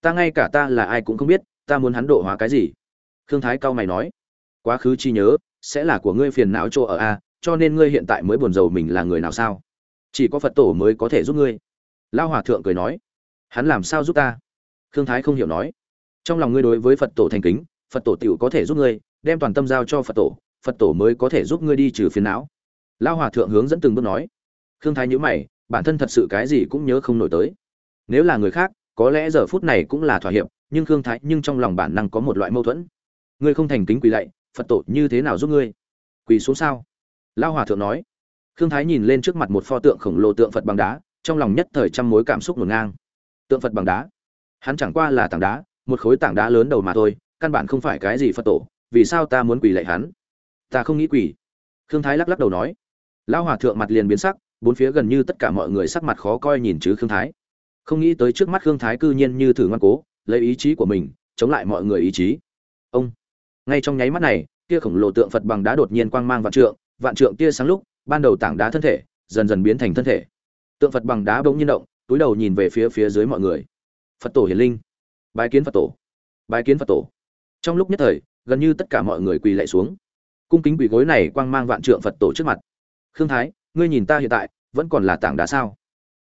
Ta ngay cả ta là ai cũng không biết, ta muốn hắn độ hóa cái gì? Khương thái cao mày nói. Quá khứ chi nhớ, sẽ là của ngươi phiền não chỗ ở a cho nên ngươi hiện tại mới buồn rầu mình là người nào sao? Chỉ có phật tổ mới có thể giúp ngươi. Lao hòa thượng cười nói. Hắn làm sao giúp ta? Khương thái không hiểu nói. Trong lòng ngươi đối với phật tổ thành kính, phật tổ t i ể u có thể giúp ngươi, đem toàn tâm giao cho phật tổ phật tổ mới có thể giúp ngươi đi trừ phiền não. Lao hòa thượng hướng dẫn từng bước nói. Khương thái nhữ mày, bản thân thật sự cái gì cũng nhớ không nổi tới. Nếu là người khác, có lẽ giờ phút này cũng là thỏa hiệp, nhưng khương thái, nhưng trong lòng bản năng có một loại mâu thuẫn. Ngươi không thành kính quỳ lạy, phật tổ như thế nào giúp ngươi? Quỳ xuống sao? Lao hòa thượng nói. Khương thái nhìn lên trước mặt một pho tượng khổng lồ tượng phật bằng đá, trong lòng nhất thời trăm mối cảm xúc ngổn ngang. Tượng phật bằng đá? Hắn chẳng qua là tảng đá, một khối tảng đá lớn đầu mà thôi, căn bản không phải cái gì phật tổ, vì sao ta muốn quỳ lạy hắn? Ta không nghĩ quỳ. Khương thái lắc lắc đầu nói. Lão hòa thượng mặt liền biến sắc, bốn phía gần như tất cả mọi người sắc mặt khó coi nhìn chứ khương thái. Không nghĩ tới trước mắt khương thái cư nhiên như thử ngoan cố, lấy ý chí của mình, chống lại mọi người ý chí. Ông, ngay trong nháy mắt này, kia khổng lồ tượng phật bằng đá đột nhiên quang mang vạn trượng vạn trượng tia sáng lúc, ban đầu tảng đá thân thể, dần dần biến thành thân thể. Tượng phật bằng đá bỗng nhiên động, túi đầu nhìn về phía phía dưới mọi người. Phật tổ hiền linh. Bái kiến phật tổ. Bái kiến phật tổ. Trong lúc nhất thời, gần như tất cả mọi người quỳ lạy xuống. Cung kính quỳ gối này quang mang vạn trượng phật tổ trước mặt. Khương thái, ngươi nhìn ta hiện tại, vẫn còn là tảng đá sao?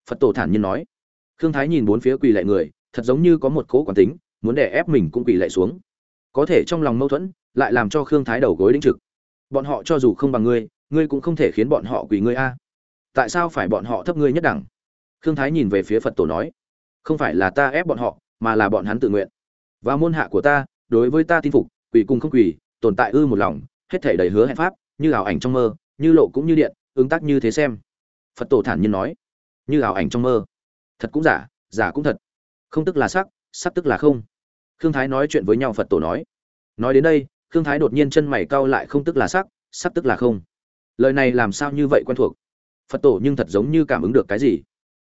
Phật tổ thản nhiên nói. Khương thái nhìn bốn phía quỳ lạy người, thật giống như có một cố quán tính, muốn đè ép mình cũng quỳ lạy xuống. Có thể trong lòng mâu thuẫn, lại làm cho khương thái đầu gối đĩnh trực bọn họ cho dù không bằng ngươi ngươi cũng không thể khiến bọn họ quỳ ngươi a. Tại sao phải bọn họ thấp ngươi nhất đẳng? Khương thái nhìn về phía phật tổ nói. Không phải là ta ép bọn họ, mà là bọn hắn tự nguyện. Và môn hạ của ta, đối với ta tin phục, quỳ cung không quỳ, tồn tại ư một lòng, hết thể đầy hứa hẹn pháp, như ảo ảnh trong mơ, như lộ cũng như điện, ứng tác như thế xem. Phật tổ thản nhiên nói. Như ảo ảnh trong mơ. Thật cũng giả giả cũng thật. Không tức là sắc sắc tức là không. Khương thái nói chuyện với nhau, phật tổ nói. Nói đến đây khương thái đột nhiên chân mày cau lại không tức là sắc sắc tức là không. Lời này làm sao như vậy quen thuộc? Phật tổ nhưng thật giống như cảm ứng được cái gì?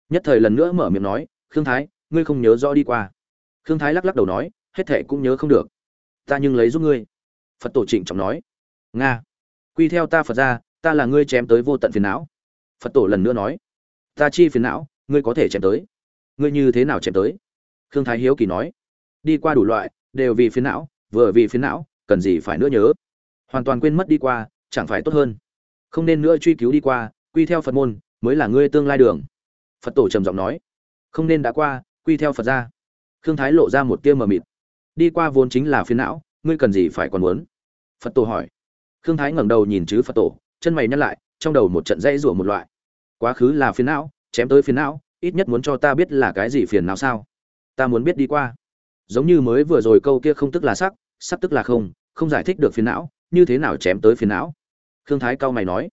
Nhất thời lần nữa mở miệng nói, khương thái, ngươi không nhớ rõ đi qua. Khương thái lắc lắc đầu nói, hết thệ cũng nhớ không được. Ta nhưng lấy giúp ngươi. Phật tổ trịnh trọng nói, nga, quy theo ta phật ra, ta là ngươi chém tới vô tận phiền não. Phật tổ lần nữa nói, ta chi phiền não, ngươi có thể chém tới. Ngươi như thế nào chém tới? Khương thái hiếu kỳ nói, đi qua đủ loại, đều vì phiền não, vừa vì phiền não cần gì phải nữa nhớ. Hoàn toàn quên mất đi qua, chẳng phải tốt hơn. Không nên nữa truy cứu đi qua, quy theo phật môn, mới là ngươi tương lai đường. Phật tổ trầm giọng nói. Không nên đã qua, quy theo phật ra. Khương thái lộ ra một tia mờ mịt. Đi qua vốn chính là phiền não, ngươi cần gì phải còn muốn? Phật tổ hỏi. Khương thái ngẩng đầu nhìn chứ phật tổ, chân mày nhăn lại, trong đầu một trận dãy rủa một loại. Quá khứ là phiền não, chém tới phiền não, ít nhất muốn cho ta biết là cái gì phiền não sao? Ta muốn biết đi qua. Giống như mới vừa rồi câu kia không tức là sắc sắc tức là không không giải thích được phiền não, như thế nào chém tới phiền não? Khương thái cao mày nói.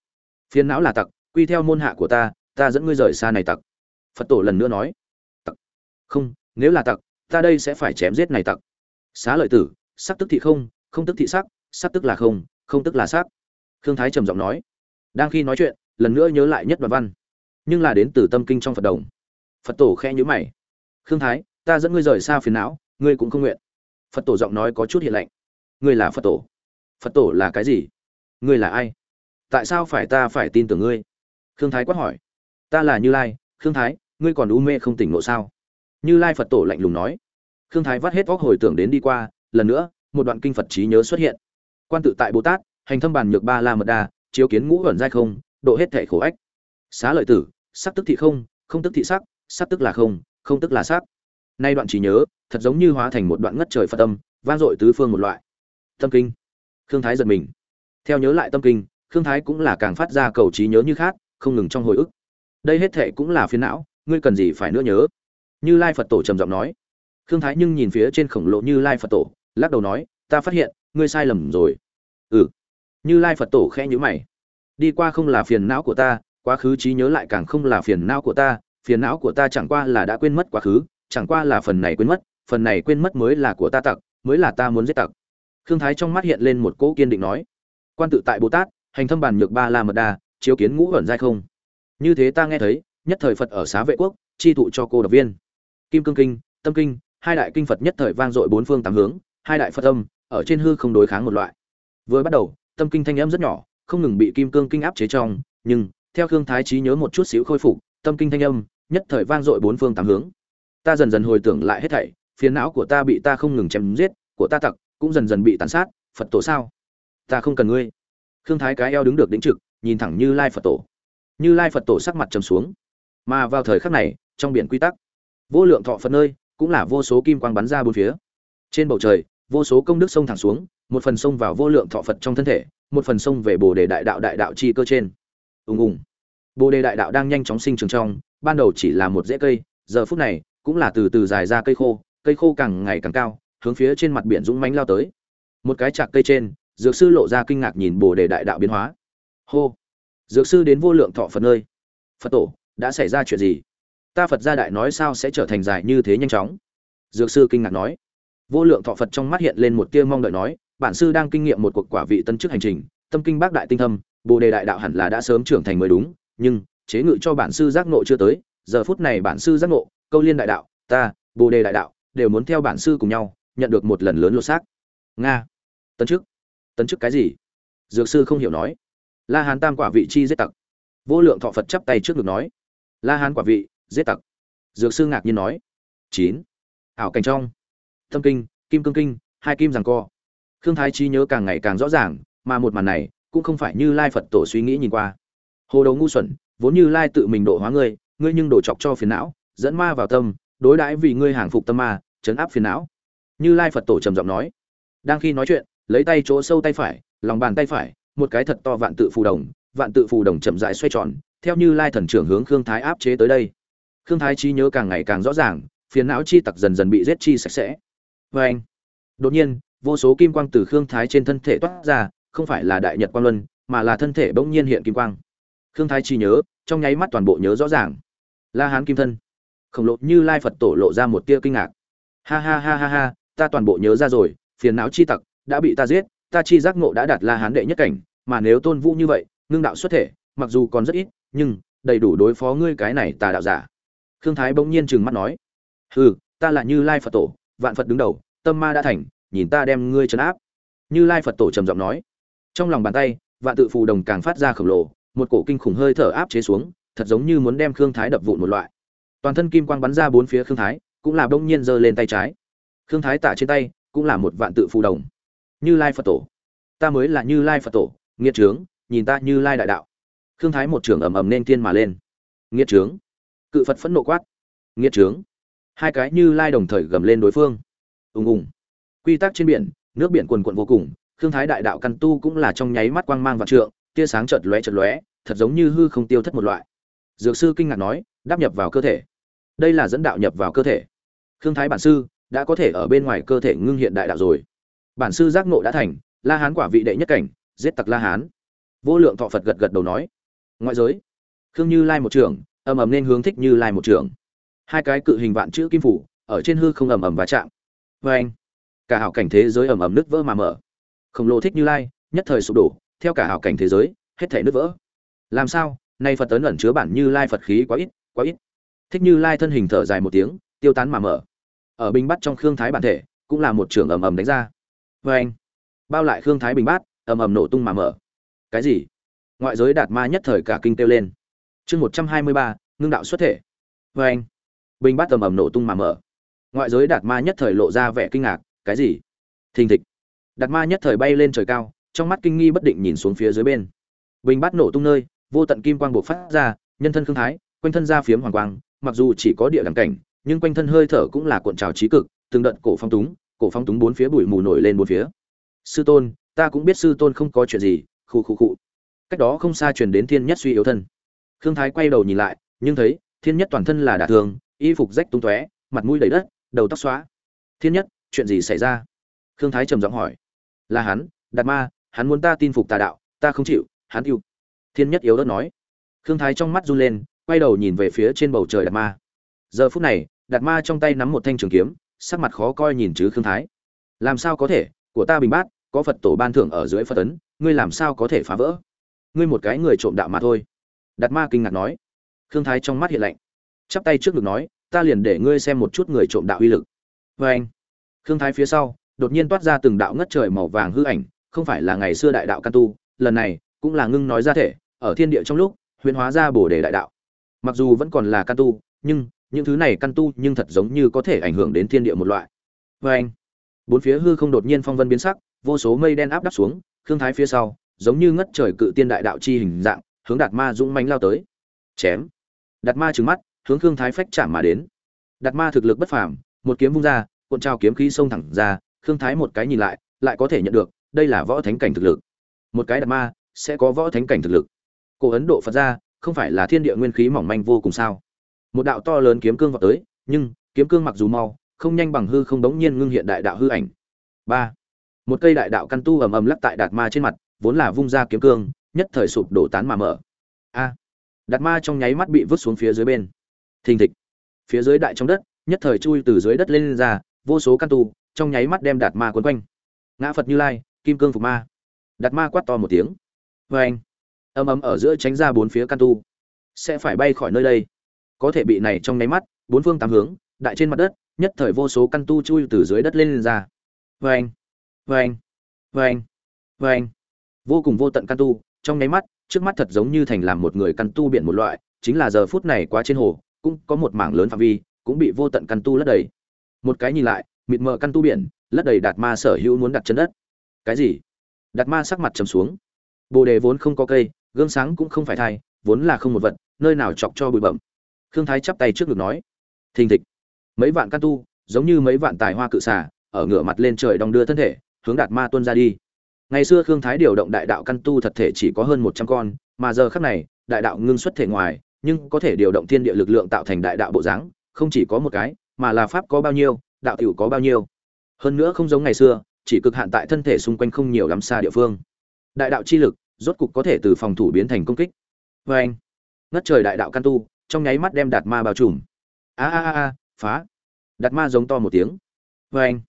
Phiền não là tặc, quy theo môn hạ của ta ta dẫn ngươi rời xa này tặc. Phật tổ lần nữa nói. Tặc. Không, nếu là tặc, ta đây sẽ phải chém giết này tặc. Xá lợi tử, sắc tức thị không không tức thị sắc sắc tức là không không tức là sắc. Khương thái trầm giọng nói. Đang khi nói chuyện, lần nữa nhớ lại nhất đoạn văn. Nhưng là đến từ tâm kinh trong phật đồng. Phật tổ khe nhữ mày. Khương thái, ta dẫn ngươi rời xa phiền não, ngươi cũng không nguyện. Phật tổ giọng nói có chút hiện lạnh ngươi là phật tổ. Phật tổ là cái gì? Ngươi là ai? Tại sao phải ta phải tin tưởng ngươi? Khương thái quát hỏi. Ta là như lai, khương thái, ngươi còn u mê không tỉnh ngộ sao? Như lai phật tổ lạnh lùng nói. Khương thái vắt hết óc hồi tưởng đến đi qua, lần nữa, một đoạn kinh phật trí nhớ xuất hiện. Quan tự tại bồ tát, hành thâm bàn nhược ba la mật đa, chiếu kiến ngũ ẩn giai không, độ hết thể khổ ách. Xá lợi tử, sắc tức thị không không tức thị sắc sắc tức là không không tức là sắc. Nay đoạn trí nhớ, thật giống như hóa thành một đoạn ngất trời phật âm, vang dội tứ phương một loại tâm kinh. Khương thái giật mình. Theo nhớ lại tâm kinh, khương thái cũng là càng phát ra cầu trí nhớ như khác, không ngừng trong hồi ức. Đây hết thệ cũng là phiền não, ngươi cần gì phải nữa nhớ? Như lai phật tổ trầm giọng nói. Khương thái nhưng nhìn phía trên khổng lồ như lai phật tổ, lắc đầu nói, ta phát hiện, ngươi sai lầm rồi. Ừ. Như lai phật tổ khẽ nhữ mày. Đi qua không là phiền não của ta, quá khứ trí nhớ lại càng không là phiền não của ta, phiền não của ta chẳng qua là đã quên mất quá khứ, chẳng qua là phần này quên mất, phần này quên mất mới là của ta tặc, mới là ta muốn giết tặc khương thái trong mắt hiện lên một cỗ kiên định nói, quan tự tại bồ tát, hành thâm bản nhược ba la mật đa, chiếu kiến ngũ ẩn giai không? Như thế ta nghe thấy, nhất thời phật ở xá vệ quốc, chi thụ cho cô độc viên. Kim cương kinh, tâm kinh, hai đại kinh phật nhất thời vang dội bốn phương tám hướng, hai đại phật âm, ở trên hư không đối kháng một loại. Vừa bắt đầu, tâm kinh thanh âm rất nhỏ, không ngừng bị kim cương kinh áp chế trong, nhưng, theo khương thái trí nhớ một chút xíu khôi phục, tâm kinh thanh âm, nhất thời vang dội bốn phương tám hướng. Ta dần dần hồi tưởng lại hết thảy, phiền não của ta bị ta không ngừng chém giết, của ta tặc cũng dần dần bị tàn sát, phật tổ sao? Ta không cần ngươi. Khương thái cái eo đứng được đĩnh trực, nhìn thẳng như lai phật tổ. Như lai phật tổ sắc mặt trầm xuống. Mà vào thời khắc này, trong biển quy tắc, vô lượng thọ phật nơi, cũng là vô số kim quang bắn ra bốn phía. Trên bầu trời, vô số công đức sông thẳng xuống, một phần sông vào vô lượng thọ phật trong thân thể, một phần sông về bồ đề đại đạo đại đạo chi cơ trên. Ùng ùng. Bồ đề đại đạo đang nhanh chóng sinh trưởng trong, ban đầu chỉ là một rễ cây, giờ phút này, cũng là từ từ dài ra cây khô cây khô càng ngày càng cao hướng phía trên mặt biển dũng mãnh lao tới. Một cái chạc cây trên, dược sư lộ ra kinh ngạc nhìn bồ đề đại đạo biến hóa. Hô! Dược sư đến vô lượng thọ phật nơi. Phật tổ, đã xảy ra chuyện gì? Ta phật gia đại nói sao sẽ trở thành dài như thế nhanh chóng? Dược sư kinh ngạc nói. Vô lượng thọ phật trong mắt hiện lên một tia mong đợi nói, bản sư đang kinh nghiệm một cuộc quả vị tân chức hành trình, tâm kinh bác đại tinh thâm, bồ đề đại đạo hẳn là đã sớm trưởng thành mới đúng, nhưng, chế ngự cho bản sư giác ngộ chưa tới, giờ phút này bản sư giác ngộ, câu liên đại đạo, ta, bồ đề đại đạo, đều muốn theo bản sư cùng nhau nhận được một lần lớn lột xác. Nga. Tấn chức. Tấn chức cái gì? Dược sư không hiểu nói. La hán tam quả vị chi giết tặc. Vô lượng thọ phật chắp tay trước ngực nói. La hán quả vị, giết tặc. Dược sư ngạc nhiên nói. Chín. Ảo cảnh trong. Tâm kinh, kim cương kinh, hai kim rằng co. Khương thái trí nhớ càng ngày càng rõ ràng, mà một màn này cũng không phải như lai phật tổ suy nghĩ nhìn qua. Hồ đầu ngu xuẩn, vốn như lai tự mình độ hóa ngươi ngươi nhưng đổ chọc cho phiền não, dẫn ma vào tâm, đối đãi vì ngươi hàng phục tâm ma, chấn áp phiền não như lai phật tổ trầm giọng nói. Đang khi nói chuyện, lấy tay chỗ sâu tay phải, lòng bàn tay phải, một cái thật to vạn tự phù đồng, vạn tự phù đồng chậm rãi xoay tròn, theo như lai thần trưởng hướng khương thái áp chế tới đây. Khương thái trí nhớ càng ngày càng rõ ràng, phiền não chi tặc dần dần bị giết chi sạch sẽ. Vê anh, đột nhiên, vô số kim quang từ khương thái trên thân thể toát ra, không phải là đại nhật quang luân, mà là thân thể bỗng nhiên hiện kim quang. Khương thái trí nhớ, trong nháy mắt toàn bộ nhớ rõ ràng. La hán kim thân. Khổng lồ như lai phật tổ lộ ra một tia kinh ngạc. Ha ha ha ha ha ta toàn bộ nhớ ra rồi, phiền não chi tặc, đã bị ta giết, ta chi giác ngộ đã đạt la hán đệ nhất cảnh, mà nếu tôn vũ như vậy, ngưng đạo xuất thể, mặc dù còn rất ít, nhưng đầy đủ đối phó ngươi cái này tà đạo giả. Khương thái bỗng nhiên trừng mắt nói, hừ, ta là như lai phật tổ, vạn phật đứng đầu, tâm ma đã thành, nhìn ta đem ngươi trấn áp. Như lai phật tổ trầm giọng nói, trong lòng bàn tay, vạn tự phù đồng càng phát ra khổng lồ, một cổ kinh khủng hơi thở áp chế xuống, thật giống như muốn đem khương thái đập vụn một loại. Toàn thân kim quang bắn ra bốn phía khương thái, cũng là bỗng nhiên giơ lên tay trái khương thái tả trên tay cũng là một vạn tự phù đồng. Như lai phật tổ. Ta mới là như lai phật tổ, nghiệt trướng, nhìn ta như lai đại đạo. Khương thái một trưởng ầm ầm nên thiên mà lên. Nghiệt trướng. Cự phật phẫn nộ quát. Nghiệt trướng. Hai cái như lai đồng thời gầm lên đối phương. Ùng ùng. Quy tắc trên biển, nước biển quần quận vô cùng, khương thái đại đạo căn tu cũng là trong nháy mắt quang mang vạn trượng, tia sáng chợt lóe chợt lóe, thật giống như hư không tiêu thất một loại. Dược sư kinh ngạc nói, đáp nhập vào cơ thể. Đây là dẫn đạo nhập vào cơ thể. Khương thái bản sư đã có thể ở bên ngoài cơ thể ngưng hiện đại đạo rồi. Bản sư giác nộ đã thành, la hán quả vị đệ nhất cảnh, giết tặc la hán. Vô lượng thọ phật gật gật đầu nói, ngoại giới, khương như lai một trường ầm ầm nên hướng thích như lai một trường hai cái cự hình vạn chữ kim phủ, ở trên hư không ầm ầm va chạm. Vê anh, cả hảo cảnh thế giới ầm ầm nứt vỡ mà mở. Khổng lồ thích như lai, nhất thời sụp đổ, theo cả hảo cảnh thế giới, hết thể nứt vỡ. Làm sao? Nay phật tấn ẩn chứa bản như lai phật khí quá ít quá ít. Thích như lai thân hình thở dài một tiếng, tiêu tán mà mở ở bình bắt trong khương thái bản thể, cũng là một trường ầm ầm đánh ra. Vê anh, bao lại khương thái bình bát, ầm ầm nổ tung mà mở. Cái gì? Ngoại giới đạt ma nhất thời cả kinh kêu lên. Chương một trăm hai mươi ba, ngưng đạo xuất thể. Vê anh, bình bát ầm ầm nổ tung mà mở. Ngoại giới đạt ma nhất thời lộ ra vẻ kinh ngạc, cái gì? Thình thịch. Đạt ma nhất thời bay lên trời cao, trong mắt kinh nghi bất định nhìn xuống phía dưới bên. Bình bát nổ tung nơi, vô tận kim quang bộc phát ra, nhân thân khương thái, quanh thân ra phiếm hoàng quang, mặc dù chỉ có địa đẳng cảnh nhưng quanh thân hơi thở cũng là cuộn trào trí cực, từng đợt cổ phong túng, cổ phong túng bốn phía bụi mù nổi lên bốn phía. Sư tôn, ta cũng biết sư tôn không có chuyện gì khu khu khu. cách đó không xa truyền đến thiên nhất suy yếu thân. Khương thái quay đầu nhìn lại, nhưng thấy, thiên nhất toàn thân là đả thương, y phục rách tung tóe, mặt mũi đầy đất, đầu tóc xóa. Thiên nhất, chuyện gì xảy ra? Khương thái trầm giọng hỏi. Là hắn, đạt ma, hắn muốn ta tin phục tà đạo, ta không chịu, hắn yêu. Thiên nhất yếu đất nói. Khương thái trong mắt run lên, quay đầu nhìn về phía trên bầu trời đạt ma. Giờ phút này đạt ma trong tay nắm một thanh trường kiếm, sắc mặt khó coi nhìn chứ khương thái. Làm sao có thể? Của ta bình bát, có phật tổ ban thưởng ở dưới phật tấn, ngươi làm sao có thể phá vỡ? Ngươi một cái người trộm đạo mà thôi. Đạt ma kinh ngạc nói. Khương thái trong mắt hiện lạnh, chắp tay trước ngực nói, ta liền để ngươi xem một chút người trộm đạo uy lực. Vê anh, khương thái phía sau, đột nhiên toát ra từng đạo ngất trời màu vàng hư ảnh, không phải là ngày xưa đại đạo căn tu, lần này cũng là ngưng nói ra thể, ở thiên địa trong lúc, huyễn hóa ra bổ đề đại đạo. Mặc dù vẫn còn là căn tu, nhưng những thứ này căn tu nhưng thật giống như có thể ảnh hưởng đến thiên địa một loại. Vê anh, bốn phía hư không đột nhiên phong vân biến sắc, vô số mây đen áp đắp xuống, khương thái phía sau, giống như ngất trời cự tiên đại đạo chi hình dạng, hướng đạt ma dũng mánh lao tới. Chém. Đạt ma trừng mắt, hướng khương thái phách chạm mà đến. Đạt ma thực lực bất phàm, một kiếm vung ra, cuộn trao kiếm khí xông thẳng ra, khương thái một cái nhìn lại lại có thể nhận được, đây là võ thánh cảnh thực lực. Một cái đạt ma, sẽ có võ thánh cảnh thực lực. Cổ ấn độ phật ra, không phải là thiên địa nguyên khí mỏng manh vô cùng sao? Một đạo to lớn kiếm cương vọt tới nhưng kiếm cương mặc dù mau không nhanh bằng hư không đống nhiên ngưng hiện đại đạo hư ảnh. Ba. Một cây đại đạo căn tu ầm ầm lắc tại đạt ma trên mặt vốn là vung ra kiếm cương nhất thời sụp đổ tán mà mở. A. Đạt ma trong nháy mắt bị vứt xuống phía dưới bên. Thình thịch. Phía dưới đại trong đất nhất thời chui từ dưới đất lên, lên ra vô số căn tu trong nháy mắt đem đạt ma quấn quanh. Ngã phật như lai kim cương phục ma. Đạt ma quát to một tiếng. Vê anh ầm ầm ở giữa tránh ra bốn phía căn tu. Sẽ phải bay khỏi nơi đây có thể bị này trong nháy mắt bốn phương tám hướng đại trên mặt đất nhất thời vô số căn tu chui từ dưới đất lên, lên ra. Vê anh vê anh vê anh vê anh vô cùng vô tận căn tu trong nháy mắt trước mắt thật giống như thành làm một người căn tu biển một loại chính là giờ phút này quá trên hồ cũng có một mảng lớn phạm vi cũng bị vô tận căn tu lấp đầy. Một cái nhìn lại mịt mờ căn tu biển lấp đầy đạt ma sở hữu muốn đặt chân đất. Cái gì? Đạt ma sắc mặt trầm xuống. Bồ đề vốn không có cây gương sáng cũng không phải thai vốn là không một vật nơi nào chọc cho bụi bẩm khương thái chắp tay trước ngực nói, thình thịch. Mấy vạn căn tu, giống như mấy vạn tài hoa cự xả ở ngửa mặt lên trời đong đưa thân thể, hướng đạt ma tuân ra đi. Ngày xưa khương thái điều động đại đạo căn tu thật thể chỉ có hơn một trăm con, mà giờ khắc này, đại đạo ngưng xuất thể ngoài, nhưng có thể điều động thiên địa lực lượng tạo thành đại đạo bộ dáng, không chỉ có một cái, mà là pháp có bao nhiêu, đạo tiểu có bao nhiêu. Hơn nữa không giống ngày xưa, chỉ cực hạn tại thân thể xung quanh không nhiều lắm xa địa phương. Đại đạo chi lực rốt cục có thể từ phòng thủ biến thành công kích. Vê anh ngất trời đại đạo căn tu trong nháy mắt đem đạt ma bao trùm. A a a phá. Đạt ma giống to một tiếng. Vê anh.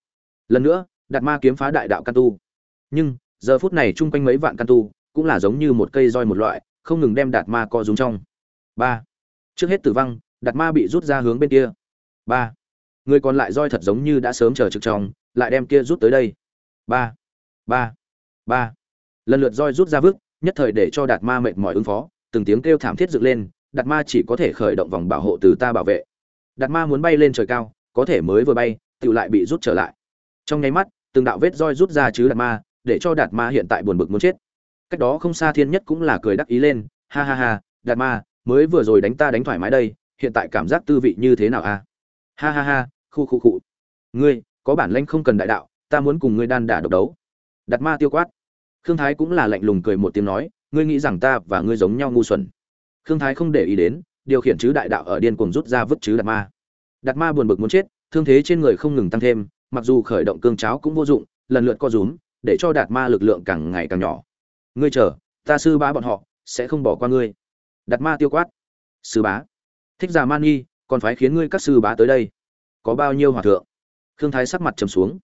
Lần nữa, đạt ma kiếm phá đại đạo căn tu. Nhưng, giờ phút này chung quanh mấy vạn căn tu cũng là giống như một cây roi một loại, không ngừng đem đạt ma co rúm trong. Ba. Trước hết tử vong, đạt ma bị rút ra hướng bên kia. Ba. Người còn lại roi thật giống như đã sớm chờ trực trong lại đem kia rút tới đây. Ba. Ba. Ba. Lần lượt roi rút ra vứt, nhất thời để cho đạt ma mệt mỏi ứng phó, từng tiếng kêu thảm thiết dựng lên đạt ma chỉ có thể khởi động vòng bảo hộ từ ta bảo vệ. Đạt ma muốn bay lên trời cao, có thể mới vừa bay tự lại bị rút trở lại. Trong nháy mắt, từng đạo vết roi rút ra chứ đạt ma, để cho đạt ma hiện tại buồn bực muốn chết. Cách đó không xa thiên nhất cũng là cười đắc ý lên, ha ha ha, đạt ma, mới vừa rồi đánh ta đánh thoải mái đây, hiện tại cảm giác tư vị như thế nào a? À? ha ha ha, khu khu khu. Ngươi, có bản lanh không cần đại đạo, ta muốn cùng ngươi đan đả độc đấu. Đạt ma tiêu quát. Khương thái cũng là lạnh lùng cười một tiếng nói, ngươi nghĩ rằng ta và ngươi giống nhau ngu xuẩn khương thái không để ý đến, điều khiển chứ đại đạo ở điên cuồng rút ra vứt chứ đạt ma. Đạt ma buồn bực muốn chết, thương thế trên người không ngừng tăng thêm, mặc dù khởi động cương cháo cũng vô dụng, lần lượt co rúm, để cho đạt ma lực lượng càng ngày càng nhỏ. Ngươi chờ, ta sư bá bọn họ sẽ không bỏ qua ngươi. Đạt ma tiêu quát. Sư bá? Thích giả man nghi còn phải khiến ngươi các sư bá tới đây. Có bao nhiêu hòa thượng? Khương thái sắc mặt trầm xuống.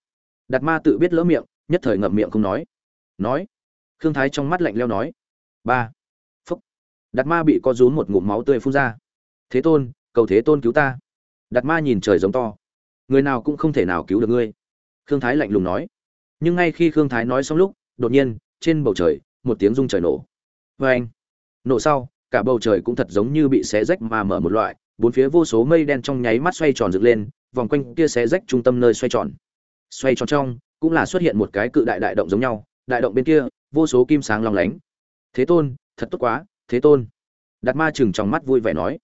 Đạt ma tự biết lỡ miệng, nhất thời ngậm miệng không nói. Nói. Khương thái trong mắt lạnh lẽo nói. Ba đạt ma bị co rún một ngụm máu tươi phun ra. Thế tôn, cầu thế tôn cứu ta. Đạt ma nhìn trời giống to. Người nào cũng không thể nào cứu được ngươi. Khương thái lạnh lùng nói. Nhưng ngay khi khương thái nói xong lúc, đột nhiên, trên bầu trời, một tiếng rung trời nổ. Vê anh, nổ sau, cả bầu trời cũng thật giống như bị xé rách mà mở một loại. Bốn phía vô số mây đen trong nháy mắt xoay tròn dựng lên, vòng quanh kia xé rách trung tâm nơi xoay tròn. Xoay tròn trong, cũng là xuất hiện một cái cự đại đại động giống nhau. Đại động bên kia, vô số kim sáng long lánh. Thế tôn, thật tốt quá thế tôn. Đạt ma chừng trong mắt vui vẻ nói.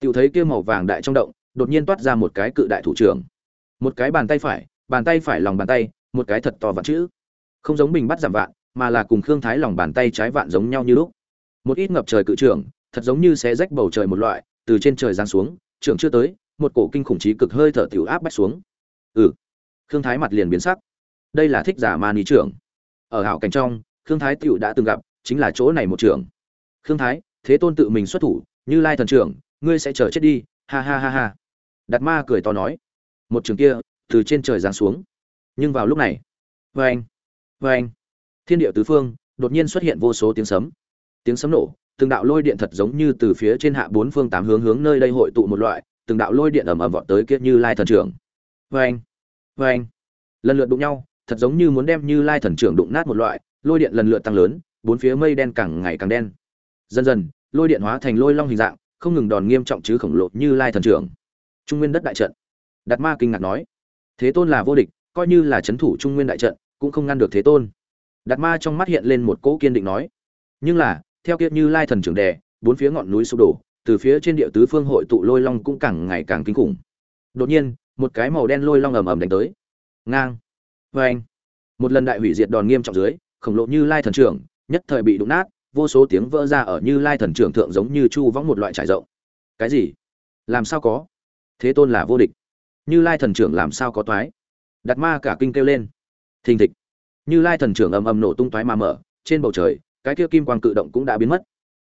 Tiểu thấy kia màu vàng đại trong động, đột nhiên toát ra một cái cự đại thủ trưởng. Một cái bàn tay phải, bàn tay phải lòng bàn tay, một cái thật to vạn chữ. Không giống bình bắt giảm vạn, mà là cùng khương thái lòng bàn tay trái vạn giống nhau như lúc. Một ít ngập trời cự trưởng, thật giống như xé rách bầu trời một loại, từ trên trời giáng xuống, trưởng chưa tới, một cổ kinh khủng trí cực hơi thở tiểu áp bách xuống. Ừ. Khương thái mặt liền biến sắc. Đây là thích giả ma ni trưởng. Ở hảo cảnh trong, khương thái tiểu đã từng gặp, chính là chỗ này một trưởng khương thái, thế tôn tự mình xuất thủ, như lai thần trưởng, ngươi sẽ chờ chết đi. Ha ha ha ha. Đạt ma cười to nói. Một trường kia, từ trên trời giáng xuống. Nhưng vào lúc này vê anh vê anh thiên địa tứ phương, đột nhiên xuất hiện vô số tiếng sấm. Tiếng sấm nổ, từng đạo lôi điện thật giống như từ phía trên hạ bốn phương tám hướng hướng nơi đây hội tụ một loại, từng đạo lôi điện ầm ầm vọt tới kia như lai thần trưởng. Vê anh vê anh lần lượt đụng nhau, thật giống như muốn đem như lai thần trưởng đụng nát một loại, lôi điện lần lượt tăng lớn, bốn phía mây đen càng ngày càng đen dần dần, lôi điện hóa thành lôi long hình dạng, không ngừng đòn nghiêm trọng chứ khổng lồ như lai thần trưởng. Trung nguyên đất đại trận. Đạt ma kinh ngạc nói. Thế tôn là vô địch, coi như là c h ấ n thủ trung nguyên đại trận, cũng không ngăn được thế tôn. Đạt ma trong mắt hiện lên một cỗ kiên định nói. Nhưng là, theo kiệt như lai thần trưởng đè, bốn phía ngọn núi sụp đổ, từ phía trên địa tứ phương hội tụ lôi long cũng càng ngày càng kinh khủng. Đột nhiên, một cái màu đen lôi long ầm ầm đánh tới. Ngang. Vê anh một lần đại hủy diệt đòn nghiêm trọng dưới, khổng lộ như lai thần trưởng, nhất thời bị đụng nát vô số tiếng vỡ ra ở như lai thần trưởng thượng giống như chu võng một loại trải rộng. Cái gì? Làm sao có? Thế tôn là vô địch. Như lai thần trưởng làm sao có toái? Đặt ma cả kinh kêu lên. Thình thịch. Như lai thần trưởng ầm ầm nổ tung toái mà mở, trên bầu trời, cái kia kim quang cự động cũng đã biến mất.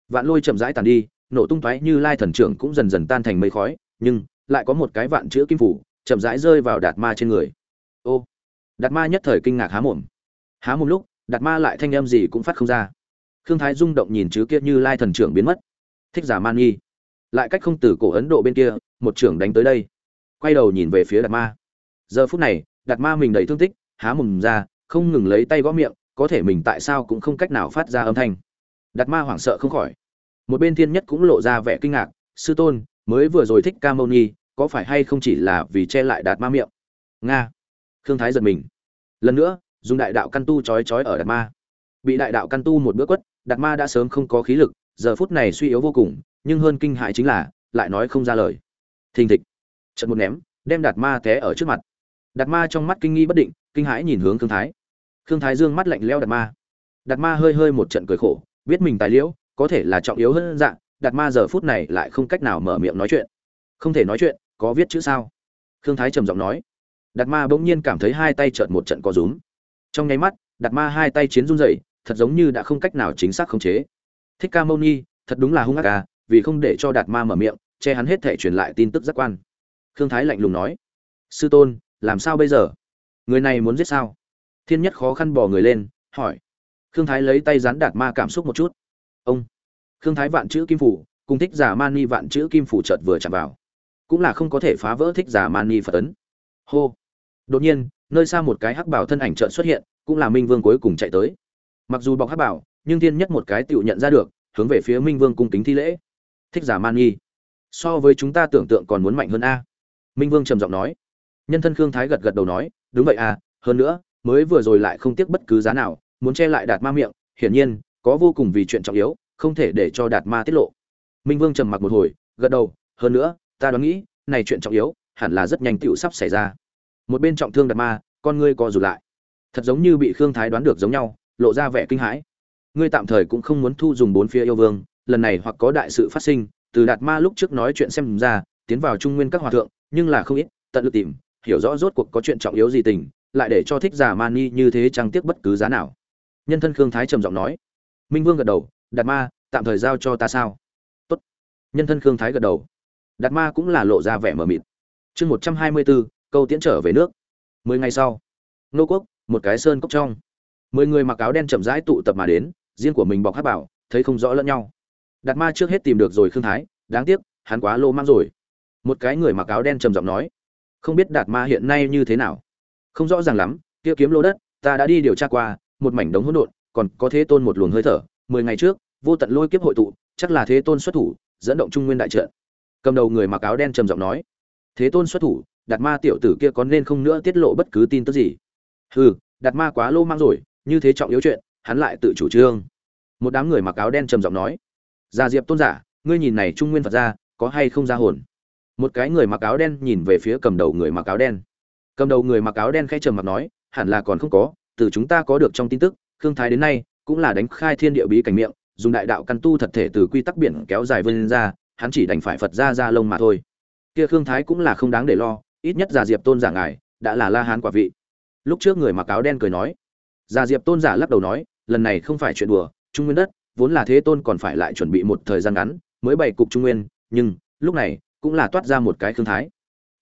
Vạn lôi chậm rãi tàn đi, nổ tung toái như lai thần trưởng cũng dần dần tan thành mây khói, nhưng lại có một cái vạn chữ kim phủ chậm rãi rơi vào đạt ma trên người. Ô! Đạt ma nhất thời kinh ngạc há mồm. Há mồm lúc, đạt ma lại thanh âm gì cũng phát không ra khương thái rung động nhìn chứ kia như lai thần trưởng biến mất. Thích giả man nghi. Lại cách không từ cổ ấn độ bên kia, một trưởng đánh tới đây. Quay đầu nhìn về phía đạt ma. Giờ phút này, đạt ma mình đầy thương tích, há mùng ra, không ngừng lấy tay gõ miệng, có thể mình tại sao cũng không cách nào phát ra âm thanh. Đạt ma hoảng sợ không khỏi. Một bên thiên nhất cũng lộ ra vẻ kinh ngạc, sư tôn, mới vừa rồi thích ca mâu nhi có phải hay không chỉ là vì che lại đạt ma miệng? Nga. Khương thái giật mình. Lần nữa, dùng đại đạo căn tu chói chói ở đạt ma. Bị đại đạo căn tu một bữa quất đạt ma đã sớm không có khí lực, giờ phút này suy yếu vô cùng, nhưng hơn kinh hại chính là, lại nói không ra lời. Thình thịch. Trận một ném, đem đạt ma té ở trước mặt. Đạt ma trong mắt kinh nghi bất định, kinh hãi nhìn hướng Thương thái. Thương thái dương mắt lạnh leo đạt ma. Đạt ma hơi hơi một trận cười khổ, biết mình tài liễu, có thể là trọng yếu hơn dạng đạt ma giờ phút này lại không cách nào mở miệng nói chuyện. Không thể nói chuyện, có viết chữ sao? Thương thái trầm giọng nói. Đạt ma bỗng nhiên cảm thấy hai tay trợn một trận có rúm. Trong nháy mắt, đạt ma hai tay chiến run rẩy thật giống như đã không cách nào chính xác khống chế. Thích ca mâu ni, thật đúng là hung ác ca vì không để cho đạt ma mở miệng, che hắn hết thể truyền lại tin tức giác quan. Khương thái lạnh lùng nói, sư tôn, làm sao bây giờ? Người này muốn giết sao? Thiên nhất khó khăn bỏ người lên, hỏi. Khương thái lấy tay rán đạt ma cảm xúc một chút. Ông. Khương thái vạn chữ kim phủ, cùng thích giả mani vạn chữ kim phủ chợt vừa chạm vào. Cũng là không có thể phá vỡ thích giả mani phật ấn. Hô. Đột nhiên, nơi xa một cái hắc bảo thân ảnh chợt xuất hiện, cũng là minh vương cuối cùng chạy tới mặc dù bọc hát bảo, nhưng thiên nhất một cái tựu nhận ra được, hướng về phía minh vương cung kính thi lễ. Thích giả man nghi so với chúng ta tưởng tượng còn muốn mạnh hơn a. Minh vương trầm giọng nói. Nhân thân khương thái gật gật đầu nói, đúng vậy à hơn nữa, mới vừa rồi lại không tiếc bất cứ giá nào, muốn che lại đạt ma miệng, hiển nhiên, có vô cùng vì chuyện trọng yếu, không thể để cho đạt ma tiết lộ. Minh vương trầm mặc một hồi, gật đầu, hơn nữa, ta đoán nghĩ, này chuyện trọng yếu, hẳn là rất nhanh tựu sắp xảy ra. Một bên trọng thương đạt ma, con ngươi co rụt lại. Thật giống như bị khương thái đoán được giống nhau lộ ra vẻ kinh hãi. Ngươi tạm thời cũng không muốn thu dùng bốn phía yêu vương, lần này hoặc có đại sự phát sinh, từ đạt ma lúc trước nói chuyện xem ra, tiến vào trung nguyên các hòa thượng, nhưng là không ít, tận lực tìm, hiểu rõ rốt cuộc có chuyện trọng yếu gì tình, lại để cho thích giả mani như thế chẳng tiếc bất cứ giá nào. Nhân thân khương thái trầm giọng nói. Minh vương gật đầu, đạt ma, tạm thời giao cho ta sao? Tốt. Nhân thân khương thái gật đầu. Đạt ma cũng là lộ ra vẻ mờ mịt. Chương một trăm hai mươi bốn, câu tiễn trở về nước. Mười ngày sau, nô quốc, một cái sơn cốc trong mười người mặc áo đen chậm rãi tụ tập mà đến, riêng của mình bọc hát bảo, thấy không rõ lẫn nhau. Đạt ma trước hết tìm được rồi khương thái, đáng tiếc, hắn quá lô mang rồi. Một cái người mặc áo đen trầm giọng nói, không biết đạt ma hiện nay như thế nào? Không rõ ràng lắm, kia kiếm lô đất, ta đã đi điều tra qua, một mảnh đống hỗn độn, còn có thế tôn một luồng hơi thở, mười ngày trước, vô tận lôi kiếp hội tụ, chắc là thế tôn xuất thủ, dẫn động trung nguyên đại trận. Cầm đầu người mặc áo đen trầm giọng nói, thế tôn xuất thủ, đạt ma tiểu tử kia có nên không nữa tiết lộ bất cứ tin tức gì? Hừ, đạt ma quá lô mang rồi như thế trọng yếu chuyện, hắn lại tự chủ trương. Một đám người mặc áo đen trầm giọng nói gia diệp tôn giả, ngươi nhìn này trung nguyên phật ra có hay không ra hồn? Một cái người mặc áo đen nhìn về phía cầm đầu người mặc áo đen. Cầm đầu người mặc áo đen khẽ trầm mặc nói, hẳn là còn không có, từ chúng ta có được trong tin tức, khương thái đến nay, cũng là đánh khai thiên địa bí cảnh miệng, dùng đại đạo căn tu thật thể từ quy tắc biển kéo dài vươn ra, hắn chỉ đành phải phật ra ra lông mà thôi. Kia khương thái cũng là không đáng để lo, ít nhất già diệp tôn giả ngài, đã là la hán quả vị. Lúc trước người mặc áo đen cười nói già diệp tôn giả lắc đầu nói, lần này không phải chuyện đùa, trung nguyên đất, vốn là thế tôn còn phải lại chuẩn bị một thời gian ngắn, mới bày cục trung nguyên, nhưng, lúc này, cũng là toát ra một cái khương thái.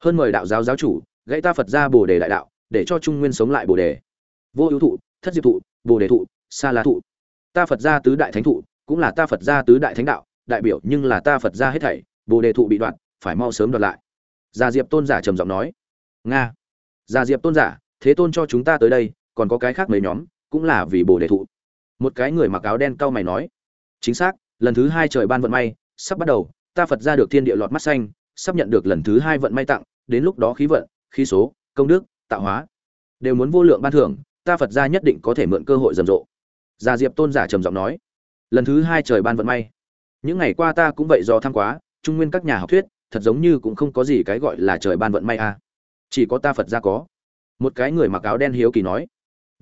Hơn mời đạo giáo giáo chủ, gãy ta phật ra bồ đề đại đạo, để cho trung nguyên sống lại bồ đề. Vô ưu thụ, thất diệp thụ, bồ đề thụ, sa la thụ. Ta phật gia tứ đại thánh thụ, cũng là ta phật gia tứ đại thánh đạo, đại biểu nhưng là ta phật gia hết thảy, bồ đề thụ bị đoạn, phải mau sớm đoạt lại. Gia diệp tôn giả trầm giọng nói, nga. Gia diệp tôn giả, thế tôn cho chúng ta tới đây còn có cái khác mấy nhóm, cũng là vì bồ đề thụ. Một cái người mặc áo đen cau mày nói, chính xác, lần thứ hai trời ban vận may, sắp bắt đầu, ta phật ra được thiên địa lọt mắt xanh, sắp nhận được lần thứ hai vận may tặng, đến lúc đó khí vận, khí số, công đức, tạo hóa, đều muốn vô lượng ban thưởng, ta phật ra nhất định có thể mượn cơ hội rầm rộ. Gia diệp tôn giả trầm giọng nói, lần thứ hai trời ban vận may, những ngày qua ta cũng vậy do tham quá, trung nguyên các nhà học thuyết, thật giống như cũng không có gì cái gọi là trời ban vận may a. À. chỉ có ta phật ra có. Một cái người mặc áo đen hiếu kỳ nói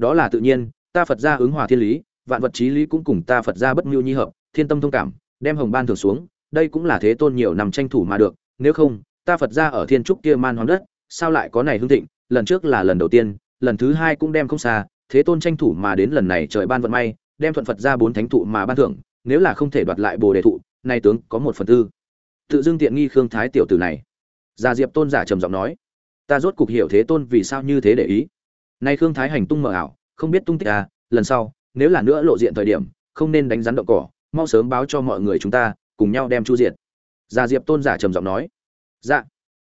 đó là tự nhiên, ta phật ra ứng hòa thiên lý, vạn vật trí lý cũng cùng ta phật ra bất mưu nhi hợp, thiên tâm thông cảm, đem hồng ban thường xuống, đây cũng là thế tôn nhiều nằm tranh thủ mà được, nếu không, ta phật ra ở thiên trúc kia man hoang đất, sao lại có này hương thịnh, lần trước là lần đầu tiên, lần thứ hai cũng đem không xa, thế tôn tranh thủ mà đến lần này trời ban vận may, đem thuận phật ra bốn thánh thụ mà ban thưởng, nếu là không thể đoạt lại bồ đề thụ, nay tướng có một phần tư. Tự dưng tiện nghi khương thái tiểu tử này. Gia diệp tôn giả trầm giọng nói, ta rốt cục hiểu thế tôn vì sao như thế để ý nay khương thái hành tung mờ ảo, không biết tung tích à lần sau, nếu là nữa lộ diện thời điểm, không nên đánh rắn động cỏ, mau sớm báo cho mọi người chúng ta, cùng nhau đem chu diệt. Gia diệp tôn giả trầm giọng nói. Dạ.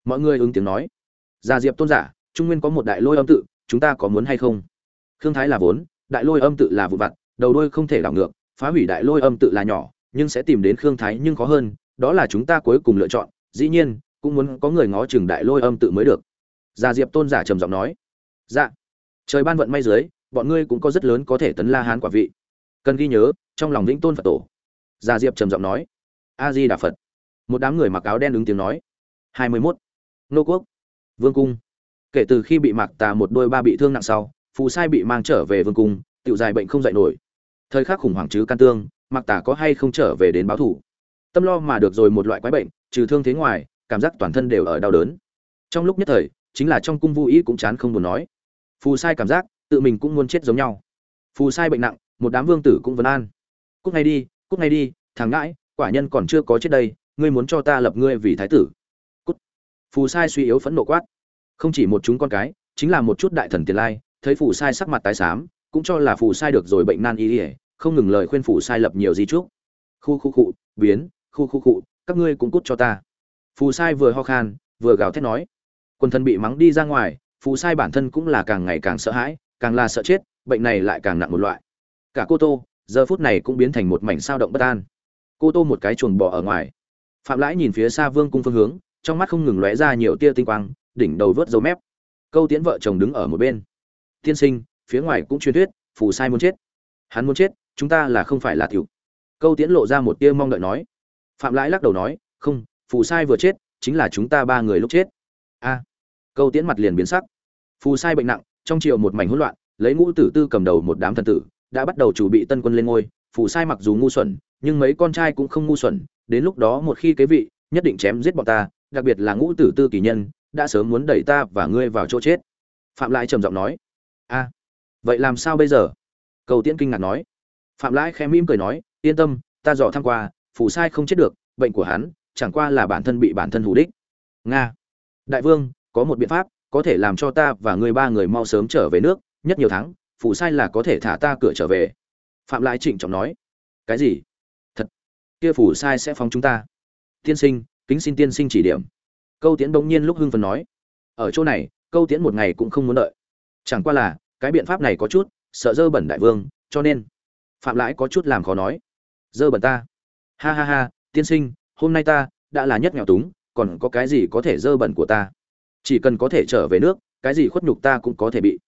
Mọi người ứng tiếng nói. Gia diệp tôn giả, trung nguyên có một đại lôi âm tự, chúng ta có muốn hay không? Khương thái là vốn, đại lôi âm tự là vụ vặt, đầu đôi không thể đảo ngược, phá hủy đại lôi âm tự là nhỏ, nhưng sẽ tìm đến khương thái nhưng khó hơn, đó là chúng ta cuối cùng lựa chọn, dĩ nhiên, cũng muốn có người ngó chừng đại lôi âm tự mới được. Gia diệp tôn giả trầm giọng nói. Dạ trời ban vận may dưới, bọn ngươi cũng có rất lớn có thể tấn la hán quả vị. Cần ghi nhớ, trong lòng vĩnh tôn phật tổ. Gia diệp trầm giọng nói. A di đà phật. Một đám người mặc áo đen ứng tiếng nói. Hai mươi mốt. Nô quốc. Vương cung. Kể từ khi bị mạc tà một đôi ba bị thương nặng sau, phù sai bị mang trở về vương cung, tiểu dài bệnh không dạy nổi. Thời khắc khủng hoảng chứ can tương, mạc tà có hay không trở về đến báo thủ? Tâm lo mà được rồi một loại quái bệnh, trừ thương thế ngoài, cảm giác toàn thân đều ở đau đớn. Trong lúc nhất thời, chính là trong cung vô ý cũng chán không buồn nói phù sai cảm giác, tự mình cũng muốn chết giống nhau. Phù sai bệnh nặng, một đám vương tử cũng vấn an. Cúc ngay đi cúc ngay đi, thằng ngãi, quả nhân còn chưa có chết đây, ngươi muốn cho ta lập ngươi vì thái tử. Cút. Phù sai suy yếu phẫn nộ quát. Không chỉ một chúng con cái, chính là một chút đại thần tiền lai, thấy phù sai sắc mặt tái xám, cũng cho là phù sai được rồi bệnh nan y ỉa không ngừng lời khuyên phù sai lập nhiều di trúc khu khu cụ biến, khu khu cụ các ngươi cũng cút cho ta. Phù sai vừa ho khan, vừa gào thét nói. Quân thân bị mắng đi ra ngoài phù sai bản thân cũng là càng ngày càng sợ hãi, càng là sợ chết, bệnh này lại càng nặng một loại. Cả cô tô, giờ phút này cũng biến thành một mảnh sao động bất an. Cô tô một cái chuồng bò ở ngoài. Phạm lãi nhìn phía xa vương cung phương hướng, trong mắt không ngừng lóe ra nhiều tia tinh quang, đỉnh đầu vớt dấu mép. Câu tiễn vợ chồng đứng ở một bên. Tiên sinh, phía ngoài cũng truyền thuyết, phù sai muốn chết. Hắn muốn chết, chúng ta là không phải là tiểu. Câu tiễn lộ ra một tia mong đợi nói. Phạm lãi lắc đầu nói, không, phù sai vừa chết, chính là chúng ta ba người lúc chết. A câu tiễn mặt liền biến sắc. Phù sai bệnh nặng, trong triều một mảnh hỗn loạn, lấy ngũ tử tư cầm đầu một đám thần tử, đã bắt đầu chuẩn bị tân quân lên ngôi. Phù sai mặc dù ngu xuẩn, nhưng mấy con trai cũng không ngu xuẩn, đến lúc đó một khi kế vị, nhất định chém giết bọn ta, đặc biệt là ngũ tử tư kỳ nhân, đã sớm muốn đẩy ta và ngươi vào chỗ chết. Phạm lại trầm giọng nói. A, vậy làm sao bây giờ? Cầu tiễn kinh ngạc nói. Phạm lãi khẽ mỉm cười nói, yên tâm, ta dò tham q u a phù sai không chết được, bệnh của hắn chẳng qua là bản thân bị bản thân hủ đích. Nga, đại vương có một biện pháp, có thể làm cho ta và người ba người mau sớm trở về nước, nhất nhiều tháng phù sai là có thể thả ta cửa trở về. Phạm lại trịnh trọng nói. Cái gì? Thật? Kia phù sai sẽ phóng chúng ta. Tiên sinh, kính xin tiên sinh chỉ điểm. Câu tiễn bỗng nhiên lúc hưng phần nói. Ở chỗ này, câu tiễn một ngày cũng không muốn đợi. Chẳng qua là, cái biện pháp này có chút, sợ dơ bẩn đại vương, cho nên phạm lãi có chút làm khó nói. Dơ bẩn ta? Ha ha ha, tiên sinh, hôm nay ta đã là nhất nghèo túng, còn có cái gì có thể dơ bẩn của ta? Chỉ cần có thể trở về nước, cái gì khuất nhục ta cũng có thể bị.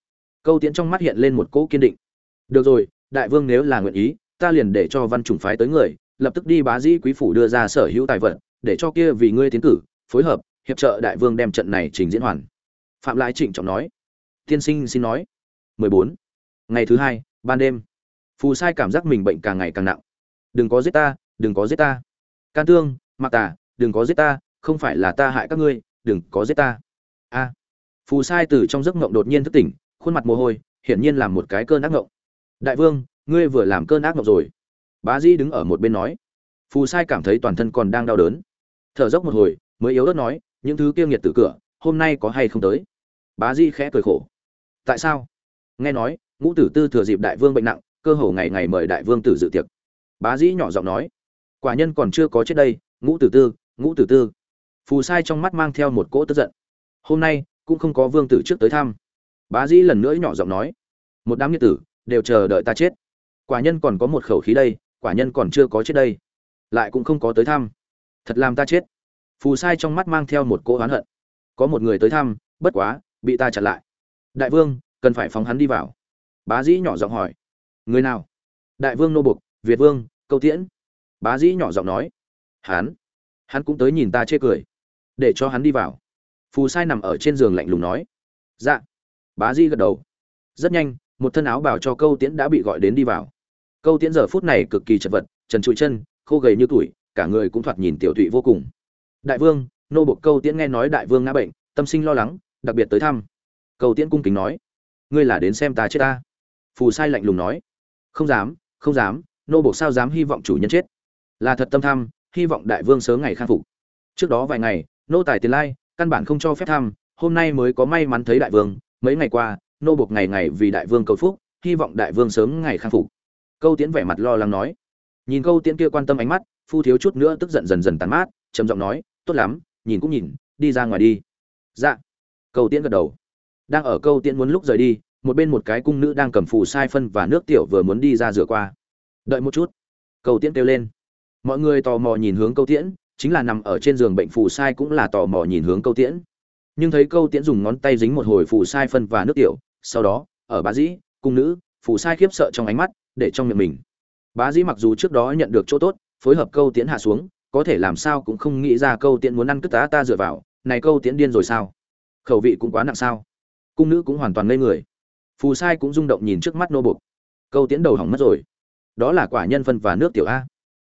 Câu tiễn trong mắt hiện lên một cỗ kiên định. Được rồi, đại vương nếu là nguyện ý, ta liền để cho văn chủng phái tới người, lập tức đi bá dĩ quý phủ đưa ra sở hữu tài vật, để cho kia vì ngươi tiến cử, phối hợp, hiệp trợ đại vương đem trận này trình diễn hoàn. Phạm lãi trịnh trọng nói. Tiên sinh xin nói. 14. ngày thứ hai, ban đêm. Phù sai cảm giác mình bệnh càng ngày càng nặng. Đừng có giết ta, đừng có giết ta. Can tương mặc tà, đừng có giết ta, không phải là ta hại các ngươi, đừng có giết ta a. Phù sai từ trong giấc ngộng đột nhiên thức tỉnh, khuôn mặt mồ hôi, hiển nhiên làm một cái cơn ác ngộng đại vương, ngươi vừa làm cơn ác ngộng rồi. Bá dĩ đứng ở một bên nói. Phù sai cảm thấy toàn thân còn đang đau đớn. Thở dốc một hồi, mới yếu ớt nói, những thứ kia nghiệt từ cửa, hôm nay có hay không tới? Bá di khẽ cười khổ. Tại sao? Nghe nói, ngũ tử tư thừa dịp đại vương bệnh nặng, cơ hồ ngày ngày mời đại vương tử dự tiệc. Bá dĩ nhỏ giọng nói. Quả nhân còn chưa có chết đây, ngũ tử tư, ngũ tử tư. Phù sai trong mắt mang theo một cỗ tức giận hôm nay cũng không có vương tử trước tới thăm. Bá dĩ lần nữa nhỏ giọng nói, một đám nghĩa tử đều chờ đợi ta chết. Quả nhân còn có một khẩu khí đây, quả nhân còn chưa có chết đây, lại cũng không có tới thăm. Thật làm ta chết. Phù sai trong mắt mang theo một cỗ oán hận. Có một người tới thăm, bất quá, bị ta chặn lại. Đại vương, cần phải phóng hắn đi vào. Bá dĩ nhỏ giọng hỏi. Người nào? Đại vương nô bục việt vương, câu tiễn. Bá dĩ nhỏ giọng nói. Hắn hắn cũng tới nhìn ta chê cười, để cho hắn đi vào phù sai nằm ở trên giường lạnh lùng nói. Dạ. Bá Di gật đầu. Rất nhanh, một thân áo bảo cho câu tiễn đã bị gọi đến đi vào. Câu tiễn giờ phút này cực kỳ chật vật, trần trụi chân, khô gầy như tuổi, cả người cũng thoạt nhìn tiểu thụy vô cùng. Đại vương, nô buộc câu tiễn nghe nói đại vương ngã bệnh, tâm sinh lo lắng, đặc biệt tới thăm. Câu tiễn cung kính nói. Ngươi là đến xem ta chết ta. Phù sai lạnh lùng nói. Không dám không dám, nô buộc sao dám hy vọng chủ nhân chết? Là thật tâm thăm hy vọng đại vương sớm ngày khang phục. Trước đó vài ngày, nô tài tiền lai căn bản không cho phép thăm, hôm nay mới có may mắn thấy đại vương, mấy ngày qua, nô buộc ngày ngày vì đại vương cầu phúc, hy vọng đại vương sớm ngày khang phục. Câu tiễn vẻ mặt lo lắng nói. Nhìn câu tiễn kia quan tâm ánh mắt, phu thiếu chút nữa tức giận dần dần tàn mát, trầm giọng nói, tốt lắm, nhìn cũng nhìn, đi ra ngoài đi. Dạ. Câu tiễn gật đầu. Đang ở câu tiễn muốn lúc rời đi, một bên một cái cung nữ đang cầm phù sai phân và nước tiểu vừa muốn đi ra rửa qua. Đợi một chút. Câu tiễn kêu lên. Mọi người tò mò nhìn hướng câu tiễn chính là nằm ở trên giường bệnh phù sai cũng là tò mò nhìn hướng câu tiễn. Nhưng thấy câu tiễn dùng ngón tay dính một hồi phù sai phân và nước tiểu, sau đó, ở bá dĩ, cung nữ, phù sai khiếp sợ trong ánh mắt, để trong miệng mình. Bá dĩ mặc dù trước đó nhận được chỗ tốt, phối hợp câu tiễn hạ xuống, có thể làm sao cũng không nghĩ ra câu tiễn muốn ăn cất tá ta dựa vào, này câu tiễn điên rồi sao? Khẩu vị cũng quá nặng sao? Cung nữ cũng hoàn toàn ngây người. Phù sai cũng rung động nhìn trước mắt nô bục. Câu tiễn đầu hỏng mất rồi. Đó là quả nhân phân và nước tiểu a.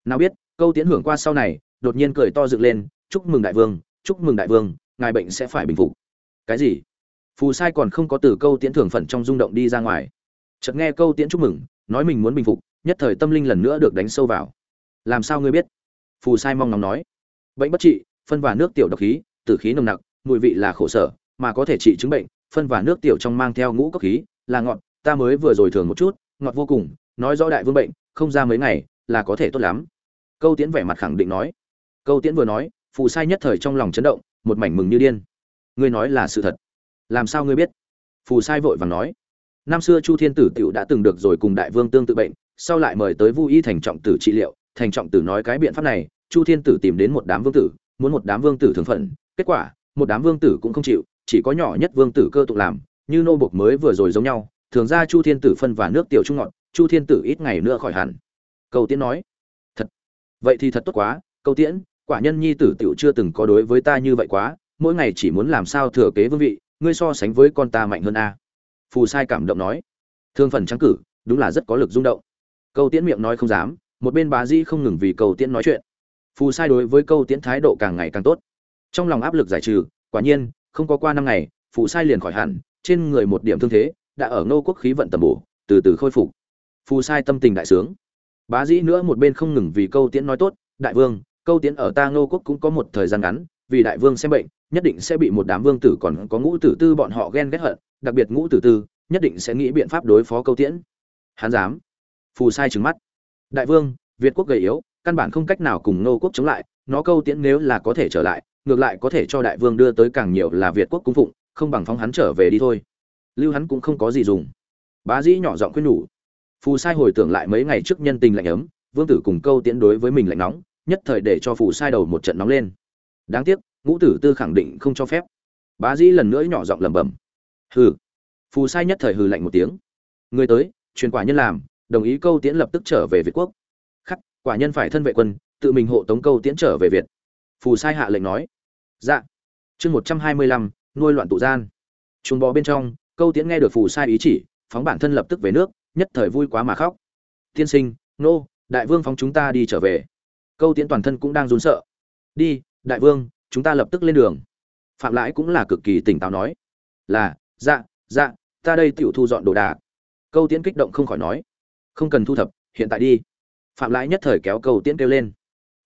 Nào biết, câu tiễn hưởng qua sau này đột nhiên cười to dựng lên, chúc mừng đại vương, chúc mừng đại vương, ngài bệnh sẽ phải bình phục. Cái gì? Phù sai còn không có từ câu tiễn thưởng phận trong rung động đi ra ngoài. Chợt nghe câu tiễn chúc mừng, nói mình muốn bình phục, nhất thời tâm linh lần nữa được đánh sâu vào. Làm sao ngươi biết? Phù sai mong ngóng nói. Bệnh bất trị, phân và nước tiểu độc khí, tử khí nồng nặc, mùi vị là khổ sở, mà có thể trị chứng bệnh, phân và nước tiểu trong mang theo ngũ cốc khí, là ngọt, ta mới vừa rồi thường một chút, ngọt vô cùng, nói rõ đại vương bệnh, không ra mấy ngày, là có thể tốt lắm. Câu tiễn vẻ mặt khẳng định nói câu tiễn vừa nói, phù sai nhất thời trong lòng chấn động, một mảnh mừng như điên. Ngươi nói là sự thật. Làm sao ngươi biết? Phù sai vội vàng nói. Năm xưa chu thiên tử tiểu đã từng được rồi cùng đại vương tương tự bệnh, sau lại mời tới vu y thành trọng tử trị liệu. Thành trọng tử nói cái biện pháp này, chu thiên tử tìm đến một đám vương tử, muốn một đám vương tử thường phận. Kết quả, một đám vương tử cũng không chịu, chỉ có nhỏ nhất vương tử cơ tục làm, như nô bộc mới vừa rồi giống nhau. Thường ra chu thiên tử phân và nước tiểu trung ngọt chu thiên tử ít ngày nữa khỏi hẳn. Cầu tiễn nói. Thật. Vậy thì thật tốt quá cầu tiễn quả nhân nhi tử tiểu chưa từng có đối với ta như vậy quá, mỗi ngày chỉ muốn làm sao thừa kế vương vị, ngươi so sánh với con ta mạnh hơn a. Phù sai cảm động nói. Thương phần trắng cử, đúng là rất có lực rung động. Câu tiễn miệng nói không dám, một bên bá di không ngừng vì câu tiễn nói chuyện. Phù sai đối với câu tiễn thái độ càng ngày càng tốt. Trong lòng áp lực giải trừ, quả nhiên, không có qua năm ngày, phù sai liền khỏi hẳn, trên người một điểm thương thế, đã ở nô quốc khí vận tầm bổ, từ từ khôi phục. Phù sai tâm tình đại sướng. Bá dĩ nữa một bên không ngừng vì câu tiễn nói tốt, đại vương câu tiễn ở ta ngô quốc cũng có một thời gian ngắn, vì đại vương xem bệnh, nhất định sẽ bị một đám vương tử còn có ngũ tử tư bọn họ ghen ghét hận, đặc biệt ngũ tử tư, nhất định sẽ nghĩ biện pháp đối phó câu tiễn. Hắn dám phù sai trừng mắt. Đại vương, việt quốc gầy yếu, căn bản không cách nào cùng ngô quốc chống lại, nó câu tiễn nếu là có thể trở lại, ngược lại có thể cho đại vương đưa tới càng nhiều là việt quốc cung phụng, không bằng phóng hắn trở về đi thôi. Lưu hắn cũng không có gì dùng. Bá dĩ nhỏ giọng khuyên nhủ. Phù sai hồi tưởng lại mấy ngày trước nhân tình lạnh ấm, vương tử cùng câu tiễn đối với mình lạnh nóng nhất thời để cho phù sai đầu một trận nóng lên. Đáng tiếc, ngũ tử tư khẳng định không cho phép. Bá dĩ lần nữa nhỏ giọng lẩm bẩm. Hừ. Phù sai nhất thời hừ lạnh một tiếng. Người tới, truyền quả nhân làm, đồng ý câu tiễn lập tức trở về việt quốc. Khắc, quả nhân phải thân vệ quân, tự mình hộ tống câu tiễn trở về việt. Phù sai hạ lệnh nói. Dạ. Chương một trăm hai mươi lăm, nuôi loạn tụ gian. Chuồng bò bên trong, câu tiễn nghe được phù sai ý chỉ, phóng bản thân lập tức về nước, nhất thời vui quá mà khóc. Tiên sinh, nô, đại vương phóng chúng ta đi trở về câu tiễn toàn thân cũng đang run sợ. Đi, đại vương, chúng ta lập tức lên đường. Phạm lãi cũng là cực kỳ tỉnh táo nói. Là dạ dạ ta đây tiểu thu dọn đồ đạc. Câu tiễn kích động không khỏi nói. Không cần thu thập, hiện tại đi. Phạm lãi nhất thời kéo câu tiễn kêu lên.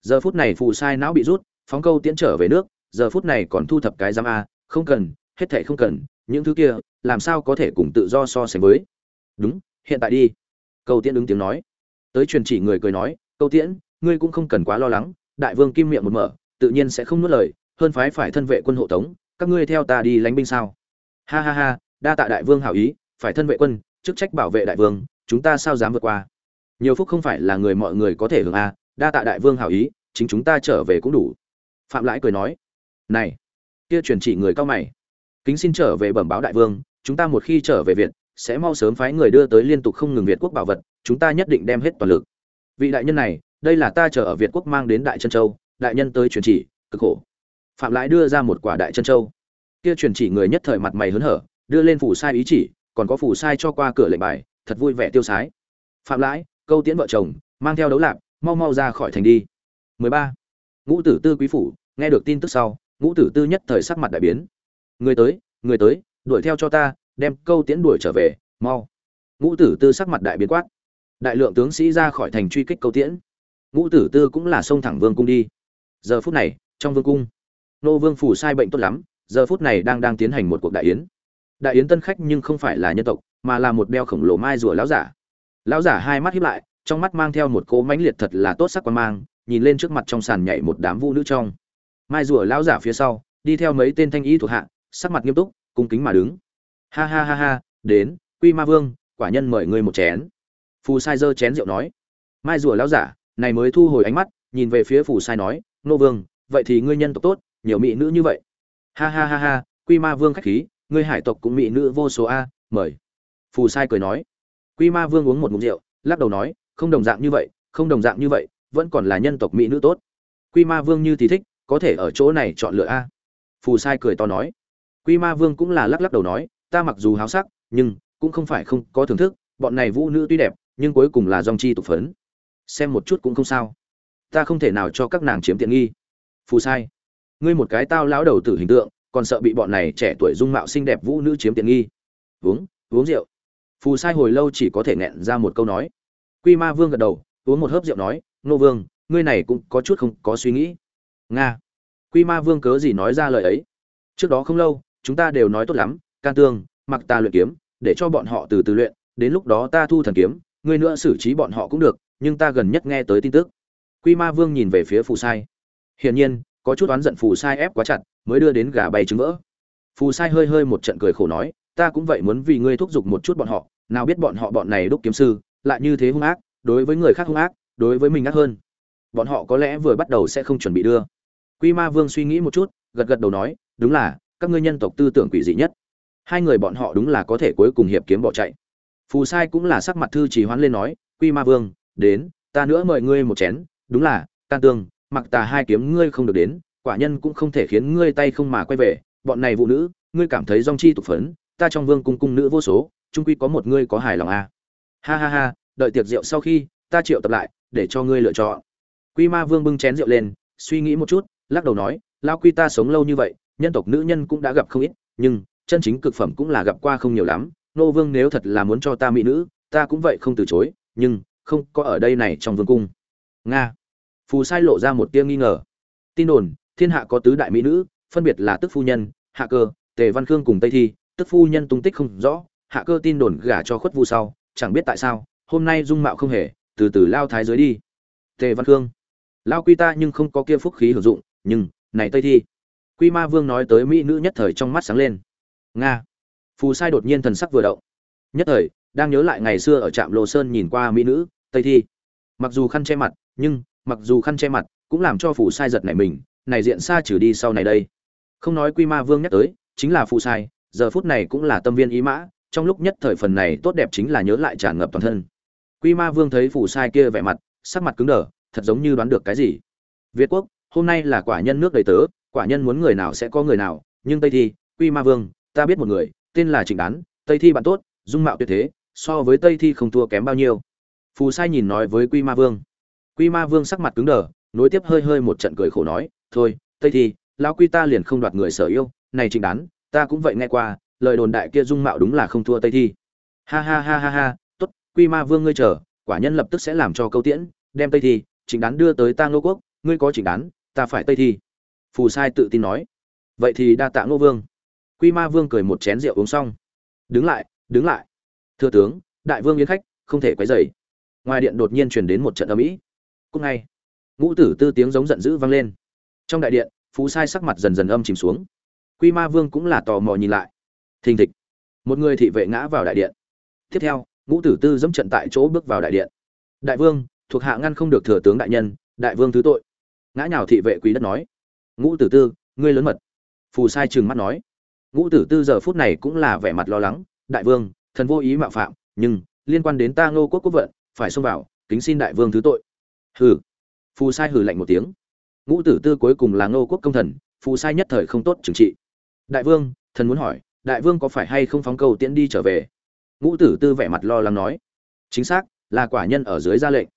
Giờ phút này phù sai não bị rút, phóng câu tiễn trở về nước, giờ phút này còn thu thập cái giam a, không cần, hết thảy không cần, những thứ kia, làm sao có thể cùng tự do so sánh với? Đúng, hiện tại đi. Câu tiễn ứng tiếng nói. Tới truyền chỉ người cười nói, câu tiễn ngươi cũng không cần quá lo lắng, đại vương kim miệng một mở, tự nhiên sẽ không nuốt lời, hơn phái phải thân vệ quân hộ tống, các ngươi theo ta đi lánh binh sao? Ha ha ha, đa tạ đại vương hảo ý, phải thân vệ quân, chức trách bảo vệ đại vương, chúng ta sao dám vượt qua? Nhiều phúc không phải là người mọi người có thể hưởng a đa tạ đại vương hảo ý, chính chúng ta trở về cũng đủ. Phạm lãi cười nói, này, kia truyền chỉ người cao mày. Kính xin trở về bẩm báo đại vương, chúng ta một khi trở về việt, sẽ mau sớm phái người đưa tới liên tục không ngừng việt quốc bảo vật, chúng ta nhất định đem hết toàn lực. Vị đại nhân này đây là ta chờ ở việt quốc mang đến đại chân châu, đại nhân tới truyền chỉ, cực khổ. Phạm lãi đưa ra một quả đại chân châu. Kia truyền chỉ người nhất thời mặt mày hớn hở, đưa lên phủ sai ý chỉ, còn có phủ sai cho qua cửa lệnh bài, thật vui vẻ tiêu sái. Phạm lãi, câu tiễn vợ chồng, mang theo đấu lạc mau mau ra khỏi thành đi. 13. ngũ tử tư quý phủ, nghe được tin tức sau, ngũ tử tư nhất thời sắc mặt đại biến. Người tới người tới, đuổi theo cho ta, đem câu tiễn đuổi trở về, mau. Ngũ tử tư sắc mặt đại biến quát. Đại lượng tướng sĩ ra khỏi thành truy kích câu tiễn ngũ tử tư cũng là xông thẳng vương cung đi. Giờ phút này, trong vương cung, nô vương phủ sai bệnh tốt lắm, giờ phút này đang đang tiến hành một cuộc đại yến. Đại yến tân khách nhưng không phải là nhân tộc, mà là một beo khổng lồ mai rùa lão giả. Lão giả hai mắt hiếp lại, trong mắt mang theo một cỗ mãnh liệt thật là tốt sắc quan mang, nhìn lên trước mặt trong sàn nhảy một đám vũ nữ trong. Mai rùa lão giả phía sau, đi theo mấy tên thanh y thuộc hạ, sắc mặt nghiêm túc, cung kính mà đứng. Ha ha ha ha, đến, quy ma vương, quả nhân mời ngươi một chén. Phù sai dơ chén rượu nói. Mai rùa lão giả này mới thu hồi ánh mắt, nhìn về phía phù sai nói, nô vương, vậy thì ngươi nhân tộc tốt, nhiều mỹ nữ như vậy. Ha ha ha ha, quy ma vương khách khí, ngươi hải tộc cũng mỹ nữ vô số a, mời. Phù sai cười nói. Quy ma vương uống một ngụm rượu, lắc đầu nói, không đồng dạng như vậy, không đồng dạng như vậy, vẫn còn là nhân tộc mỹ nữ tốt. Quy ma vương như thì thích, có thể ở chỗ này chọn lựa a. Phù sai cười to nói. Quy ma vương cũng là lắc lắc đầu nói, ta mặc dù háo sắc, nhưng cũng không phải không có thưởng thức, bọn này vũ nữ tuy đẹp, nhưng cuối cùng là dòng chi tục phấn xem một chút cũng không sao. Ta không thể nào cho các nàng chiếm tiện nghi. Phù sai. Ngươi một cái tao lão đầu tử hình tượng, còn sợ bị bọn này trẻ tuổi dung mạo xinh đẹp vũ nữ chiếm tiện nghi. Uống uống rượu. Phù sai hồi lâu chỉ có thể nghẹn ra một câu nói. Quy ma vương gật đầu, uống một hớp rượu nói, nô vương, ngươi này cũng có chút không có suy nghĩ. Nga. Quy ma vương cớ gì nói ra lời ấy? Trước đó không lâu, chúng ta đều nói tốt lắm, can tương, mặc ta luyện kiếm, để cho bọn họ từ từ luyện, đến lúc đó ta thu thần kiếm, ngươi nữa xử trí bọn họ cũng được nhưng ta gần nhất nghe tới tin tức. Quy ma vương nhìn về phía phù sai. Hiển nhiên, có chút oán giận phù sai ép quá chặt, mới đưa đến gà bay trứng vỡ. Phù sai hơi hơi một trận cười khổ nói, ta cũng vậy muốn vì ngươi thúc giục một chút bọn họ, nào biết bọn họ bọn này đúc kiếm sư, lại như thế hung ác, đối với người khác hung ác, đối với mình ác hơn. Bọn họ có lẽ vừa bắt đầu sẽ không chuẩn bị đưa. Quy ma vương suy nghĩ một chút, gật gật đầu nói, đúng là, các ngươi nhân tộc tư tưởng quỷ dị nhất. Hai người bọn họ đúng là có thể cuối cùng hiệp kiếm bỏ chạy. Phù sai cũng là sắc mặt thư trì hoán lên nói, quy ma vương đến, ta nữa mời ngươi một chén, đúng là, can tương, mặc tà hai kiếm ngươi không được đến, quả nhân cũng không thể khiến ngươi tay không mà quay về, bọn này phụ nữ, ngươi cảm thấy dong chi tục phấn, ta trong vương cung cung nữ vô số trung quy có một ngươi có hài lòng à. ha ha ha, đợi tiệc rượu sau khi, ta triệu tập lại, để cho ngươi lựa chọn quy ma vương bưng chén rượu lên, suy nghĩ một chút, lắc đầu nói lao quy ta sống lâu như vậy, nhân tộc nữ nhân cũng đã gặp không ít, nhưng, chân chính cực phẩm cũng là gặp qua không nhiều lắm, nô vương nếu thật là muốn cho ta mỹ nữ, ta cũng vậy không từ chối, nhưng không có ở đây này trong vương cung. Nga. Phù sai lộ ra một tia nghi ngờ. Tin đồn, thiên hạ có tứ đại mỹ nữ, phân biệt là tức phu nhân, hạ cơ, tề văn khương cùng tây thi. Tức phu nhân tung tích không rõ, hạ cơ tin đồn gả cho khuất vu sau, chẳng biết tại sao, hôm nay dung mạo không hề, từ từ lao thái dưới đi. Tề văn khương. Lao quy ta nhưng không có kia phúc khí hữu dụng, nhưng, này tây thi. Quy ma vương nói tới mỹ nữ nhất thời trong mắt sáng lên. Nga. Phù sai đột nhiên thần sắc vừa động. Nhất thời, đang nhớ lại ngày xưa ở trạm lô sơn nhìn qua mỹ nữ tây thi. Mặc dù khăn che mặt, nhưng, mặc dù khăn che mặt, cũng làm cho phù sai giật nảy mình, này diện xa trừ đi sau này đây. Không nói quy ma vương nhắc tới, chính là phù sai, giờ phút này cũng là tâm viên ý mã, trong lúc nhất thời phần này tốt đẹp chính là nhớ lại tràn ngập toàn thân. Quy ma vương thấy phù sai kia vẻ mặt, sắc mặt cứng đờ, thật giống như đoán được cái gì. Việt quốc, hôm nay là quả nhân nước đầy tớ, quả nhân muốn người nào sẽ có người nào, nhưng tây thi, quy ma vương, ta biết một người, tên là trịnh đán, tây thi bạn tốt, dung mạo tuyệt thế, so với tây thi không thua kém bao nhiêu phù sai nhìn nói với quy ma vương. Quy ma vương sắc mặt cứng đờ, nối tiếp hơi hơi một trận cười khổ nói, thôi, tây thi, lão quy ta liền không đoạt người sở yêu, này chính đán, ta cũng vậy nghe qua, lời đồn đại kia dung mạo đúng là không thua tây thi. Ha ha ha ha ha, tốt, quy ma vương ngươi chờ, quả nhân lập tức sẽ làm cho câu tiễn, đem tây thi, chính đán đưa tới ta ngô quốc, ngươi có chính đán, ta phải tây thi. Phù sai tự tin nói. Vậy thì đa tạ ngô vương. Quy ma vương cười một chén rượu uống xong. Đứng lại đứng lại. Thưa tướng, đại vương yến khách, không thể quấy dày ngoài điện đột nhiên truyền đến một trận âm ĩ cúc ngay, ngũ tử tư tiếng giống giận dữ vang lên. Trong đại điện, phú sai sắc mặt dần dần âm chìm xuống. Quy ma vương cũng là tò mò nhìn lại. Thình thịch, một người thị vệ ngã vào đại điện. Tiếp theo, ngũ tử tư dẫm trận tại chỗ bước vào đại điện. Đại vương, thuộc hạ ngăn không được thừa tướng đại nhân, đại vương thứ tội. Ngã nhào thị vệ quý đất nói. Ngũ tử tư, ngươi lớn mật. Phù sai trừng mắt nói. Ngũ tử tư giờ phút này cũng là vẻ mặt lo lắng. Đại vương, thần vô ý mạo phạm, nhưng liên quan đến ta ngô quốc quốc vận phải xông vào, kính xin đại vương thứ tội. Hừ. Phù sai hừ lạnh một tiếng. Ngũ tử tư cuối cùng là ngô quốc công thần, phù sai nhất thời không tốt trừng trị. Đại vương, thần muốn hỏi, đại vương có phải hay không phóng cầu tiễn đi trở về? Ngũ tử tư vẻ mặt lo lắng nói. Chính xác, là quả nhân ở dưới ra lệnh.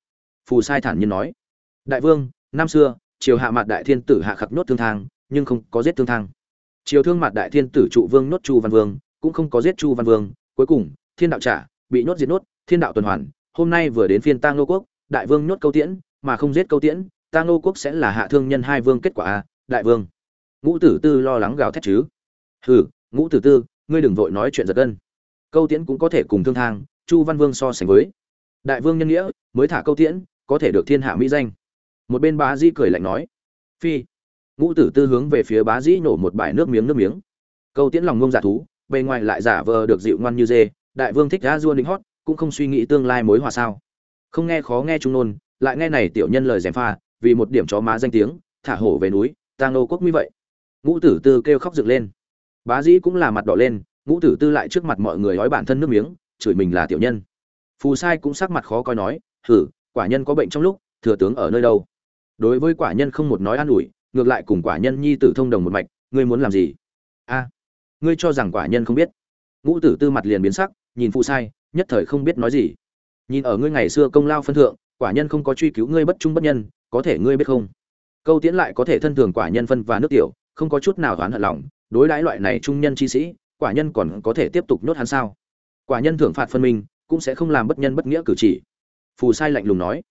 Phù sai thản nhiên nói. Đại vương, năm xưa, triều hạ mặt đại thiên tử hạ khắc nốt thương thang, nhưng không có giết thương thang. Triều thương mặt đại thiên tử trụ vương nốt chu văn vương, cũng không có giết chu văn vương. Cuối cùng, thiên đạo trả, bị nốt diệt nốt thiên đạo tuần hoàn hôm nay vừa đến phiên tang ngô quốc, đại vương nhốt câu tiễn, mà không giết câu tiễn tang ngô quốc sẽ là hạ thương nhân hai vương kết quả a, đại vương. Ngũ tử tư lo lắng gào thét chứ. Hừ, ngũ tử tư, ngươi đừng vội nói chuyện giật gân. Câu tiễn cũng có thể cùng thương thang, chu văn vương so sánh với. Đại vương nhân nghĩa, mới thả câu tiễn, có thể được thiên hạ mỹ danh. Một bên bá di cười lạnh nói. Phi. Ngũ tử tư hướng về phía bá dĩ nổ một bãi nước miếng nước miếng. Câu tiễn lòng ngông giả thú, bề ngoài lại giả vờ được dịu ngoan như dê, đại vương thích ra dua đính hót cũng không suy nghĩ tương lai mối hòa sao? Không nghe khó nghe trung nôn, lại nghe này tiểu nhân lời dèm pha, vì một điểm chó má danh tiếng, thả hổ về núi, ta ngô quốc như vậy. Ngũ tử tư kêu khóc dựng lên. Bá dĩ cũng là mặt đỏ lên, ngũ tử tư lại trước mặt mọi người nói bản thân nước miếng, chửi mình là tiểu nhân. Phù sai cũng sắc mặt khó coi nói thử quả nhân có bệnh trong lúc, thừa tướng ở nơi đâu? Đối với quả nhân không một nói an ủi, ngược lại cùng quả nhân nhi tử thông đồng một mạch, ngươi muốn làm gì? A, ngươi cho rằng quả nhân không biết. Ngũ tử tư mặt liền biến sắc, nhìn phù sai nhất thời không biết nói gì. Nhìn ở ngươi ngày xưa công lao phân thượng, quả nhân không có truy cứu ngươi bất trung bất nhân, có thể ngươi biết không? Câu tiễn lại có thể thân thường quả nhân phân và nước tiểu, không có chút nào oán hận lòng, đối đãi loại này trung nhân chi sĩ, quả nhân còn có thể tiếp tục nhốt hắn sao? Quả nhân thưởng phạt phân minh, cũng sẽ không làm bất nhân bất nghĩa cử chỉ. Phù sai lạnh lùng nói.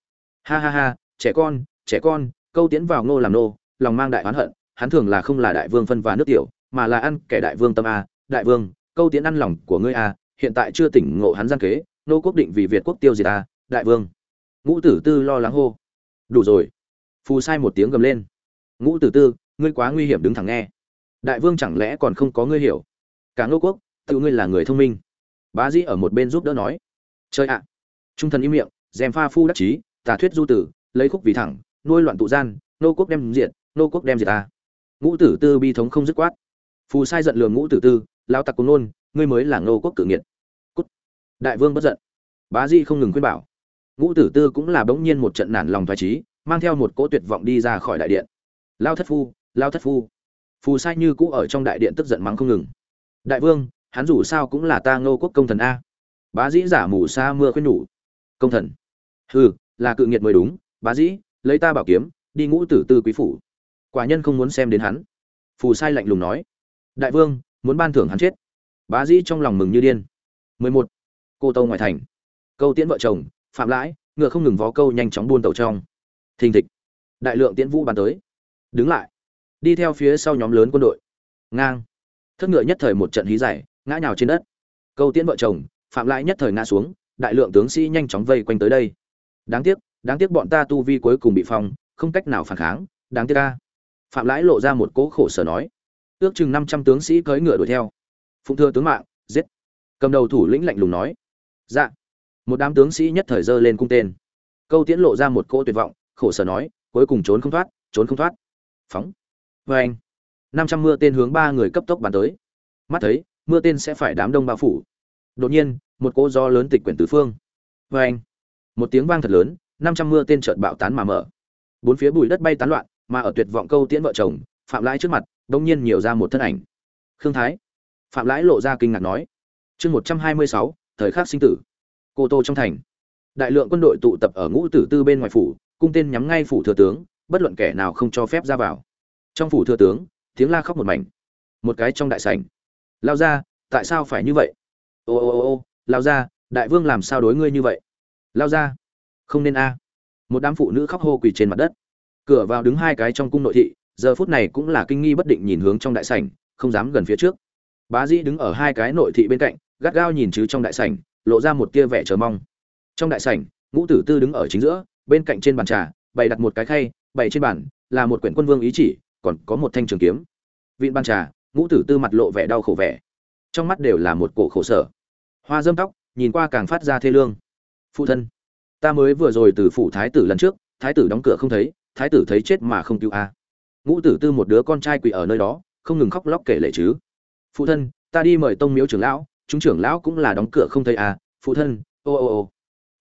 Ha ha ha, trẻ con trẻ con, câu tiễn vào ngô làm nô, lòng mang đại oán hận, hắn thường là không là đại vương phân và nước tiểu, mà là ăn kẻ đại vương tâm a. Đại vương, câu tiễn ăn lòng của ngươi a hiện tại chưa tỉnh ngộ hắn gian kế, nô quốc định vì việt quốc tiêu diệt ta, đại vương. Ngũ tử tư lo lắng hô. Đủ rồi. Phù sai một tiếng gầm lên. Ngũ tử tư, ngươi quá nguy hiểm đứng thẳng nghe. Đại vương chẳng lẽ còn không có ngươi hiểu? Cả ngô quốc, tự ngươi là người thông minh. Bá dĩ ở một bên giúp đỡ nói. Chơi ạ. Trung thần im miệng, dèm pha phu đắc chí, tà thuyết du tử, lấy khúc vì thẳng, nuôi loạn tụ gian, nô quốc đem diệt, nô quốc đem diệt ta. Ngũ tử tư bi thống không dứt quát. Phù sai giận lường ngũ tử tư, lao tặc cùng nôn, ngươi mới là nô quốc cử nghiệt đại vương bất giận. Bá di không ngừng khuyên bảo. Ngũ tử tư cũng là bỗng nhiên một trận nản lòng thoái trí, mang theo một cỗ tuyệt vọng đi ra khỏi đại điện. Lao thất phu, lao thất phu. Phù sai như cũ ở trong đại điện tức giận mắng không ngừng. Đại vương, hắn dù sao cũng là ta ngô quốc công thần a. Bá dĩ giả mù sa mưa khuyên nhủ. Công thần. Hừ, là cự nghiệt mới đúng. Bá dĩ, lấy ta bảo kiếm, đi ngũ tử tư quý phủ. Quả nhân không muốn xem đến hắn. Phù sai lạnh lùng nói. Đại vương, muốn ban thưởng hắn chết. Bá dĩ trong lòng mừng như điên. 11 cô tô ngoại thành. Câu tiễn vợ chồng, phạm lãi, ngựa không ngừng vó câu nhanh chóng buôn tàu trong. Thình thịch. Đại lượng tiễn vũ bàn tới. Đứng lại. Đi theo phía sau nhóm lớn quân đội. Ngang. Thất ngựa nhất thời một trận hí giải ngã nhào trên đất. Câu tiễn vợ chồng, phạm lãi nhất thời ngã xuống, đại lượng tướng sĩ nhanh chóng vây quanh tới đây. Đáng tiếc đáng tiếc bọn ta tu vi cuối cùng bị phong, không cách nào phản kháng, đáng tiếc ca phạm lãi lộ ra một cỗ khổ sở nói. Ước chừng năm trăm tướng sĩ cưỡi ngựa đuổi theo. Phụng thưa tướng mạng, giết. Cầm đầu thủ lĩnh lạnh lùng nói dạ. Một đám tướng sĩ nhất thời dơ lên cung tên. Câu tiễn lộ ra một cỗ tuyệt vọng, khổ sở nói, cuối cùng trốn không thoát, trốn không thoát. Phóng. Vê anh. Năm trăm mưa tên hướng ba người cấp tốc bắn tới. Mắt thấy, mưa tên sẽ phải đám đông bao phủ. Đột nhiên, một cỗ gió lớn tịch quyển tứ phương. Vê anh. Một tiếng vang thật lớn, năm trăm mưa tên chợt bạo tán mà mở. Bốn phía bụi đất bay tán loạn, mà ở tuyệt vọng câu tiễn vợ chồng, phạm lãi trước mặt đông nhiên nhiều ra một thân ảnh. Khương thái. Phạm lãi lộ ra kinh ngạc nói. Chương một trăm hai mươi sáu thời khắc sinh tử. Cô tô trong thành. Đại lượng quân đội tụ tập ở ngũ tử tư bên ngoài phủ, cung tên nhắm ngay phủ thừa tướng, bất luận kẻ nào không cho phép ra vào. Trong phủ thừa tướng, tiếng la khóc một mảnh. Một cái trong đại sảnh. Lao ra tại sao phải như vậy? Ô ô ô ô, lao ra đại vương làm sao đối ngươi như vậy? Lao ra không nên a. Một đám phụ nữ khóc hô quỳ trên mặt đất. Cửa vào đứng hai cái trong cung nội thị, giờ phút này cũng là kinh nghi bất định nhìn hướng trong đại sảnh, không dám gần phía trước. Bá dĩ đứng ở hai cái nội thị bên cạnh gắt gao nhìn chứ trong đại sảnh, lộ ra một tia vẻ chờ mong. Trong đại sảnh, ngũ tử tư đứng ở chính giữa, bên cạnh trên bàn trà, bày đặt một cái khay, bày trên bàn, là một quyển quân vương ý chỉ, còn có một thanh trường kiếm. Vịn bàn trà, ngũ tử tư mặt lộ vẻ đau khổ vẻ. Trong mắt đều là một cổ khổ sở. Hoa dâm tóc, nhìn qua càng phát ra thê lương. Phụ thân, ta mới vừa rồi từ phủ thái tử lần trước, thái tử đóng cửa không thấy, thái tử thấy chết mà không cứu a. Ngũ tử tư một đứa con trai quỳ ở nơi đó, không ngừng khóc lóc kể lệ chứ. Phụ thân, ta đi mời tông miếu trưởng lão chúng trưởng lão cũng là đóng cửa không thấy à phụ thân, ô ô ô.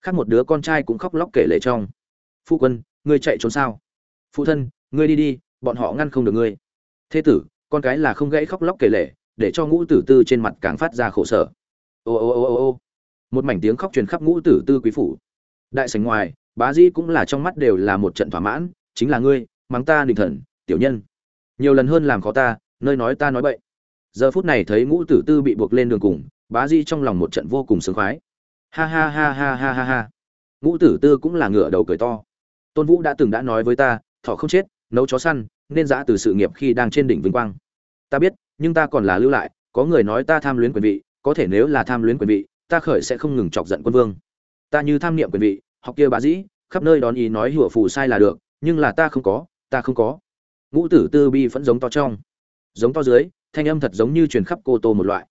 Khác một đứa con trai cũng khóc lóc kể lệ trong. Phụ quân, ngươi chạy trốn sao? Phụ thân, ngươi đi đi, bọn họ ngăn không được ngươi. Thế tử, con cái là không gãy khóc lóc kể lệ để cho ngũ tử tư trên mặt càng phát ra khổ sở. Ô ô ô ô ô. Một mảnh tiếng khóc truyền khắp ngũ tử tư quý phủ. Đại sảnh ngoài, bá dĩ cũng là trong mắt đều là một trận thỏa mãn, chính là ngươi, mắng ta định thần, tiểu nhân. Nhiều lần hơn làm khó ta, nơi nói ta nói bậy. Giờ phút này thấy ngũ tử tư bị buộc lên đường cùng bá di trong lòng một trận vô cùng sướng khoái. Ha ha ha ha ha ha ha. Ngũ tử tư cũng là ngựa đầu cười to. Tôn vũ đã từng đã nói với ta thọ không chết, nấu chó săn, nên giã từ sự nghiệp khi đang trên đỉnh vinh quang. Ta biết, nhưng ta còn là lưu lại, có người nói ta tham luyến quyền vị, có thể nếu là tham luyến quyền vị, ta khởi sẽ không ngừng chọc giận quân vương. Ta như tham niệm quyền vị, học kia bá dĩ, khắp nơi đón ý nói hủa phù sai là được, nhưng là ta không có, ta không có. Ngũ tử tư bi vẫn giống to trong. Giống to dưới, thanh âm thật giống như truyền khắp cô tô một loại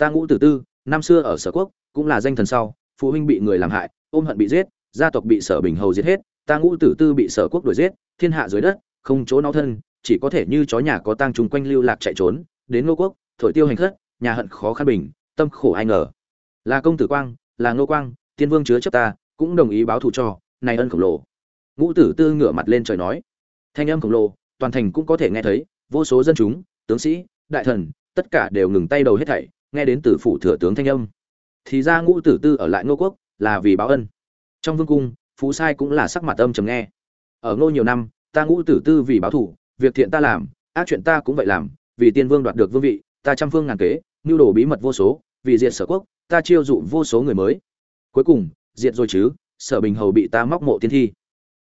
ta ngũ tử tư, năm xưa ở sở quốc, cũng là danh thần sau, phụ huynh bị người làm hại, ôm hận bị giết, gia tộc bị sở bình hầu giết hết, ta ngũ tử tư bị sở quốc đuổi giết, thiên hạ dưới đất, không chỗ náo thân, chỉ có thể như chó nhà có tang trùng quanh lưu lạc chạy trốn, đến ngô quốc, thổi tiêu hành khất, nhà hận khó khăn bình, tâm khổ ai ngờ. Là công tử quang, là ngô quang, tiên vương chứa chấp ta, cũng đồng ý báo thù cho, này ân khổng lồ. Ngũ tử tư ngửa mặt lên trời nói. Thanh âm khổng lồ, toàn thành cũng có thể nghe thấy, vô số dân chúng, tướng sĩ, đại thần, tất cả đều ngừng tay đầu hết thảy nghe đến từ phủ thừa tướng thanh âm. Thì ra ngũ tử tư ở lại ngô quốc là vì báo ân. Trong vương cung, phú sai cũng là sắc mặt âm trầm nghe. Ở ngô nhiều năm, ta ngũ tử tư vì báo thủ, việc thiện ta làm, ác chuyện ta cũng vậy làm, vì tiên vương đoạt được vương vị, ta trăm phương ngàn kế, nhu đồ bí mật vô số, vì diệt sở quốc, ta chiêu dụ vô số người mới. Cuối cùng, diệt rồi chứ, sở bình hầu bị ta móc mộ tiên thi.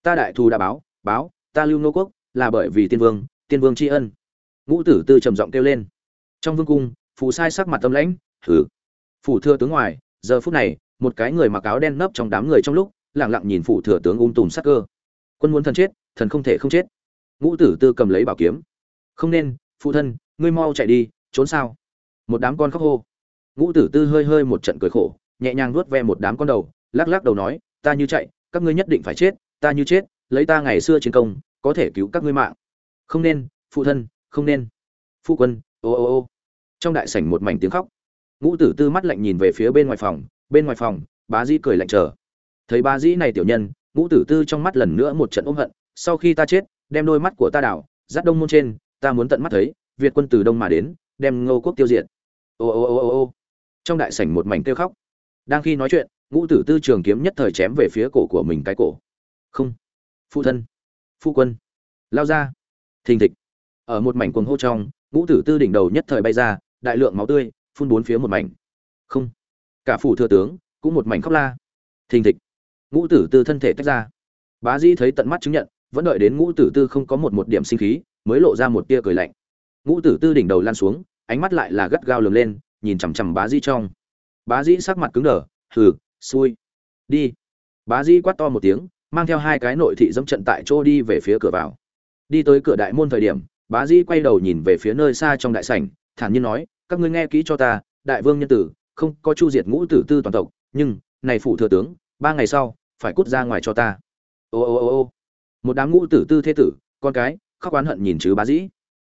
Ta đại thù đã báo báo, ta lưu ngô quốc là bởi vì tiên vương tiên vương tri ân. Ngũ tử tư trầm giọng kêu lên. Trong vương cung phù sai sắc mặt tâm lãnh thử phủ thừa tướng ngoài, giờ phút này, một cái người mặc áo đen nấp trong đám người trong lúc lẳng lặng nhìn phủ thừa tướng ung tùm sắc cơ. Quân muốn thần chết, thần không thể không chết. Ngũ tử tư cầm lấy bảo kiếm. Không nên, phụ thân, ngươi mau chạy đi, trốn sao? Một đám con khóc hô. Ngũ tử tư hơi hơi một trận cười khổ, nhẹ nhàng nuốt ve một đám con đầu, lắc lắc đầu nói, ta như chạy, các ngươi nhất định phải chết, ta như chết, lấy ta ngày xưa chiến công, có thể cứu các ngươi mạng. Không nên, phụ thân, không nên. Phụ quân, ô ô ô trong đại sảnh một mảnh tiếng khóc. Ngũ tử tư mắt lạnh nhìn về phía bên ngoài phòng, bên ngoài phòng, bá dĩ cười lạnh chờ. Thấy bá dĩ này tiểu nhân, ngũ tử tư trong mắt lần nữa một trận ôm hận, sau khi ta chết, đem đôi mắt của ta đảo, dắt đông môn trên, ta muốn tận mắt thấy, việt quân từ đông mà đến, đem ngô quốc tiêu diệt. Ô ô ô ô ô. Trong đại sảnh một mảnh kêu khóc. Đang khi nói chuyện, ngũ tử tư trường kiếm nhất thời chém về phía cổ của mình cái cổ. Không. Phụ thân. Phụ quân. Lao ra. Thình thịch. Ở một mảnh cuồng hô trong, ngũ tử tư đỉnh đầu nhất thời bay ra đại lượng máu tươi, phun bốn phía một mảnh. Không. Cả phủ thừa tướng, cũng một mảnh khóc la. Thình thịch. Ngũ tử tư thân thể tách ra. Bá dĩ thấy tận mắt chứng nhận, vẫn đợi đến ngũ tử tư không có một một điểm sinh khí, mới lộ ra một tia cười lạnh. Ngũ tử tư đỉnh đầu lan xuống, ánh mắt lại là gắt gao lường lên, nhìn chằm chằm bá dĩ trong. Bá dĩ sắc mặt cứng đờ, hừ, xui. Đi. Bá dĩ quát to một tiếng, mang theo hai cái nội thị dẫm trận tại chỗ đi về phía cửa vào. Đi tới cửa đại môn thời điểm, bá dĩ quay đầu nhìn về phía nơi xa trong đại sảnh thản nhiên nói, các ngươi nghe kỹ cho ta, đại vương nhân tử, không có chu diệt ngũ tử tư toàn tộc, nhưng, này phủ thừa tướng, ba ngày sau, phải cút ra ngoài cho ta. Ô ô ô ô một đám ngũ tử tư thế tử, con cái, khóc oán hận nhìn chứ bá dĩ.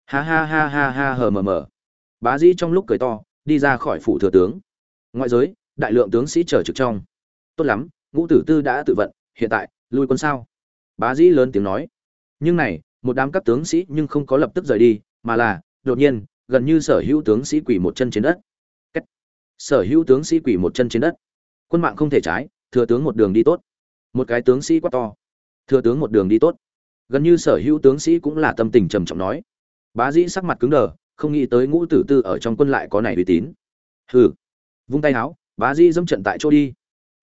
Ha ha ha ha ha, hờ, mờ mờ. Bá dĩ trong lúc cười to, đi ra khỏi phủ thừa tướng. Ngoại giới, đại lượng tướng sĩ chờ trực trong. Tốt lắm, ngũ tử tư đã tự vận, hiện tại, lui quân sao? Bá dĩ lớn tiếng nói. Nhưng này, một đám các tướng sĩ nhưng không có lập tức rời đi, mà là, đột nhiên gần như sở hữu tướng sĩ quỳ một chân trên đất. Cách. sở hữu tướng sĩ quỳ một chân trên đất. Quân mạng không thể trái, thừa tướng một đường đi tốt. Một cái tướng sĩ quá to. Thừa tướng một đường đi tốt. Gần như sở hữu tướng sĩ cũng là tâm tình trầm trọng nói. Bá dĩ sắc mặt cứng đờ, không nghĩ tới ngũ tử tư ở trong quân lại có này uy tín. Hừ. Vung tay áo bá dĩ dẫm trận tại chỗ đi.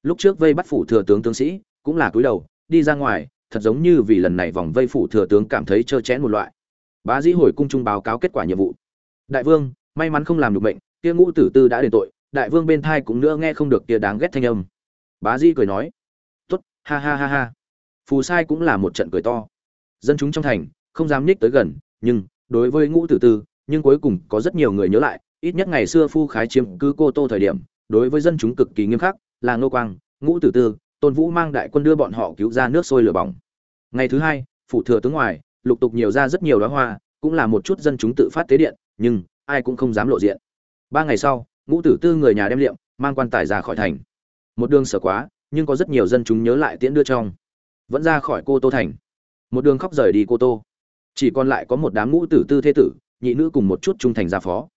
Lúc trước vây bắt phủ thừa tướng tướng sĩ, cũng là cúi đầu, đi ra ngoài, thật giống như vì lần này vòng vây phủ thừa tướng cảm thấy chơ chẽn một loại. Bá dĩ hồi cung trung báo cáo kết quả nhiệm vụ đại vương, may mắn không làm được bệnh kia ngũ tử tư đã đền tội, đại vương bên thai cũng nữa nghe không được kia đáng ghét thanh âm. Bá Di cười nói, tốt, ha ha ha ha. Phù sai cũng là một trận cười to. Dân chúng trong thành, không dám nhích tới gần, nhưng đối với ngũ tử tư, nhưng cuối cùng có rất nhiều người nhớ lại, ít nhất ngày xưa phu khái chiếm cứ cô tô thời điểm, đối với dân chúng cực kỳ nghiêm khắc, là ngô quang, ngũ tử tư, tôn vũ mang đại quân đưa bọn họ cứu ra nước sôi lửa bỏng. Ngày thứ hai, phủ thừa tướng ngoài, lục tục nhiều ra rất nhiều đóa hoa cũng là một chút dân chúng tự phát tế điện, nhưng ai cũng không dám lộ diện. Ba ngày sau, ngũ tử tư người nhà đem liệm, mang quan tài ra khỏi thành. Một đường sở quá, nhưng có rất nhiều dân chúng nhớ lại tiễn đưa trong. Vẫn ra khỏi cô tô thành. Một đường khóc rời đi cô tô. Chỉ còn lại có một đám ngũ tử tư thế tử, nhị nữ cùng một chút trung thành gia phó.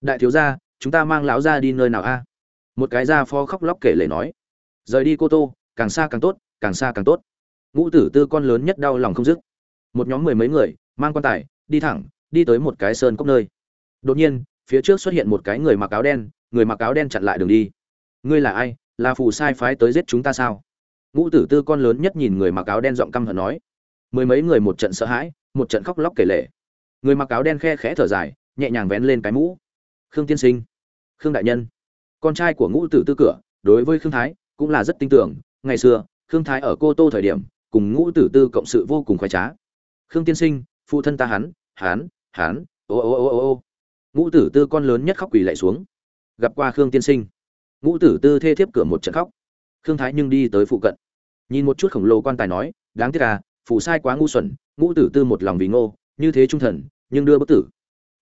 Đại thiếu gia, chúng ta mang lão gia đi nơi nào a? Một cái gia phó khóc lóc kể lể nói. Rời đi cô tô, càng xa càng tốt, càng xa càng tốt. Ngũ tử tư con lớn nhất đau lòng không dứt. Một nhóm mười mấy người, mang quan tài đi thẳng, đi tới một cái sơn cốc nơi. Đột nhiên, phía trước xuất hiện một cái người mặc áo đen, người mặc áo đen chặn lại đường đi. Ngươi là ai? Là phù sai phái tới giết chúng ta sao? Ngũ tử tư con lớn nhất nhìn người mặc áo đen giọng căm hận nói. Mười mấy người một trận sợ hãi, một trận khóc lóc kể lể. Người mặc áo đen khe khẽ thở dài, nhẹ nhàng vén lên cái mũ. Khương tiên sinh. Khương đại nhân. Con trai của ngũ tử tư cửa, đối với khương thái, cũng là rất tin tưởng. Ngày xưa, khương thái ở cô tô thời điểm, cùng ngũ tử tư cộng sự vô cùng khoái trá. Khương tiên sinh, phụ thân ta hắn Hán, Hán, ô ô ô ô ô. Ngũ tử tư con lớn nhất khóc quỳ lại xuống. Gặp qua khương tiên sinh. Ngũ tử tư thê thiếp cửa một trận khóc. Khương thái nhưng đi tới phụ cận. Nhìn một chút khổng lồ quan tài nói đáng tiếc à phụ sai quá ngu xuẩn ngũ tử tư một lòng vì ngô như thế trung thần nhưng đưa bất tử.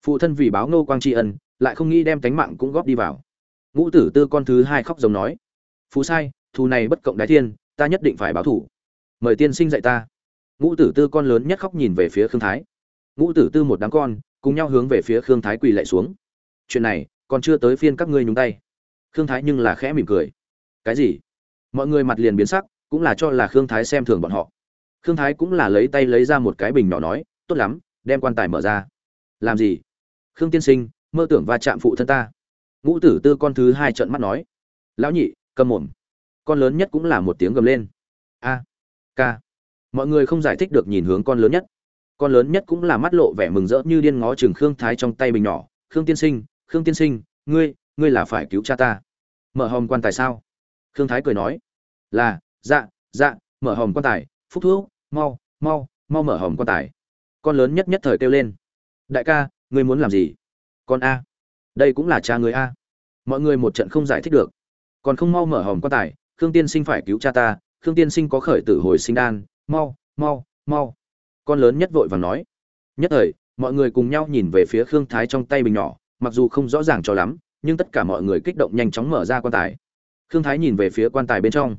Phụ thân vì báo ngô quang tri ân lại không nghĩ đem tánh mạng cũng góp đi vào. Ngũ tử tư con thứ hai khóc giống nói phú sai thù này bất cộng đái thiên ta nhất định phải báo thủ. Mời tiên sinh dạy ta. Ngũ tử tư con lớn nhất khóc nhìn về phía khương thái ngũ tử tư một đám con, cùng nhau hướng về phía khương thái quỳ lạy xuống. Chuyện này, còn chưa tới phiên các ngươi nhúng tay. Khương thái nhưng là khẽ mỉm cười. Cái gì? Mọi người mặt liền biến sắc, cũng là cho là khương thái xem thường bọn họ. Khương thái cũng là lấy tay lấy ra một cái bình nhỏ nói, tốt lắm, đem quan tài mở ra. Làm gì? Khương tiên sinh, mơ tưởng va chạm phụ thân ta. Ngũ tử tư con thứ hai trợn mắt nói. Lão nhị, cầm mồm. Con lớn nhất cũng là một tiếng gầm lên. A, ca. Mọi người không giải thích được nhìn hướng con lớn nhất con lớn nhất cũng là mắt lộ vẻ mừng rỡ như điên ngó chừng khương thái trong tay bình nhỏ. Khương tiên sinh, khương tiên sinh, ngươi ngươi là phải cứu cha ta. Mở hòm quan tài sao? Khương thái cười nói. Là dạ dạ mở hòm quan tài. Phúc thuốc, mau mau mau mở hòm quan tài. Con lớn nhất nhất thời kêu lên. Đại ca, ngươi muốn làm gì? Con a. Đây cũng là cha người a. Mọi người một trận không giải thích được. Còn không mau mở hòm quan tài, khương tiên sinh phải cứu cha ta. Khương tiên sinh có khởi tử hồi sinh đan. Mau mau mau con lớn nhất vội vàng nói. Nhất thời, mọi người cùng nhau nhìn về phía khương thái trong tay bình nhỏ, mặc dù không rõ ràng cho lắm, nhưng tất cả mọi người kích động nhanh chóng mở ra quan tài. Khương thái nhìn về phía quan tài bên trong.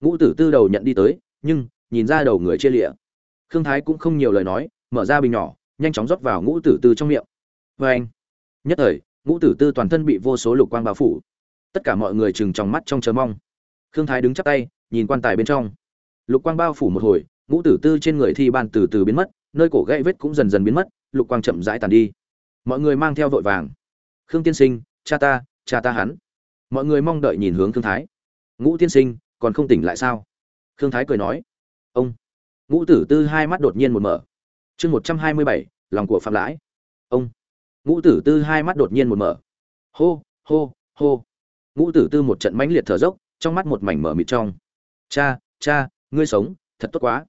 Ngũ tử tư đầu nhận đi tới, nhưng, nhìn ra đầu người chia lịa. Khương thái cũng không nhiều lời nói, mở ra bình nhỏ, nhanh chóng rót vào ngũ tử tư trong miệng. Vê anh, nhất thời, ngũ tử tư toàn thân bị vô số lục quang bao phủ. Tất cả mọi người chừng trong mắt trong chờ mong. Khương thái đứng chắp tay, nhìn quan tài bên trong. Lục quang bao phủ một hồi ngũ tử tư trên người thi ban từ từ biến mất, nơi cổ gãy vết cũng dần dần biến mất, lục quang chậm rãi tàn đi. Mọi người mang theo vội vàng. Khương tiên sinh, cha ta cha ta hắn. Mọi người mong đợi nhìn hướng khương thái. Ngũ tiên sinh, còn không tỉnh lại sao? Khương thái cười nói. Ông. Ngũ tử tư hai mắt đột nhiên một mở. Chương một trăm hai mươi bảy, lòng của phạm lãi. Ông. Ngũ tử tư hai mắt đột nhiên một mở. Hô hô hô. Ngũ tử tư một trận mãnh liệt thở dốc, trong mắt một mảnh mở mịt trong. Cha cha, ngươi sống, thật tốt quá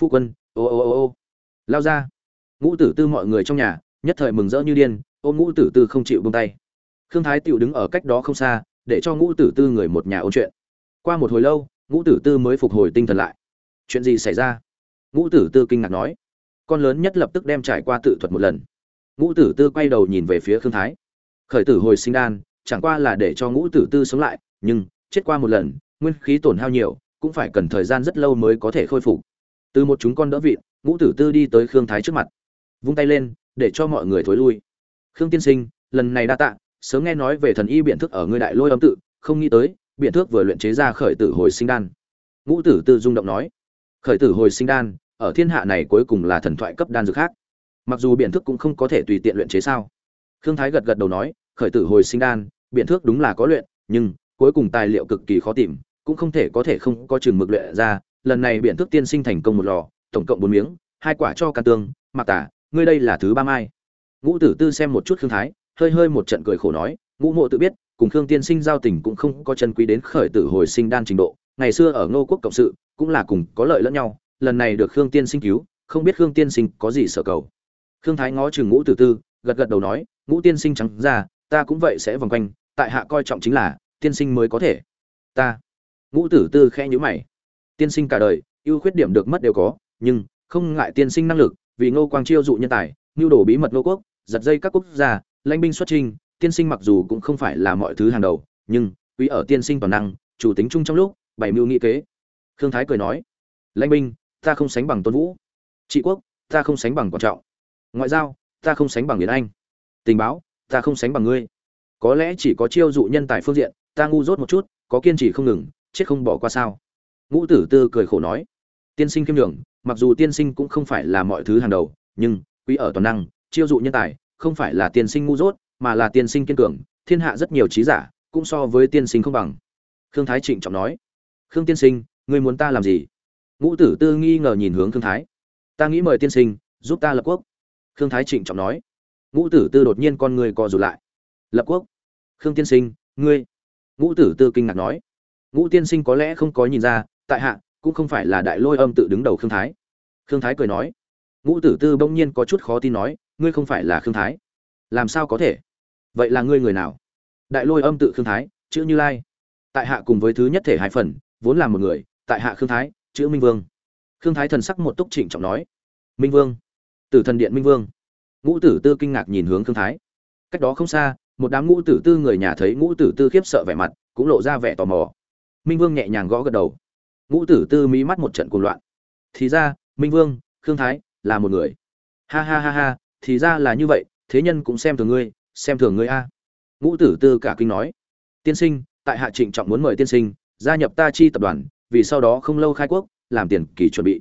phu quân, ô ô ô ô. Lao ra. Ngũ tử tư mọi người trong nhà, nhất thời mừng rỡ như điên ôm ngũ tử tư không chịu buông tay. Khương thái tựu đứng ở cách đó không xa, để cho ngũ tử tư người một nhà ôn chuyện. Qua một hồi lâu, ngũ tử tư mới phục hồi tinh thần lại. Chuyện gì xảy ra? Ngũ tử tư kinh ngạc nói. Con lớn nhất lập tức đem trải qua tự thuật một lần. Ngũ tử tư quay đầu nhìn về phía khương thái. Khởi tử hồi sinh đan, chẳng qua là để cho ngũ tử tư sống lại, nhưng, chết qua một lần, nguyên khí tổn hao nhiều, cũng phải cần thời gian rất lâu mới có thể khôi phục từ một chúng con đỡ vịt ngũ tử tư đi tới khương thái trước mặt. Vung tay lên, để cho mọi người thối lui. Khương tiên sinh, lần này đa tạ, sớm nghe nói về thần y biện thức ở ngươi đại lôi âm tự, không nghĩ tới biện thức vừa luyện chế ra khởi tử hồi sinh đan. Ngũ tử tư rung động nói, khởi tử hồi sinh đan, ở thiên hạ này cuối cùng là thần thoại cấp đan dược khác. Mặc dù biện thức cũng không có thể tùy tiện luyện chế sao. Khương thái gật gật đầu nói, khởi tử hồi sinh đan biện thức đúng là có luyện, nhưng, cuối cùng tài liệu cực kỳ khó tìm, cũng không thể có thể không có chừng mực luyện ra lần này biện thức tiên sinh thành công một lò, tổng cộng bốn miếng, hai quả cho can tương mặc tả ngươi đây là thứ ba mai. Ngũ tử tư xem một chút khương thái, hơi hơi một trận cười khổ nói, ngũ mộ tự biết, cùng khương tiên sinh giao tình cũng không có chân quý đến khởi tử hồi sinh đan trình độ, ngày xưa ở ngô quốc cộng sự, cũng là cùng có lợi lẫn nhau, lần này được khương tiên sinh cứu, không biết khương tiên sinh có gì sở cầu. Khương thái ngó chừng ngũ tử tư, gật gật đầu nói, ngũ tiên sinh trắng ra, ta cũng vậy sẽ vòng quanh, tại hạ coi trọng chính là, tiên sinh mới có thể. Ta. Ngũ tử tư khẽ nhíu mày tiên sinh cả đời, ưu khuyết điểm được mất đều có, nhưng không ngại tiên sinh năng lực, vì ngô quang chiêu dụ nhân tài, nhu đồ bí mật ngô quốc, giật dây các quốc gia, lãnh binh xuất trình tiên sinh mặc dù cũng không phải là mọi thứ hàng đầu, nhưng quý ở tiên sinh toàn năng, chủ tính chung trong lúc, bảy mưu nghị kế. Khương thái cười nói, lãnh binh, ta không sánh bằng tôn vũ. Trị quốc, ta không sánh bằng quan trọng. Ngoại giao, ta không sánh bằng yến anh. Tình báo, ta không sánh bằng ngươi. Có lẽ chỉ có chiêu dụ nhân tài phương diện, ta ngu dốt một chút, có kiên trì không ngừng, chết không bỏ qua sao? Ngũ tử tư cười khổ nói, tiên sinh kiêm đường mặc dù tiên sinh cũng không phải là mọi thứ hàng đầu, nhưng quý ở toàn năng, chiêu dụ nhân tài, không phải là tiên sinh ngu dốt, mà là tiên sinh kiên cường, thiên hạ rất nhiều trí giả, cũng so với tiên sinh không bằng. Khương thái trịnh trọng nói, khương tiên sinh, ngươi muốn ta làm gì? Ngũ tử tư nghi ngờ nhìn hướng khương thái, ta nghĩ mời tiên sinh, giúp ta lập quốc. Khương thái trịnh trọng nói, ngũ tử tư đột nhiên con người co rụt lại. Lập quốc? Khương tiên sinh, ngươi. Ngũ tử tư kinh ngạc nói, ngũ tiên sinh có lẽ không có nhìn ra tại hạ, cũng không phải là đại lôi âm tự đứng đầu khương thái. Khương thái cười nói, ngũ tử tư bỗng nhiên có chút khó tin nói, ngươi không phải là khương thái. Làm sao có thể? Vậy là ngươi người nào? Đại lôi âm tự khương thái, chữ như lai. Tại hạ cùng với thứ nhất thể hai phần, vốn là một người, tại hạ khương thái, chữ minh vương. Khương thái thần sắc một túc trịnh trọng nói, minh vương. Tử thần điện minh vương. Ngũ tử tư kinh ngạc nhìn hướng khương thái. Cách đó không xa, một đám ngũ tử tư người nhà thấy ngũ tử tư khiếp sợ vẻ mặt, cũng lộ ra vẻ tò mò. Minh vương nhẹ nhàng gõ gật đầu ngũ tử tư mí mắt một trận cuồng loạn. Thì ra, minh vương, khương thái là một người. Ha ha ha ha, thì ra là như vậy, thế nhân cũng xem thường ngươi, xem thường ngươi a. Ngũ tử tư cả kinh nói. Tiên sinh, tại hạ trịnh trọng muốn mời tiên sinh, gia nhập ta chi tập đoàn, vì sau đó không lâu khai quốc, làm tiền kỳ chuẩn bị.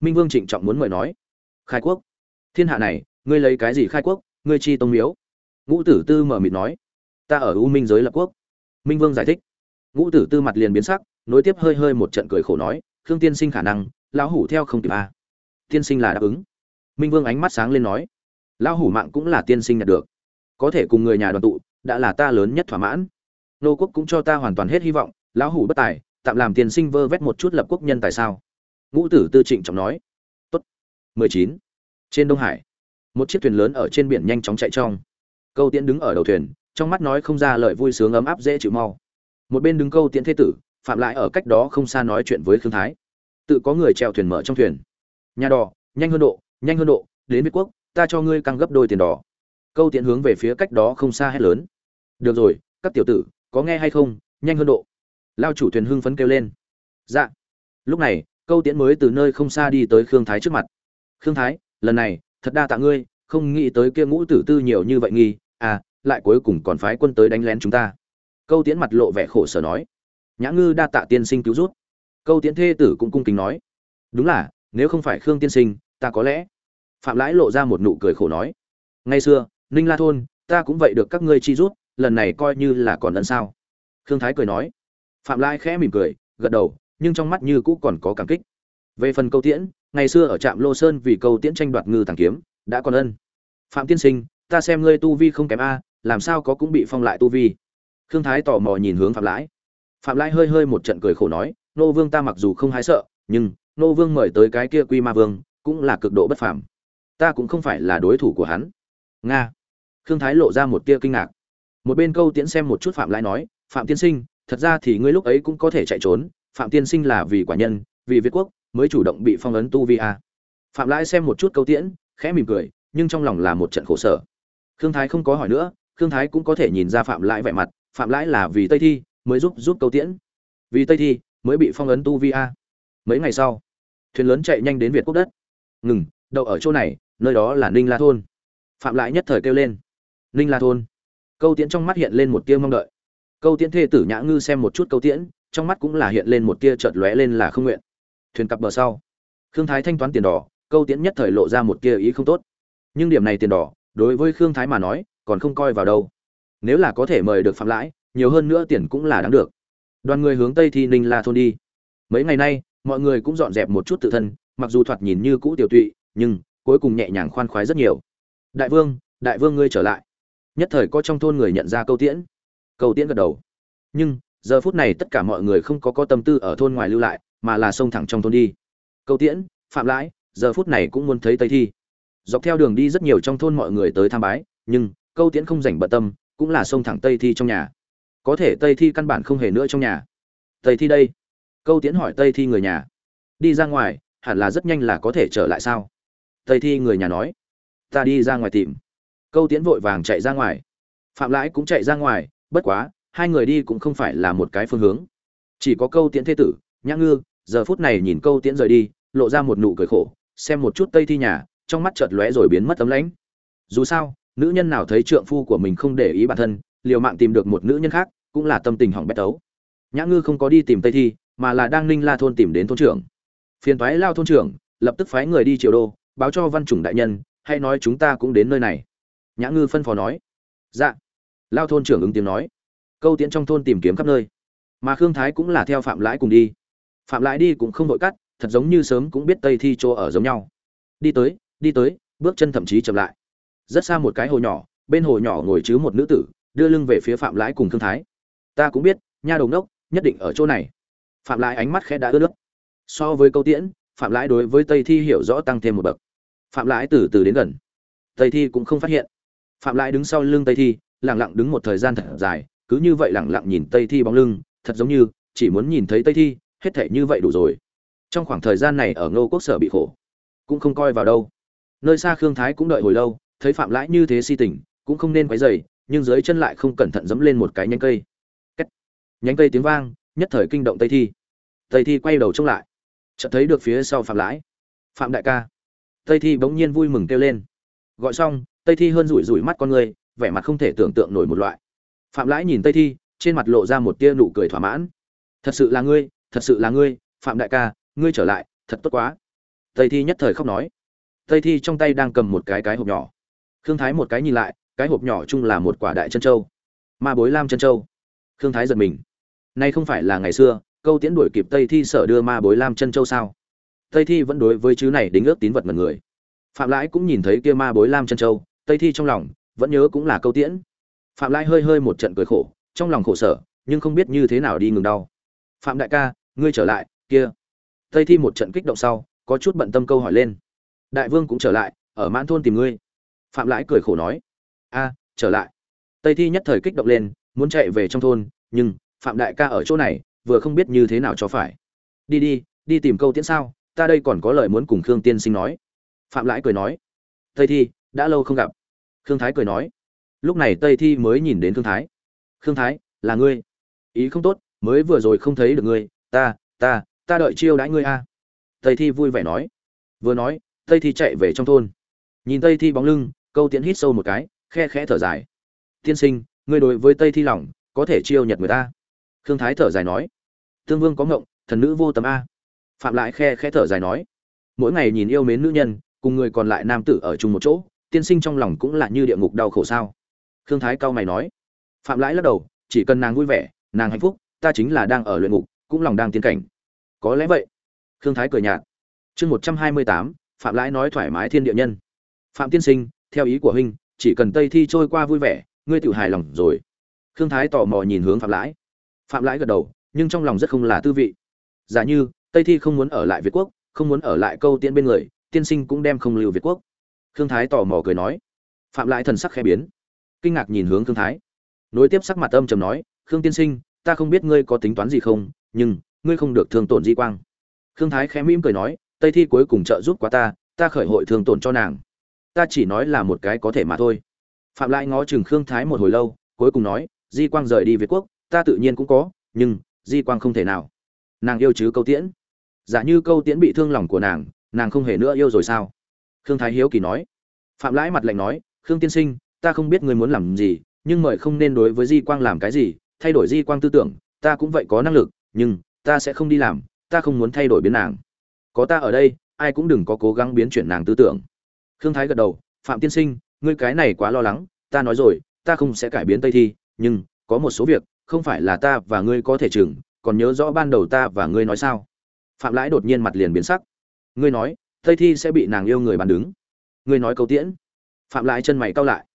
Minh vương trịnh trọng muốn mời nói. Khai quốc? Thiên hạ này, ngươi lấy cái gì khai quốc, ngươi chi tông miếu? Ngũ tử tư mở mịt nói. Ta ở u minh giới lập quốc. Minh vương giải thích. Ngũ tử tư mặt liền biến sắc nối tiếp hơi hơi một trận cười khổ nói, khương tiên sinh khả năng, lão hủ theo không kịp a tiên sinh là đáp ứng. Minh vương ánh mắt sáng lên nói, lão hủ mạng cũng là tiên sinh nhận được. Có thể cùng người nhà đoàn tụ, đã là ta lớn nhất thỏa mãn. Nô quốc cũng cho ta hoàn toàn hết hy vọng, lão hủ bất tài, tạm làm tiên sinh vơ vét một chút lập quốc nhân tại sao? Ngũ tử tư trịnh trọng nói, tốt. Mười chín. Trên đông hải, một chiếc thuyền lớn ở trên biển nhanh chóng chạy trong. Câu tiễn đứng ở đầu thuyền, trong mắt nói không ra lời vui sướng ấm áp dễ chịu mau. Một bên đứng câu tiễn thế tử phạm lại ở cách đó không xa nói chuyện với khương thái. Tự có người trèo thuyền mở trong thuyền. Nhà đò, nhanh hơn độ, nhanh hơn độ, đến việt quốc, ta cho ngươi căng gấp đôi tiền đỏ câu tiện hướng về phía cách đó không xa hết lớn. Được rồi, các tiểu tử, có nghe hay không? Nhanh hơn độ. Lao chủ thuyền hưng phấn kêu lên. Dạ. Lúc này, câu tiễn mới từ nơi không xa đi tới khương thái trước mặt. Khương thái, lần này, thật đa tạ ngươi, không nghĩ tới kia ngũ tử tư nhiều như vậy nghi. À lại cuối cùng còn phái quân tới đánh lén chúng ta. Câu tiễn mặt lộ vẻ khổ sở nói nhã ngư đa tạ tiên sinh cứu rút câu tiễn thê tử cũng cung kính nói. Đúng là, nếu không phải khương tiên sinh, ta có lẽ. Phạm lãi lộ ra một nụ cười khổ nói. Ngay xưa, ninh la thôn, ta cũng vậy được các ngươi chi rút lần này coi như là còn lần sao. Khương thái cười nói. Phạm Lãi khẽ mỉm cười, gật đầu, nhưng trong mắt như cũ còn có cảm kích. Về phần câu tiễn, ngày xưa ở trạm lô sơn vì câu tiễn tranh đoạt ngư tàng kiếm, đã còn ân. Phạm tiên sinh, ta xem ngươi tu vi không kém a, làm sao có cũng bị phong lại tu vi. Khương thái tò mò nhìn hướng phạm lãi phạm Lai hơi hơi một trận cười khổ nói, nô vương ta mặc dù không hái sợ, nhưng nô vương mời tới cái kia quy ma vương cũng là cực độ bất phàm. Ta cũng không phải là đối thủ của hắn. Nga. Khương thái lộ ra một tia kinh ngạc. Một bên câu tiễn xem một chút phạm Lai nói, phạm tiên sinh, thật ra thì ngươi lúc ấy cũng có thể chạy trốn. Phạm tiên sinh là vì quả nhân, vì việt quốc, mới chủ động bị phong ấn tu vi a. Phạm Lai xem một chút câu tiễn, khẽ mỉm cười, nhưng trong lòng là một trận khổ sở. Khương thái không có hỏi nữa, khương thái cũng có thể nhìn ra phạm lãi vẻ mặt, phạm lãi là vì tây thi mới giúp giúp câu tiễn. Vì tây thi, mới bị phong ấn tu vi a. Mấy ngày sau, thuyền lớn chạy nhanh đến việt quốc đất. Ngừng, đậu ở chỗ này, nơi đó là ninh la thôn. Phạm lại nhất thời kêu lên. Ninh la thôn. Câu tiễn trong mắt hiện lên một tia mong đợi. Câu tiễn thê tử nhã ngư xem một chút câu tiễn, trong mắt cũng là hiện lên một tia chợt lóe lên là không nguyện. Thuyền cặp bờ sau. Khương thái thanh toán tiền đỏ, câu tiễn nhất thời lộ ra một tia ý không tốt. Nhưng điểm này tiền đỏ, đối với khương thái mà nói, còn không coi vào đâu. Nếu là có thể mời được phạm lãi nhiều hơn nữa tiền cũng là đáng được. Đoàn người hướng tây thi ninh la thôn đi. Mấy ngày nay, mọi người cũng dọn dẹp một chút tự thân, mặc dù thoạt nhìn như cũ tiểu tụy, nhưng cuối cùng nhẹ nhàng khoan khoái rất nhiều. Đại vương đại vương ngươi trở lại. Nhất thời có trong thôn người nhận ra câu tiễn. Câu tiễn gật đầu. Nhưng, giờ phút này tất cả mọi người không có có tâm tư ở thôn ngoài lưu lại, mà là xông thẳng trong thôn đi. Câu tiễn, phạm lãi, giờ phút này cũng muốn thấy tây thi. Dọc theo đường đi rất nhiều trong thôn mọi người tới tham bái, nhưng câu tiễn không rảnh bận tâm, cũng là xông thẳng tây thi trong nhà có thể tây thi căn bản không hề nữa trong nhà. Tây thi đây? Câu tiễn hỏi tây thi người nhà. Đi ra ngoài, hẳn là rất nhanh là có thể trở lại sao? Tây thi người nhà nói. Ta đi ra ngoài tìm. Câu tiễn vội vàng chạy ra ngoài. Phạm lãi cũng chạy ra ngoài, bất quá, hai người đi cũng không phải là một cái phương hướng. Chỉ có câu tiễn thế tử, nhã ngư, giờ phút này nhìn câu tiễn rời đi, lộ ra một nụ cười khổ, xem một chút tây thi nhà, trong mắt chợt lóe rồi biến mất tấm lãnh dù sao, nữ nhân nào thấy trượng phu của mình không để ý bản thân, liều mạng tìm được một nữ nhân khác cũng là tâm tình hỏng bét tấu. Nhã ngư không có đi tìm tây thi, mà là đang ninh la thôn tìm đến thôn trưởng. Phiền thoái lao thôn trưởng, lập tức phái người đi triều đô, báo cho văn chủng đại nhân, hay nói chúng ta cũng đến nơi này. Nhã ngư phân phó nói. Dạ. Lao thôn trưởng ứng tiếng nói. Câu tiễn trong thôn tìm kiếm khắp nơi. Mà khương thái cũng là theo phạm lãi cùng đi. Phạm lãi đi cũng không đội cắt, thật giống như sớm cũng biết tây thi chỗ ở giống nhau. Đi tới đi tới, bước chân thậm chí chậm lại. Rất xa một cái hồ nhỏ, bên hồ nhỏ ngồi chứ một nữ tử, đưa lưng về phía phạm lãi cùng khương thái ta cũng biết, nha đồng đốc nhất định ở chỗ này. Phạm lãi ánh mắt khẽ đã ướt nước. So với câu tiễn, phạm lãi đối với tây thi hiểu rõ tăng thêm một bậc. Phạm lãi từ từ đến gần. Tây thi cũng không phát hiện. Phạm lãi đứng sau lưng tây thi lẳng lặng đứng một thời gian thật dài, cứ như vậy lẳng lặng nhìn tây thi bóng lưng, thật giống như chỉ muốn nhìn thấy tây thi, hết thể như vậy đủ rồi. Trong khoảng thời gian này ở ngô quốc sở bị khổ, cũng không coi vào đâu. Nơi xa khương thái cũng đợi hồi lâu, thấy phạm lãi như thế si tình, cũng không nên quấy dày nhưng dưới chân lại không cẩn thận dẫm lên một cái nhánh cây nhánh cây tiếng vang, nhất thời kinh động tây thi. Tây thi quay đầu trông lại, chợt thấy được phía sau phạm lãi. Phạm đại ca. Tây thi bỗng nhiên vui mừng kêu lên. Gọi xong, tây thi hơn rủi rủi mắt con người, vẻ mặt không thể tưởng tượng nổi một loại. Phạm lãi nhìn tây thi, trên mặt lộ ra một tia nụ cười thỏa mãn. Thật sự là ngươi, thật sự là ngươi, phạm đại ca, ngươi trở lại, thật tốt quá. Tây thi nhất thời khóc nói. Tây thi trong tay đang cầm một cái cái hộp nhỏ. Khương thái một cái nhìn lại, cái hộp nhỏ chung là một quả đại chân châu. Ma bối lam chân châu. Khương thái giật mình nay không phải là ngày xưa, câu tiễn đuổi kịp tây thi sở đưa ma bối lam chân châu sao? Tây thi vẫn đối với chứ này đính ước tín vật mật người. Phạm lãi cũng nhìn thấy kia ma bối lam chân châu, tây thi trong lòng vẫn nhớ cũng là câu tiễn. Phạm lãi hơi hơi một trận cười khổ, trong lòng khổ sở, nhưng không biết như thế nào đi ngừng đau. Phạm đại ca, ngươi trở lại, kia. Tây thi một trận kích động sau, có chút bận tâm câu hỏi lên. Đại vương cũng trở lại, ở mãn thôn tìm ngươi. Phạm lãi cười khổ nói. A, trở lại. Tây thi nhất thời kích động lên, muốn chạy về trong thôn, nhưng phạm đại ca ở chỗ này, vừa không biết như thế nào cho phải. Đi đi đi tìm câu tiễn sao, ta đây còn có lời muốn cùng khương tiên sinh nói. Phạm lãi cười nói. Tây thi, đã lâu không gặp. Khương thái cười nói. Lúc này tây thi mới nhìn đến khương thái. Khương thái, là ngươi. Ý không tốt, mới vừa rồi không thấy được ngươi. Ta ta ta đợi chiêu đãi ngươi a. Tây thi vui vẻ nói. Vừa nói, tây thi chạy về trong thôn. Nhìn tây thi bóng lưng, câu tiễn hít sâu một cái, khe khẽ thở dài. Tiên sinh, ngươi đối với tây thi lòng, có thể chiêu nhật người ta khương thái thở dài nói, tương vương có ngộng, thần nữ vô tầm a. Phạm lại khe khẽ thở dài nói, mỗi ngày nhìn yêu mến nữ nhân, cùng người còn lại nam tử ở chung một chỗ, tiên sinh trong lòng cũng là như địa ngục đau khổ sao? Khương thái cao mày nói. Phạm lãi lắc đầu, chỉ cần nàng vui vẻ, nàng hạnh phúc, ta chính là đang ở luyện ngục, cũng lòng đang tiến cảnh. Có lẽ vậy. Khương thái cười nhạt. Chương một trăm hai mươi tám, phạm lãi nói thoải mái thiên địa nhân. Phạm tiên sinh, theo ý của huynh, chỉ cần tây thi trôi qua vui vẻ, ngươi tự hài lòng rồi. Khương thái tò mò nhìn hướng phạm lãi phạm lãi gật đầu, nhưng trong lòng rất không là tư vị. Giả như, tây thi không muốn ở lại việt quốc, không muốn ở lại câu tiễn bên người, tiên sinh cũng đem không lưu việt quốc. Khương thái tò mò cười nói. Phạm lãi thần sắc khẽ biến. Kinh ngạc nhìn hướng khương thái. Nối tiếp sắc mặt âm trầm nói, khương tiên sinh, ta không biết ngươi có tính toán gì không, nhưng ngươi không được thương tổn di quang. Khương thái khẽ mỉm cười nói, tây thi cuối cùng trợ giúp quá ta ta khởi hội thương tổn cho nàng. Ta chỉ nói là một cái có thể mà thôi. Phạm Lãi ngó chừng khương thái một hồi lâu, cuối cùng nói, di quang rời đi việt quốc ta tự nhiên cũng có, nhưng, di quang không thể nào. Nàng yêu chứ câu tiễn. Giả như câu tiễn bị thương lòng của nàng nàng không hề nữa yêu rồi sao? Khương thái hiếu kỳ nói. Phạm lãi mặt lạnh nói, khương tiên sinh, ta không biết ngươi muốn làm gì, nhưng mời không nên đối với di quang làm cái gì, thay đổi di quang tư tưởng, ta cũng vậy có năng lực, nhưng, ta sẽ không đi làm, ta không muốn thay đổi biến nàng. Có ta ở đây, ai cũng đừng có cố gắng biến chuyển nàng tư tưởng. Khương thái gật đầu, phạm tiên sinh, ngươi cái này quá lo lắng, ta nói rồi, ta không sẽ cải biến tây thi, nhưng, có một số việc không phải là ta và ngươi có thể chừng, còn nhớ rõ ban đầu ta và ngươi nói sao? Phạm lãi đột nhiên mặt liền biến sắc. Ngươi nói, tây thi sẽ bị nàng yêu người bàn đứng. Ngươi nói câu tiễn. Phạm lãi chân mày cau lại.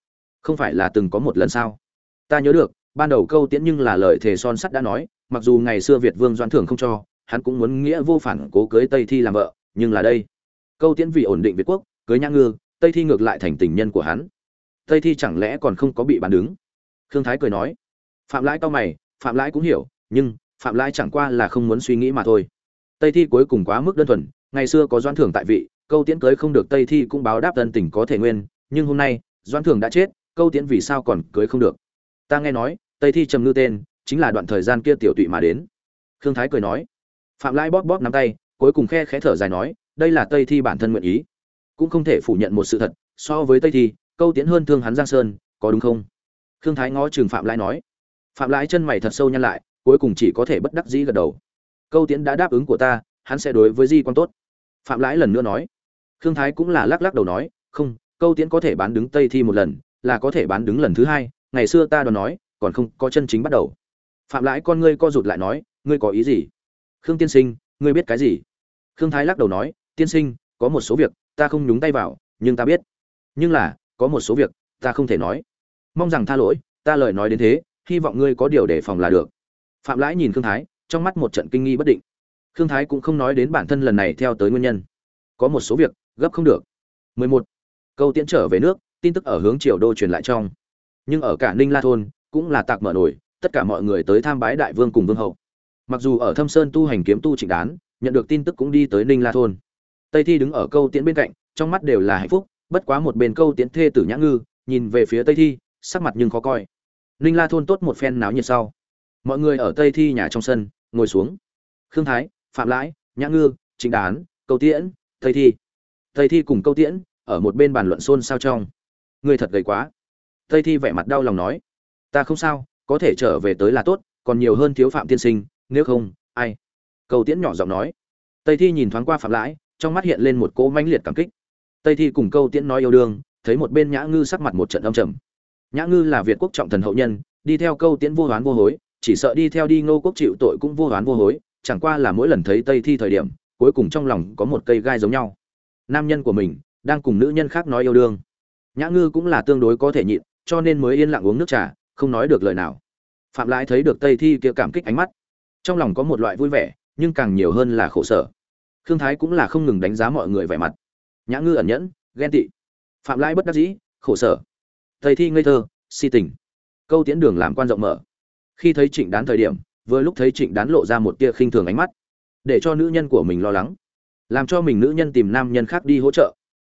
Không phải là từng có một lần sao? Ta nhớ được, ban đầu câu tiễn nhưng là lời thề son sắt đã nói, mặc dù ngày xưa việt vương Doan thưởng không cho, hắn cũng muốn nghĩa vô phản cố cưới tây thi làm vợ, nhưng là đây. Câu tiễn vì ổn định việt quốc, cưới nhã ngư, tây thi ngược lại thành tình nhân của hắn. Tây thi chẳng lẽ còn không có bị bán đứng? Khương thái cười nói phạm lãi cao mày, phạm lãi cũng hiểu, nhưng phạm lãi chẳng qua là không muốn suy nghĩ mà thôi. Tây thi cuối cùng quá mức đơn thuần, ngày xưa có doãn thưởng tại vị, câu tiễn cưới không được tây thi cũng báo đáp tân tình có thể nguyên, nhưng hôm nay, doãn thưởng đã chết, câu tiễn vì sao còn cưới không được? Ta nghe nói, tây thi trầm ngư tên, chính là đoạn thời gian kia tiểu tụy mà đến. Khương thái cười nói. Phạm lãi bóp bóp nắm tay, cuối cùng khe khẽ thở dài nói, đây là tây thi bản thân nguyện ý. Cũng không thể phủ nhận một sự thật, so với tây thi, câu tiễn hơn thương hắn giang sơn, có đúng không? Khương thái ngó chừng phạm lãi nói phạm lãi chân mày thật sâu nhăn lại, cuối cùng chỉ có thể bất đắc dĩ gật đầu. Câu tiễn đã đáp ứng của ta, hắn sẽ đối với di quan tốt. Phạm lãi lần nữa nói. Khương thái cũng là lắc lắc đầu nói, không, câu tiễn có thể bán đứng tây thi một lần, là có thể bán đứng lần thứ hai, ngày xưa ta đoán nói, còn không có chân chính bắt đầu. Phạm lãi con ngươi co rụt lại nói, ngươi có ý gì? Khương tiên sinh, ngươi biết cái gì? Khương thái lắc đầu nói, tiên sinh, có một số việc, ta không nhúng tay vào, nhưng ta biết. Nhưng là, có một số việc, ta không thể nói. Mong rằng tha lỗi, ta lời nói đến thế hy vọng ngươi có điều để phòng là được. Phạm lãi nhìn khương thái, trong mắt một trận kinh nghi bất định. Khương thái cũng không nói đến bản thân lần này theo tới nguyên nhân. Có một số việc, gấp không được. 11. câu tiễn trở về nước, tin tức ở hướng triều đô truyền lại trong. Nhưng ở cả ninh la thôn, cũng là tạc mở nổi, tất cả mọi người tới tham bái đại vương cùng vương hậu. Mặc dù ở thâm sơn tu hành kiếm tu trịnh đán, nhận được tin tức cũng đi tới ninh la thôn. Tây thi đứng ở câu tiễn bên cạnh, trong mắt đều là hạnh phúc, bất quá một bên câu tiễn thê tử nhã ngư, nhìn về phía tây thi, sắc mặt nhưng khó coi ninh la thôn tốt một phen náo nhiệt sau. Mọi người ở tây thi nhà trong sân, ngồi xuống. Khương thái, phạm lãi, nhã ngư, trịnh đán, câu tiễn, tây thi. Tây thi cùng câu tiễn ở một bên bàn luận xôn xao trong. Người thật gầy quá. Tây thi vẻ mặt đau lòng nói, ta không sao, có thể trở về tới là tốt, còn nhiều hơn thiếu phạm tiên sinh, nếu không, ai? Câu tiễn nhỏ giọng nói. Tây thi nhìn thoáng qua phạm lãi, trong mắt hiện lên một cỗ mãnh liệt cảm kích. Tây thi cùng câu tiễn nói yêu đương, thấy một bên nhã ngư sắc mặt một trận âm trầm nhã ngư là việt quốc trọng thần hậu nhân, đi theo câu tiễn vô hoán vô hối, chỉ sợ đi theo đi ngô quốc chịu tội cũng vô hoán vô hối, chẳng qua là mỗi lần thấy tây thi thời điểm, cuối cùng trong lòng có một cây gai giống nhau. Nam nhân của mình, đang cùng nữ nhân khác nói yêu đương. Nhã ngư cũng là tương đối có thể nhịn, cho nên mới yên lặng uống nước trà, không nói được lời nào. Phạm lãi thấy được tây thi kia cảm kích ánh mắt. Trong lòng có một loại vui vẻ, nhưng càng nhiều hơn là khổ sở. Khương thái cũng là không ngừng đánh giá mọi người vẻ mặt. Nhã ngư ẩn nhẫn, ghen tị. Phạm lãi bất đắc dĩ, khổ sở tây thi ngây thơ, si tình. Câu tiễn đường làm quan rộng mở. Khi thấy trịnh đán thời điểm, vừa lúc thấy trịnh đán lộ ra một tia khinh thường ánh mắt, để cho nữ nhân của mình lo lắng, làm cho mình nữ nhân tìm nam nhân khác đi hỗ trợ.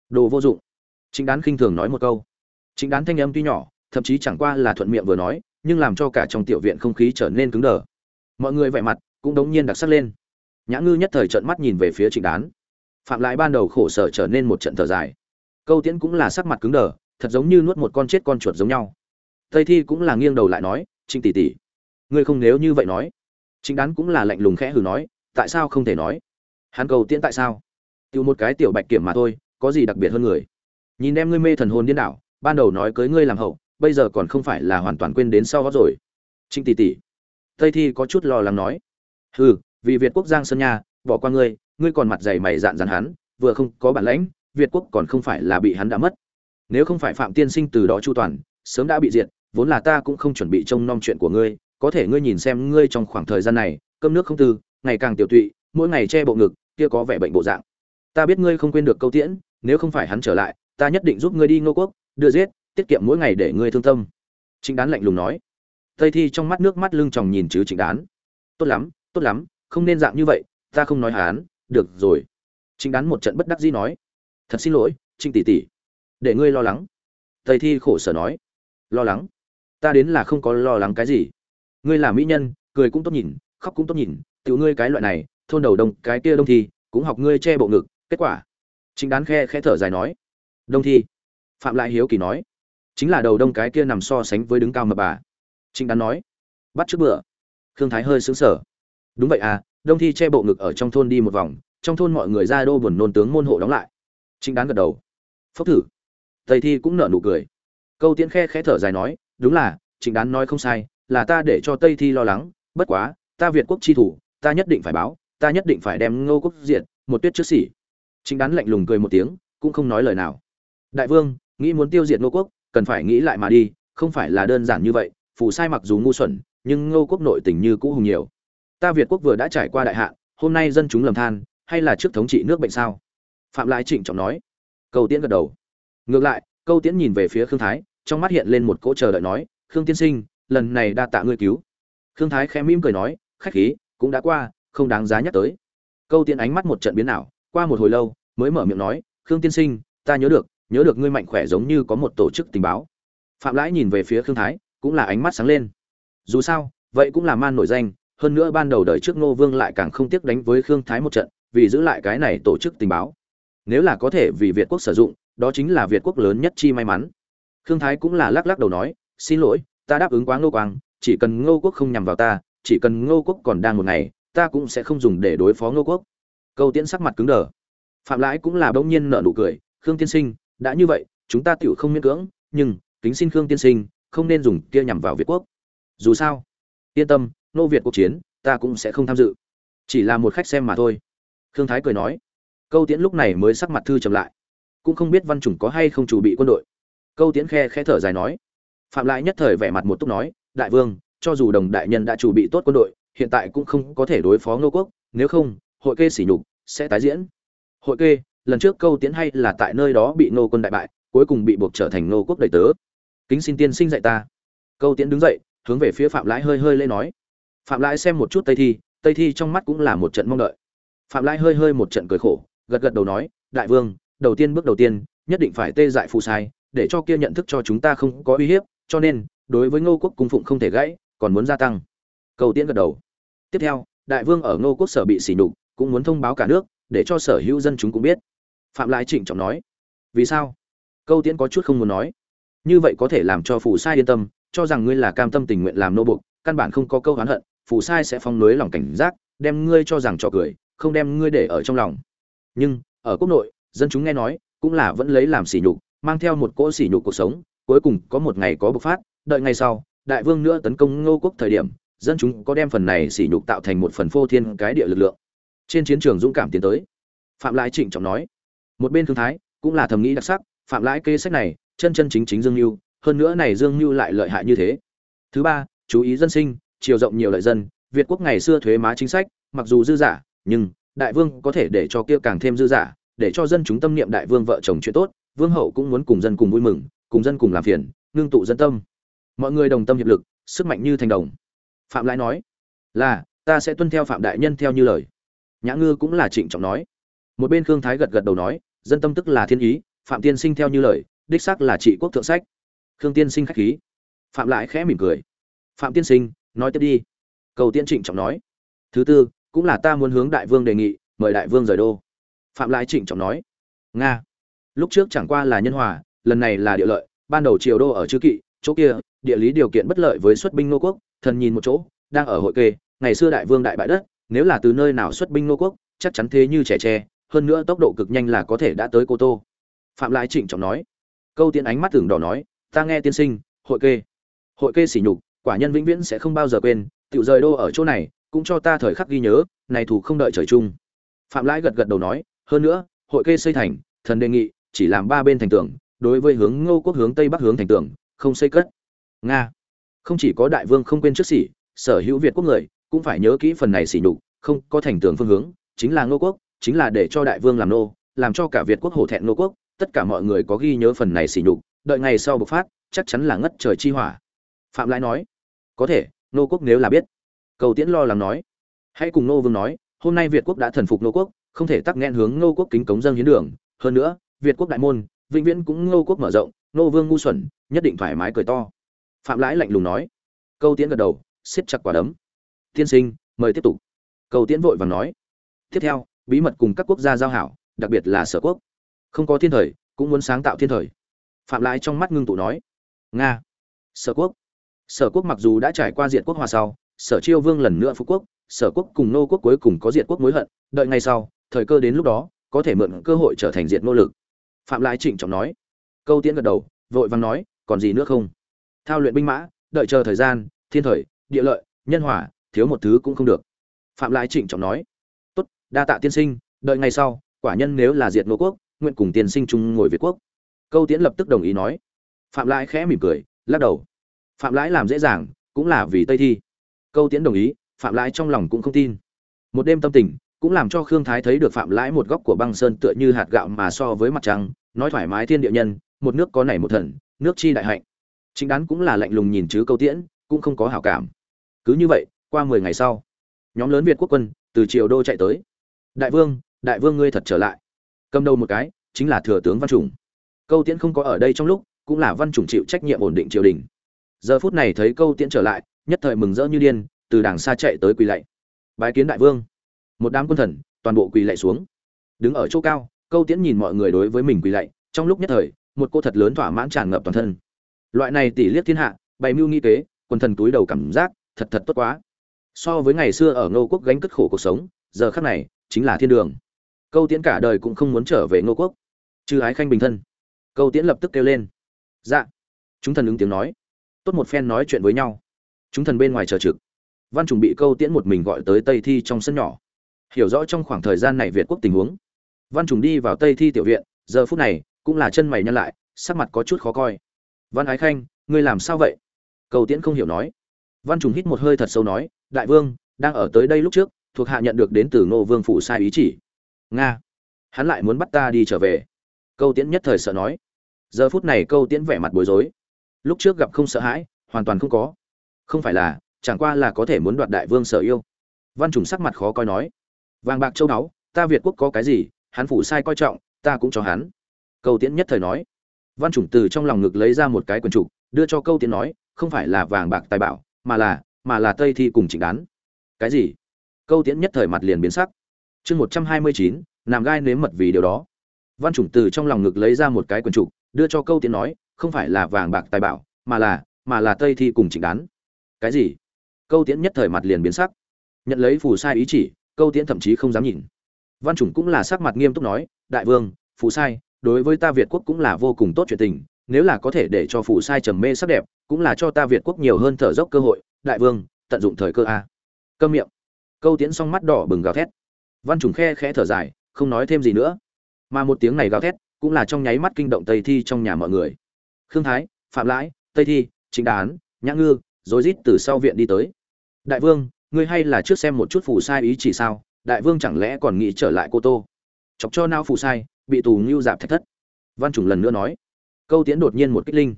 Đồ vô dụng. Trịnh đán khinh thường nói một câu. Trịnh đán thanh âm tuy nhỏ, thậm chí chẳng qua là thuận miệng vừa nói, nhưng làm cho cả trong tiểu viện không khí trở nên cứng đờ. Mọi người vẻ mặt cũng đống nhiên đặc sắc lên. Nhã ngư nhất thời trợn mắt nhìn về phía trịnh đán. Phạm lại ban đầu khổ sở trở nên một trận thở dài. Câu tiễn cũng là sắc mặt cứng đờ thật giống như nuốt một con chết con chuột giống nhau. Tây thi cũng là nghiêng đầu lại nói, trịnh tỷ tỷ, ngươi không nếu như vậy nói. Trình đán cũng là lạnh lùng khẽ hừ nói, tại sao không thể nói? Hắn cầu tiễn tại sao? Tiêu một cái tiểu bạch kiểm mà thôi, có gì đặc biệt hơn người? Nhìn em ngươi mê thần hồn điên đảo, ban đầu nói cưới ngươi làm hậu, bây giờ còn không phải là hoàn toàn quên đến sau đó rồi. Trịnh tỷ tỷ, tây thi có chút lo lắng nói, hừ, vì việt quốc giang sơn nha, bỏ qua ngươi ngươi còn mặt dày mày dạn dàn hắn, vừa không có bản lãnh, việt quốc còn không phải là bị hắn đã mất nếu không phải phạm tiên sinh từ đó chu toàn, sớm đã bị diệt, vốn là ta cũng không chuẩn bị trông nom chuyện của ngươi, có thể ngươi nhìn xem ngươi trong khoảng thời gian này, cơm nước không tư, ngày càng tiểu tụy, mỗi ngày che bộ ngực, kia có vẻ bệnh bộ dạng. Ta biết ngươi không quên được câu tiễn, nếu không phải hắn trở lại, ta nhất định giúp ngươi đi ngô quốc, đưa giết, tiết kiệm mỗi ngày để ngươi thương tâm. Trịnh đán lạnh lùng nói. Tây thi trong mắt nước mắt lưng tròng nhìn chứ trịnh đán. Tốt lắm tốt lắm, không nên dạng như vậy, ta không nói hán được rồi. Trịnh đán một trận bất đắc dĩ nói. Thật xin lỗi, trịnh tỷ tỷ để ngươi lo lắng. Tây thi khổ sở nói, lo lắng? Ta đến là không có lo lắng cái gì. Ngươi là mỹ nhân, cười cũng tốt nhìn, khóc cũng tốt nhìn, tiểu ngươi cái loại này, thôn đầu đông, cái kia đông thi, cũng học ngươi che bộ ngực, kết quả. Chính đán khe khẽ thở dài nói, đông thi. Phạm lại hiếu kỳ nói, chính là đầu đông cái kia nằm so sánh với đứng cao mập bà. Chính đán nói, bắt trước bữa. Khương thái hơi sững sờ. Đúng vậy à đông thi che bộ ngực ở trong thôn đi một vòng, trong thôn mọi người ra đô buồn nôn tướng môn hộ đóng lại. Chính đán gật đầu. Phốc thử tây thi cũng nở nụ cười. Câu tiễn khe khẽ thở dài nói, đúng là, trịnh đán nói không sai, là ta để cho tây thi lo lắng, bất quá, ta việt quốc chi thủ, ta nhất định phải báo, ta nhất định phải đem ngô quốc diệt, một tuyết trước xỉ. Trịnh đán lạnh lùng cười một tiếng, cũng không nói lời nào. Đại vương, nghĩ muốn tiêu diệt ngô quốc, cần phải nghĩ lại mà đi, không phải là đơn giản như vậy, phù sai mặc dù ngu xuẩn, nhưng ngô quốc nội tình như cũ hùng nhiều. Ta việt quốc vừa đã trải qua đại hạ hôm nay dân chúng lầm than, hay là trước thống trị nước bệnh sao? Phạm lại trịnh trọng nói. Cầu tiễn gật đầu ngược lại, câu tiễn nhìn về phía khương thái, trong mắt hiện lên một cỗ chờ đợi nói, khương tiên sinh, lần này đa tạ ngươi cứu. Khương thái khẽ mỉm cười nói, khách khí, cũng đã qua, không đáng giá nhắc tới. Câu tiễn ánh mắt một trận biến ảo, qua một hồi lâu, mới mở miệng nói, khương tiên sinh, ta nhớ được nhớ được ngươi mạnh khỏe giống như có một tổ chức tình báo. Phạm lãi nhìn về phía khương thái, cũng là ánh mắt sáng lên. Dù sao, vậy cũng là man nổi danh, hơn nữa ban đầu đời trước ngô vương lại càng không tiếc đánh với khương thái một trận, vì giữ lại cái này tổ chức tình báo. Nếu là có thể vì việt quốc sử dụng đó chính là việt quốc lớn nhất chi may mắn. Khương thái cũng là lắc lắc đầu nói, xin lỗi, ta đáp ứng quá ngô quang, chỉ cần ngô quốc không nhằm vào ta, chỉ cần ngô quốc còn đang một ngày, ta cũng sẽ không dùng để đối phó ngô quốc. Câu tiễn sắc mặt cứng đờ. Phạm lãi cũng là bỗng nhiên nở nụ cười, khương tiên sinh, đã như vậy, chúng ta tựu không miễn cưỡng, nhưng, kính xin khương tiên sinh, không nên dùng kia nhằm vào việt quốc. Dù sao, yên tâm nô việt cuộc chiến, ta cũng sẽ không tham dự. Chỉ là một khách xem mà thôi. Khương thái cười nói. Câu tiễn lúc này mới sắc mặt thư trầm lại cũng không biết văn chủng có hay không chủ bị quân đội. Câu tiễn khe khẽ thở dài nói. Phạm lại nhất thời vẻ mặt một túc nói, đại vương, cho dù đồng đại nhân đã chủ bị tốt quân đội, hiện tại cũng không có thể đối phó ngô quốc, nếu không, hội kê sỉ nhục, sẽ tái diễn. Hội kê, lần trước câu tiễn hay là tại nơi đó bị nô quân đại bại, cuối cùng bị buộc trở thành nô quốc đầy tớ. Kính xin tiên sinh dạy ta. Câu tiễn đứng dậy, hướng về phía phạm lãi hơi hơi lê nói. Phạm lãi xem một chút tây thi tây thi trong mắt cũng là một trận mong đợi. Phạm lãi hơi hơi một trận cười khổ, gật gật đầu nói, đại vương đầu tiên bước đầu tiên, nhất định phải tê dại phù sai, để cho kia nhận thức cho chúng ta không có uy hiếp, cho nên, đối với ngô quốc cung phụng không thể gãy, còn muốn gia tăng. Cầu tiễn gật đầu. Tiếp theo, đại vương ở ngô quốc sở bị sỉ nhục, cũng muốn thông báo cả nước, để cho sở hữu dân chúng cũng biết. Phạm lại trịnh trọng nói. Vì sao? Câu tiễn có chút không muốn nói. Như vậy có thể làm cho phù sai yên tâm, cho rằng ngươi là cam tâm tình nguyện làm nô bục căn bản không có câu oán hận, phù sai sẽ phong núi lòng cảnh giác, đem ngươi cho rằng trò cười, không đem ngươi để ở trong lòng. Nhưng, ở quốc nội dân chúng nghe nói, cũng là vẫn lấy làm sỉ nhục, mang theo một cỗ sỉ nhục cuộc sống, cuối cùng có một ngày có bộc phát, đợi ngày sau, đại vương nữa tấn công ngô quốc thời điểm, dân chúng có đem phần này sỉ nhục tạo thành một phần phô thiên cái địa lực lượng. Trên chiến trường dũng cảm tiến tới. Phạm lãi trịnh trọng nói, một bên thương thái cũng là thầm nghĩ đặc sắc, phạm lãi kê sách này, chân chân chính chính dương mưu hơn nữa này dương mưu lại lợi hại như thế. Thứ ba, chú ý dân sinh, chiều rộng nhiều lợi dân, việt quốc ngày xưa thuế má chính sách, mặc dù dư giả, nhưng đại vương có thể để cho kia càng thêm dư giả để cho dân chúng tâm niệm đại vương vợ chồng chuyện tốt, vương hậu cũng muốn cùng dân cùng vui mừng, cùng dân cùng làm phiền, ngưng tụ dân tâm. Mọi người đồng tâm hiệp lực, sức mạnh như thành đồng. Phạm lãi nói, là, ta sẽ tuân theo phạm đại nhân theo như lời. Nhã ngư cũng là trịnh trọng nói. Một bên khương thái gật gật đầu nói, dân tâm tức là thiên ý, phạm tiên sinh theo như lời, đích xác là trị quốc thượng sách. Khương tiên sinh khách khí. Phạm lại khẽ mỉm cười. Phạm tiên sinh, nói tiếp đi. Cầu tiên trịnh trọng nói, thứ tư, cũng là ta muốn hướng đại vương đề nghị, mời đại vương rời đô phạm lại trịnh trọng nói, nga, lúc trước chẳng qua là nhân hòa, lần này là địa lợi, ban đầu triều đô ở chư kỵ, chỗ kia, địa lý điều kiện bất lợi với xuất binh nô quốc, thần nhìn một chỗ, đang ở hội kê, ngày xưa đại vương đại bại đất, nếu là từ nơi nào xuất binh nô quốc, chắc chắn thế như trẻ tre, hơn nữa tốc độ cực nhanh là có thể đã tới cô tô. Phạm lại trịnh trọng nói. Câu tiên ánh mắt tưởng đỏ nói, ta nghe tiên sinh, hội kê hội kê sỉ nhục, quả nhân vĩnh viễn sẽ không bao giờ quên, tiểu rời đô ở chỗ này, cũng cho ta thời khắc ghi nhớ, này thủ không đợi trời chung. Phạm lãi gật gật đầu nói hơn nữa, hội kê xây thành, thần đề nghị, chỉ làm ba bên thành tường, đối với hướng ngô quốc hướng tây bắc hướng thành tường, không xây cất. Nga. Không chỉ có đại vương không quên trước sỉ sở hữu việt quốc người, cũng phải nhớ kỹ phần này sỉ nhục, không có thành tường phương hướng, chính là ngô quốc, chính là để cho đại vương làm nô, làm cho cả việt quốc hổ thẹn ngô quốc, tất cả mọi người có ghi nhớ phần này sỉ nhục, đợi ngày sau bộc phát, chắc chắn là ngất trời chi hỏa. Phạm lãi nói, có thể nô quốc nếu là biết. Cầu tiễn lo lắng nói, hãy cùng nô vương nói, hôm nay việt quốc đã thần phục nô quốc không thể tắc nghẽn hướng Ngô quốc kính cống dâng hiến đường. Hơn nữa, việt quốc đại môn, vĩnh viễn cũng Ngô quốc mở rộng, Ngô vương ngu xuẩn, nhất định thoải mái cười to. Phạm lãi lạnh lùng nói. Câu tiễn gật đầu, siết chặt quả đấm. Tiên sinh, mời tiếp tục. Câu tiễn vội vàng nói. Tiếp theo, bí mật cùng các quốc gia giao hảo, đặc biệt là sở quốc. Không có thiên thời, cũng muốn sáng tạo thiên thời. Phạm lãi trong mắt ngưng tụ nói. Nga. Sở quốc. Sở quốc mặc dù đã trải qua Diệt quốc hòa sau, sở chiêu vương lần nữa phú quốc, sở quốc cùng nô quốc cuối cùng có Diệt quốc mối hận, đợi ngày sau thời cơ đến lúc đó, có thể mượn cơ hội trở thành diện nô lực. Phạm lãi trịnh trọng nói. Câu tiễn gật đầu, vội vàng nói, còn gì nữa không? Thao luyện binh mã, đợi chờ thời gian, thiên thời, địa lợi, nhân hòa, thiếu một thứ cũng không được. Phạm lãi trịnh trọng nói. Tốt, đa tạ tiên sinh, đợi ngày sau, quả nhân nếu là diệt nô quốc, nguyện cùng tiên sinh chung ngồi việt quốc. Câu tiễn lập tức đồng ý nói. Phạm lãi khẽ mỉm cười, lắc đầu. Phạm lãi làm dễ dàng, cũng là vì tây thi. Câu tiễn đồng ý, phạm lãi trong lòng cũng không tin. Một đêm tâm tình cũng làm cho khương thái thấy được phạm lãi một góc của băng sơn tựa như hạt gạo mà so với mặt trăng, nói thoải mái thiên địa nhân, một nước có nảy một thần, nước chi đại hạnh. Chính đán cũng là lạnh lùng nhìn chứ câu tiễn, cũng không có hảo cảm. Cứ như vậy, qua mười ngày sau, nhóm lớn việt quốc quân từ triều đô chạy tới. Đại vương đại vương ngươi thật trở lại. Cầm đầu một cái, chính là thừa tướng văn chủng. Câu tiễn không có ở đây trong lúc, cũng là văn chủng chịu trách nhiệm ổn định triều đình. Giờ phút này thấy câu tiễn trở lại, nhất thời mừng rỡ như điên, từ đằng xa chạy tới quỳ lạy. Bái kiến đại vương một đám quân thần, toàn bộ quỳ lạy xuống. Đứng ở chỗ cao, câu tiễn nhìn mọi người đối với mình quỳ lạy, trong lúc nhất thời, một cô thật lớn thỏa mãn tràn ngập toàn thân. Loại này tỷ liếc thiên hạ, bày mưu nghi kế quần thần túi đầu cảm giác, thật thật tốt quá. So với ngày xưa ở ngô quốc gánh cất khổ cuộc sống, giờ khắc này, chính là thiên đường. Câu tiễn cả đời cũng không muốn trở về ngô quốc. Chư ái khanh bình thân. Câu tiễn lập tức kêu lên. Dạ. Chúng thần ứng tiếng nói. Tốt một phen nói chuyện với nhau. Chúng thần bên ngoài chờ trực. Văn trùng bị câu tiễn một mình gọi tới tây thi trong sân nhỏ hiểu rõ trong khoảng thời gian này việt quốc tình huống. Văn trùng đi vào tây thi tiểu viện, giờ phút này cũng là chân mày nhăn lại, sắc mặt có chút khó coi. Văn ái khanh, ngươi làm sao vậy? Cầu tiễn không hiểu nói. Văn trùng hít một hơi thật sâu nói, đại vương, đang ở tới đây lúc trước, thuộc hạ nhận được đến từ ngô vương phủ sai ý chỉ. Nga. Hắn lại muốn bắt ta đi trở về. Câu tiễn nhất thời sợ nói. Giờ phút này câu tiễn vẻ mặt bối rối. Lúc trước gặp không sợ hãi, hoàn toàn không có. Không phải là, chẳng qua là có thể muốn đoạt đại vương sở yêu. Văn trùng sắc mặt khó coi nói vàng bạc châu báu, ta việt quốc có cái gì, hắn phủ sai coi trọng, ta cũng cho hắn. Câu tiễn nhất thời nói. Văn chủng từ trong lòng ngực lấy ra một cái quần trục, đưa cho câu tiễn nói, không phải là vàng bạc tài bảo, mà là mà là tây thi cùng chỉnh đán. Cái gì? Câu tiễn nhất thời mặt liền biến sắc. Chương một trăm hai mươi chín làm gai nếm mật vì điều đó. Văn chủng từ trong lòng ngực lấy ra một cái quần trục, đưa cho câu tiễn nói, không phải là vàng bạc tài bảo, mà là mà là tây thi cùng chỉnh đán. Cái gì? Câu tiễn nhất thời mặt liền biến sắc. Nhận lấy phù sai ý chỉ câu tiễn thậm chí không dám nhìn. Văn chủng cũng là sắc mặt nghiêm túc nói, đại vương, phù sai, đối với ta việt quốc cũng là vô cùng tốt chuyện tình, nếu là có thể để cho phù sai trầm mê sắc đẹp, cũng là cho ta việt quốc nhiều hơn thở dốc cơ hội. Đại vương, tận dụng thời cơ a. Câm miệng. Câu tiễn xong mắt đỏ bừng gào thét. Văn chủng khe khẽ thở dài, không nói thêm gì nữa. Mà một tiếng này gào thét, cũng là trong nháy mắt kinh động tây thi trong nhà mọi người. Khương thái, phạm lãi, tây thi chính đán, nhã ngư rồi rít từ sau viện đi tới. Đại vương ngươi hay là trước xem một chút phù sai ý chỉ sao, đại vương chẳng lẽ còn nghĩ trở lại cô tô? Chọc cho nao phù sai, bị tù ngưu dạp thạch thất. Văn chủng lần nữa nói. Câu tiễn đột nhiên một kích linh.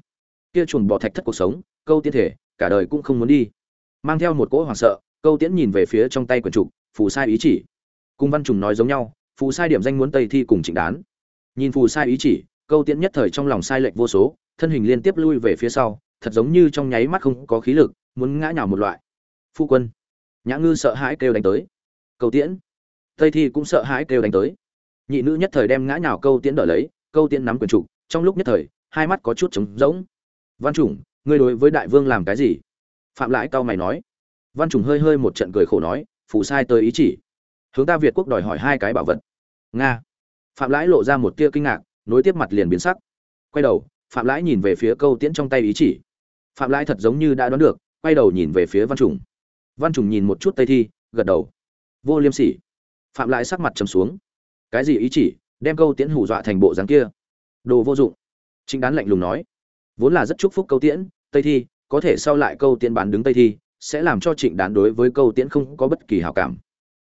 Kia chuồn bỏ thạch thất cuộc sống, câu tiễn thể, cả đời cũng không muốn đi. Mang theo một cỗ hoảng sợ, câu tiễn nhìn về phía trong tay quần trục, phù sai ý chỉ. Cùng văn trùng nói giống nhau, phù sai điểm danh muốn tây thi cùng trịnh đán. Nhìn phù sai ý chỉ, câu tiễn nhất thời trong lòng sai lệch vô số, thân hình liên tiếp lui về phía sau, thật giống như trong nháy mắt không có khí lực, muốn ngã nhào một loại. Phu quân nhã ngư sợ hãi kêu đánh tới. Câu tiễn. Tây thi cũng sợ hãi kêu đánh tới. Nhị nữ nhất thời đem ngã nhào câu tiễn đỡ lấy, câu tiễn nắm quyền trục trong lúc nhất thời, hai mắt có chút trống rỗng. Văn chủng, ngươi đối với đại vương làm cái gì? Phạm lãi cao mày nói. Văn chủng hơi hơi một trận cười khổ nói phủ sai tới ý chỉ. Hướng ta việt quốc đòi hỏi hai cái bảo vật. Nga. Phạm lãi lộ ra một tia kinh ngạc, nối tiếp mặt liền biến sắc. Quay đầu, phạm lãi nhìn về phía câu tiễn trong tay ý chỉ. Phạm lãi thật giống như đã đoán được, quay đầu nhìn về phía văn chủng văn trùng nhìn một chút tây thi, gật đầu. Vô liêm sỉ. Phạm lại sắc mặt trầm xuống. Cái gì ý chỉ, đem câu tiễn hù dọa thành bộ dáng kia? Đồ vô dụng. Chính đán lạnh lùng nói. Vốn là rất chúc phúc câu tiễn, tây thi, có thể sau lại câu tiễn bán đứng tây thi, sẽ làm cho trịnh đán đối với câu tiễn không có bất kỳ hảo cảm.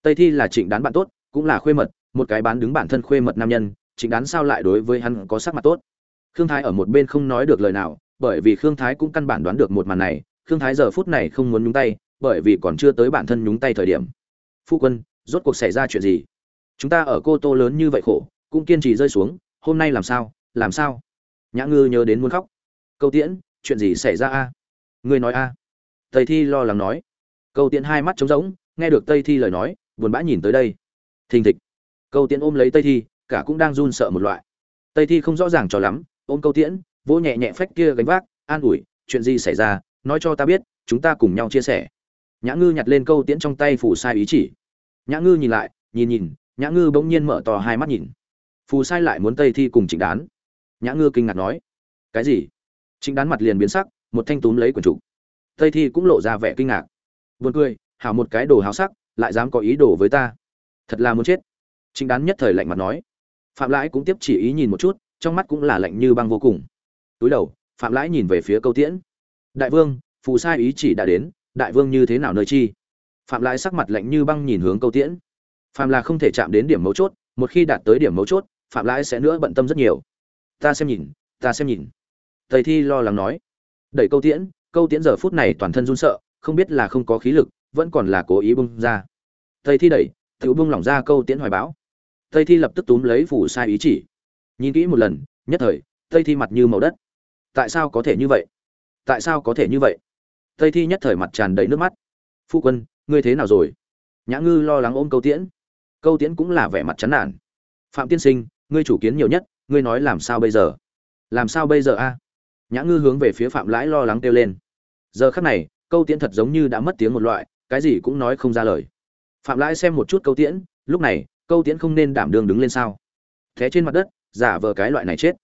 Tây thi là trịnh đán bạn tốt, cũng là khuê mật, một cái bán đứng bản thân khuê mật nam nhân, trịnh đán sao lại đối với hắn có sắc mặt tốt? Khương thái ở một bên không nói được lời nào, bởi vì khương thái cũng căn bản đoán được một màn này, khương thái giờ phút này không muốn nhúng tay bởi vì còn chưa tới bản thân nhúng tay thời điểm. Phu quân, rốt cuộc xảy ra chuyện gì? Chúng ta ở cô tô lớn như vậy khổ, cũng kiên trì rơi xuống, hôm nay làm sao làm sao? Nhã ngư nhớ đến muốn khóc. Câu tiễn, chuyện gì xảy ra a? Ngươi nói a. Tây thi lo lắng nói. Câu tiễn hai mắt trống rỗng, nghe được tây thi lời nói, buồn bã nhìn tới đây. Thình thịch. Câu tiễn ôm lấy tây thi, cả cũng đang run sợ một loại. Tây thi không rõ ràng cho lắm, ôm câu tiễn, vỗ nhẹ nhẹ phách kia gánh vác, an ủi, chuyện gì xảy ra? Nói cho ta biết, chúng ta cùng nhau chia sẻ nhã ngư nhặt lên câu tiễn trong tay phủ sai ý chỉ. Nhã ngư nhìn lại, nhìn nhìn, nhã ngư bỗng nhiên mở to hai mắt nhìn. Phù sai lại muốn tây thi cùng trịnh đán. Nhã ngư kinh ngạc nói, cái gì? Trịnh đán mặt liền biến sắc, một thanh túm lấy quần chủ tây thi cũng lộ ra vẻ kinh ngạc. Vượt cười, hảo một cái đồ háo sắc, lại dám có ý đồ với ta. Thật là muốn chết. Trịnh đán nhất thời lạnh mặt nói. Phạm lãi cũng tiếp chỉ ý nhìn một chút, trong mắt cũng là lạnh như băng vô cùng. Túi đầu, phạm lãi nhìn về phía câu tiễn. Đại vương, phù sai ý chỉ đã đến đại vương như thế nào nơi chi? Phạm Lại sắc mặt lạnh như băng nhìn hướng câu tiễn. Phạm là không thể chạm đến điểm mấu chốt, một khi đạt tới điểm mấu chốt, phạm lãi sẽ nữa bận tâm rất nhiều. Ta xem nhìn, ta xem nhìn. Thầy thi lo lắng nói. Đẩy câu tiễn câu tiễn giờ phút này toàn thân run sợ, không biết là không có khí lực, vẫn còn là cố ý bung ra. Thầy thi đẩy tự bung lỏng ra câu tiễn hoài báo Thầy thi lập tức túm lấy phủ sai ý chỉ. Nhìn kỹ một lần, nhất thời Thầy thi mặt như màu đất. Tại sao có thể như vậy? Tại sao có thể như vậy? Tây thi nhất thời mặt tràn đầy nước mắt. Phu quân, ngươi thế nào rồi? Nhã ngư lo lắng ôm câu tiễn. Câu tiễn cũng là vẻ mặt chán nản. Phạm tiên sinh, ngươi chủ kiến nhiều nhất, ngươi nói làm sao bây giờ? Làm sao bây giờ a? Nhã ngư hướng về phía phạm lãi lo lắng kêu lên. Giờ khắc này, câu tiễn thật giống như đã mất tiếng một loại, cái gì cũng nói không ra lời. Phạm lãi xem một chút câu tiễn, lúc này, câu tiễn không nên đảm đương đứng lên sao? Thế trên mặt đất, giả vờ cái loại này chết.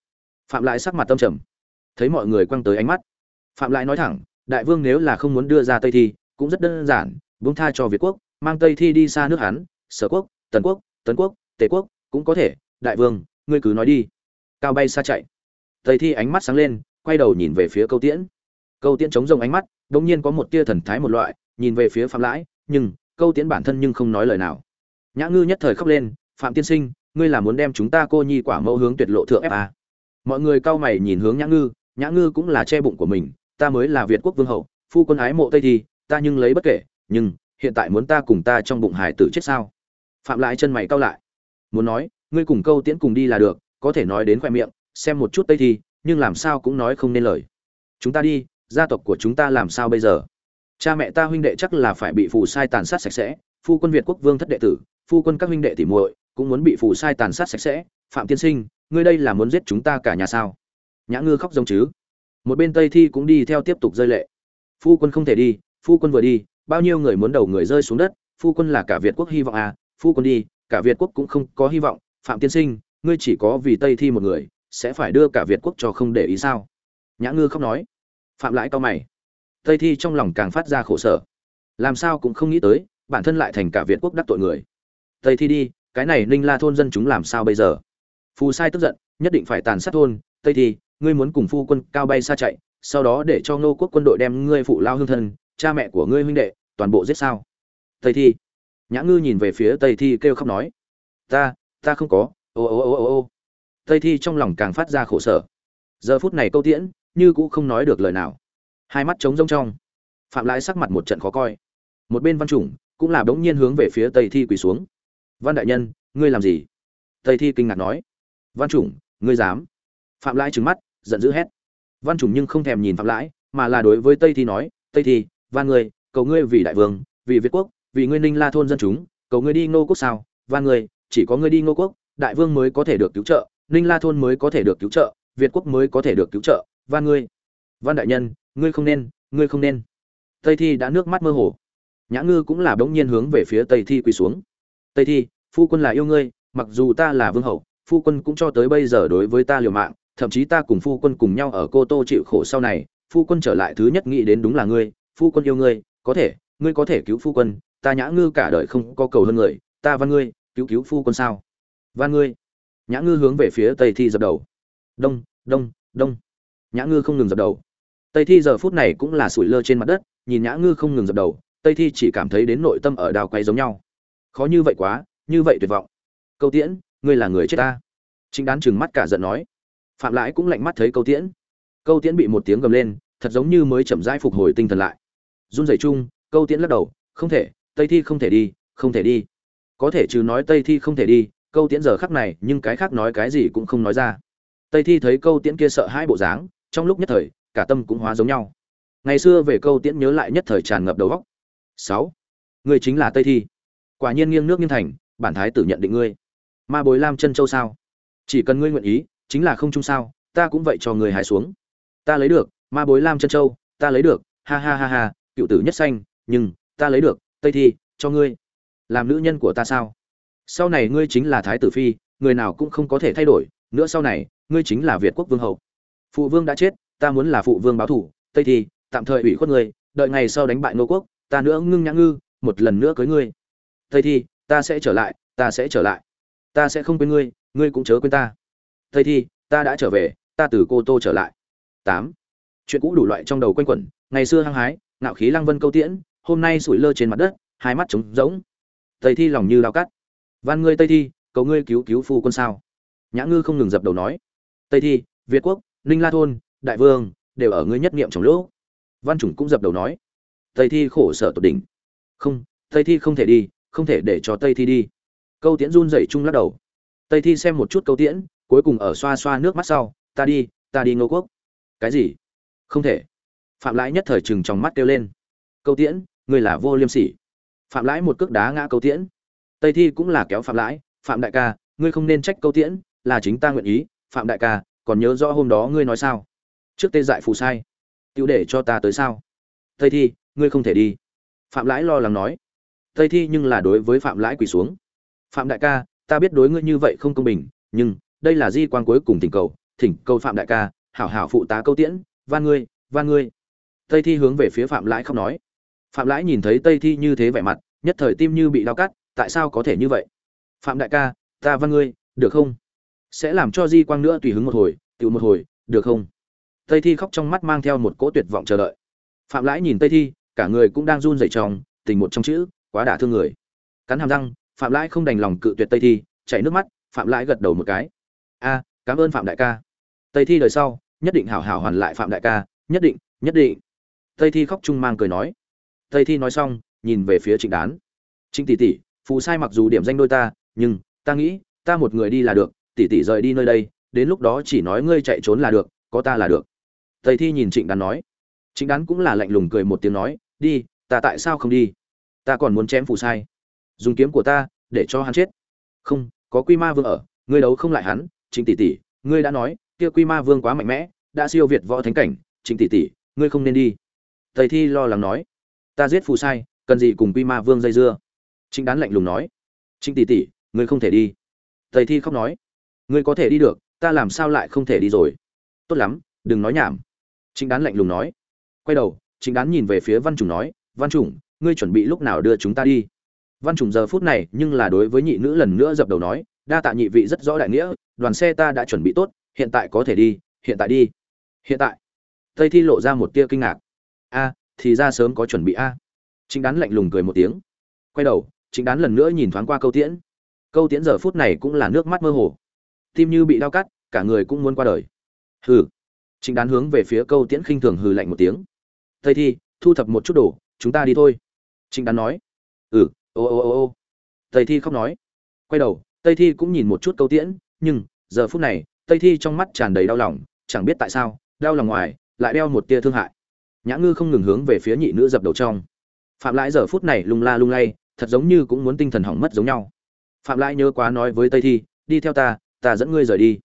Phạm lãi sắc mặt tâm trầm. Thấy mọi người quăng tới ánh mắt, phạm lãi nói thẳng đại vương nếu là không muốn đưa ra tây thi cũng rất đơn giản buông tha cho việt quốc mang tây thi đi xa nước Hán, sở quốc tần quốc tấn quốc tề quốc cũng có thể. Đại vương ngươi cứ nói đi. Cao bay xa chạy. Tây thi ánh mắt sáng lên quay đầu nhìn về phía câu tiễn. Câu tiễn chống rồng ánh mắt đ ỗ n g nhiên có một tia thần thái một loại nhìn về phía phạm lãi nhưng câu tiễn bản thân nhưng không nói lời nào. Nhã ngư nhất thời khóc lên phạm tiên sinh ngươi là muốn đem chúng ta cô nhi quả mẫu hướng tuyệt lộ thượng fa mọi người cau mày nhìn hướng nhã ngư nhã ngư cũng là che bụng của mình ta mới là việt quốc vương hậu, phu quân ái mộ tây thi, ta nhưng lấy bất kể, nhưng hiện tại muốn ta cùng ta trong bụng hải tử chết sao? Phạm lại chân mày cau lại. Muốn nói, ngươi cùng câu tiễn cùng đi là được, có thể nói đến khoe miệng, xem một chút tây thi, nhưng làm sao cũng nói không nên lời. Chúng ta đi, gia tộc của chúng ta làm sao bây giờ? Cha mẹ ta huynh đệ chắc là phải bị phù sai tàn sát sạch sẽ, phu quân việt quốc vương thất đệ tử, phu quân các huynh đệ tỉ muội cũng muốn bị phù sai tàn sát sạch sẽ. Phạm tiên sinh, ngươi đây là muốn giết chúng ta cả nhà sao? Nhã ngư khóc giống chứ một bên tây thi cũng đi theo tiếp tục rơi lệ. Phu quân không thể đi, phu quân vừa đi, bao nhiêu người muốn đầu người rơi xuống đất, phu quân là cả việt quốc hy vọng à phu quân đi, cả việt quốc cũng không có hy vọng. Phạm tiên sinh, ngươi chỉ có vì tây thi một người, sẽ phải đưa cả việt quốc cho không để ý sao? Nhã ngư khóc nói. Phạm lãi cao mày. Tây thi trong lòng càng phát ra khổ sở. Làm sao cũng không nghĩ tới, bản thân lại thành cả việt quốc đắc tội người. Tây thi đi, cái này ninh la thôn dân chúng làm sao bây giờ? Phù sai tức giận, nhất định phải tàn sát thôn. Tây thi ngươi muốn cùng phu quân cao bay xa chạy, sau đó để cho ngô quốc quân đội đem ngươi phụ lao hương thân, cha mẹ của ngươi huynh đệ, toàn bộ giết sao? Tây thi. Nhã ngư nhìn về phía tây thi kêu khóc nói, ta ta không có, ô ô ô ô ô. Tây thi trong lòng càng phát ra khổ sở. Giờ phút này câu tiễn, như cũng không nói được lời nào. Hai mắt trống rông trong. Phạm lãi sắc mặt một trận khó coi. Một bên văn chủng cũng là bỗng nhiên hướng về phía tây thi quỳ xuống. Văn đại nhân, ngươi làm gì? Tây thi kinh ngạc nói. Văn chủng, ngươi dám? Phạm lãi trừng mắt giận dữ hét. Văn chủng nhưng không thèm nhìn phạm lãi, mà là đối với tây thi nói, tây thi van ngươi, cầu ngươi vì đại vương, vì việt quốc, vì ngươi ninh la thôn dân chúng, cầu ngươi đi ngô quốc sao? Van ngươi, chỉ có ngươi đi ngô quốc, đại vương mới có thể được cứu trợ, ninh la thôn mới có thể được cứu trợ, việt quốc mới có thể được cứu trợ. Van ngươi, văn đại nhân, ngươi không nên, ngươi không nên. Tây thi đã nước mắt mơ hồ. Nhã ngư cũng là bỗng nhiên hướng về phía tây thi quỳ xuống. Tây thi, phu quân là yêu ngươi, mặc dù ta là vương hậu, phu quân cũng cho tới bây giờ đối với ta liều mạng thậm chí ta cùng phu quân cùng nhau ở cô tô chịu khổ sau này, phu quân trở lại thứ nhất nghĩ đến đúng là ngươi, phu quân yêu ngươi, có thể, ngươi có thể cứu phu quân, ta nhã ngư cả đời không có cầu hơn người, ta văn ngươi, cứu cứu phu quân sao? Văn ngươi, nhã ngư hướng về phía tây thi dập đầu. Đông đông đông. Nhã ngư không ngừng dập đầu. Tây thi giờ phút này cũng là sủi lơ trên mặt đất, nhìn nhã ngư không ngừng dập đầu, tây thi chỉ cảm thấy đến nội tâm ở đào quay giống nhau. Khó như vậy quá, như vậy tuyệt vọng. Câu tiễn, ngươi là người chết ta. Chính đán chừng mắt cả giận nói phạm lãi cũng lạnh mắt thấy câu tiễn. Câu tiễn bị một tiếng gầm lên, thật giống như mới chậm rãi phục hồi tinh thần lại. Run rẩy chung, câu tiễn lắc đầu, không thể, tây thi không thể đi, không thể đi. Có thể trừ nói tây thi không thể đi, câu tiễn giờ khắc này, nhưng cái khác nói cái gì cũng không nói ra. Tây thi thấy câu tiễn kia sợ hai bộ dáng, trong lúc nhất thời, cả tâm cũng hóa giống nhau. Ngày xưa về câu tiễn nhớ lại nhất thời tràn ngập đầu góc sáu. Người chính là tây thi. Quả nhiên nghiêng nước nghiêng thành, bản thái tử nhận định ngươi. Ma bối lam chân châu sao? Chỉ cần ngươi nguyện ý chính là không chung sao, ta cũng vậy cho người hài xuống. Ta lấy được, ma bối lam chân châu, ta lấy được, ha ha ha ha, cựu tử nhất xanh nhưng, ta lấy được, tây thi, cho ngươi. Làm nữ nhân của ta sao? Sau này ngươi chính là thái tử phi, người nào cũng không có thể thay đổi, nữa sau này, ngươi chính là việt quốc vương hậu. Phụ vương đã chết, ta muốn là phụ vương báo thủ, tây thi, tạm thời ủy khuất ngươi, đợi ngày sau đánh bại ngô quốc, ta nữa ngưng nhã ngư, một lần nữa cưới ngươi. Tây thi, ta sẽ trở lại, ta sẽ trở lại. Ta sẽ không quên ngươi ngươi cũng chớ quên ta tây thi, ta đã trở về, ta từ cô tô trở lại. Tám. Chuyện cũ đủ loại trong đầu quanh quẩn, ngày xưa hăng hái, ngạo khí lăng vân câu tiễn, hôm nay sủi lơ trên mặt đất, hai mắt trống rỗng. Tây thi lòng như lao cắt. Van ngươi tây thi, cầu ngươi cứu cứu phu quân sao? Nhã ngư không ngừng dập đầu nói. Tây thi, việt quốc, ninh la thôn, đại vương, đều ở ngươi nhất nghiệm trong lỗ. Văn chủng cũng dập đầu nói. Tây thi khổ sở tột đỉnh. Không, tây thi không thể đi, không thể để cho tây thi đi. Câu tiễn run dậy chung lắc đầu. Tây thi xem một chút câu tiễn cuối cùng ở xoa xoa nước mắt sau, ta đi ta đi ngô quốc. Cái gì? Không thể. Phạm lãi nhất thời chừng trong mắt kêu lên. Câu tiễn, ngươi là vô liêm sỉ. Phạm lãi một cước đá ngã câu tiễn. Tây thi cũng là kéo phạm lãi, phạm đại ca, ngươi không nên trách câu tiễn, là chính ta nguyện ý. Phạm đại ca, còn nhớ rõ hôm đó ngươi nói sao? Trước tê dại phù sai tựu để cho ta tới sao? Tây thi, ngươi không thể đi. Phạm lãi lo lắng nói. Tây thi nhưng là đối với phạm lãi quỳ xuống. Phạm đại ca, ta biết đối ngươi như vậy không công bình, nhưng đây là di quan cuối cùng thỉnh cầu thỉnh cầu phạm đại ca, hảo hảo phụ tá câu tiễn, van ngươi van ngươi. Tây thi hướng về phía phạm lãi không nói. Phạm lãi nhìn thấy tây thi như thế vẻ mặt, nhất thời tim như bị đau cắt, tại sao có thể như vậy? Phạm đại ca, ta van ngươi, được không? Sẽ làm cho di quang nữa tùy hứng một hồi tự một hồi, được không? Tây thi khóc trong mắt mang theo một cỗ tuyệt vọng chờ đợi. Phạm lãi nhìn tây thi, cả người cũng đang run rẩy tròng tình một trong chữ, quá đả thương người. Cắn hàm răng, phạm lãi không đành lòng cự tuyệt tây thi, chảy nước mắt, phạm lãi gật đầu một cái a, cảm ơn phạm đại ca. Tây thi đời sau, nhất định hảo hảo hoàn lại phạm đại ca, nhất định nhất định. Tây thi khóc chung mang cười nói. Tây thi nói xong, nhìn về phía trịnh đán. Trịnh tỷ tỷ, phù sai mặc dù điểm danh đôi ta, nhưng, ta nghĩ, ta một người đi là được, tỷ tỷ rời đi nơi đây, đến lúc đó chỉ nói ngươi chạy trốn là được, có ta là được. Tây thi nhìn trịnh đán nói. Trịnh đán cũng là lạnh lùng cười một tiếng nói, đi, ta tại sao không đi? Ta còn muốn chém phù sai. Dùng kiếm của ta, để cho hắn chết. Không, có quy ma vương ở, ngươi đấu không lại hắn trịnh tỷ tỷ ngươi đã nói kia quy ma vương quá mạnh mẽ đã siêu việt võ thánh cảnh. Trịnh tỷ tỷ ngươi không nên đi. Tây thi lo lắng nói. Ta giết phù sai cần gì cùng quy ma vương dây dưa? Trịnh đán lạnh lùng nói. Trịnh tỷ tỷ ngươi không thể đi. Tây thi khóc nói. Ngươi có thể đi được ta làm sao lại không thể đi rồi? Tốt lắm đừng nói nhảm. Trịnh đán lạnh lùng nói. Quay đầu trịnh đán nhìn về phía văn Trùng nói. Văn Trùng, ngươi chuẩn bị lúc nào đưa chúng ta đi? Văn Trùng giờ phút này nhưng là đối với nhị nữ lần nữa dập đầu nói. Đa tạ nhị vị rất rõ đại nghĩa đoàn xe ta đã chuẩn bị tốt, hiện tại có thể đi, hiện tại đi. Hiện tại. Tây thi lộ ra một tia kinh ngạc. A, thì ra sớm có chuẩn bị a. Chính đán lạnh lùng cười một tiếng. Quay đầu chính đán lần nữa nhìn thoáng qua câu tiễn. Câu tiễn giờ phút này cũng là nước mắt mơ hồ. Tim như bị đau cắt, cả người cũng muốn qua đời. Hừ. Chính đán hướng về phía câu tiễn khinh thường hừ lạnh một tiếng. Tây thi, thu thập một chút đồ, chúng ta đi thôi. Chính đán nói. Ừ ô ô ô ô. Tây thi khóc nói. Quay đầu, tây thi cũng nhìn một chút câu tiễn nhưng giờ phút này, tây thi trong mắt tràn đầy đau lòng, chẳng biết tại sao, đau lòng ngoài, lại đeo một tia thương hại. Nhã ngư không ngừng hướng về phía nhị nữ dập đầu trong. Phạm lãi giờ phút này lung la lung lay, thật giống như cũng muốn tinh thần hỏng mất giống nhau. Phạm lãi nhớ quá nói với tây thi, đi theo ta ta dẫn ngươi rời đi.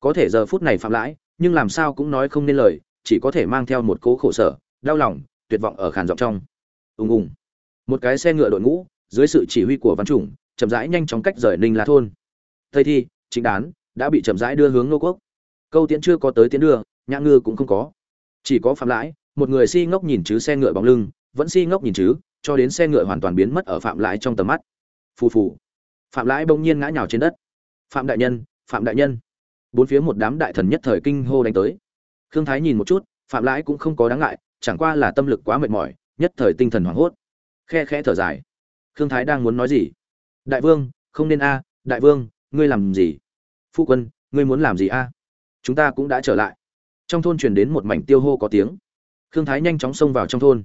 Có thể giờ phút này phạm lãi, nhưng làm sao cũng nói không nên lời, chỉ có thể mang theo một cố khổ sở, đau lòng, tuyệt vọng ở khàn giọng trong. Ùng ùng. Một cái xe ngựa đội ngũ, dưới sự chỉ huy của văn chủng, chậm rãi nhanh chóng cách rời ninh la thôn. Tây thi chính đán, đã bị chậm rãi đưa hướng nô quốc. Câu tiễn chưa có tới tiến đưa, nhã ngư cũng không có. Chỉ có phạm lãi, một người si ngốc nhìn chứ xe ngựa bóng lưng, vẫn si ngốc nhìn chứ, cho đến xe ngựa hoàn toàn biến mất ở phạm lãi trong tầm mắt. Phù phù. Phạm lãi bỗng nhiên ngã nhào trên đất. Phạm đại nhân, phạm đại nhân. Bốn phía một đám đại thần nhất thời kinh hô đánh tới. Khương thái nhìn một chút, phạm lãi cũng không có đáng ngại, chẳng qua là tâm lực quá mệt mỏi, nhất thời tinh thần hoảng hốt. Khe khẽ thở dài. Khương thái đang muốn nói gì? Đại vương, không nên a, đại vương, ngươi làm gì? Phu quân, ngươi muốn làm gì a? Chúng ta cũng đã trở lại. Trong thôn truyền đến một mảnh tiêu hô có tiếng. Khương thái nhanh chóng xông vào trong thôn.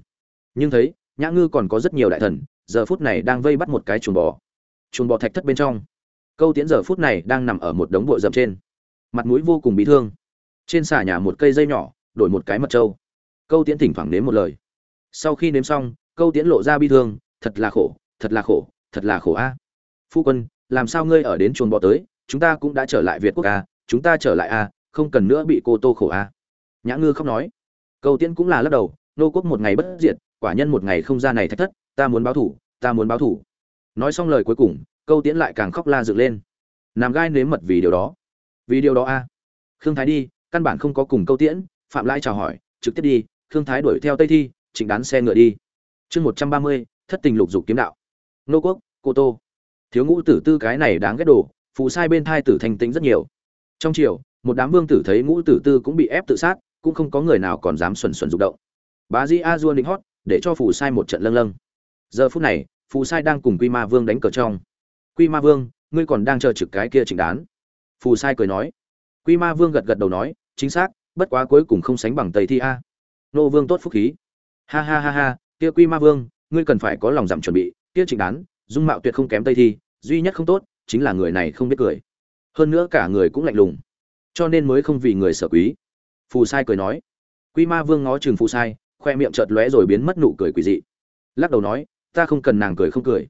Nhưng thấy, nhã ngư còn có rất nhiều đại thần, giờ phút này đang vây bắt một cái chuồng bò. Chuồng bò thạch thất bên trong. Câu tiễn giờ phút này đang nằm ở một đống bụi rậm trên. Mặt mũi vô cùng bị thương. Trên xà nhà một cây dây nhỏ, đổi một cái mật trâu. Câu tiễn thỉnh thoảng nếm một lời. Sau khi nếm xong, câu tiễn lộ ra bi thương, thật là khổ, thật là khổ, thật là khổ a. Phu quân, làm sao ngươi ở đến chuồng bò tới chúng ta cũng đã trở lại việt quốc a chúng ta trở lại a không cần nữa bị cô tô khổ a nhã ngư khóc nói. Câu tiễn cũng là lắc đầu, nô quốc một ngày bất diệt, quả nhân một ngày không ra này thách thất, ta muốn báo thủ, ta muốn báo thủ. Nói xong lời cuối cùng câu tiễn lại càng khóc la dựng lên. Làm gai nếm mật vì điều đó. Vì điều đó a khương thái đi, căn bản không có cùng câu tiễn, phạm lai chào hỏi, trực tiếp đi, khương thái đuổi theo tây thi chỉnh đán xe ngựa đi. Chương một trăm ba mươi, thất tình lục dục kiếm đạo. Nô quốc, cô tô. Thiếu ngũ tử tư cái này đáng ghét đồ phụ sai bên thai tử thành tính rất nhiều. Trong chiều một đám vương tử thấy ngũ tử tư cũng bị ép tự sát, cũng không có người nào còn dám xuẩn xuẩn rụng động. Bá di a dua định hót, để cho phù sai một trận lâng lâng. Giờ phút này, phù sai đang cùng quy ma vương đánh cờ trong. Quy ma vương, ngươi còn đang chờ trực cái kia chỉnh đán? Phù sai cười nói. Quy ma vương gật gật đầu nói, chính xác, bất quá cuối cùng không sánh bằng tây thi a. Nô vương tốt phúc khí. Ha ha ha ha, kia quy ma vương, ngươi cần phải có lòng dặm chuẩn bị, kia Trình đán, dung mạo tuyệt không kém tây thi, duy nhất không tốt chính là người này không biết cười. Hơn nữa cả người cũng lạnh lùng. Cho nên mới không vì người sở quý. Phù sai cười nói. Quy ma vương ngó chừng phù sai, khoe miệng chợt lóe rồi biến mất nụ cười quỷ dị. Lắc đầu nói, ta không cần nàng cười không cười.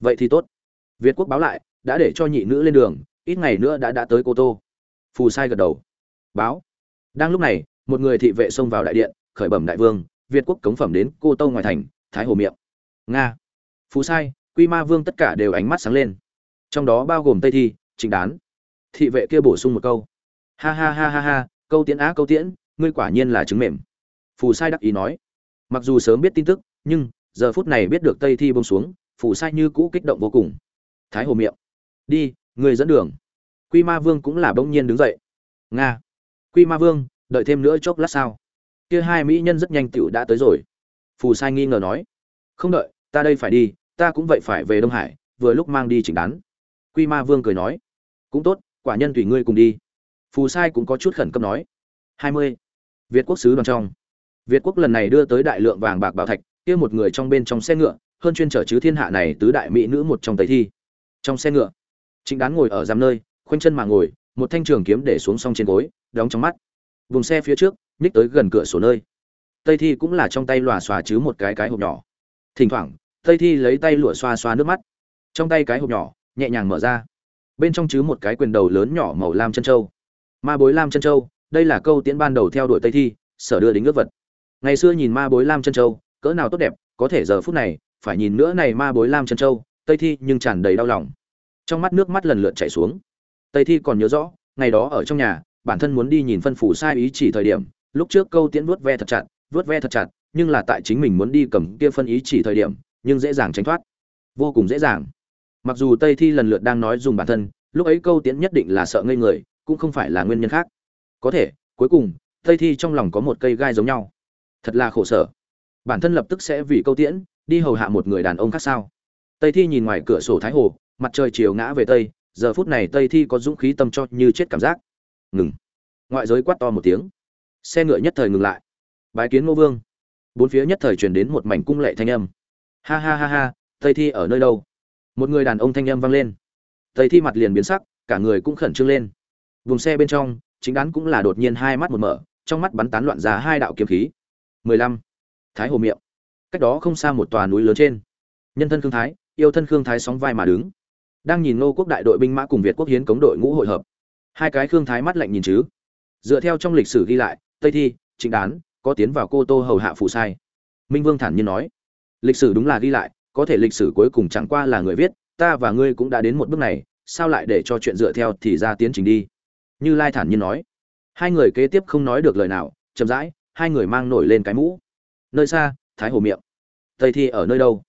Vậy thì tốt. Việt quốc báo lại, đã để cho nhị nữ lên đường, ít ngày nữa đã đã tới cô tô. Phù sai gật đầu. Báo. Đang lúc này, một người thị vệ xông vào đại điện, khởi bẩm đại vương, việt quốc cống phẩm đến cô tô ngoài thành, thái hồ miệng. Nga. Phù sai, quy ma vương tất cả đều ánh mắt sáng lên trong đó bao gồm tây thi, trịnh đán. Thị vệ kia bổ sung một câu. Ha ha ha ha ha, câu tiễn á, câu tiễn, ngươi quả nhiên là trứng mềm. Phù sai đắc ý nói. Mặc dù sớm biết tin tức, nhưng giờ phút này biết được tây thi bông xuống, phù sai như cũ kích động vô cùng. Thái hồ miệng. Đi người dẫn đường. Quy ma vương cũng là bỗng nhiên đứng dậy. Nga. Quy ma vương, đợi thêm nữa chốc lát sao? Kia hai mỹ nhân rất nhanh tựu đã tới rồi. Phù sai nghi ngờ nói. Không đợi, ta đây phải đi, ta cũng vậy phải về đông hải, vừa lúc mang đi chỉnh đán quy ma vương cười nói, cũng tốt, quả nhân tùy ngươi cùng đi. Phù sai cũng có chút khẩn cấp nói, hai mươi. Việt quốc sứ đoàn trong. Việt quốc lần này đưa tới đại lượng vàng bạc bảo thạch, kia một người trong bên trong xe ngựa, hơn chuyên trở chứ thiên hạ này tứ đại mỹ nữ một trong tây thi. Trong xe ngựa chính đán ngồi ở giam nơi, khoanh chân mà ngồi, một thanh trường kiếm để xuống song trên gối, đóng trong mắt. Vùng xe phía trước, nhích tới gần cửa sổ nơi. Tây thi cũng là trong tay lòa xòa chứ một cái cái hộp nhỏ. Thỉnh thoảng, tây thi lấy tay lụa xoa xoa nước mắt. Trong tay cái hộp nhỏ nhẹ nhàng mở ra. Bên trong chứ một cái quyền đầu lớn nhỏ màu lam chân trâu ma bối lam chân trâu đây là câu tiễn ban đầu theo đuổi tây thi, sở đưa đính ước vật. Ngày xưa nhìn ma bối lam chân trâu cỡ nào tốt đẹp, có thể giờ phút này, phải nhìn nữa này ma bối lam chân trâu tây thi nhưng tràn đầy đau lòng. Trong mắt nước mắt lần lượt chảy xuống. Tây thi còn nhớ rõ, ngày đó ở trong nhà, bản thân muốn đi nhìn phân phủ sai ý chỉ thời điểm, lúc trước câu tiễn vuốt ve thật chặt, vuốt ve thật chặt, nhưng là tại chính mình muốn đi cầm kia phân ý chỉ thời điểm, nhưng dễ dàng tránh thoát. Vô cùng dễ dàng mặc dù tây thi lần lượt đang nói dùng bản thân, lúc ấy câu tiễn nhất định là sợ ngây người, cũng không phải là nguyên nhân khác. Có thể, cuối cùng, tây thi trong lòng có một cây gai giống nhau. Thật là khổ sở. Bản thân lập tức sẽ vì câu tiễn, đi hầu hạ một người đàn ông khác sao? Tây thi nhìn ngoài cửa sổ thái hồ, mặt trời chiều ngã về tây, giờ phút này tây thi có dũng khí tâm cho như chết cảm giác. Ngừng. Ngoại giới quát to một tiếng. Xe ngựa nhất thời ngừng lại. Bái kiến ngô vương. Bốn phía nhất thời truyền đến một mảnh cung lệ thanh âm. Ha ha ha ha, tây thi ở nơi đâu? Một người đàn ông thanh âm vang lên. Tây thi mặt liền biến sắc, cả người cũng khẩn trương lên. Vùng xe bên trong, chính đán cũng là đột nhiên hai mắt một mở, trong mắt bắn tán loạn ra hai đạo kiếm khí. Mười lăm. Thái hồ miệng. Cách đó không xa một tòa núi lớn trên. Nhân thân khương thái, yêu thân khương thái sóng vai mà đứng. Đang nhìn ngô quốc đại đội binh mã cùng việt quốc hiến cống đội ngũ hội hợp. Hai cái khương thái mắt lạnh nhìn chứ. Dựa theo trong lịch sử ghi lại, tây thi, chính đán, có tiến vào cô tô hầu hạ phụ sai. Minh vương thản nhiên nói. Lịch sử đúng là ghi lại có thể lịch sử cuối cùng chẳng qua là người viết, ta và ngươi cũng đã đến một bước này, sao lại để cho chuyện dựa theo thì ra tiến trình đi? Như lai thản nhiên nói. Hai người kế tiếp không nói được lời nào, chậm rãi, hai người mang nổi lên cái mũ. Nơi xa, thái hồ miệng. Tây thi ở nơi đâu?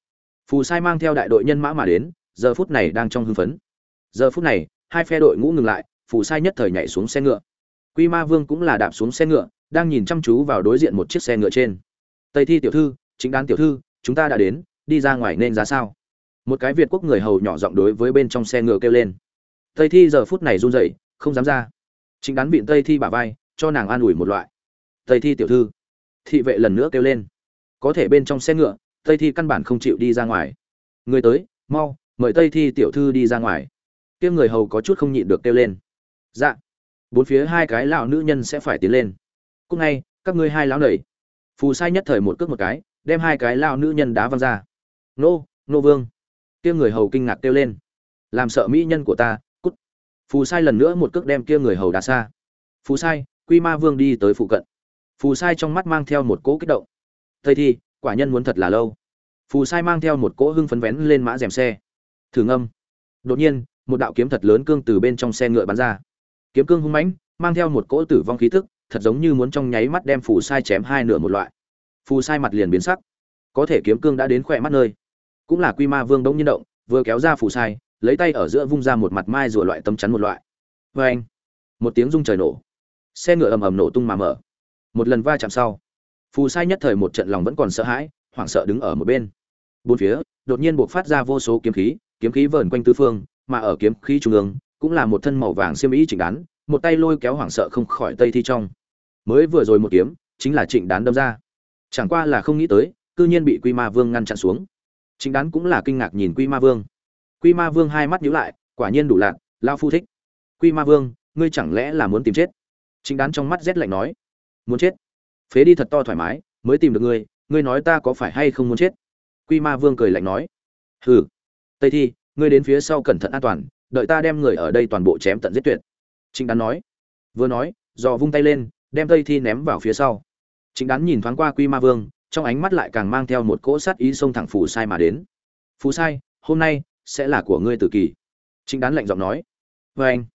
Phù sai mang theo đại đội nhân mã mà đến, giờ phút này đang trong hưng phấn. Giờ phút này, hai phe đội ngũ ngừng lại, phù sai nhất thời nhảy xuống xe ngựa. Quy ma vương cũng là đạp xuống xe ngựa, đang nhìn chăm chú vào đối diện một chiếc xe ngựa trên. Tây thi tiểu thư, chính đán tiểu thư, chúng ta đã đến đi ra ngoài nên ra sao? Một cái việt quốc người hầu nhỏ giọng đối với bên trong xe ngựa kêu lên. Tây thi giờ phút này run rẩy, không dám ra. Chính đán vịn tây thi bả vai, cho nàng an ủi một loại. Tây thi tiểu thư, thị vệ lần nữa kêu lên. Có thể bên trong xe ngựa, tây thi căn bản không chịu đi ra ngoài. Người tới, mau, mời tây thi tiểu thư đi ra ngoài. Kia người hầu có chút không nhịn được kêu lên. Dạ. Bốn phía hai cái lão nữ nhân sẽ phải tiến lên. Cúc ngay, các ngươi hai lão nầy phù sai nhất thời một cước một cái, đem hai cái lão nữ nhân đá văng ra nô nô vương. Kia người hầu kinh ngạc kêu lên. Làm sợ mỹ nhân của ta, cút. Phù sai lần nữa một cước đem kia người hầu đá xa. Phù sai, quy ma vương đi tới phụ cận. Phù sai trong mắt mang theo một cỗ kích động. Thầy thi, quả nhân muốn thật là lâu. Phù sai mang theo một cỗ hưng phấn vén lên mã rèm xe. Thử ngâm. Đột nhiên, một đạo kiếm thật lớn cương từ bên trong xe ngựa bắn ra. Kiếm cương hung mãnh, mang theo một cỗ tử vong khí tức, thật giống như muốn trong nháy mắt đem phù sai chém hai nửa một loại. Phù sai mặt liền biến sắc. Có thể kiếm cương đã đến khỏe mắt nơi cũng là quy ma vương đống nhiên động, vừa kéo ra phù sai, lấy tay ở giữa vung ra một mặt mai rùa loại tấm chắn một loại. Vê anh, một tiếng rung trời nổ. Xe ngựa ầm ầm nổ tung mà mở. Một lần va chạm sau, phù sai nhất thời một trận lòng vẫn còn sợ hãi, hoảng sợ đứng ở một bên. Bốn phía, đột nhiên buộc phát ra vô số kiếm khí kiếm khí vờn quanh tư phương, mà ở kiếm khí trung ương, cũng là một thân màu vàng xiêm y chỉnh đán, một tay lôi kéo hoảng sợ không khỏi tây thi trong. Mới vừa rồi một kiếm, chính là trịnh đán đâm ra. Chẳng qua là không nghĩ tới, cư nhiên bị quy ma vương ngăn chặn xuống. Chính đán cũng là kinh ngạc nhìn quy ma vương. Quy ma vương hai mắt nhíu lại, quả nhiên đủ lạc lao phu thích. Quy ma vương, ngươi chẳng lẽ là muốn tìm chết? Chính đán trong mắt rét lạnh nói. Muốn chết? Phế đi thật to thoải mái, mới tìm được ngươi ngươi nói ta có phải hay không muốn chết? Quy ma vương cười lạnh nói. Hừ. Tây thi, ngươi đến phía sau cẩn thận an toàn, đợi ta đem người ở đây toàn bộ chém tận giết tuyệt. Chính đán nói. Vừa nói dò vung tay lên, đem tây thi ném vào phía sau. Chính đán nhìn thoáng qua quy ma vương trong ánh mắt lại càng mang theo một cỗ sát ý xông thẳng phù sai mà đến. Phù sai, hôm nay sẽ là của ngươi tử kỳ. Chính đán lạnh giọng nói. Vê anh.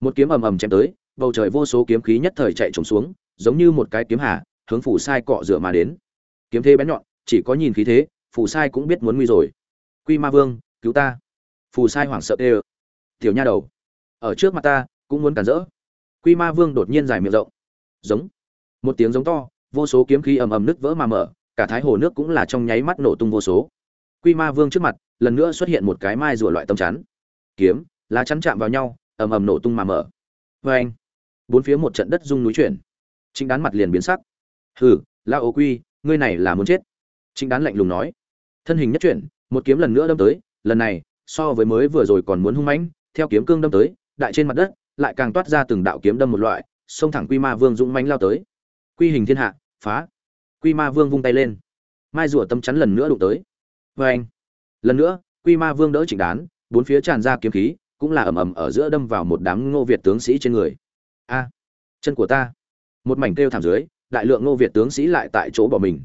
Một kiếm ầm ầm chém tới, bầu trời vô số kiếm khí nhất thời chạy trồng xuống, giống như một cái kiếm hà, hướng phù sai cọ rửa mà đến. Kiếm thế bén nhọn, chỉ có nhìn khí thế, phù sai cũng biết muốn nguy rồi. Quy ma vương, cứu ta. Phù sai hoảng sợ tê tiểu nha đầu, ở trước mặt ta cũng muốn cản rỡ. Quy ma vương đột nhiên dài miệng rộng. Giống. Một tiếng giống to, vô số kiếm khí ầm ầm nứt vỡ mà mở cả thái hồ nước cũng là trong nháy mắt nổ tung vô số. Quy ma vương trước mặt, lần nữa xuất hiện một cái mai rùa loại tâm chắn. Kiếm, lá chắn chạm vào nhau, ầm ầm nổ tung mà mở. Vê anh, bốn phía một trận đất rung núi chuyển. Chính đán mặt liền biến sắc. Hừ, la ô quy, ngươi này là muốn chết. Chính đán lạnh lùng nói. Thân hình nhất chuyển, một kiếm lần nữa đâm tới, lần này, so với mới vừa rồi còn muốn hung mãnh, theo kiếm cương đâm tới, đại trên mặt đất, lại càng toát ra từng đạo kiếm đâm một loại, xông thẳng quy ma vương dũng mãnh lao tới. Quy hình thiên hạ, phá quy ma vương vung tay lên. Mai rùa tâm chắn lần nữa đụng tới. Vê anh. Lần nữa, quy ma vương đỡ chỉnh đán, bốn phía tràn ra kiếm khí, cũng là ầm ầm ở giữa đâm vào một đám ngô việt tướng sĩ trên người. A. À, chân của ta. Một mảnh kêu thảm dưới, đại lượng ngô việt tướng sĩ lại tại chỗ bỏ mình.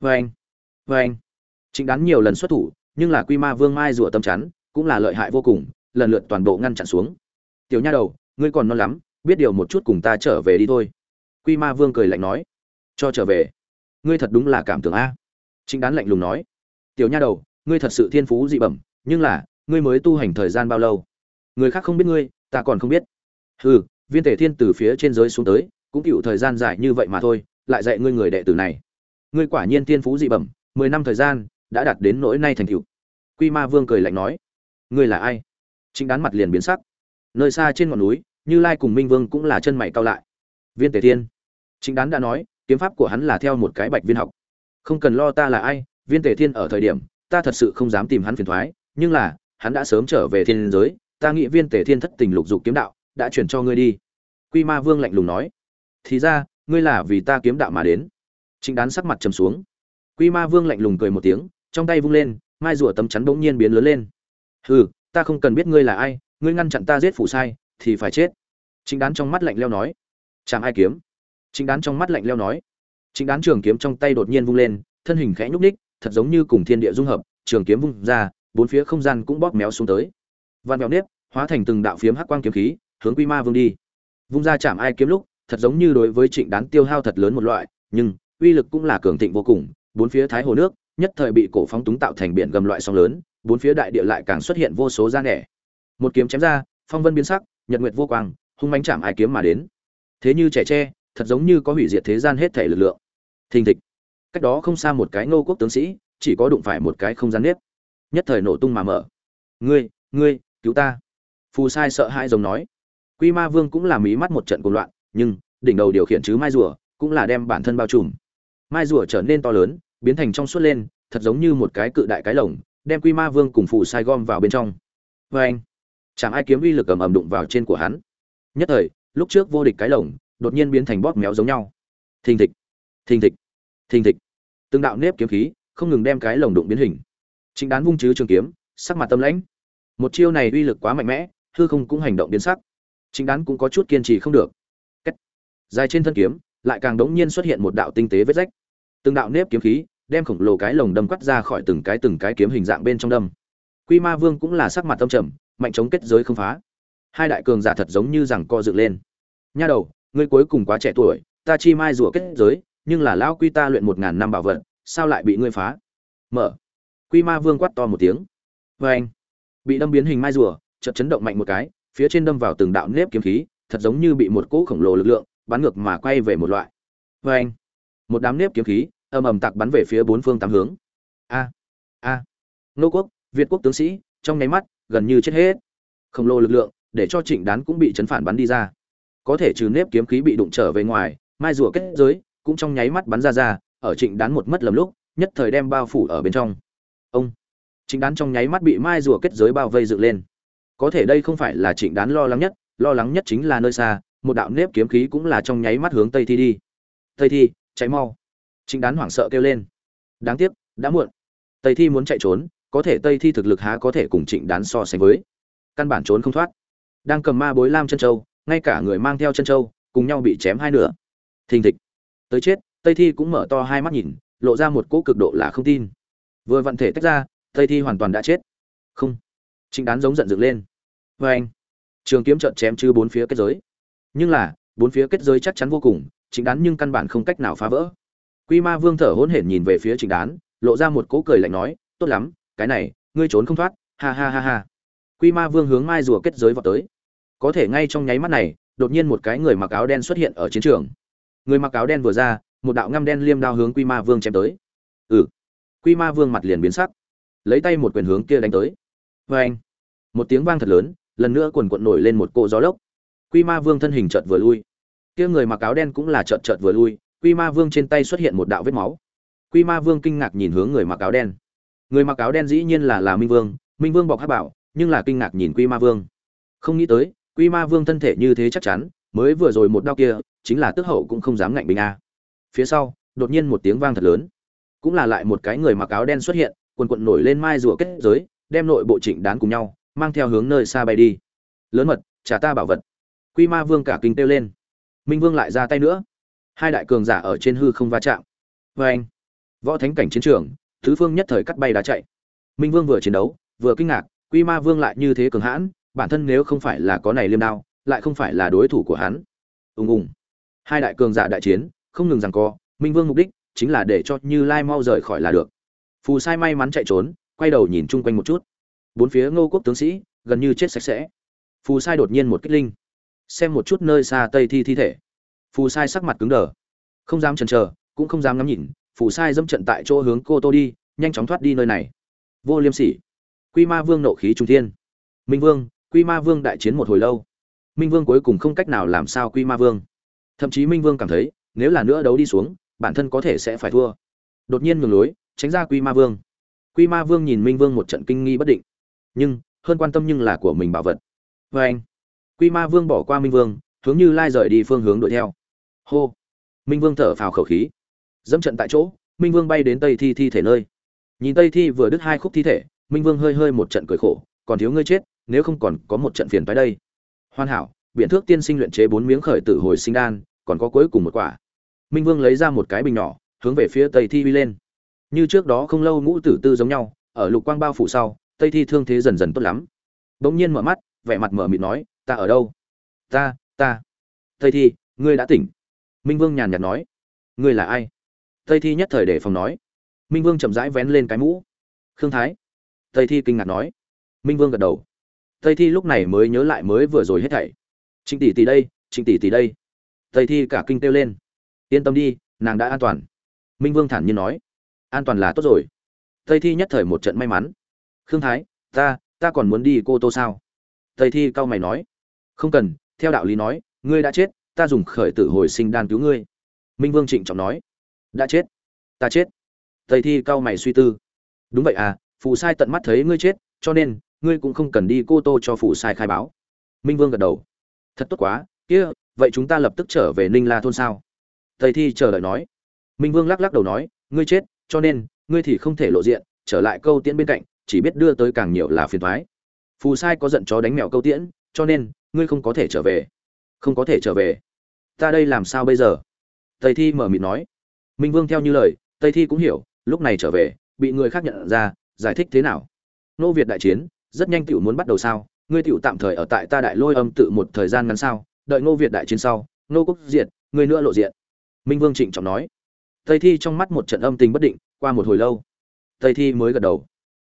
Vê anh. Vê anh. Chính đán nhiều lần xuất thủ, nhưng là quy ma vương mai rùa tâm chắn, cũng là lợi hại vô cùng, lần lượt toàn bộ ngăn chặn xuống. Tiểu nha đầu, ngươi còn non lắm, biết điều một chút cùng ta trở về đi thôi. Quy ma vương cười lạnh nói. Cho trở về ngươi thật đúng là cảm tưởng a. Chính đán lạnh lùng nói, tiểu nha đầu, ngươi thật sự thiên phú dị bẩm, nhưng là, ngươi mới tu hành thời gian bao lâu? Người khác không biết ngươi, ta còn không biết. Hừ, viên thể thiên từ phía trên giới xuống tới, cũng chịu thời gian dài như vậy mà thôi, lại dạy ngươi người đệ tử này. Ngươi quả nhiên thiên phú dị bẩm, mười năm thời gian, đã đạt đến nỗi nay thành cựu quy ma vương cười lạnh nói, ngươi là ai? Chính đán mặt liền biến sắc. Nơi xa trên ngọn núi, như lai cùng minh vương cũng là chân mày cao lại. Viên tể thiên. Chính đán đã nói kiếm pháp của hắn là theo một cái bạch viên học. Không cần lo ta là ai, viên tề thiên ở thời điểm, ta thật sự không dám tìm hắn phiền thoái, nhưng là, hắn đã sớm trở về thiên giới, ta nghĩ viên tề thiên thất tình lục dục kiếm đạo, đã chuyển cho ngươi đi. Quy ma vương lạnh lùng nói. Thì ra, ngươi là vì ta kiếm đạo mà đến. Chính đán sắc mặt trầm xuống. Quy ma vương lạnh lùng cười một tiếng, trong tay vung lên, mai rùa tấm chắn bỗng nhiên biến lớn lên. Hừ, ta không cần biết ngươi là ai, ngươi ngăn chặn ta giết phủ sai, thì phải chết. Chính đán trong mắt lạnh leo nói. Chẳng ai kiếm? Trịnh đán trong mắt lạnh lẽo nói. Trịnh đán trường kiếm trong tay đột nhiên vung lên thân hình khẽ nhúc nhích, thật giống như cùng thiên địa dung hợp trường kiếm vung ra bốn phía không gian cũng bóp méo xuống tới. Vạn mèo nếp hóa thành từng đạo phiếm hắc quang kiếm khí hướng quy ma vương đi. Vung ra chạm ai kiếm lúc thật giống như đối với trịnh đán tiêu hao thật lớn một loại nhưng uy lực cũng là cường thịnh vô cùng bốn phía thái hồ nước nhất thời bị cổ phóng túng tạo thành biển gầm loại sóng lớn bốn phía đại địa lại càng xuất hiện vô số gian nẻ. Một kiếm chém ra phong vân biến sắc nhật nguyệt vô quang hung mãnh chạm ai kiếm mà đến. Thế như trẻ tre thật giống như có hủy diệt thế gian hết thể lực lượng. Thình thịch. Cách đó không xa một cái ngô quốc tướng sĩ, chỉ có đụng phải một cái không gian nếp. Nhất thời nổ tung mà mở. Ngươi ngươi, cứu ta. Phù sai sợ hãi giống nói. Quy ma vương cũng làm ý mắt một trận cuồng loạn, nhưng đỉnh đầu điều khiển chứ mai rùa cũng là đem bản thân bao trùm. Mai rùa trở nên to lớn, biến thành trong suốt lên, thật giống như một cái cự đại cái lồng, đem quy ma vương cùng phù sai gom vào bên trong. Vê anh chẳng ai kiếm uy lực ầm ầm đụng vào trên của hắn. Nhất thời, lúc trước vô địch cái lồng đột nhiên biến thành bóp méo giống nhau. Thình thịch thình thịch thình thịch. Từng đạo nếp kiếm khí không ngừng đem cái lồng đụng biến hình. Chính đán vung chứ trường kiếm, sắc mặt tâm lãnh. Một chiêu này uy lực quá mạnh mẽ, hư không cũng hành động biến sắc. Chính đán cũng có chút kiên trì không được. Cách. dài trên thân kiếm, lại càng đống nhiên xuất hiện một đạo tinh tế vết rách. Từng đạo nếp kiếm khí đem khổng lồ cái lồng đâm quắt ra khỏi từng cái từng cái kiếm hình dạng bên trong đâm. Quy ma vương cũng là sắc mặt tâm trầm, mạnh chống kết giới không phá. Hai đại cường giả thật giống như rằng co dựng lên. Nha đầu ngươi cuối cùng quá trẻ tuổi, ta chi mai rùa kết giới, nhưng là lão quy ta luyện một ngàn năm bảo vật, sao lại bị ngươi phá? Mở. Quy ma vương quát to một tiếng. Vê anh bị đâm biến hình mai rùa, chợt chấn động mạnh một cái, phía trên đâm vào từng đạo nếp kiếm khí, thật giống như bị một cỗ khổng lồ lực lượng bắn ngược mà quay về một loại. Vê anh một đám nếp kiếm khí, ầm ầm tạc bắn về phía bốn phương tám hướng. A. A. Nô quốc, việt quốc tướng sĩ, trong nháy mắt, gần như chết hết. Khổng lồ lực lượng, để cho trịnh đán cũng bị chấn phản bắn đi ra có thể trừ nếp kiếm khí bị đụng trở về ngoài, mai rùa kết giới cũng trong nháy mắt bắn ra ra, ở trịnh đán một mất lầm lúc, nhất thời đem bao phủ ở bên trong. Ông, trịnh đán trong nháy mắt bị mai rùa kết giới bao vây dựng lên. Có thể đây không phải là trịnh đán lo lắng nhất, lo lắng nhất chính là nơi xa, một đạo nếp kiếm khí cũng là trong nháy mắt hướng tây thi đi. Tây thi cháy mau. Trịnh đán hoảng sợ kêu lên. Đáng tiếc, đã muộn. Tây thi muốn chạy trốn, có thể tây thi thực lực há có thể cùng trịnh đán so sánh với. Căn bản trốn không thoát. Đang cầm ma bối lam chân châu ngay cả người mang theo chân châu cùng nhau bị chém hai nửa. Thình thịch. Tới chết, tây thi cũng mở to hai mắt nhìn, lộ ra một cỗ cực độ là không tin. Vừa vặn thể tách ra, tây thi hoàn toàn đã chết. Không. Chính đán giống giận dựng lên. Vê anh, trường kiếm trợn chém chứ bốn phía kết giới. Nhưng là, bốn phía kết giới chắc chắn vô cùng chính đán nhưng căn bản không cách nào phá vỡ. Quy ma vương thở hỗn hển nhìn về phía chính đán, lộ ra một cỗ cười lạnh nói, tốt lắm, cái này, ngươi trốn không thoát, ha ha ha ha. Quy ma vương hướng mai rùa kết giới vào tới có thể ngay trong nháy mắt này, đột nhiên một cái người mặc áo đen xuất hiện ở chiến trường. Người mặc áo đen vừa ra, một đạo ngăm đen liêm đao hướng quy ma vương chém tới. Ừ. Quy ma vương mặt liền biến sắc, lấy tay một quyền hướng kia đánh tới. Vê anh một tiếng vang thật lớn, lần nữa quần quận nổi lên một cỗ gió lốc. Quy ma vương thân hình chợt vừa lui. Kia người mặc áo đen cũng là chợt chợt vừa lui, quy ma vương trên tay xuất hiện một đạo vết máu. Quy ma vương kinh ngạc nhìn hướng người mặc áo đen. Người mặc áo đen dĩ nhiên là là minh vương minh vương bọc hát bảo, nhưng là kinh ngạc nhìn quy ma vương. Không nghĩ tới quy ma vương thân thể như thế chắc chắn, mới vừa rồi một đao kia, chính là tước hậu cũng không dám ngạnh bình a. Phía sau, đột nhiên một tiếng vang thật lớn. Cũng là lại một cái người mặc áo đen xuất hiện, quần quần nổi lên mai rùa kết giới, đem nội bộ chỉnh đán cùng nhau, mang theo hướng nơi xa bay đi. Lớn mật, trả ta bảo vật. Quy ma vương cả kinh kêu lên. Minh vương lại ra tay nữa. Hai đại cường giả ở trên hư không va chạm. Và anh, võ thánh cảnh chiến trường, thứ phương nhất thời cắt bay đá chạy. Minh vương vừa chiến đấu, vừa kinh ngạc, quy ma vương lại như thế cường hãn bản thân nếu không phải là có này liêm đao, lại không phải là đối thủ của hắn. Ùng ùng. Hai đại cường giả đại chiến, không ngừng rằng co, minh vương mục đích chính là để cho như lai mau rời khỏi là được. Phù sai may mắn chạy trốn, quay đầu nhìn chung quanh một chút. Bốn phía ngô quốc tướng sĩ gần như chết sạch sẽ. Phù sai đột nhiên một kích linh, xem một chút nơi xa tây thi thi thể. Phù sai sắc mặt cứng đờ, không dám chần chờ, cũng không dám ngắm nhìn. Phù sai dâm trận tại chỗ hướng cô tô đi, nhanh chóng thoát đi nơi này. Vô liêm sỉ. Quy ma vương nộ khí trung thiên. Minh vương quy ma vương đại chiến một hồi lâu. Minh vương cuối cùng không cách nào làm sao quy ma vương. Thậm chí minh vương cảm thấy, nếu là nữa đấu đi xuống, bản thân có thể sẽ phải thua. Đột nhiên ngừng lối, tránh ra quy ma vương. Quy ma vương nhìn minh vương một trận kinh nghi bất định. Nhưng, hơn quan tâm nhưng là của mình bảo vật. Vê anh, quy ma vương bỏ qua minh vương, hướng như lai rời đi phương hướng đuổi theo. Hô! Minh vương thở phào khẩu khí. Dẫm trận tại chỗ, minh vương bay đến tây thi thi thể nơi. Nhìn tây thi vừa đứt hai khúc thi thể, minh vương hơi hơi một trận cười khổ, còn thiếu ngươi chết nếu không còn có một trận phiền tới đây. Hoàn hảo biện thước tiên sinh luyện chế bốn miếng khởi tử hồi sinh đan, còn có cuối cùng một quả. Minh vương lấy ra một cái bình nhỏ, hướng về phía tây thi uy lên. Như trước đó không lâu ngũ tử tư giống nhau, ở lục quang bao phủ sau, tây thi thương thế dần dần tốt lắm. Bỗng nhiên mở mắt, vẻ mặt mở mịt nói, ta ở đâu? Ta ta. Tây thi, ngươi đã tỉnh. Minh vương nhàn nhạt nói. Ngươi là ai? Tây thi nhất thời để phòng nói. Minh vương chậm rãi vén lên cái mũ. Khương thái. Tây thi kinh ngạc nói. Minh vương gật đầu tây thi lúc này mới nhớ lại mới vừa rồi hết thảy. Trịnh tỷ tỷ đây, trịnh tỷ tỷ đây. Tây thi cả kinh kêu lên. Yên tâm đi, nàng đã an toàn. Minh vương thản nhiên nói. An toàn là tốt rồi. Tây thi nhất thời một trận may mắn. Khương thái, ta ta còn muốn đi cô tô sao? Tây thi cau mày nói. Không cần, theo đạo lý nói, ngươi đã chết, ta dùng khởi tử hồi sinh đan cứu ngươi. Minh vương trịnh trọng nói. Đã chết. Ta chết. Tây thi cau mày suy tư. Đúng vậy à phù sai tận mắt thấy ngươi chết, cho nên ngươi cũng không cần đi cô tô cho phù sai khai báo. Minh vương gật đầu. Thật tốt quá, kia, vậy chúng ta lập tức trở về ninh la thôn sao? Tây thi chờ đợi nói. Minh vương lắc lắc đầu nói, ngươi chết, cho nên, ngươi thì không thể lộ diện, trở lại câu tiễn bên cạnh, chỉ biết đưa tới càng nhiều là phiền thoái. Phù sai có giận chó đánh mèo câu tiễn, cho nên, ngươi không có thể trở về. Không có thể trở về. Ta đây làm sao bây giờ? Tây thi mở mịt nói. Minh vương theo như lời, tây thi cũng hiểu, lúc này trở về, bị người khác nhận ra, giải thích thế nào? Nô việt đại chiến rất nhanh tiểu muốn bắt đầu sao? Ngươi tiểu tạm thời ở tại ta đại lôi âm tự một thời gian ngắn sao? Đợi ngô việt đại chiến sau nô quốc diệt ngươi nữa lộ diện. Minh vương trịnh trọng nói. Tây thi trong mắt một trận âm tình bất định qua một hồi lâu tây thi mới gật đầu.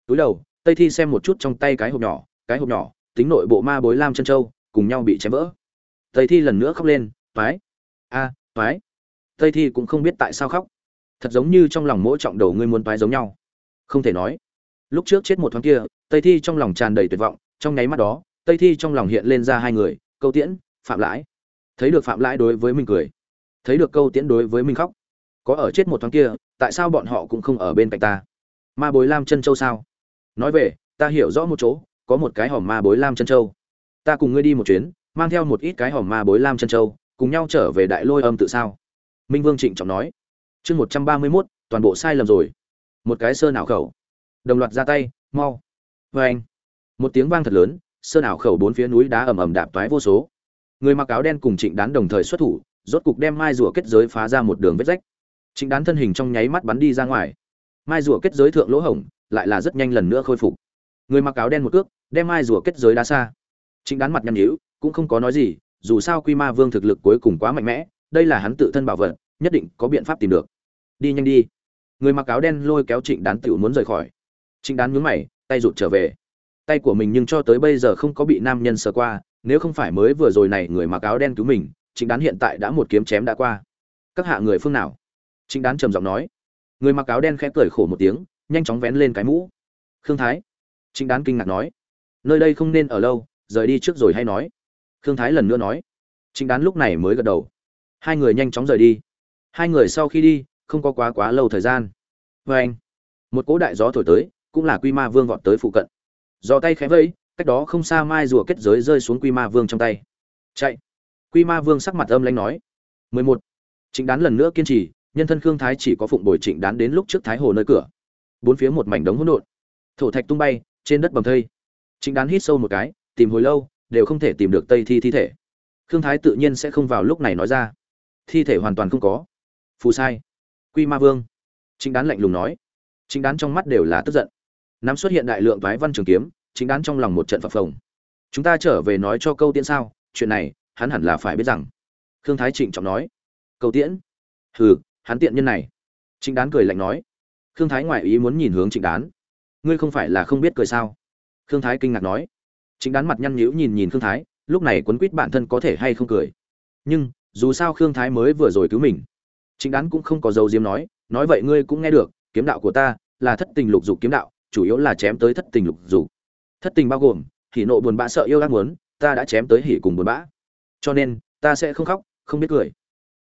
Túi đầu tây thi xem một chút trong tay cái hộp nhỏ cái hộp nhỏ tính nội bộ ma bối lam chân châu cùng nhau bị chém vỡ. Tây thi lần nữa khóc lên toái a à, toái. Tây thi cũng không biết tại sao khóc. Thật giống như trong lòng mỗi trọng đầu ngươi muốn toái giống nhau. Không thể nói lúc trước chết một thoáng kia, tây thi trong lòng tràn đầy tuyệt vọng, trong nháy mắt đó, tây thi trong lòng hiện lên ra hai người, câu tiễn, phạm lãi. Thấy được phạm lãi đối với mình cười, thấy được câu tiễn đối với mình khóc, có ở chết một thoáng kia, tại sao bọn họ cũng không ở bên cạnh ta? Ma bối lam chân châu sao? Nói về, ta hiểu rõ một chỗ, có một cái hòm ma bối lam chân châu. Ta cùng ngươi đi một chuyến, mang theo một ít cái hòm ma bối lam chân châu, cùng nhau trở về đại lôi âm tự sao? Minh vương trịnh trọng nói. Chương một trăm ba mươi mốt, toàn bộ sai lầm rồi. Một cái sơ ảo khẩu đồng loạt ra tay, mau. Vê anh, một tiếng vang thật lớn, sơn ảo khẩu bốn phía núi đá ầm ầm đạp toái vô số. Người mặc áo đen cùng trịnh đán đồng thời xuất thủ, rốt cục đem mai rùa kết giới phá ra một đường vết rách. Trịnh đán thân hình trong nháy mắt bắn đi ra ngoài. Mai rùa kết giới thượng lỗ hổng, lại là rất nhanh lần nữa khôi phục. Người mặc áo đen một cước, đem mai rùa kết giới đá xa. Trịnh đán mặt nhăn nhíu, cũng không có nói gì, dù sao quy ma vương thực lực cuối cùng quá mạnh mẽ, đây là hắn tự thân bảo vật, nhất định có biện pháp tìm được. Đi nhanh đi. Người mặc áo đen lôi kéo trịnh đán tiểu muốn rời khỏi trịnh đán nhướng mày, tay rụt trở về. Tay của mình nhưng cho tới bây giờ không có bị nam nhân sờ qua, nếu không phải mới vừa rồi này người mặc áo đen cứu mình, trịnh đán hiện tại đã một kiếm chém đã qua. Các hạ người phương nào? Trịnh đán trầm giọng nói. Người mặc áo đen khẽ cười khổ một tiếng, nhanh chóng vén lên cái mũ. Khương thái. Trịnh đán kinh ngạc nói. Nơi đây không nên ở lâu, rời đi trước rồi hay nói. Khương thái lần nữa nói. Trịnh đán lúc này mới gật đầu. Hai người nhanh chóng rời đi. Hai người sau khi đi, không có quá quá lâu thời gian. Và anh một cỗ đại gió thổi tới cũng là quy ma vương vọt tới phụ cận. Do tay khẽ vẫy, cách đó không xa mai rùa kết giới rơi xuống quy ma vương trong tay. Chạy. Quy ma vương sắc mặt âm lãnh nói. Mười một. Trịnh đán lần nữa kiên trì, nhân thân khương thái chỉ có phụng bồi trịnh đán đến lúc trước thái hồ nơi cửa. Bốn phía một mảnh đống hỗn độn. Thổ thạch tung bay, trên đất bầm thây. Trịnh đán hít sâu một cái, tìm hồi lâu, đều không thể tìm được tây thi thi thể. Khương thái tự nhiên sẽ không vào lúc này nói ra. Thi thể hoàn toàn không có. Phù sai. Quy ma vương. Chính đán lạnh lùng nói. Chính đán trong mắt đều là tức giận nắm xuất hiện đại lượng toái văn trường kiếm, chính đán trong lòng một trận phập phồng. Chúng ta trở về nói cho câu tiễn sao, chuyện này, hắn hẳn là phải biết rằng. Khương thái trịnh trọng nói. Câu tiễn? Hừ, hắn tiện nhân này. Trịnh đán cười lạnh nói. Khương thái ngoại ý muốn nhìn hướng trịnh đán ngươi không phải là không biết cười sao? Khương thái kinh ngạc nói. Trịnh đán mặt nhăn nhíu nhìn nhìn khương thái, lúc này quấn quýt bản thân có thể hay không cười. Nhưng, dù sao khương thái mới vừa rồi cứu mình. Chính đán cũng không có dấu diếm nói nói vậy ngươi cũng nghe được, kiếm đạo của ta là thất tình lục dục kiếm đạo chủ yếu là chém tới thất tình lục dục. Thất tình bao gồm, hỉ nộ buồn bã sợ yêu ác muốn, ta đã chém tới hỉ cùng buồn bã. Cho nên, ta sẽ không khóc, không biết cười.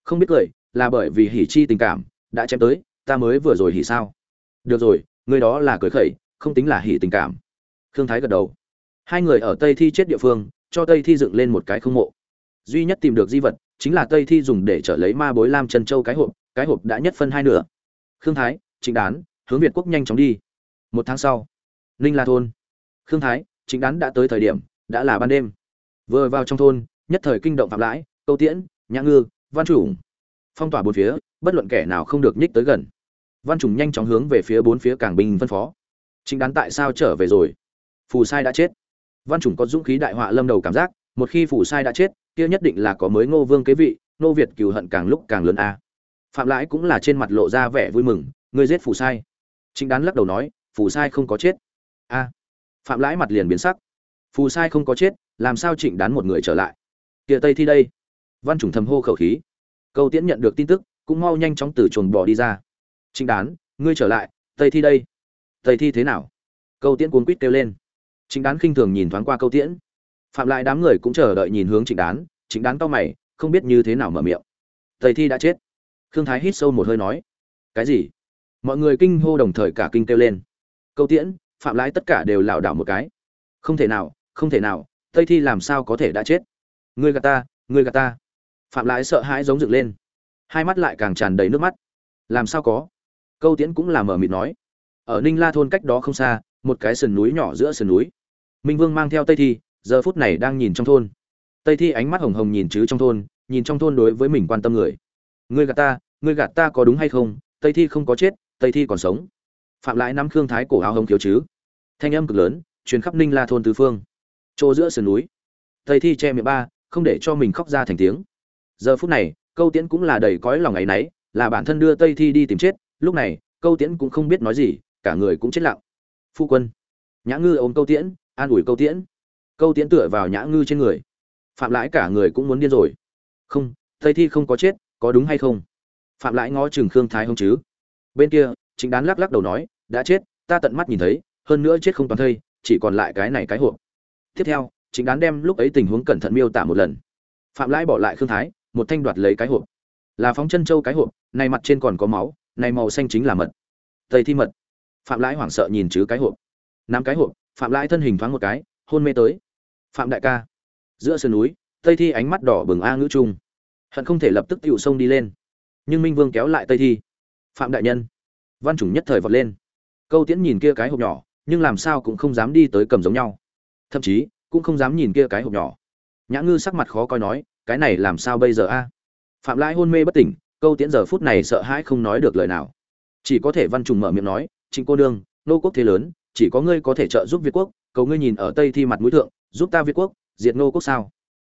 Không biết cười là bởi vì hỉ chi tình cảm đã chém tới, ta mới vừa rồi hỉ sao? Được rồi, người đó là cười khẩy, không tính là hỉ tình cảm. Khương thái gật đầu. Hai người ở tây thi chết địa phương, cho tây thi dựng lên một cái không mộ. Duy nhất tìm được di vật chính là tây thi dùng để trở lấy ma bối lam chân châu cái hộp cái hộp đã nhất phân hai nửa. Khương thái, trịnh đán, hướng việt quốc nhanh chóng đi một tháng sau. Ninh la thôn. Khương thái, chính đán đã tới thời điểm, đã là ban đêm. Vừa vào trong thôn, nhất thời kinh động phạm lãi, câu tiễn, nhã ngư, văn chủ phong tỏa bốn phía, bất luận kẻ nào không được nhích tới gần. Văn trùng nhanh chóng hướng về phía bốn phía cảng binh phân phó. Chính đán tại sao trở về rồi? Phù sai đã chết. Văn chủng có dũng khí đại họa lâm đầu cảm giác, một khi phù sai đã chết, kia nhất định là có mới ngô vương kế vị nô việt cừu hận càng lúc càng lớn a. Phạm lãi cũng là trên mặt lộ ra vẻ vui mừng, ngươi giết phù sai. Chính đán lắc đầu nói phù sai không có chết. A. Phạm lãi mặt liền biến sắc. Phù sai không có chết, làm sao trịnh đán một người trở lại? Kia tây thi đây. Văn chủng thầm hô khẩu khí. Câu tiễn nhận được tin tức, cũng mau nhanh chóng từ chuồng bò đi ra. Trịnh đán, ngươi trở lại, tây thi đây. Tây thi thế nào? Câu tiễn cuốn quýt kêu lên. Trịnh đán khinh thường nhìn thoáng qua câu tiễn. Phạm lại đám người cũng chờ đợi nhìn hướng trịnh đán trịnh đán cau mày, không biết như thế nào mở miệng. Tây thi đã chết. Khương thái hít sâu một hơi nói. Cái gì? Mọi người kinh hô đồng thời cả kinh kêu lên câu tiễn, phạm lãi tất cả đều lảo đảo một cái. Không thể nào, không thể nào, tây thi làm sao có thể đã chết? Ngươi gạt ta, ngươi gạt ta. Phạm lãi sợ hãi giống dựng lên. Hai mắt lại càng tràn đầy nước mắt. Làm sao có? Câu tiễn cũng là mở mịt nói. Ở ninh la thôn cách đó không xa, một cái sườn núi nhỏ giữa sườn núi. Minh vương mang theo tây thi, giờ phút này đang nhìn trong thôn. Tây thi ánh mắt hồng hồng nhìn chứ trong thôn, nhìn trong thôn đối với mình quan tâm người. Ngươi gạt ta, ngươi gạt ta có đúng hay không? Tây thi không có chết, tây thi còn sống phạm lãi nắm khương thái cổ áo hồng thiếu chứ? Thanh âm cực lớn, truyền khắp ninh la thôn tứ phương. Chỗ giữa sườn núi. Tây thi che miệng ba, không để cho mình khóc ra thành tiếng. Giờ phút này, câu tiễn cũng là đầy cõi lòng ngày nấy, là bản thân đưa tây thi đi tìm chết. Lúc này, câu tiễn cũng không biết nói gì, cả người cũng chết lặng. Phu quân. Nhã ngư ôm câu tiễn, an ủi câu tiễn. Câu tiễn tựa vào nhã ngư trên người. Phạm lãi cả người cũng muốn điên rồi. Không, tây thi không có chết, có đúng hay không? Phạm lãi ngó chừng khương thái không chứ? Bên kia chính đán lắc lắc đầu nói, đã chết, ta tận mắt nhìn thấy, hơn nữa chết không toàn thây, chỉ còn lại cái này cái hộp. Tiếp theo, chính đán đem lúc ấy tình huống cẩn thận miêu tả một lần. Phạm lãi bỏ lại khương thái, một thanh đoạt lấy cái hộp. Là phóng chân châu cái hộp, này mặt trên còn có máu, này màu xanh chính là mật. Tây thi mật. Phạm lãi hoảng sợ nhìn chứ cái hộp. Năm cái hộp. Phạm lãi thân hình thoáng một cái, hôn mê tới. Phạm đại ca. Giữa sườn núi, tây thi ánh mắt đỏ bừng a ngữ trung. Hận không thể lập tức tựu sông đi lên. Nhưng minh vương kéo lại tây thi. Phạm đại nhân văn chủng nhất thời vọt lên. Câu tiễn nhìn kia cái hộp nhỏ, nhưng làm sao cũng không dám đi tới cầm giống nhau. Thậm chí, cũng không dám nhìn kia cái hộp nhỏ. Nhã ngư sắc mặt khó coi nói, cái này làm sao bây giờ a? Phạm lãi hôn mê bất tỉnh, câu tiễn giờ phút này sợ hãi không nói được lời nào. Chỉ có thể văn trùng mở miệng nói, trịnh cô đương nô quốc thế lớn, chỉ có ngươi có thể trợ giúp việt quốc, cầu ngươi nhìn ở tây thi mặt mũi thượng, giúp ta việt quốc, diệt nô quốc sao?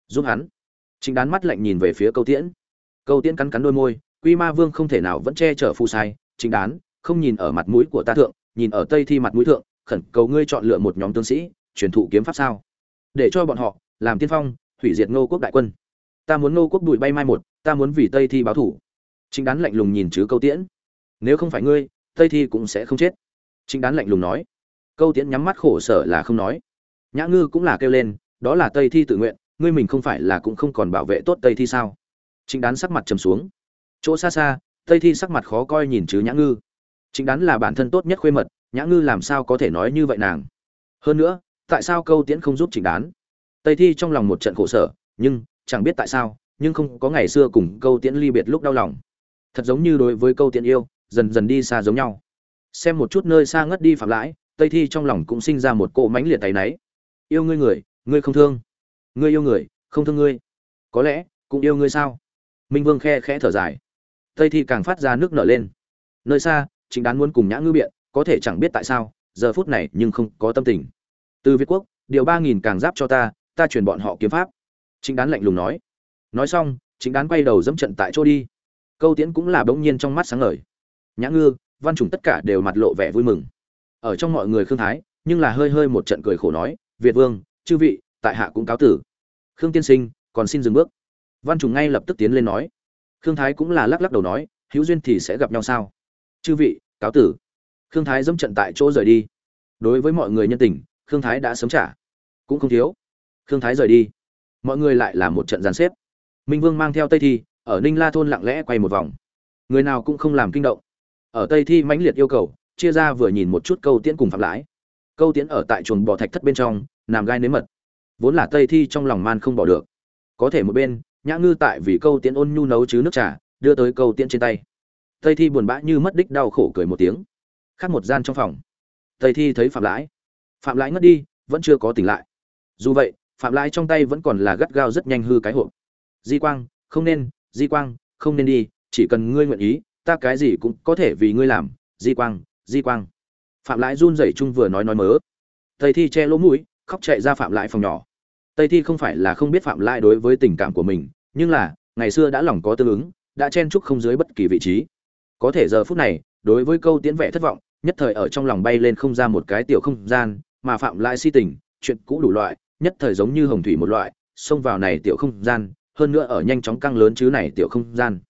Giúp hắn. Chính đán mắt lạnh nhìn về phía câu tiễn. Câu tiễn cắn cắn đôi môi, quy ma vương không thể nào vẫn che chở phù sai chính đán không nhìn ở mặt mũi của ta thượng, nhìn ở tây thi mặt mũi thượng, khẩn cầu ngươi chọn lựa một nhóm tướng sĩ, truyền thụ kiếm pháp sao? Để cho bọn họ làm tiên phong, hủy diệt ngô quốc đại quân. Ta muốn ngô quốc bụi bay mai một, ta muốn vì tây thi báo thủ. Trịnh đán lạnh lùng nhìn chứ câu tiễn. Nếu không phải ngươi, tây thi cũng sẽ không chết. Trịnh đán lạnh lùng nói. Câu tiễn nhắm mắt khổ sở là không nói. Nhã ngư cũng là kêu lên, đó là tây thi tự nguyện, ngươi mình không phải là cũng không còn bảo vệ tốt tây thi sao? Trịnh đán sắc mặt trầm xuống. Chỗ xa xa, tây thi sắc mặt khó coi nhìn chứ nhã ngư chính đán là bản thân tốt nhất khuê mật, nhã ngư làm sao có thể nói như vậy nàng? Hơn nữa, tại sao câu tiễn không giúp Chính đán? Tây thi trong lòng một trận khổ sở, nhưng, chẳng biết tại sao, nhưng không có ngày xưa cùng câu tiễn ly biệt lúc đau lòng. Thật giống như đối với câu tiễn yêu, dần dần đi xa giống nhau. Xem một chút nơi xa ngất đi phạm lãi, tây thi trong lòng cũng sinh ra một cỗ mãnh liệt tay náy. Yêu ngươi người, ngươi không thương. Ngươi yêu người, không thương ngươi. Có lẽ, cũng yêu ngươi sao? Minh vương khe khẽ thở dài. Tây thi càng phát ra nước nở lên. Nơi xa chính đán muốn cùng nhã ngư biện, có thể chẳng biết tại sao, giờ phút này nhưng không có tâm tình. Từ việt quốc, điều ba nghìn càng giáp cho ta ta chuyển bọn họ kiếm pháp. Chính đán lạnh lùng nói. Nói xong, chính đán quay đầu dẫm trận tại chỗ đi. Câu tiễn cũng là bỗng nhiên trong mắt sáng ngời. Nhã ngư, văn chủng tất cả đều mặt lộ vẻ vui mừng. Ở trong mọi người khương thái, nhưng là hơi hơi một trận cười khổ nói, việt vương, chư vị, tại hạ cũng cáo tử. Khương tiên sinh, còn xin dừng bước. Văn trùng ngay lập tức tiến lên nói. Khương thái cũng là lắc lắc đầu nói, hữu duyên thì sẽ gặp nhau sao? Chư vị cáo tử. Khương thái dẫm trận tại chỗ rời đi. Đối với mọi người nhân tình, khương thái đã sớm trả. Cũng không thiếu. Khương thái rời đi. Mọi người lại là một trận giàn xếp. Minh vương mang theo tây thi, ở ninh la thôn lặng lẽ quay một vòng. Người nào cũng không làm kinh động. Ở tây thi mãnh liệt yêu cầu, chia ra vừa nhìn một chút câu tiễn cùng phạm lãi. Câu tiễn ở tại chuồng bò thạch thất bên trong, nằm gai nếm mật. Vốn là tây thi trong lòng man không bỏ được. Có thể một bên, nhã ngư tại vì câu tiễn ôn nhu nấu chứ nước trà, đưa tới câu tiễn trên tay tây thi buồn bã như mất đích đau khổ cười một tiếng. Khác một gian trong phòng. Tây thi thấy phạm lãi. Phạm lãi ngất đi, vẫn chưa có tỉnh lại. Dù vậy, phạm lãi trong tay vẫn còn là gắt gao rất nhanh hư cái hộp. Di quang, không nên, di quang, không nên đi, chỉ cần ngươi nguyện ý, ta cái gì cũng có thể vì ngươi làm. Di quang di quang. Phạm lãi run rẩy chung vừa nói nói mớ. Tây thi che lỗ mũi, khóc chạy ra phạm lãi phòng nhỏ. Tây thi không phải là không biết phạm lãi đối với tình cảm của mình, nhưng là, ngày xưa đã lòng có tương ứng, đã chen chúc không dưới bất kỳ vị trí có thể giờ phút này, đối với câu tiễn vẻ thất vọng, nhất thời ở trong lòng bay lên không ra một cái tiểu không gian, mà phạm lại si tình, chuyện cũ đủ loại, nhất thời giống như hồng thủy một loại, xông vào này tiểu không gian, hơn nữa ở nhanh chóng căng lớn chứ này tiểu không gian.